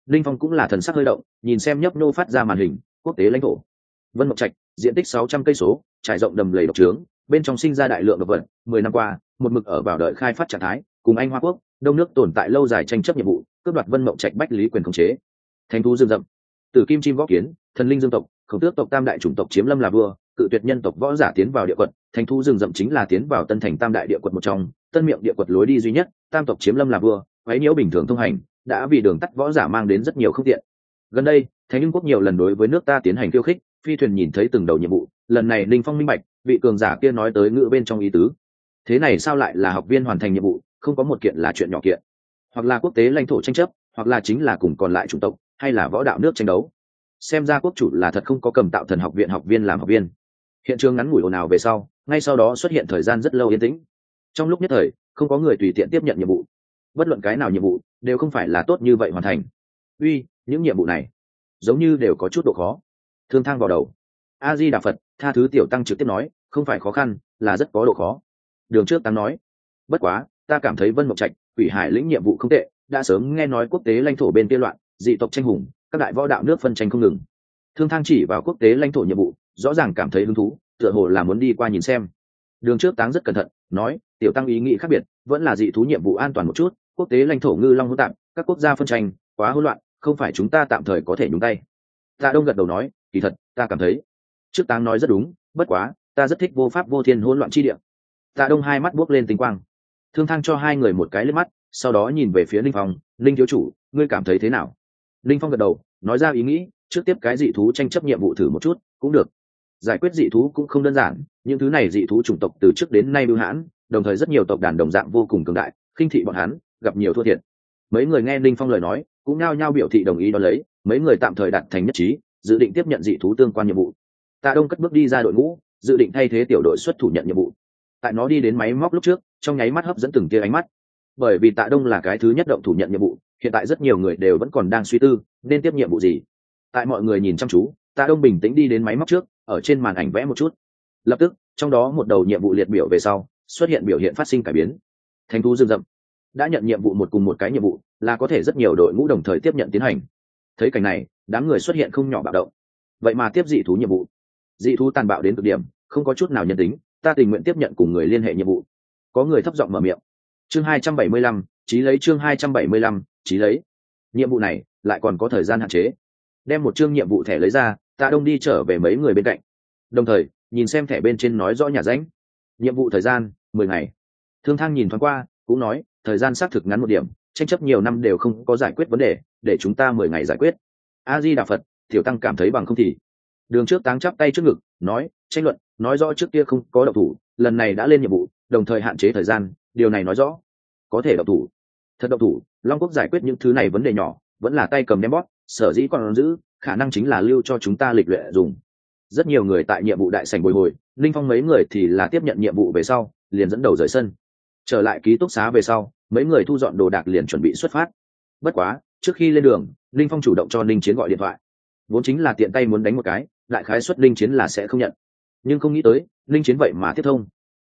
Linh phong cũng là thần sắc hơi động, nhìn xem nhấp nhô phát ra màn hình, quốc tế lãnh thổ. Vân mộc trạch, diện tích sáu trăm cây số, trải rộng đầm lầy độc trướng, bên trong sinh ra đại lượng độc vật, mười năm qua, một mực ở vào đợi khai phát trạng thái, cùng anh hoa quốc, đông nước tồn tại lâu dài tranh chấp nhiệm vụ, cướp đoạt vân mộng trạch bách lý quyền khống chế thánh thú dương rậm từ kim chim võ kiến, thần linh dương tộc, khổng tước tộc tam đại chủng tộc chiếm lâm là vua, cự tuyệt nhân tộc võ giả tiến vào địa quật thánh thú rừng rậm chính là tiến vào tân thành tam đại địa quật một trong, tân miệng địa quật lối đi duy nhất, tam tộc chiếm lâm là vua, quấy nhiễu bình thường thông hành, đã vì đường tắt võ giả mang đến rất nhiều không tiện. Gần đây, thánh nhưng quốc nhiều lần đối với nước ta tiến hành khiêu khích, phi thuyền nhìn thấy từng đầu nhiệm vụ, lần này linh phong minh bạch, vị cường giả kia nói tới ngữ bên trong ý tứ. Thế này sao lại là học viên hoàn thành nhiệm vụ, không có một kiện là chuyện nhỏ kiện. Hoặc là quốc tế lãnh thổ tranh chấp, hoặc là chính là cùng còn lại chủng tộc hay là võ đạo nước tranh đấu. Xem ra quốc chủ là thật không có cầm tạo thần học viện học viên làm học viên. Hiện trường ngắn ngủi ồn ào về sau, ngay sau đó xuất hiện thời gian rất lâu yên tĩnh. Trong lúc nhất thời, không có người tùy tiện tiếp nhận nhiệm vụ. Bất luận cái nào nhiệm vụ, đều không phải là tốt như vậy hoàn thành. Uy, những nhiệm vụ này, giống như đều có chút độ khó. Thương thang vào đầu. A di đà phật, tha thứ tiểu tăng trực tiếp nói, không phải khó khăn, là rất có độ khó. Đường trước tăng nói, bất quá, ta cảm thấy vân mộc trạch, quỷ hải lĩnh nhiệm vụ không tệ, đã sớm nghe nói quốc tế lãnh thổ bên kia loạn dị tộc tranh hùng, các đại võ đạo nước phân tranh không ngừng. Thương thang chỉ vào quốc tế lãnh thổ nhiệm vụ, rõ ràng cảm thấy hứng thú, tựa hồ là muốn đi qua nhìn xem. Đường trước táng rất cẩn thận, nói, tiểu tăng ý nghĩ khác biệt, vẫn là dị thú nhiệm vụ an toàn một chút, quốc tế lãnh thổ ngư long hỗn tạp, các quốc gia phân tranh, quá hỗn loạn, không phải chúng ta tạm thời có thể nhúng tay. Tạ đông gật đầu nói, kỳ thật, ta cảm thấy, trước táng nói rất đúng, bất quá, ta rất thích vô pháp vô thiên hỗn loạn chi địa. Tạ đông hai mắt buốc lên tinh quang. Thương thang cho hai người một cái lên mắt, sau đó nhìn về phía linh phòng linh thiếu chủ, ngươi cảm thấy thế nào? Linh phong gật đầu, nói ra ý nghĩ, trước tiếp cái dị thú tranh chấp nhiệm vụ thử một chút, cũng được. Giải quyết dị thú cũng không đơn giản, những thứ này dị thú chủng tộc từ trước đến nay bưu hãn, đồng thời rất nhiều tộc đàn đồng dạng vô cùng cường đại, khinh thị bọn hắn, gặp nhiều thua thiệt. Mấy người nghe linh phong lời nói, cũng nao nhao biểu thị đồng ý đón lấy, mấy người tạm thời đặt thành nhất trí, dự định tiếp nhận dị thú tương quan nhiệm vụ. Tạ đông cất bước đi ra đội ngũ, dự định thay thế tiểu đội xuất thủ nhận nhiệm vụ. Tại nó đi đến máy móc lúc trước, trong nháy mắt hấp dẫn từng tia ánh mắt bởi vì tạ đông là cái thứ nhất động thủ nhận nhiệm vụ, hiện tại rất nhiều người đều vẫn còn đang suy tư, nên tiếp nhiệm vụ gì. Tại mọi người nhìn chăm chú, tạ đông bình tĩnh đi đến máy móc trước, ở trên màn ảnh vẽ một chút. Lập tức, trong đó một đầu nhiệm vụ liệt biểu về sau, xuất hiện biểu hiện phát sinh cải biến. Thành thú rừng rậm. Đã nhận nhiệm vụ một cùng một cái nhiệm vụ, là có thể rất nhiều đội ngũ đồng thời tiếp nhận tiến hành. Thấy cảnh này, đám người xuất hiện không nhỏ bạo động. Vậy mà tiếp dị thú nhiệm vụ. Dị thú tàn bạo đến cực điểm, không có chút nào nhân tính, ta tình nguyện tiếp nhận cùng người liên hệ nhiệm vụ. Có người thấp giọng mở miệng chương hai trăm bảy mươi lăm, trí lấy chương hai trăm bảy mươi lăm, trí lấy. Nhiệm vụ này lại còn có thời gian hạn chế. Đem một chương nhiệm vụ thẻ lấy ra, tạ đông đi trở về mấy người bên cạnh. Đồng thời, nhìn xem thẻ bên trên nói rõ nhà ránh nhiệm vụ thời gian, mười ngày. Thương thang nhìn thoáng qua, cũng nói, thời gian xác thực ngắn một điểm, tranh chấp nhiều năm đều không có giải quyết vấn đề, để chúng ta mười ngày giải quyết. A di đà phật, tiểu tăng cảm thấy bằng không thì. Đường trước táng chắp tay trước ngực, nói, tranh luận, nói rõ trước kia không có độc thủ, lần này đã lên nhiệm vụ, đồng thời hạn chế thời gian điều này nói rõ, có thể độc thủ. Thật độc thủ, long quốc giải quyết những thứ này vấn đề nhỏ, vẫn là tay cầm đem bót sở dĩ còn giữ, khả năng chính là lưu cho chúng ta lịch luyện dùng. Rất nhiều người tại nhiệm vụ đại sảnh bồi hồi linh phong mấy người thì là tiếp nhận nhiệm vụ về sau, liền dẫn đầu rời sân. Trở lại ký túc xá về sau, mấy người thu dọn đồ đạc liền chuẩn bị xuất phát. Bất quá, trước khi lên đường linh phong chủ động cho linh chiến gọi điện thoại. Vốn chính là tiện tay muốn đánh một cái, đại khái xuất linh chiến là sẽ không nhận. Nhưng không nghĩ tới linh chiến vậy mà tiếp thông.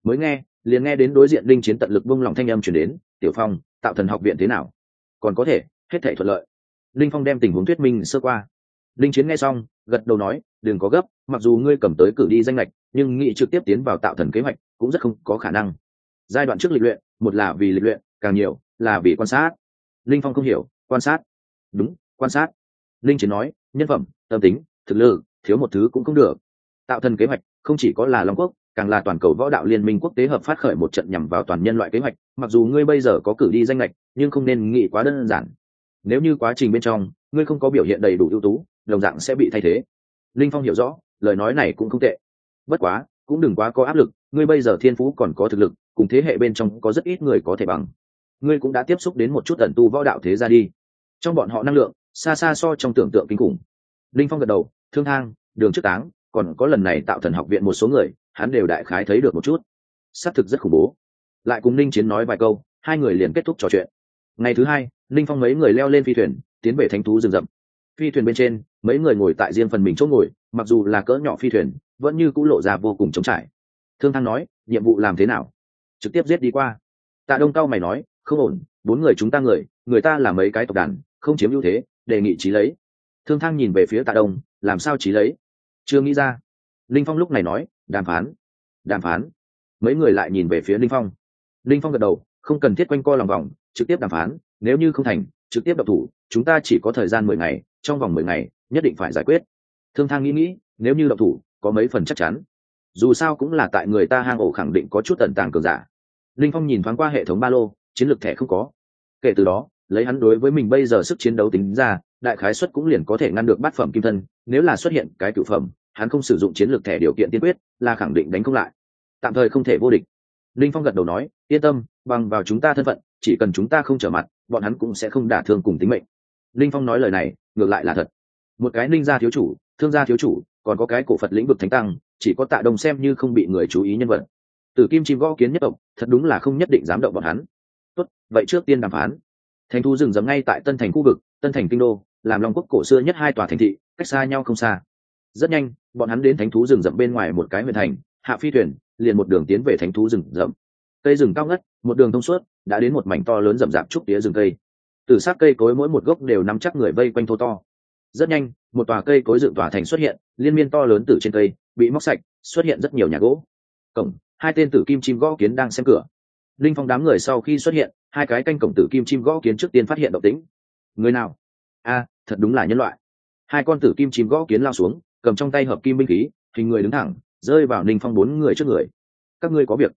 Mới nghe liền nghe đến đối diện linh chiến tận lực bung lòng thanh âm chuyển đến, tiểu phong, tạo thần học viện thế nào? Còn có thể, hết thể thuận lợi. Linh phong đem tình huống thuyết minh sơ qua. Linh chiến nghe xong, gật đầu nói, đừng có gấp, mặc dù ngươi cầm tới cử đi danh lệch nhưng nghị trực tiếp tiến vào tạo thần kế hoạch cũng rất không có khả năng. Giai đoạn trước lịch luyện, một là vì lịch luyện, càng nhiều là vì quan sát. Linh phong không hiểu, quan sát? Đúng, quan sát. Linh chiến nói, nhân phẩm, tâm tính, thực lực, thiếu một thứ cũng không được. Tạo thần kế hoạch không chỉ có là long quốc càng là toàn cầu võ đạo liên minh quốc tế hợp phát khởi một trận nhằm vào toàn nhân loại kế hoạch, mặc dù ngươi bây giờ có cử đi danh lệch nhưng không nên nghĩ quá đơn giản. Nếu như quá trình bên trong, ngươi không có biểu hiện đầy đủ ưu tú, đồng dạng sẽ bị thay thế. Linh phong hiểu rõ, lời nói này cũng không tệ. Bất quá, cũng đừng quá có áp lực, ngươi bây giờ thiên phú còn có thực lực, cùng thế hệ bên trong có rất ít người có thể bằng. Ngươi cũng đã tiếp xúc đến một chút tần tu võ đạo thế ra đi. Trong bọn họ năng lượng, xa xa so trong tưởng tượng kinh khủng. Linh phong gật đầu, thương thang, đường trước táng, còn có lần này tạo thần học viện một số người hắn đều đại khái thấy được một chút. Xác thực rất khủng bố. Lại cùng ninh chiến nói vài câu, hai người liền kết thúc trò chuyện. Ngày thứ hai, ninh phong mấy người leo lên phi thuyền, tiến về thánh thú rừng rậm. Phi thuyền bên trên, mấy người ngồi tại riêng phần mình chỗ ngồi, mặc dù là cỡ nhỏ phi thuyền, vẫn như cũng lộ ra vô cùng trống trải. Thương thăng nói, nhiệm vụ làm thế nào? Trực tiếp giết đi qua. Tạ đông cao mày nói, không ổn, bốn người chúng ta người người ta là mấy cái tộc đàn, không chiếm ưu thế, đề nghị trí lấy. Thương thăng nhìn về phía tạ đông, làm sao trí lấy? Chưa nghĩ ra. Linh phong lúc này nói đàm phán. Đàm phán. Mấy người lại nhìn về phía linh phong. Linh phong gật đầu, không cần thiết quanh co lòng vòng, trực tiếp đàm phán, nếu như không thành, trực tiếp đập thủ, chúng ta chỉ có thời gian mười ngày, trong vòng mười ngày, nhất định phải giải quyết. Thương thang nghĩ nghĩ, nếu như đập thủ, có mấy phần chắc chắn. Dù sao cũng là tại người ta hang ổ khẳng định có chút tận tàng cường giả. Linh phong nhìn thoáng qua hệ thống ba lô, chiến lược thẻ không có. Kể từ đó, lấy hắn đối với mình bây giờ sức chiến đấu tính ra, đại khái xuất cũng liền có thể ngăn được bát phẩm kim thân, nếu là xuất hiện cái cựu phẩm hắn không sử dụng chiến lược thẻ điều kiện tiên quyết, là khẳng định đánh không lại. Tạm thời không thể vô địch. Linh phong gật đầu nói, yên tâm, bằng vào chúng ta thân phận, chỉ cần chúng ta không trở mặt, bọn hắn cũng sẽ không đả thương cùng tính mệnh. Linh phong nói lời này, ngược lại là thật. Một cái ninh gia thiếu chủ, thương gia thiếu chủ, còn có cái cổ phật lĩnh vực thánh tăng, chỉ có tạ đồng xem như không bị người chú ý nhân vật. Từ kim chim gõ kiến nhất động thật đúng là không nhất định dám động bọn hắn. Tốt, vậy trước tiên đàm phán. Thành thu dừng dấm ngay tại tân thành khu vực, tân thành kinh đô, làm long quốc cổ xưa nhất hai tòa thành thị, cách xa nhau không xa rất nhanh, bọn hắn đến thánh thú rừng rậm bên ngoài một cái huyện thành, hạ phi thuyền, liền một đường tiến về thánh thú rừng rậm. Cây rừng cao ngất, một đường thông suốt, đã đến một mảnh to lớn rậm rạp trúc tía rừng cây. Từ sát cây cối mỗi một gốc đều nắm chắc người vây quanh thô to. Rất nhanh, một tòa cây cối dựng tòa thành xuất hiện, liên miên to lớn từ trên cây, bị móc sạch, xuất hiện rất nhiều nhà gỗ. Cổng, hai tên tử kim chim gõ kiến đang xem cửa. Linh phong đám người sau khi xuất hiện, hai cái canh cổng tử kim chim gõ kiến trước tiên phát hiện động tĩnh. Người nào? A, thật đúng là nhân loại. Hai con tử kim chim gõ kiến lao xuống cầm trong tay hợp kim binh khí, hình người đứng thẳng, rơi vào ninh phong bốn người trước người. Các ngươi có việc.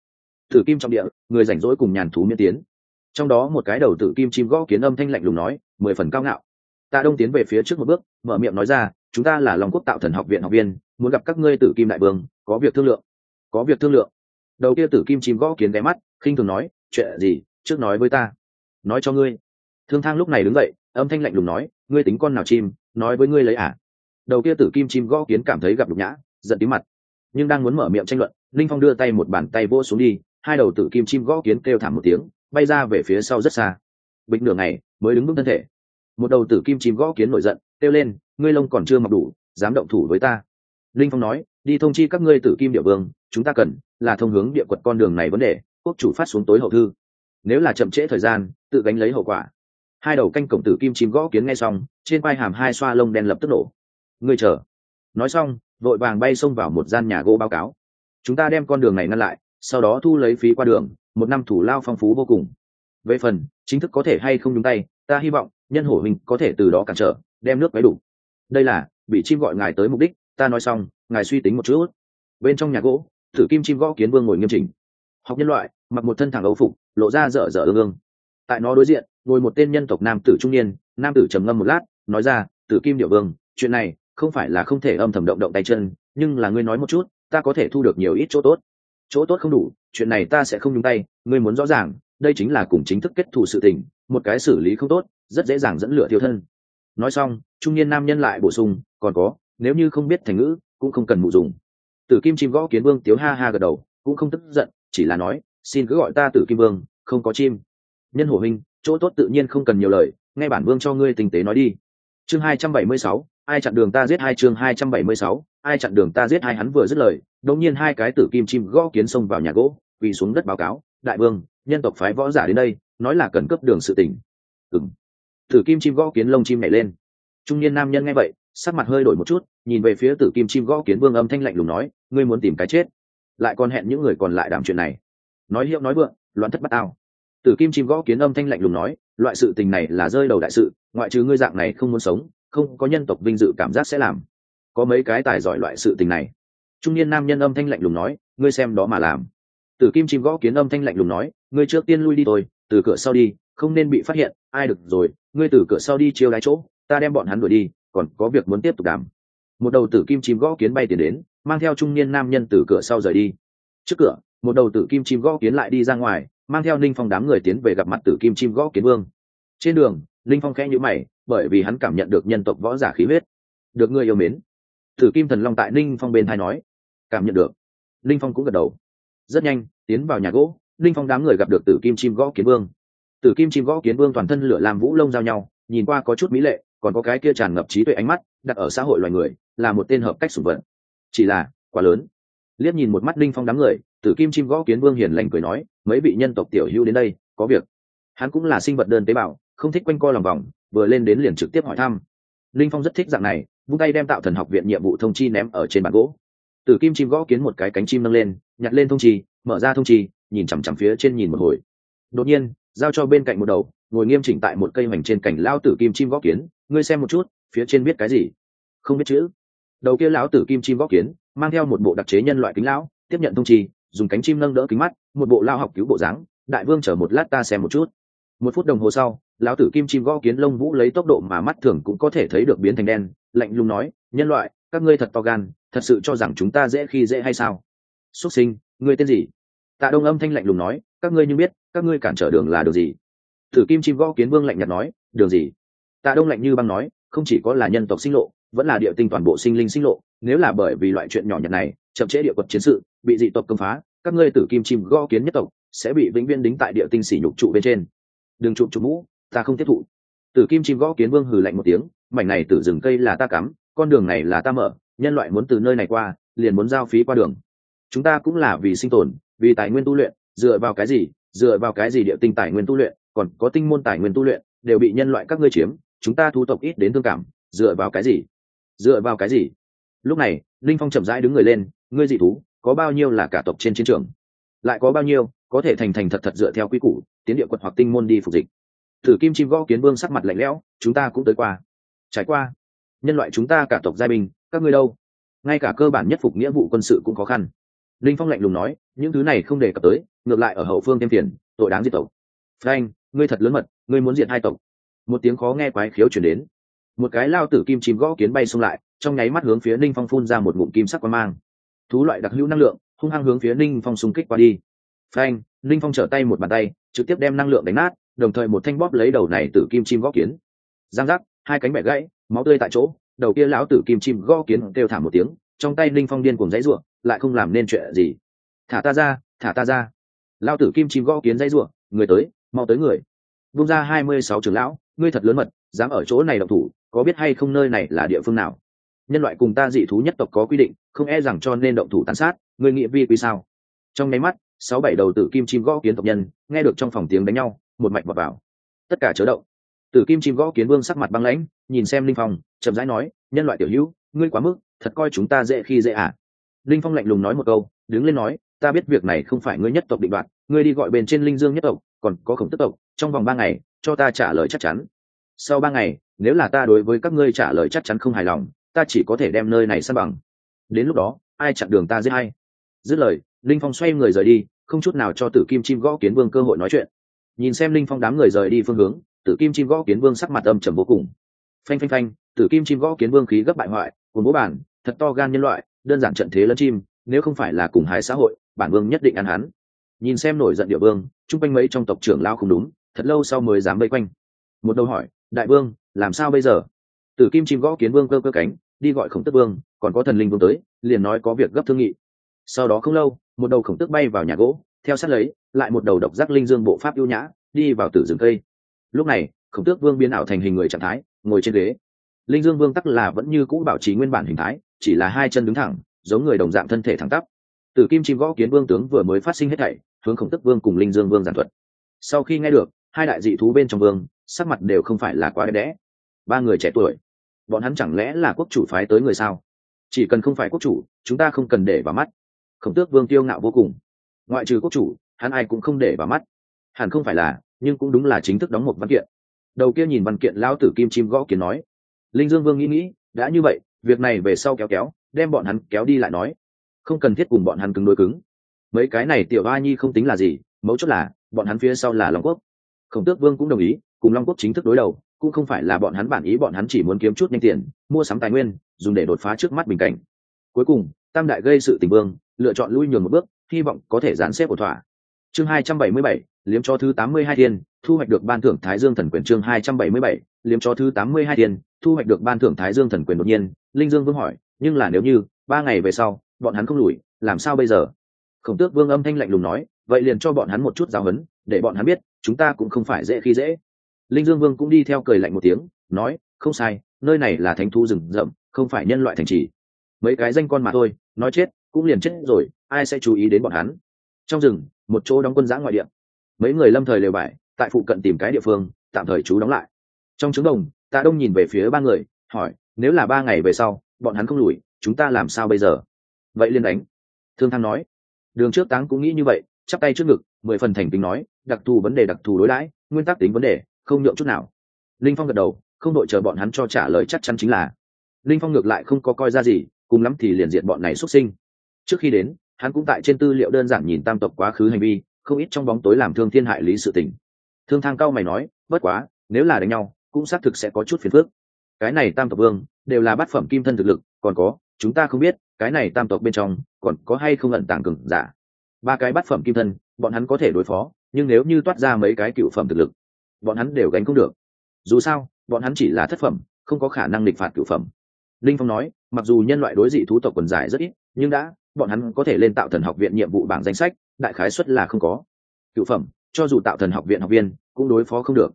Tử kim trong địa, người rảnh rỗi cùng nhàn thú miễn tiến. Trong đó một cái đầu tử kim chim gõ kiến âm thanh lạnh lùng nói, mười phần cao ngạo. Tạ đông tiến về phía trước một bước, mở miệng nói ra, chúng ta là lòng quốc tạo thần học viện học viên, muốn gặp các ngươi tử kim đại vương, có việc thương lượng. Có việc thương lượng. Đầu kia tử kim chim gõ kiến ghé mắt, khinh thường nói, chuyện gì, trước nói với ta. Nói cho ngươi. Thương thang lúc này đứng dậy, âm thanh lạnh lùng nói, ngươi tính con nào chim, nói với ngươi lấy à? Đầu kia tử kim chim gõ kiến cảm thấy gặp nhục nhã, giận tí mặt. Nhưng đang muốn mở miệng tranh luận linh phong đưa tay một bàn tay vô xuống đi, hai đầu tử kim chim gõ kiến kêu thảm một tiếng, bay ra về phía sau rất xa. Bịch nửa ngày, mới đứng vững thân thể. Một đầu tử kim chim gõ kiến nổi giận, kêu lên, ngươi lông còn chưa mặc đủ, dám động thủ với ta. Linh phong nói, đi thông chi các ngươi tử kim địa vương, chúng ta cần là thông hướng địa quật con đường này vấn đề, quốc chủ phát xuống tối hậu thư. Nếu là chậm trễ thời gian, tự gánh lấy hậu quả. Hai đầu canh cổng tử kim chim gõ kiến nghe xong, trên vai hàm hai xoa lông đen lập tức nổ ngươi chờ. Nói xong, vội vàng bay xông vào một gian nhà gỗ báo cáo. Chúng ta đem con đường này ngăn lại, sau đó thu lấy phí qua đường, một năm thủ lao phong phú vô cùng. Về phần, chính thức có thể hay không nhúng tay, ta hy vọng, nhân hổ hình có thể từ đó cản trở, đem nước máy đủ. Đây là, bị chim gọi ngài tới mục đích, ta nói xong, ngài suy tính một chút. Bên trong nhà gỗ, thử kim chim gõ kiến vương ngồi nghiêm chỉnh. Học nhân loại, mặc một thân thẳng ấu phục, lộ ra dở dở ương ương. Tại nó đối diện, ngồi một tên nhân tộc nam tử trung niên, nam tử trầm ngâm một lát, nói ra, tử kim điệu vương, chuyện này không phải là không thể âm thầm động động tay chân, nhưng là ngươi nói một chút, ta có thể thu được nhiều ít chỗ tốt. Chỗ tốt không đủ, chuyện này ta sẽ không nhúng tay, ngươi muốn rõ ràng, đây chính là cùng chính thức kết thù sự tình, một cái xử lý không tốt, rất dễ dàng dẫn lửa thiêu thân. Nói xong, trung niên nam nhân lại bổ sung, còn có, nếu như không biết thành ngữ, cũng không cần mụ dùng. Tử kim chim gõ kiến vương tiếu ha ha gật đầu, cũng không tức giận, chỉ là nói, xin cứ gọi ta tử kim vương, không có chim. Nhân hổ huynh, chỗ tốt tự nhiên không cần nhiều lời, nghe bản vương cho ngươi tình tế nói đi. Chương hai trăm bảy mươi sáu ai chặn đường ta giết hai chương hai trăm bảy mươi sáu, ai chặn đường ta giết hai hắn vừa dứt lời, đột nhiên hai cái tử kim chim gõ kiến xông vào nhà gỗ, quỳ xuống đất báo cáo, đại vương, nhân tộc phái võ giả đến đây, nói là cần cấp đường sự tỉnh ừng tử kim chim gõ kiến lông chim nhảy lên. Trung niên nam nhân nghe vậy, sắc mặt hơi đổi một chút, nhìn về phía tử kim chim gõ kiến vương âm thanh lạnh lùng nói, ngươi muốn tìm cái chết, lại còn hẹn những người còn lại đảm chuyện này. Nói hiệu nói vượng, loạn thất bắt ao tử kim chim gõ kiến âm thanh lạnh lùng nói, loại sự tình này là rơi đầu đại sự, ngoại trừ ngươi dạng này không muốn sống không có nhân tộc vinh dự cảm giác sẽ làm. Có mấy cái tài giỏi loại sự tình này. Trung niên nam nhân âm thanh lạnh lùng nói, ngươi xem đó mà làm. Tử kim chim gõ kiến âm thanh lạnh lùng nói, ngươi trước tiên lui đi tôi từ cửa sau đi, không nên bị phát hiện, ai được rồi, ngươi từ cửa sau đi chiêu lái chỗ, ta đem bọn hắn đuổi đi, còn có việc muốn tiếp tục đàm. Một đầu tử kim chim gõ kiến bay tiền đến, mang theo trung niên nam nhân từ cửa sau rời đi. Trước cửa, một đầu tử kim chim gõ kiến lại đi ra ngoài, mang theo ninh phong đám người tiến về gặp mặt tử kim chim gõ kiến vương. Trên đường, ninh phong khẽ nhữ mày bởi vì hắn cảm nhận được nhân tộc võ giả khí huyết. Được người yêu mến. Tử kim thần long tại ninh phong bên thai nói. Cảm nhận được. Ninh phong cũng gật đầu. Rất nhanh, tiến vào nhà gỗ, ninh phong đám người gặp được tử kim chim gõ kiến vương. Tử kim chim gõ kiến vương toàn thân lửa làm vũ lông giao nhau, nhìn qua có chút mỹ lệ, còn có cái kia tràn ngập trí tuệ ánh mắt, đặt ở xã hội loài người, là một tên hợp cách sủng vận chỉ là, quá lớn. Liếc nhìn một mắt linh phong đám người, tử kim chim gõ kiến vương hiền lành cười nói, mấy vị nhân tộc tiểu hữu đến đây, có việc. Hắn cũng là sinh vật đơn tế bào, không thích quanh co lòng vòng vừa lên đến liền trực tiếp hỏi thăm. Linh phong rất thích dạng này, vung tay đem tạo thần học viện nhiệm vụ thông chi ném ở trên bàn gỗ. Tử kim chim gõ kiến một cái cánh chim nâng lên, nhặt lên thông chi, mở ra thông chi, nhìn chằm chằm phía trên nhìn một hồi. Đột nhiên, giao cho bên cạnh một đầu, ngồi nghiêm chỉnh tại một cây hoành trên cành lao tử kim chim gõ kiến, ngươi xem một chút, phía trên biết cái gì? Không biết chữ. Đầu kia lão tử kim chim gõ kiến, mang theo một bộ đặc chế nhân loại kính lão, tiếp nhận thông chi, dùng cánh chim nâng đỡ kính mắt, một bộ lao học cứu bộ dáng, đại vương chờ một lát ta xem một chút. Một phút đồng hồ sau lão tử kim chim gõ kiến lông vũ lấy tốc độ mà mắt thường cũng có thể thấy được biến thành đen, lạnh lùng nói, nhân loại, các ngươi thật to gan, thật sự cho rằng chúng ta dễ khi dễ hay sao? Xuất sinh, ngươi tên gì? Tạ đông âm thanh lạnh lùng nói, các ngươi như biết, các ngươi cản trở đường là đường gì? Thử kim chim gõ kiến vương lạnh nhạt nói, đường gì? Tạ đông lạnh như băng nói, không chỉ có là nhân tộc sinh lộ, vẫn là địa tinh toàn bộ sinh linh sinh lộ, nếu là bởi vì loại chuyện nhỏ nhặt này, chậm trễ địa quật chiến sự, bị dị tộc công phá, các ngươi tử kim chim gõ kiến nhất tộc sẽ bị vĩnh viễn đính tại địa tinh sỉ nhục trụ bên trên. Đừng trụ trụ mũ ta không tiếp thụ. Tử kim chim gõ kiến vương hừ lạnh một tiếng, mảnh này từ rừng cây là ta cắm, con đường này là ta mở, nhân loại muốn từ nơi này qua, liền muốn giao phí qua đường. Chúng ta cũng là vì sinh tồn, vì tài nguyên tu luyện, dựa vào cái gì, dựa vào cái gì địa tinh tài nguyên tu luyện, còn có tinh môn tài nguyên tu luyện, đều bị nhân loại các ngươi chiếm, chúng ta thu tộc ít đến thương cảm, dựa vào cái gì? Dựa vào cái gì? Lúc này, linh phong chậm rãi đứng người lên, ngươi dị thú, có bao nhiêu là cả tộc trên chiến trường? Lại có bao nhiêu có thể thành thành thật thật dựa theo quy củ, tiến địa quật hoặc tinh môn đi phục dịch? Thử kim chim gõ kiến vương sắc mặt lạnh lẽo chúng ta cũng tới qua. Trải qua. Nhân loại chúng ta cả tộc giai bình, các ngươi đâu? Ngay cả cơ bản nhất phục nghĩa vụ quân sự cũng khó khăn. Linh phong lạnh lùng nói những thứ này không đề cập tới ngược lại ở hậu phương thêm tiền tội đáng diệt tộc. Frank ngươi thật lớn mật ngươi muốn diệt hai tộc. Một tiếng khó nghe quái khiếu chuyển đến. Một cái lao tử kim chim gõ kiến bay xông lại trong nháy mắt hướng phía ninh phong phun ra một ngụm kim sắc quang mang. Thú loại đặc hữu năng lượng hung hăng hướng phía ninh phong xung kích qua đi. Frank ninh phong trở tay một bàn tay trực tiếp đem năng lượng đánh nát đồng thời một thanh bóp lấy đầu này từ kim chim gõ kiến. Giang giác, hai cánh bẹ gãy, máu tươi tại chỗ, đầu kia lão tử kim chim gõ kiến kêu thả một tiếng, trong tay linh phong điên cùng dãy ruộng lại không làm nên chuyện gì. Thả ta ra, thả ta ra. Lao tử kim chim gõ kiến dãy ruộng người tới, mau tới người. Vung ra hai mươi sáu trưởng lão, ngươi thật lớn mật, dám ở chỗ này độc thủ, có biết hay không nơi này là địa phương nào? Nhân loại cùng ta dị thú nhất tộc có quy định, không e rằng cho nên động thủ tàn sát người nghĩa vi quy sao? Trong nháy mắt, sáu bảy đầu tử kim chim gõ kiến tộc nhân, nghe được trong phòng tiếng đánh nhau một mạch vào vào. Tất cả chớ động. Tử kim chim gõ kiến vương sắc mặt băng lãnh, nhìn xem linh phong, chậm rãi nói, nhân loại tiểu hữu, ngươi quá mức, thật coi chúng ta dễ khi dễ à? Linh phong lạnh lùng nói một câu, đứng lên nói, ta biết việc này không phải ngươi nhất tộc định đoạt, ngươi đi gọi bên trên linh dương nhất tộc, còn có khổng tức tộc, trong vòng ba ngày, cho ta trả lời chắc chắn. Sau ba ngày, nếu là ta đối với các ngươi trả lời chắc chắn không hài lòng, ta chỉ có thể đem nơi này san bằng. Đến lúc đó, ai chặn đường ta giết hay dứt lời, linh phong xoay người rời đi, không chút nào cho tử kim chim gõ kiến vương cơ hội nói chuyện nhìn xem linh phong đám người rời đi phương hướng, tử kim chim gõ kiến vương sắc mặt âm trầm vô cùng. Phanh phanh phanh, tử kim chim gõ kiến vương khí gấp bại hoại cùng bố bản, thật to gan nhân loại, đơn giản trận thế lẫn chim, nếu không phải là cùng hái xã hội, bản vương nhất định ăn hắn. Nhìn xem nổi giận địa vương, chung quanh mấy trong tộc trưởng lao không đúng, thật lâu sau mới dám vây quanh. Một đầu hỏi, đại vương, làm sao bây giờ? Tử kim chim gõ kiến vương cơ cơ cánh, đi gọi khổng tức vương, còn có thần linh vương tới, liền nói có việc gấp thương nghị. Sau đó không lâu, một đầu khổng tức bay vào nhà gỗ theo sát lấy, lại một đầu độc giác linh dương bộ pháp ưu nhã, đi vào tử rừng cây. Lúc này, khổng tước vương biến ảo thành hình người trạng thái, ngồi trên ghế. Linh dương vương tắc là vẫn như cũ bảo trì nguyên bản hình thái, chỉ là hai chân đứng thẳng, giống người đồng dạng thân thể thẳng tắp. Tử kim chim gõ kiến vương tướng vừa mới phát sinh hết thảy, hướng khổng tức vương cùng linh dương vương giản thuật. Sau khi nghe được, hai đại dị thú bên trong vương, sắc mặt đều không phải là quá đẽ. Ba người trẻ tuổi, bọn hắn chẳng lẽ là quốc chủ phái tới người sao? Chỉ cần không phải quốc chủ, chúng ta không cần để vào mắt. Khổng tước vương tiêu ngạo vô cùng ngoại trừ quốc chủ, hắn ai cũng không để vào mắt. Hẳn không phải là, nhưng cũng đúng là chính thức đóng một văn kiện. Đầu kia nhìn văn kiện, lão tử kim chim gõ kiến nói. Linh dương vương nghĩ nghĩ, đã như vậy, việc này về sau kéo kéo, đem bọn hắn kéo đi lại nói. Không cần thiết cùng bọn hắn cứng đối cứng. Mấy cái này tiểu ba nhi không tính là gì, mấu chốt là, bọn hắn phía sau là long quốc. Khổng tước vương cũng đồng ý, cùng long quốc chính thức đối đầu, cũng không phải là bọn hắn bản ý, bọn hắn chỉ muốn kiếm chút nhanh tiền, mua sắm tài nguyên, dùng để đột phá trước mắt bình cảnh. Cuối cùng, tam đại gây sự tình vương, lựa chọn lui nhường một bước hy vọng có thể dán xếp ổn thỏa. Chương hai trăm bảy mươi bảy, liếm cho thứ tám mươi hai thiên, thu hoạch được ban thưởng thái dương thần quyền. Chương hai trăm bảy mươi bảy, liếm cho thứ tám mươi hai thiên, thu hoạch được ban thưởng thái dương thần quyền đột nhiên. Linh dương vương hỏi, nhưng là nếu như ba ngày về sau, bọn hắn không lùi, làm sao bây giờ? Khổng tước vương âm thanh lạnh lùng nói, vậy liền cho bọn hắn một chút giáo huấn, để bọn hắn biết, chúng ta cũng không phải dễ khi dễ. Linh dương vương cũng đi theo cười lạnh một tiếng, nói, không sai, nơi này là thánh thu rừng rậm, không phải nhân loại thành trì. Mấy cái danh con mà thôi, nói chết cũng liền chết rồi, ai sẽ chú ý đến bọn hắn? Trong rừng, một chỗ đóng quân giã ngoại điện mấy người lâm thời lều bại, tại phụ cận tìm cái địa phương, tạm thời trú đóng lại. Trong trứng đồng, tạ đông nhìn về phía ba người, hỏi, nếu là ba ngày về sau, bọn hắn không lùi, chúng ta làm sao bây giờ? Vậy liên đánh. Thương thăng nói, đường trước táng cũng nghĩ như vậy, chắp tay trước ngực, mười phần thành tính nói, đặc thù vấn đề đặc thù đối đãi, nguyên tắc tính vấn đề, không nhượng chút nào. Linh phong gật đầu, không đội chờ bọn hắn cho trả lời chắc chắn chính là. Linh phong ngược lại không có coi ra gì, cùng lắm thì liền diện bọn này xuất sinh trước khi đến, hắn cũng tại trên tư liệu đơn giản nhìn tam tộc quá khứ hành vi, không ít trong bóng tối làm thương thiên hại lý sự tình. Thương thang cao mày nói, bất quá, nếu là đánh nhau, cũng xác thực sẽ có chút phiền phức. Cái này tam tộc vương, đều là bát phẩm kim thân thực lực, còn có, chúng ta không biết, cái này tam tộc bên trong, còn có hay không ẩn tàng cường giả. Ba cái bát phẩm kim thân, bọn hắn có thể đối phó, nhưng nếu như toát ra mấy cái cựu phẩm thực lực, bọn hắn đều gánh không được. Dù sao, bọn hắn chỉ là thất phẩm, không có khả năng địch phạt cựu phẩm. Linh phong nói, mặc dù nhân loại đối dị thú tộc quần dài rất ít, nhưng đã bọn hắn có thể lên tạo thần học viện nhiệm vụ bảng danh sách, đại khái xuất là không có. Cựu phẩm, cho dù tạo thần học viện học viên, cũng đối phó không được.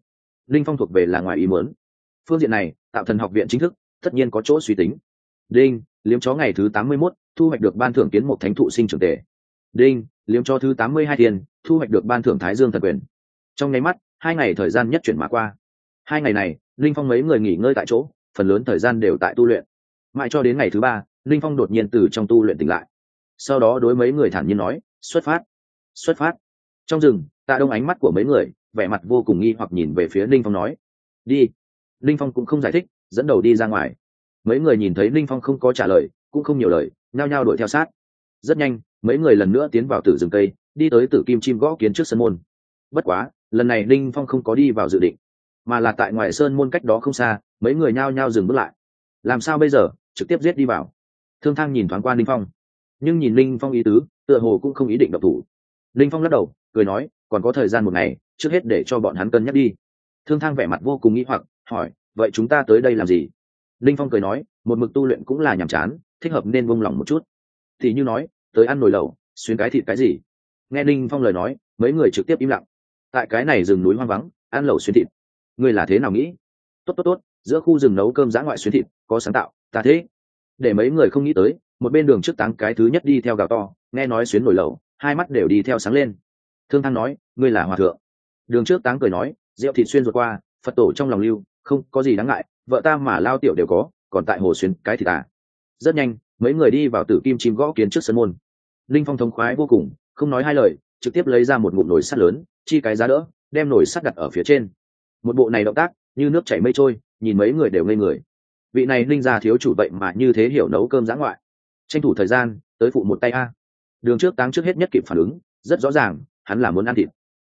Linh phong thuộc về là ngoài ý muốn. Phương diện này, tạo thần học viện chính thức, tất nhiên có chỗ suy tính. Đinh, liếm chó ngày thứ tám mươi mốt, thu hoạch được ban thưởng kiến một thánh thụ sinh trưởng tề. Đinh, liếm chó thứ tám mươi hai tiền, thu hoạch được ban thưởng thái dương thần quyền. Trong nháy mắt, hai ngày thời gian nhất chuyển mà qua. Hai ngày này, linh phong mấy người nghỉ ngơi tại chỗ, phần lớn thời gian đều tại tu luyện. Mãi cho đến ngày thứ ba, linh phong đột nhiên từ trong tu luyện tỉnh lại sau đó đối mấy người thản nhiên nói, xuất phát xuất phát. Trong rừng, tạ đông ánh mắt của mấy người, vẻ mặt vô cùng nghi hoặc nhìn về phía linh phong nói, đi. Linh phong cũng không giải thích, dẫn đầu đi ra ngoài. Mấy người nhìn thấy linh phong không có trả lời, cũng không nhiều lời, nhao nhao đuổi theo sát. Rất nhanh, mấy người lần nữa tiến vào tử rừng cây, đi tới tử kim chim gõ kiến trước sân môn. Bất quá, lần này linh phong không có đi vào dự định, mà là tại ngoài sơn môn cách đó không xa, mấy người nhao nhao dừng bước lại. Làm sao bây giờ? Trực tiếp giết đi vào. Thương thang nhìn thoáng qua linh phong nhưng nhìn linh phong ý tứ, tựa hồ cũng không ý định độc thủ. Linh phong lắc đầu, cười nói, còn có thời gian một ngày, trước hết để cho bọn hắn cân nhắc đi. Thương thang vẻ mặt vô cùng nghĩ hoặc, hỏi, vậy chúng ta tới đây làm gì? Linh phong cười nói, một mực tu luyện cũng là nhàm chán, thích hợp nên vung lòng một chút. Thì như nói, tới ăn nồi lẩu, xuyên cái thịt cái gì? Nghe linh phong lời nói, mấy người trực tiếp im lặng. Tại cái này rừng núi hoang vắng, ăn lẩu xuyên thịt. Ngươi là thế nào nghĩ? Tốt tốt tốt, giữa khu rừng nấu cơm giã ngoại xuyên thịt, có sáng tạo, ta thế. Để mấy người không nghĩ tới một bên đường trước táng cái thứ nhất đi theo gào to nghe nói xuyến nổi lầu, hai mắt đều đi theo sáng lên. Thương thăng nói ngươi là hòa thượng. Đường trước táng cười nói rượu thịt xuyên ruột qua phật tổ trong lòng lưu không có gì đáng ngại vợ ta mà lao tiểu đều có còn tại hồ xuyến cái thì à. Rất nhanh mấy người đi vào tử kim chim gõ kiến trước sân môn. Linh phong thống khoái vô cùng không nói hai lời trực tiếp lấy ra một ngụm nồi sắt lớn chi cái giá đỡ đem nồi sắt đặt ở phía trên. Một bộ này động tác như nước chảy mây trôi nhìn mấy người đều ngây người. Vị này linh ra thiếu chủ vậy mà như thế hiểu nấu cơm giã ngoại tranh thủ thời gian, tới phụ một tay a. Đường trước táng trước hết nhất kịp phản ứng, rất rõ ràng, hắn là muốn ăn thịt.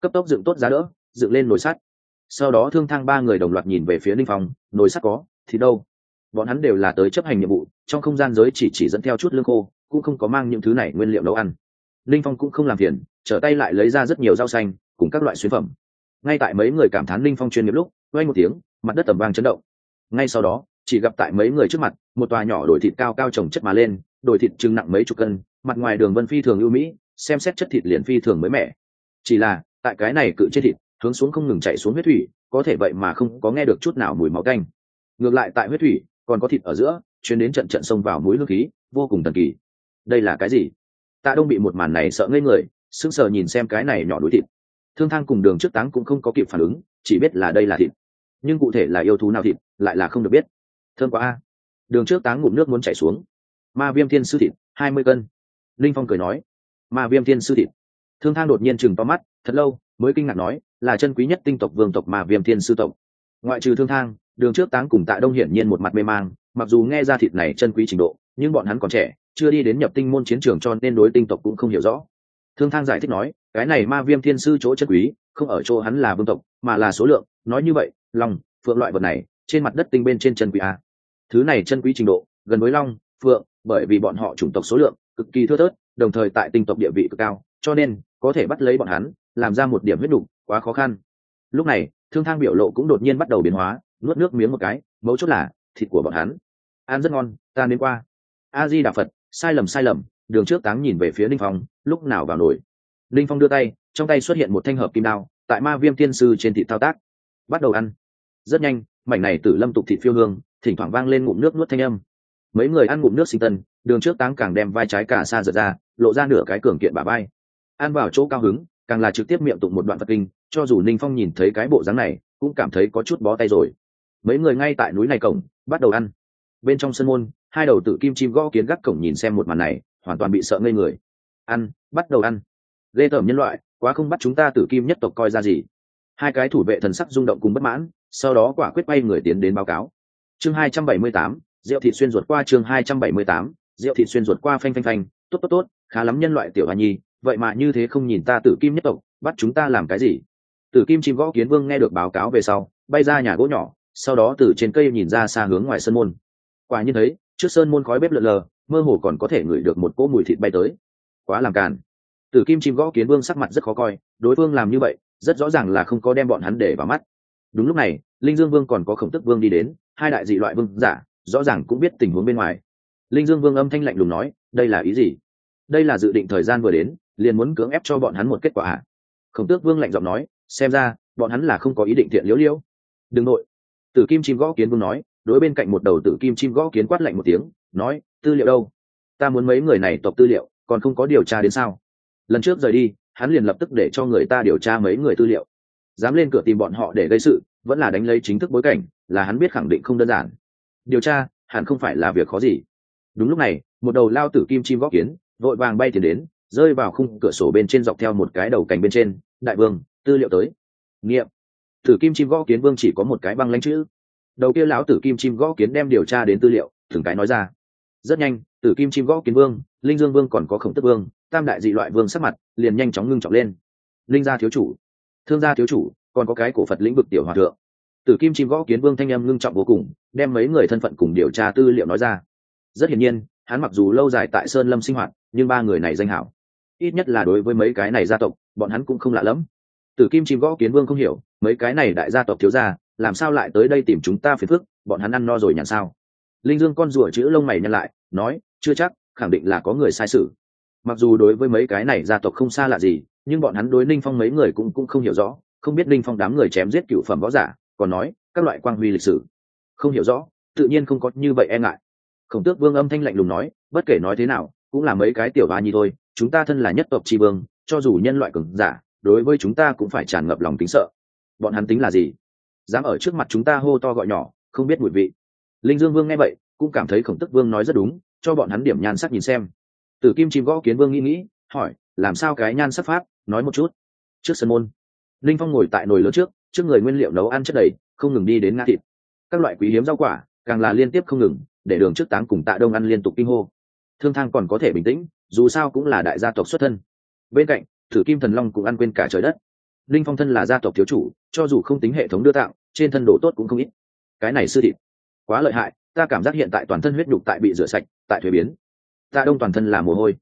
Cấp tốc dựng tốt giá đỡ, dựng lên nồi sắt. Sau đó thương thang ba người đồng loạt nhìn về phía linh phong, nồi sắt có thì đâu? Bọn hắn đều là tới chấp hành nhiệm vụ, trong không gian giới chỉ chỉ dẫn theo chút lương khô, cũng không có mang những thứ này nguyên liệu nấu ăn. Linh phong cũng không làm phiền, trở tay lại lấy ra rất nhiều rau xanh, cùng các loại xuyến phẩm. Ngay tại mấy người cảm thán linh phong chuyên nghiệp lúc, quay một tiếng, mặt đất tầm vang chấn động. Ngay sau đó, chỉ gặp tại mấy người trước mặt, một tòa nhỏ đổi thịt cao cao trồng chất mà lên đổi thịt chừng nặng mấy chục cân, mặt ngoài đường vân phi thường ưu mỹ, xem xét chất thịt liền phi thường mới mẻ. Chỉ là, tại cái này cự trên thịt, hướng xuống không ngừng chạy xuống huyết thủy, có thể vậy mà không có nghe được chút nào mùi máu canh. Ngược lại tại huyết thủy, còn có thịt ở giữa, chuyến đến trận trận xông vào mũi hương khí, vô cùng thần kỳ. Đây là cái gì? Tạ đông bị một màn này sợ ngây người, sững sờ nhìn xem cái này nhỏ đuối thịt. Thương thang cùng đường trước táng cũng không có kịp phản ứng, chỉ biết là đây là thịt. Nhưng cụ thể là yêu thú nào thịt, lại là không được biết. Thương quá a. Đường trước táng ngụm nước muốn chảy xuống ma viêm thiên sư thịt, hai mươi cân. Linh phong cười nói, ma viêm thiên sư thịt. Thương thang đột nhiên chừng to mắt, thật lâu, mới kinh ngạc nói, là chân quý nhất tinh tộc vương tộc ma viêm thiên sư tộc. Ngoại trừ thương thang, đường trước táng cùng tạ đông hiển nhiên một mặt mê mang, mặc dù nghe ra thịt này chân quý trình độ, nhưng bọn hắn còn trẻ, chưa đi đến nhập tinh môn chiến trường cho nên đối tinh tộc cũng không hiểu rõ. Thương thang giải thích nói, cái này ma viêm thiên sư chỗ chân quý, không ở chỗ hắn là vương tộc, mà là số lượng, nói như vậy, long, phượng loại vật này, trên mặt đất tinh bên trên chân quý a thứ này chân quý trình độ, gần với long, phượng bởi vì bọn họ chủng tộc số lượng cực kỳ thưa thớt, đồng thời tại tinh tộc địa vị cực cao, cho nên có thể bắt lấy bọn hắn, làm ra một điểm huyết đủ quá khó khăn. Lúc này, thương thang biểu lộ cũng đột nhiên bắt đầu biến hóa, nuốt nước miếng một cái, mấu chốt là thịt của bọn hắn. Ăn rất ngon, ta đến qua. A di đà phật, sai lầm sai lầm, đường trước táng nhìn về phía linh phong, lúc nào vào nổi. Linh phong đưa tay, trong tay xuất hiện một thanh hợp kim đao, tại ma viêm Tiên sư trên thị thao tác. Bắt đầu ăn. Rất nhanh, mảnh này tử lâm tục thịt phiêu hương, thỉnh thoảng vang lên ngụm nước nuốt thanh âm mấy người ăn ngụm nước sinh tân, đường trước táng càng đem vai trái cả xa giật ra, lộ ra nửa cái cường kiện bà vai. Ăn vào chỗ cao hứng, càng là trực tiếp miệng tụng một đoạn phật kinh, cho dù ninh phong nhìn thấy cái bộ dáng này, cũng cảm thấy có chút bó tay rồi. Mấy người ngay tại núi này cổng, bắt đầu ăn. Bên trong sân môn, hai đầu tự kim chim gõ kiến gác cổng nhìn xem một màn này, hoàn toàn bị sợ ngây người. Ăn, bắt đầu ăn. Lê tởm nhân loại, quá không bắt chúng ta tử kim nhất tộc coi ra gì. Hai cái thủ vệ thần sắc rung động cùng bất mãn, sau đó quả quyết bay người tiến đến báo cáo. Chương hai trăm bảy mươi tám rượu thịt xuyên ruột qua chương hai trăm bảy mươi tám, rượu thịt xuyên ruột qua phanh phanh phanh. Tốt tốt tốt, khá lắm nhân loại tiểu hoa nhi, vậy mà như thế không nhìn ta tử kim nhất tộc, bắt chúng ta làm cái gì? Tử kim chim gõ kiến vương nghe được báo cáo về sau, bay ra nhà gỗ nhỏ, sau đó từ trên cây nhìn ra xa hướng ngoài sân môn. Quả nhiên thấy, trước sơn môn khói bếp lợn lờ, mơ hồ còn có thể ngửi được một cỗ mùi thịt bay tới. Quá làm càn. Tử kim chim gõ kiến vương sắc mặt rất khó coi, đối phương làm như vậy, rất rõ ràng là không có đem bọn hắn để vào mắt. Đúng lúc này, linh dương vương còn có khổng tức vương đi đến, hai đại dị loại vương giả rõ ràng cũng biết tình huống bên ngoài. Linh dương vương âm thanh lạnh lùng nói, đây là ý gì? Đây là dự định thời gian vừa đến, liền muốn cưỡng ép cho bọn hắn một kết quả à? khổng tước vương lạnh giọng nói, xem ra, bọn hắn là không có ý định thiện liễu liễu. Đừng nội. Tử kim chim gõ kiến vương nói, đối bên cạnh một đầu tử kim chim gõ kiến quát lạnh một tiếng, nói, tư liệu đâu? Ta muốn mấy người này tộc tư liệu, còn không có điều tra đến sao? Lần trước rời đi, hắn liền lập tức để cho người ta điều tra mấy người tư liệu. Dám lên cửa tìm bọn họ để gây sự, vẫn là đánh lấy chính thức bối cảnh, là hắn biết khẳng định không đơn giản điều tra, hẳn không phải là việc khó gì. Đúng lúc này, một đầu lao tử kim chim góc kiến, vội vàng bay tiền đến, rơi vào khung cửa sổ bên trên dọc theo một cái đầu cành bên trên. Đại vương, tư liệu tới. Nghiệm. Tử kim chim gõ kiến vương chỉ có một cái băng lãnh chữ. Đầu kia lão tử kim chim gõ kiến đem điều tra đến tư liệu, từng cái nói ra. Rất nhanh, tử kim chim gõ kiến vương, linh dương vương còn có khổng tức vương, tam đại dị loại vương sắc mặt, liền nhanh chóng ngưng trọng lên. Linh gia thiếu chủ. Thương gia thiếu chủ, còn có cái cổ phật lĩnh vực tiểu hòa thượng tử kim chim gõ kiến vương thanh em ngưng trọng vô cùng, đem mấy người thân phận cùng điều tra tư liệu nói ra. Rất hiển nhiên, hắn mặc dù lâu dài tại sơn lâm sinh hoạt, nhưng ba người này danh hảo. Ít nhất là đối với mấy cái này gia tộc, bọn hắn cũng không lạ lẫm. Tử kim chim gõ kiến vương không hiểu, mấy cái này đại gia tộc thiếu gia, làm sao lại tới đây tìm chúng ta phiền phức, bọn hắn ăn no rồi nhàn sao? Linh dương con rùa chữ lông mày nhăn lại, nói, chưa chắc, khẳng định là có người sai sự. Mặc dù đối với mấy cái này gia tộc không xa lạ gì, nhưng bọn hắn đối ninh phong mấy người cũng cũng không hiểu rõ, không biết ninh phong đám người chém giết cựu phẩm võ giả còn nói, các loại quang huy lịch sử. Không hiểu rõ, tự nhiên không có như vậy e ngại. Khổng tước vương âm thanh lạnh lùng nói, bất kể nói thế nào, cũng là mấy cái tiểu ba nhi thôi, chúng ta thân là nhất tộc tri vương, cho dù nhân loại cường giả, đối với chúng ta cũng phải tràn ngập lòng tính sợ. Bọn hắn tính là gì? Dám ở trước mặt chúng ta hô to gọi nhỏ, không biết mùi vị. Linh dương vương nghe vậy, cũng cảm thấy khổng tức vương nói rất đúng, cho bọn hắn điểm nhan sắc nhìn xem. Tử kim chim gõ kiến vương nghĩ nghĩ, hỏi, làm sao cái nhan sắc pháp? Nói một chút. Trước sân môn. Linh phong ngồi tại nồi lớn trước trước người nguyên liệu nấu ăn chất đầy không ngừng đi đến ngã thịt. Các loại quý hiếm rau quả càng là liên tiếp không ngừng để đường trước táng cùng tạ đông ăn liên tục kinh hô. Thương thang còn có thể bình tĩnh dù sao cũng là đại gia tộc xuất thân. Bên cạnh thử kim thần long cũng ăn quên cả trời đất. Linh phong thân là gia tộc thiếu chủ cho dù không tính hệ thống đưa tạo, trên thân đồ tốt cũng không ít. Cái này sư thịt quá lợi hại ta cảm giác hiện tại toàn thân huyết nhục tại bị rửa sạch tại thuế biến. Tạ đông toàn thân là mồ hôi.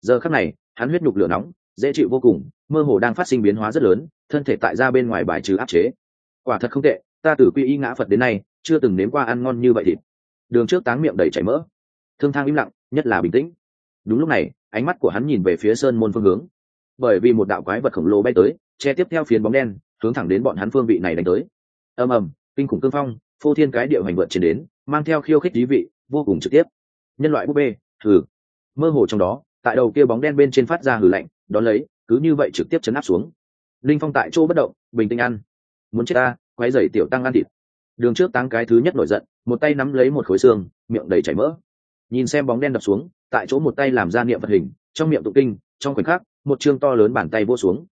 Giờ khắc này hắn huyết nhục lửa nóng dễ chịu vô cùng mơ hồ đang phát sinh biến hóa rất lớn thân thể tại ra bên ngoài bài trừ áp chế. Quả thật không tệ, ta từ quy y ngã phật đến nay, chưa từng nếm qua ăn ngon như vậy thịt. Đường trước táng miệng đầy chảy mỡ. Thương thang im lặng, nhất là bình tĩnh. Đúng lúc này, ánh mắt của hắn nhìn về phía sơn môn phương hướng. Bởi vì một đạo quái vật khổng lồ bay tới, che tiếp theo phiến bóng đen, hướng thẳng đến bọn hắn phương vị này đánh tới. Ầm ầm, kinh khủng cương phong, phô thiên cái điệu hành vượt trên đến, mang theo khiêu khích thí vị, vô cùng trực tiếp. Nhân loại búp bê, thử. Mơ hồ trong đó, tại đầu kia bóng đen bên trên phát ra hử lạnh, đón lấy, cứ như vậy trực tiếp chấn áp xuống linh phong tại chỗ bất động, bình tĩnh ăn. Muốn chết ta quay dày tiểu tăng ăn thịt. Đường trước tăng cái thứ nhất nổi giận, một tay nắm lấy một khối xương, miệng đầy chảy mỡ. Nhìn xem bóng đen đập xuống, tại chỗ một tay làm ra niệm vật hình, trong miệng tụ kinh, trong khoảnh khắc, một chương to lớn bàn tay vô xuống.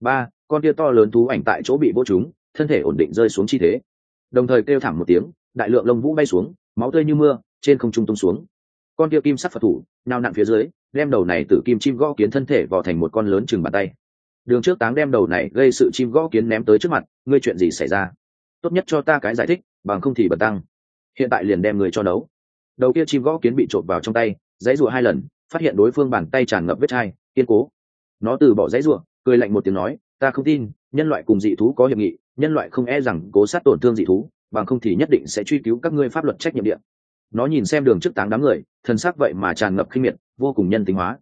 Ba, con kia to lớn thú ảnh tại chỗ bị vô chúng thân thể ổn định rơi xuống chi thế. Đồng thời kêu thảm một tiếng, đại lượng lông vũ bay xuống, máu tươi như mưa, trên không trung tung xuống. Con kia kim sắc phật thủ nào nặn phía dưới, đem đầu này từ kim chim gõ kiến thân thể vào thành một con lớn chừng bàn tay đường trước táng đem đầu này gây sự chim gõ kiến ném tới trước mặt, ngươi chuyện gì xảy ra? Tốt nhất cho ta cái giải thích, bằng không thì bật tăng. Hiện tại liền đem người cho nấu. Đầu kia chim gõ kiến bị trộm vào trong tay, dãy rụa hai lần, phát hiện đối phương bàn tay tràn ngập vết chai, kiên cố. Nó từ bỏ dãy rụa cười lạnh một tiếng nói, ta không tin, nhân loại cùng dị thú có hiệp nghị, nhân loại không e rằng cố sát tổn thương dị thú, bằng không thì nhất định sẽ truy cứu các ngươi pháp luật trách nhiệm điện nó nhìn xem đường trước táng đám người thân xác vậy mà tràn ngập khinh miệt, vô cùng nhân tính hóa.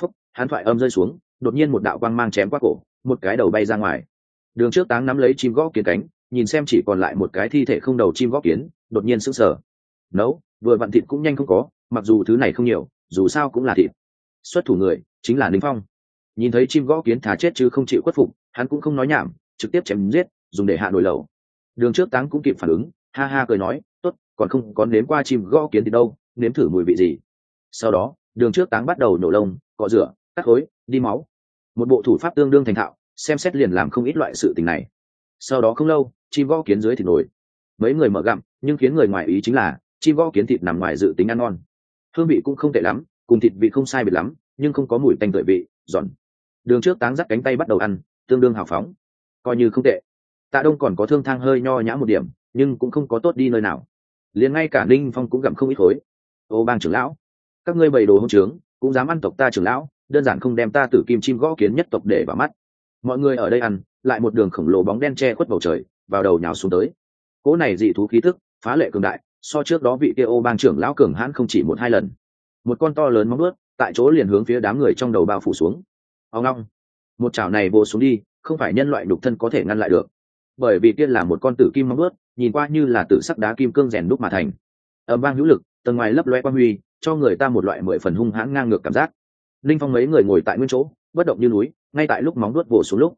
Phúc hắn thoại âm rơi xuống đột nhiên một đạo quang mang chém qua cổ, một cái đầu bay ra ngoài. Đường trước táng nắm lấy chim gõ kiến cánh, nhìn xem chỉ còn lại một cái thi thể không đầu chim gõ kiến, đột nhiên sững sờ. Nấu, vừa vặn thịt cũng nhanh không có, mặc dù thứ này không nhiều, dù sao cũng là thịt. Xuất thủ người, chính là ninh phong. Nhìn thấy chim gõ kiến thả chết chứ không chịu khuất phục, hắn cũng không nói nhảm, trực tiếp chém giết, dùng để hạ nồi lẩu. Đường trước táng cũng kịp phản ứng, ha ha cười nói, tốt, còn không có nếm qua chim gõ kiến thì đâu, nếm thử mùi vị gì. Sau đó, đường trước táng bắt đầu nổ lông, cọ rửa cắt khối, đi máu. Một bộ thủ pháp tương đương thành thạo, xem xét liền làm không ít loại sự tình này. Sau đó không lâu, chim gõ kiến dưới thịt nổi. Mấy người mở gặm, nhưng khiến người ngoài ý chính là, chim gõ kiến thịt nằm ngoài dự tính ăn ngon. Hương vị cũng không tệ lắm, cùng thịt vị không sai biệt lắm, nhưng không có mùi tanh tưởi vị, giòn. Đường trước táng dắt cánh tay bắt đầu ăn, tương đương hào phóng. Coi như không tệ. Tạ đông còn có thương thang hơi nho nhã một điểm, nhưng cũng không có tốt đi nơi nào. Liền ngay cả ninh phong cũng gặm không ít khối. Ô bang trưởng lão, các ngươi bày đồ hông trướng, cũng dám ăn tộc ta trưởng lão đơn giản không đem ta tử kim chim gõ kiến nhất tộc để vào mắt. Mọi người ở đây ăn, lại một đường khổng lồ bóng đen che khuất bầu trời, vào đầu nhào xuống tới. Cỗ này dị thú khí thức phá lệ cường đại, so trước đó vị kia ô bang trưởng lão cường hãn không chỉ một hai lần. Một con to lớn móng ướt tại chỗ liền hướng phía đám người trong đầu bao phủ xuống. Ao ngong. Một chảo này vô xuống đi, không phải nhân loại đục thân có thể ngăn lại được. Bởi vì kia là một con tử kim móng ướt nhìn qua như là tử sắc đá kim cương rèn đúc mà thành. Âm vang hữu lực, tầng ngoài lấp loe quang huy, cho người ta một loại mười phần hung hãn ngang ngược cảm giác linh phong mấy người ngồi tại nguyên chỗ, bất động như núi, ngay tại lúc móng đuốt vồ xuống lúc.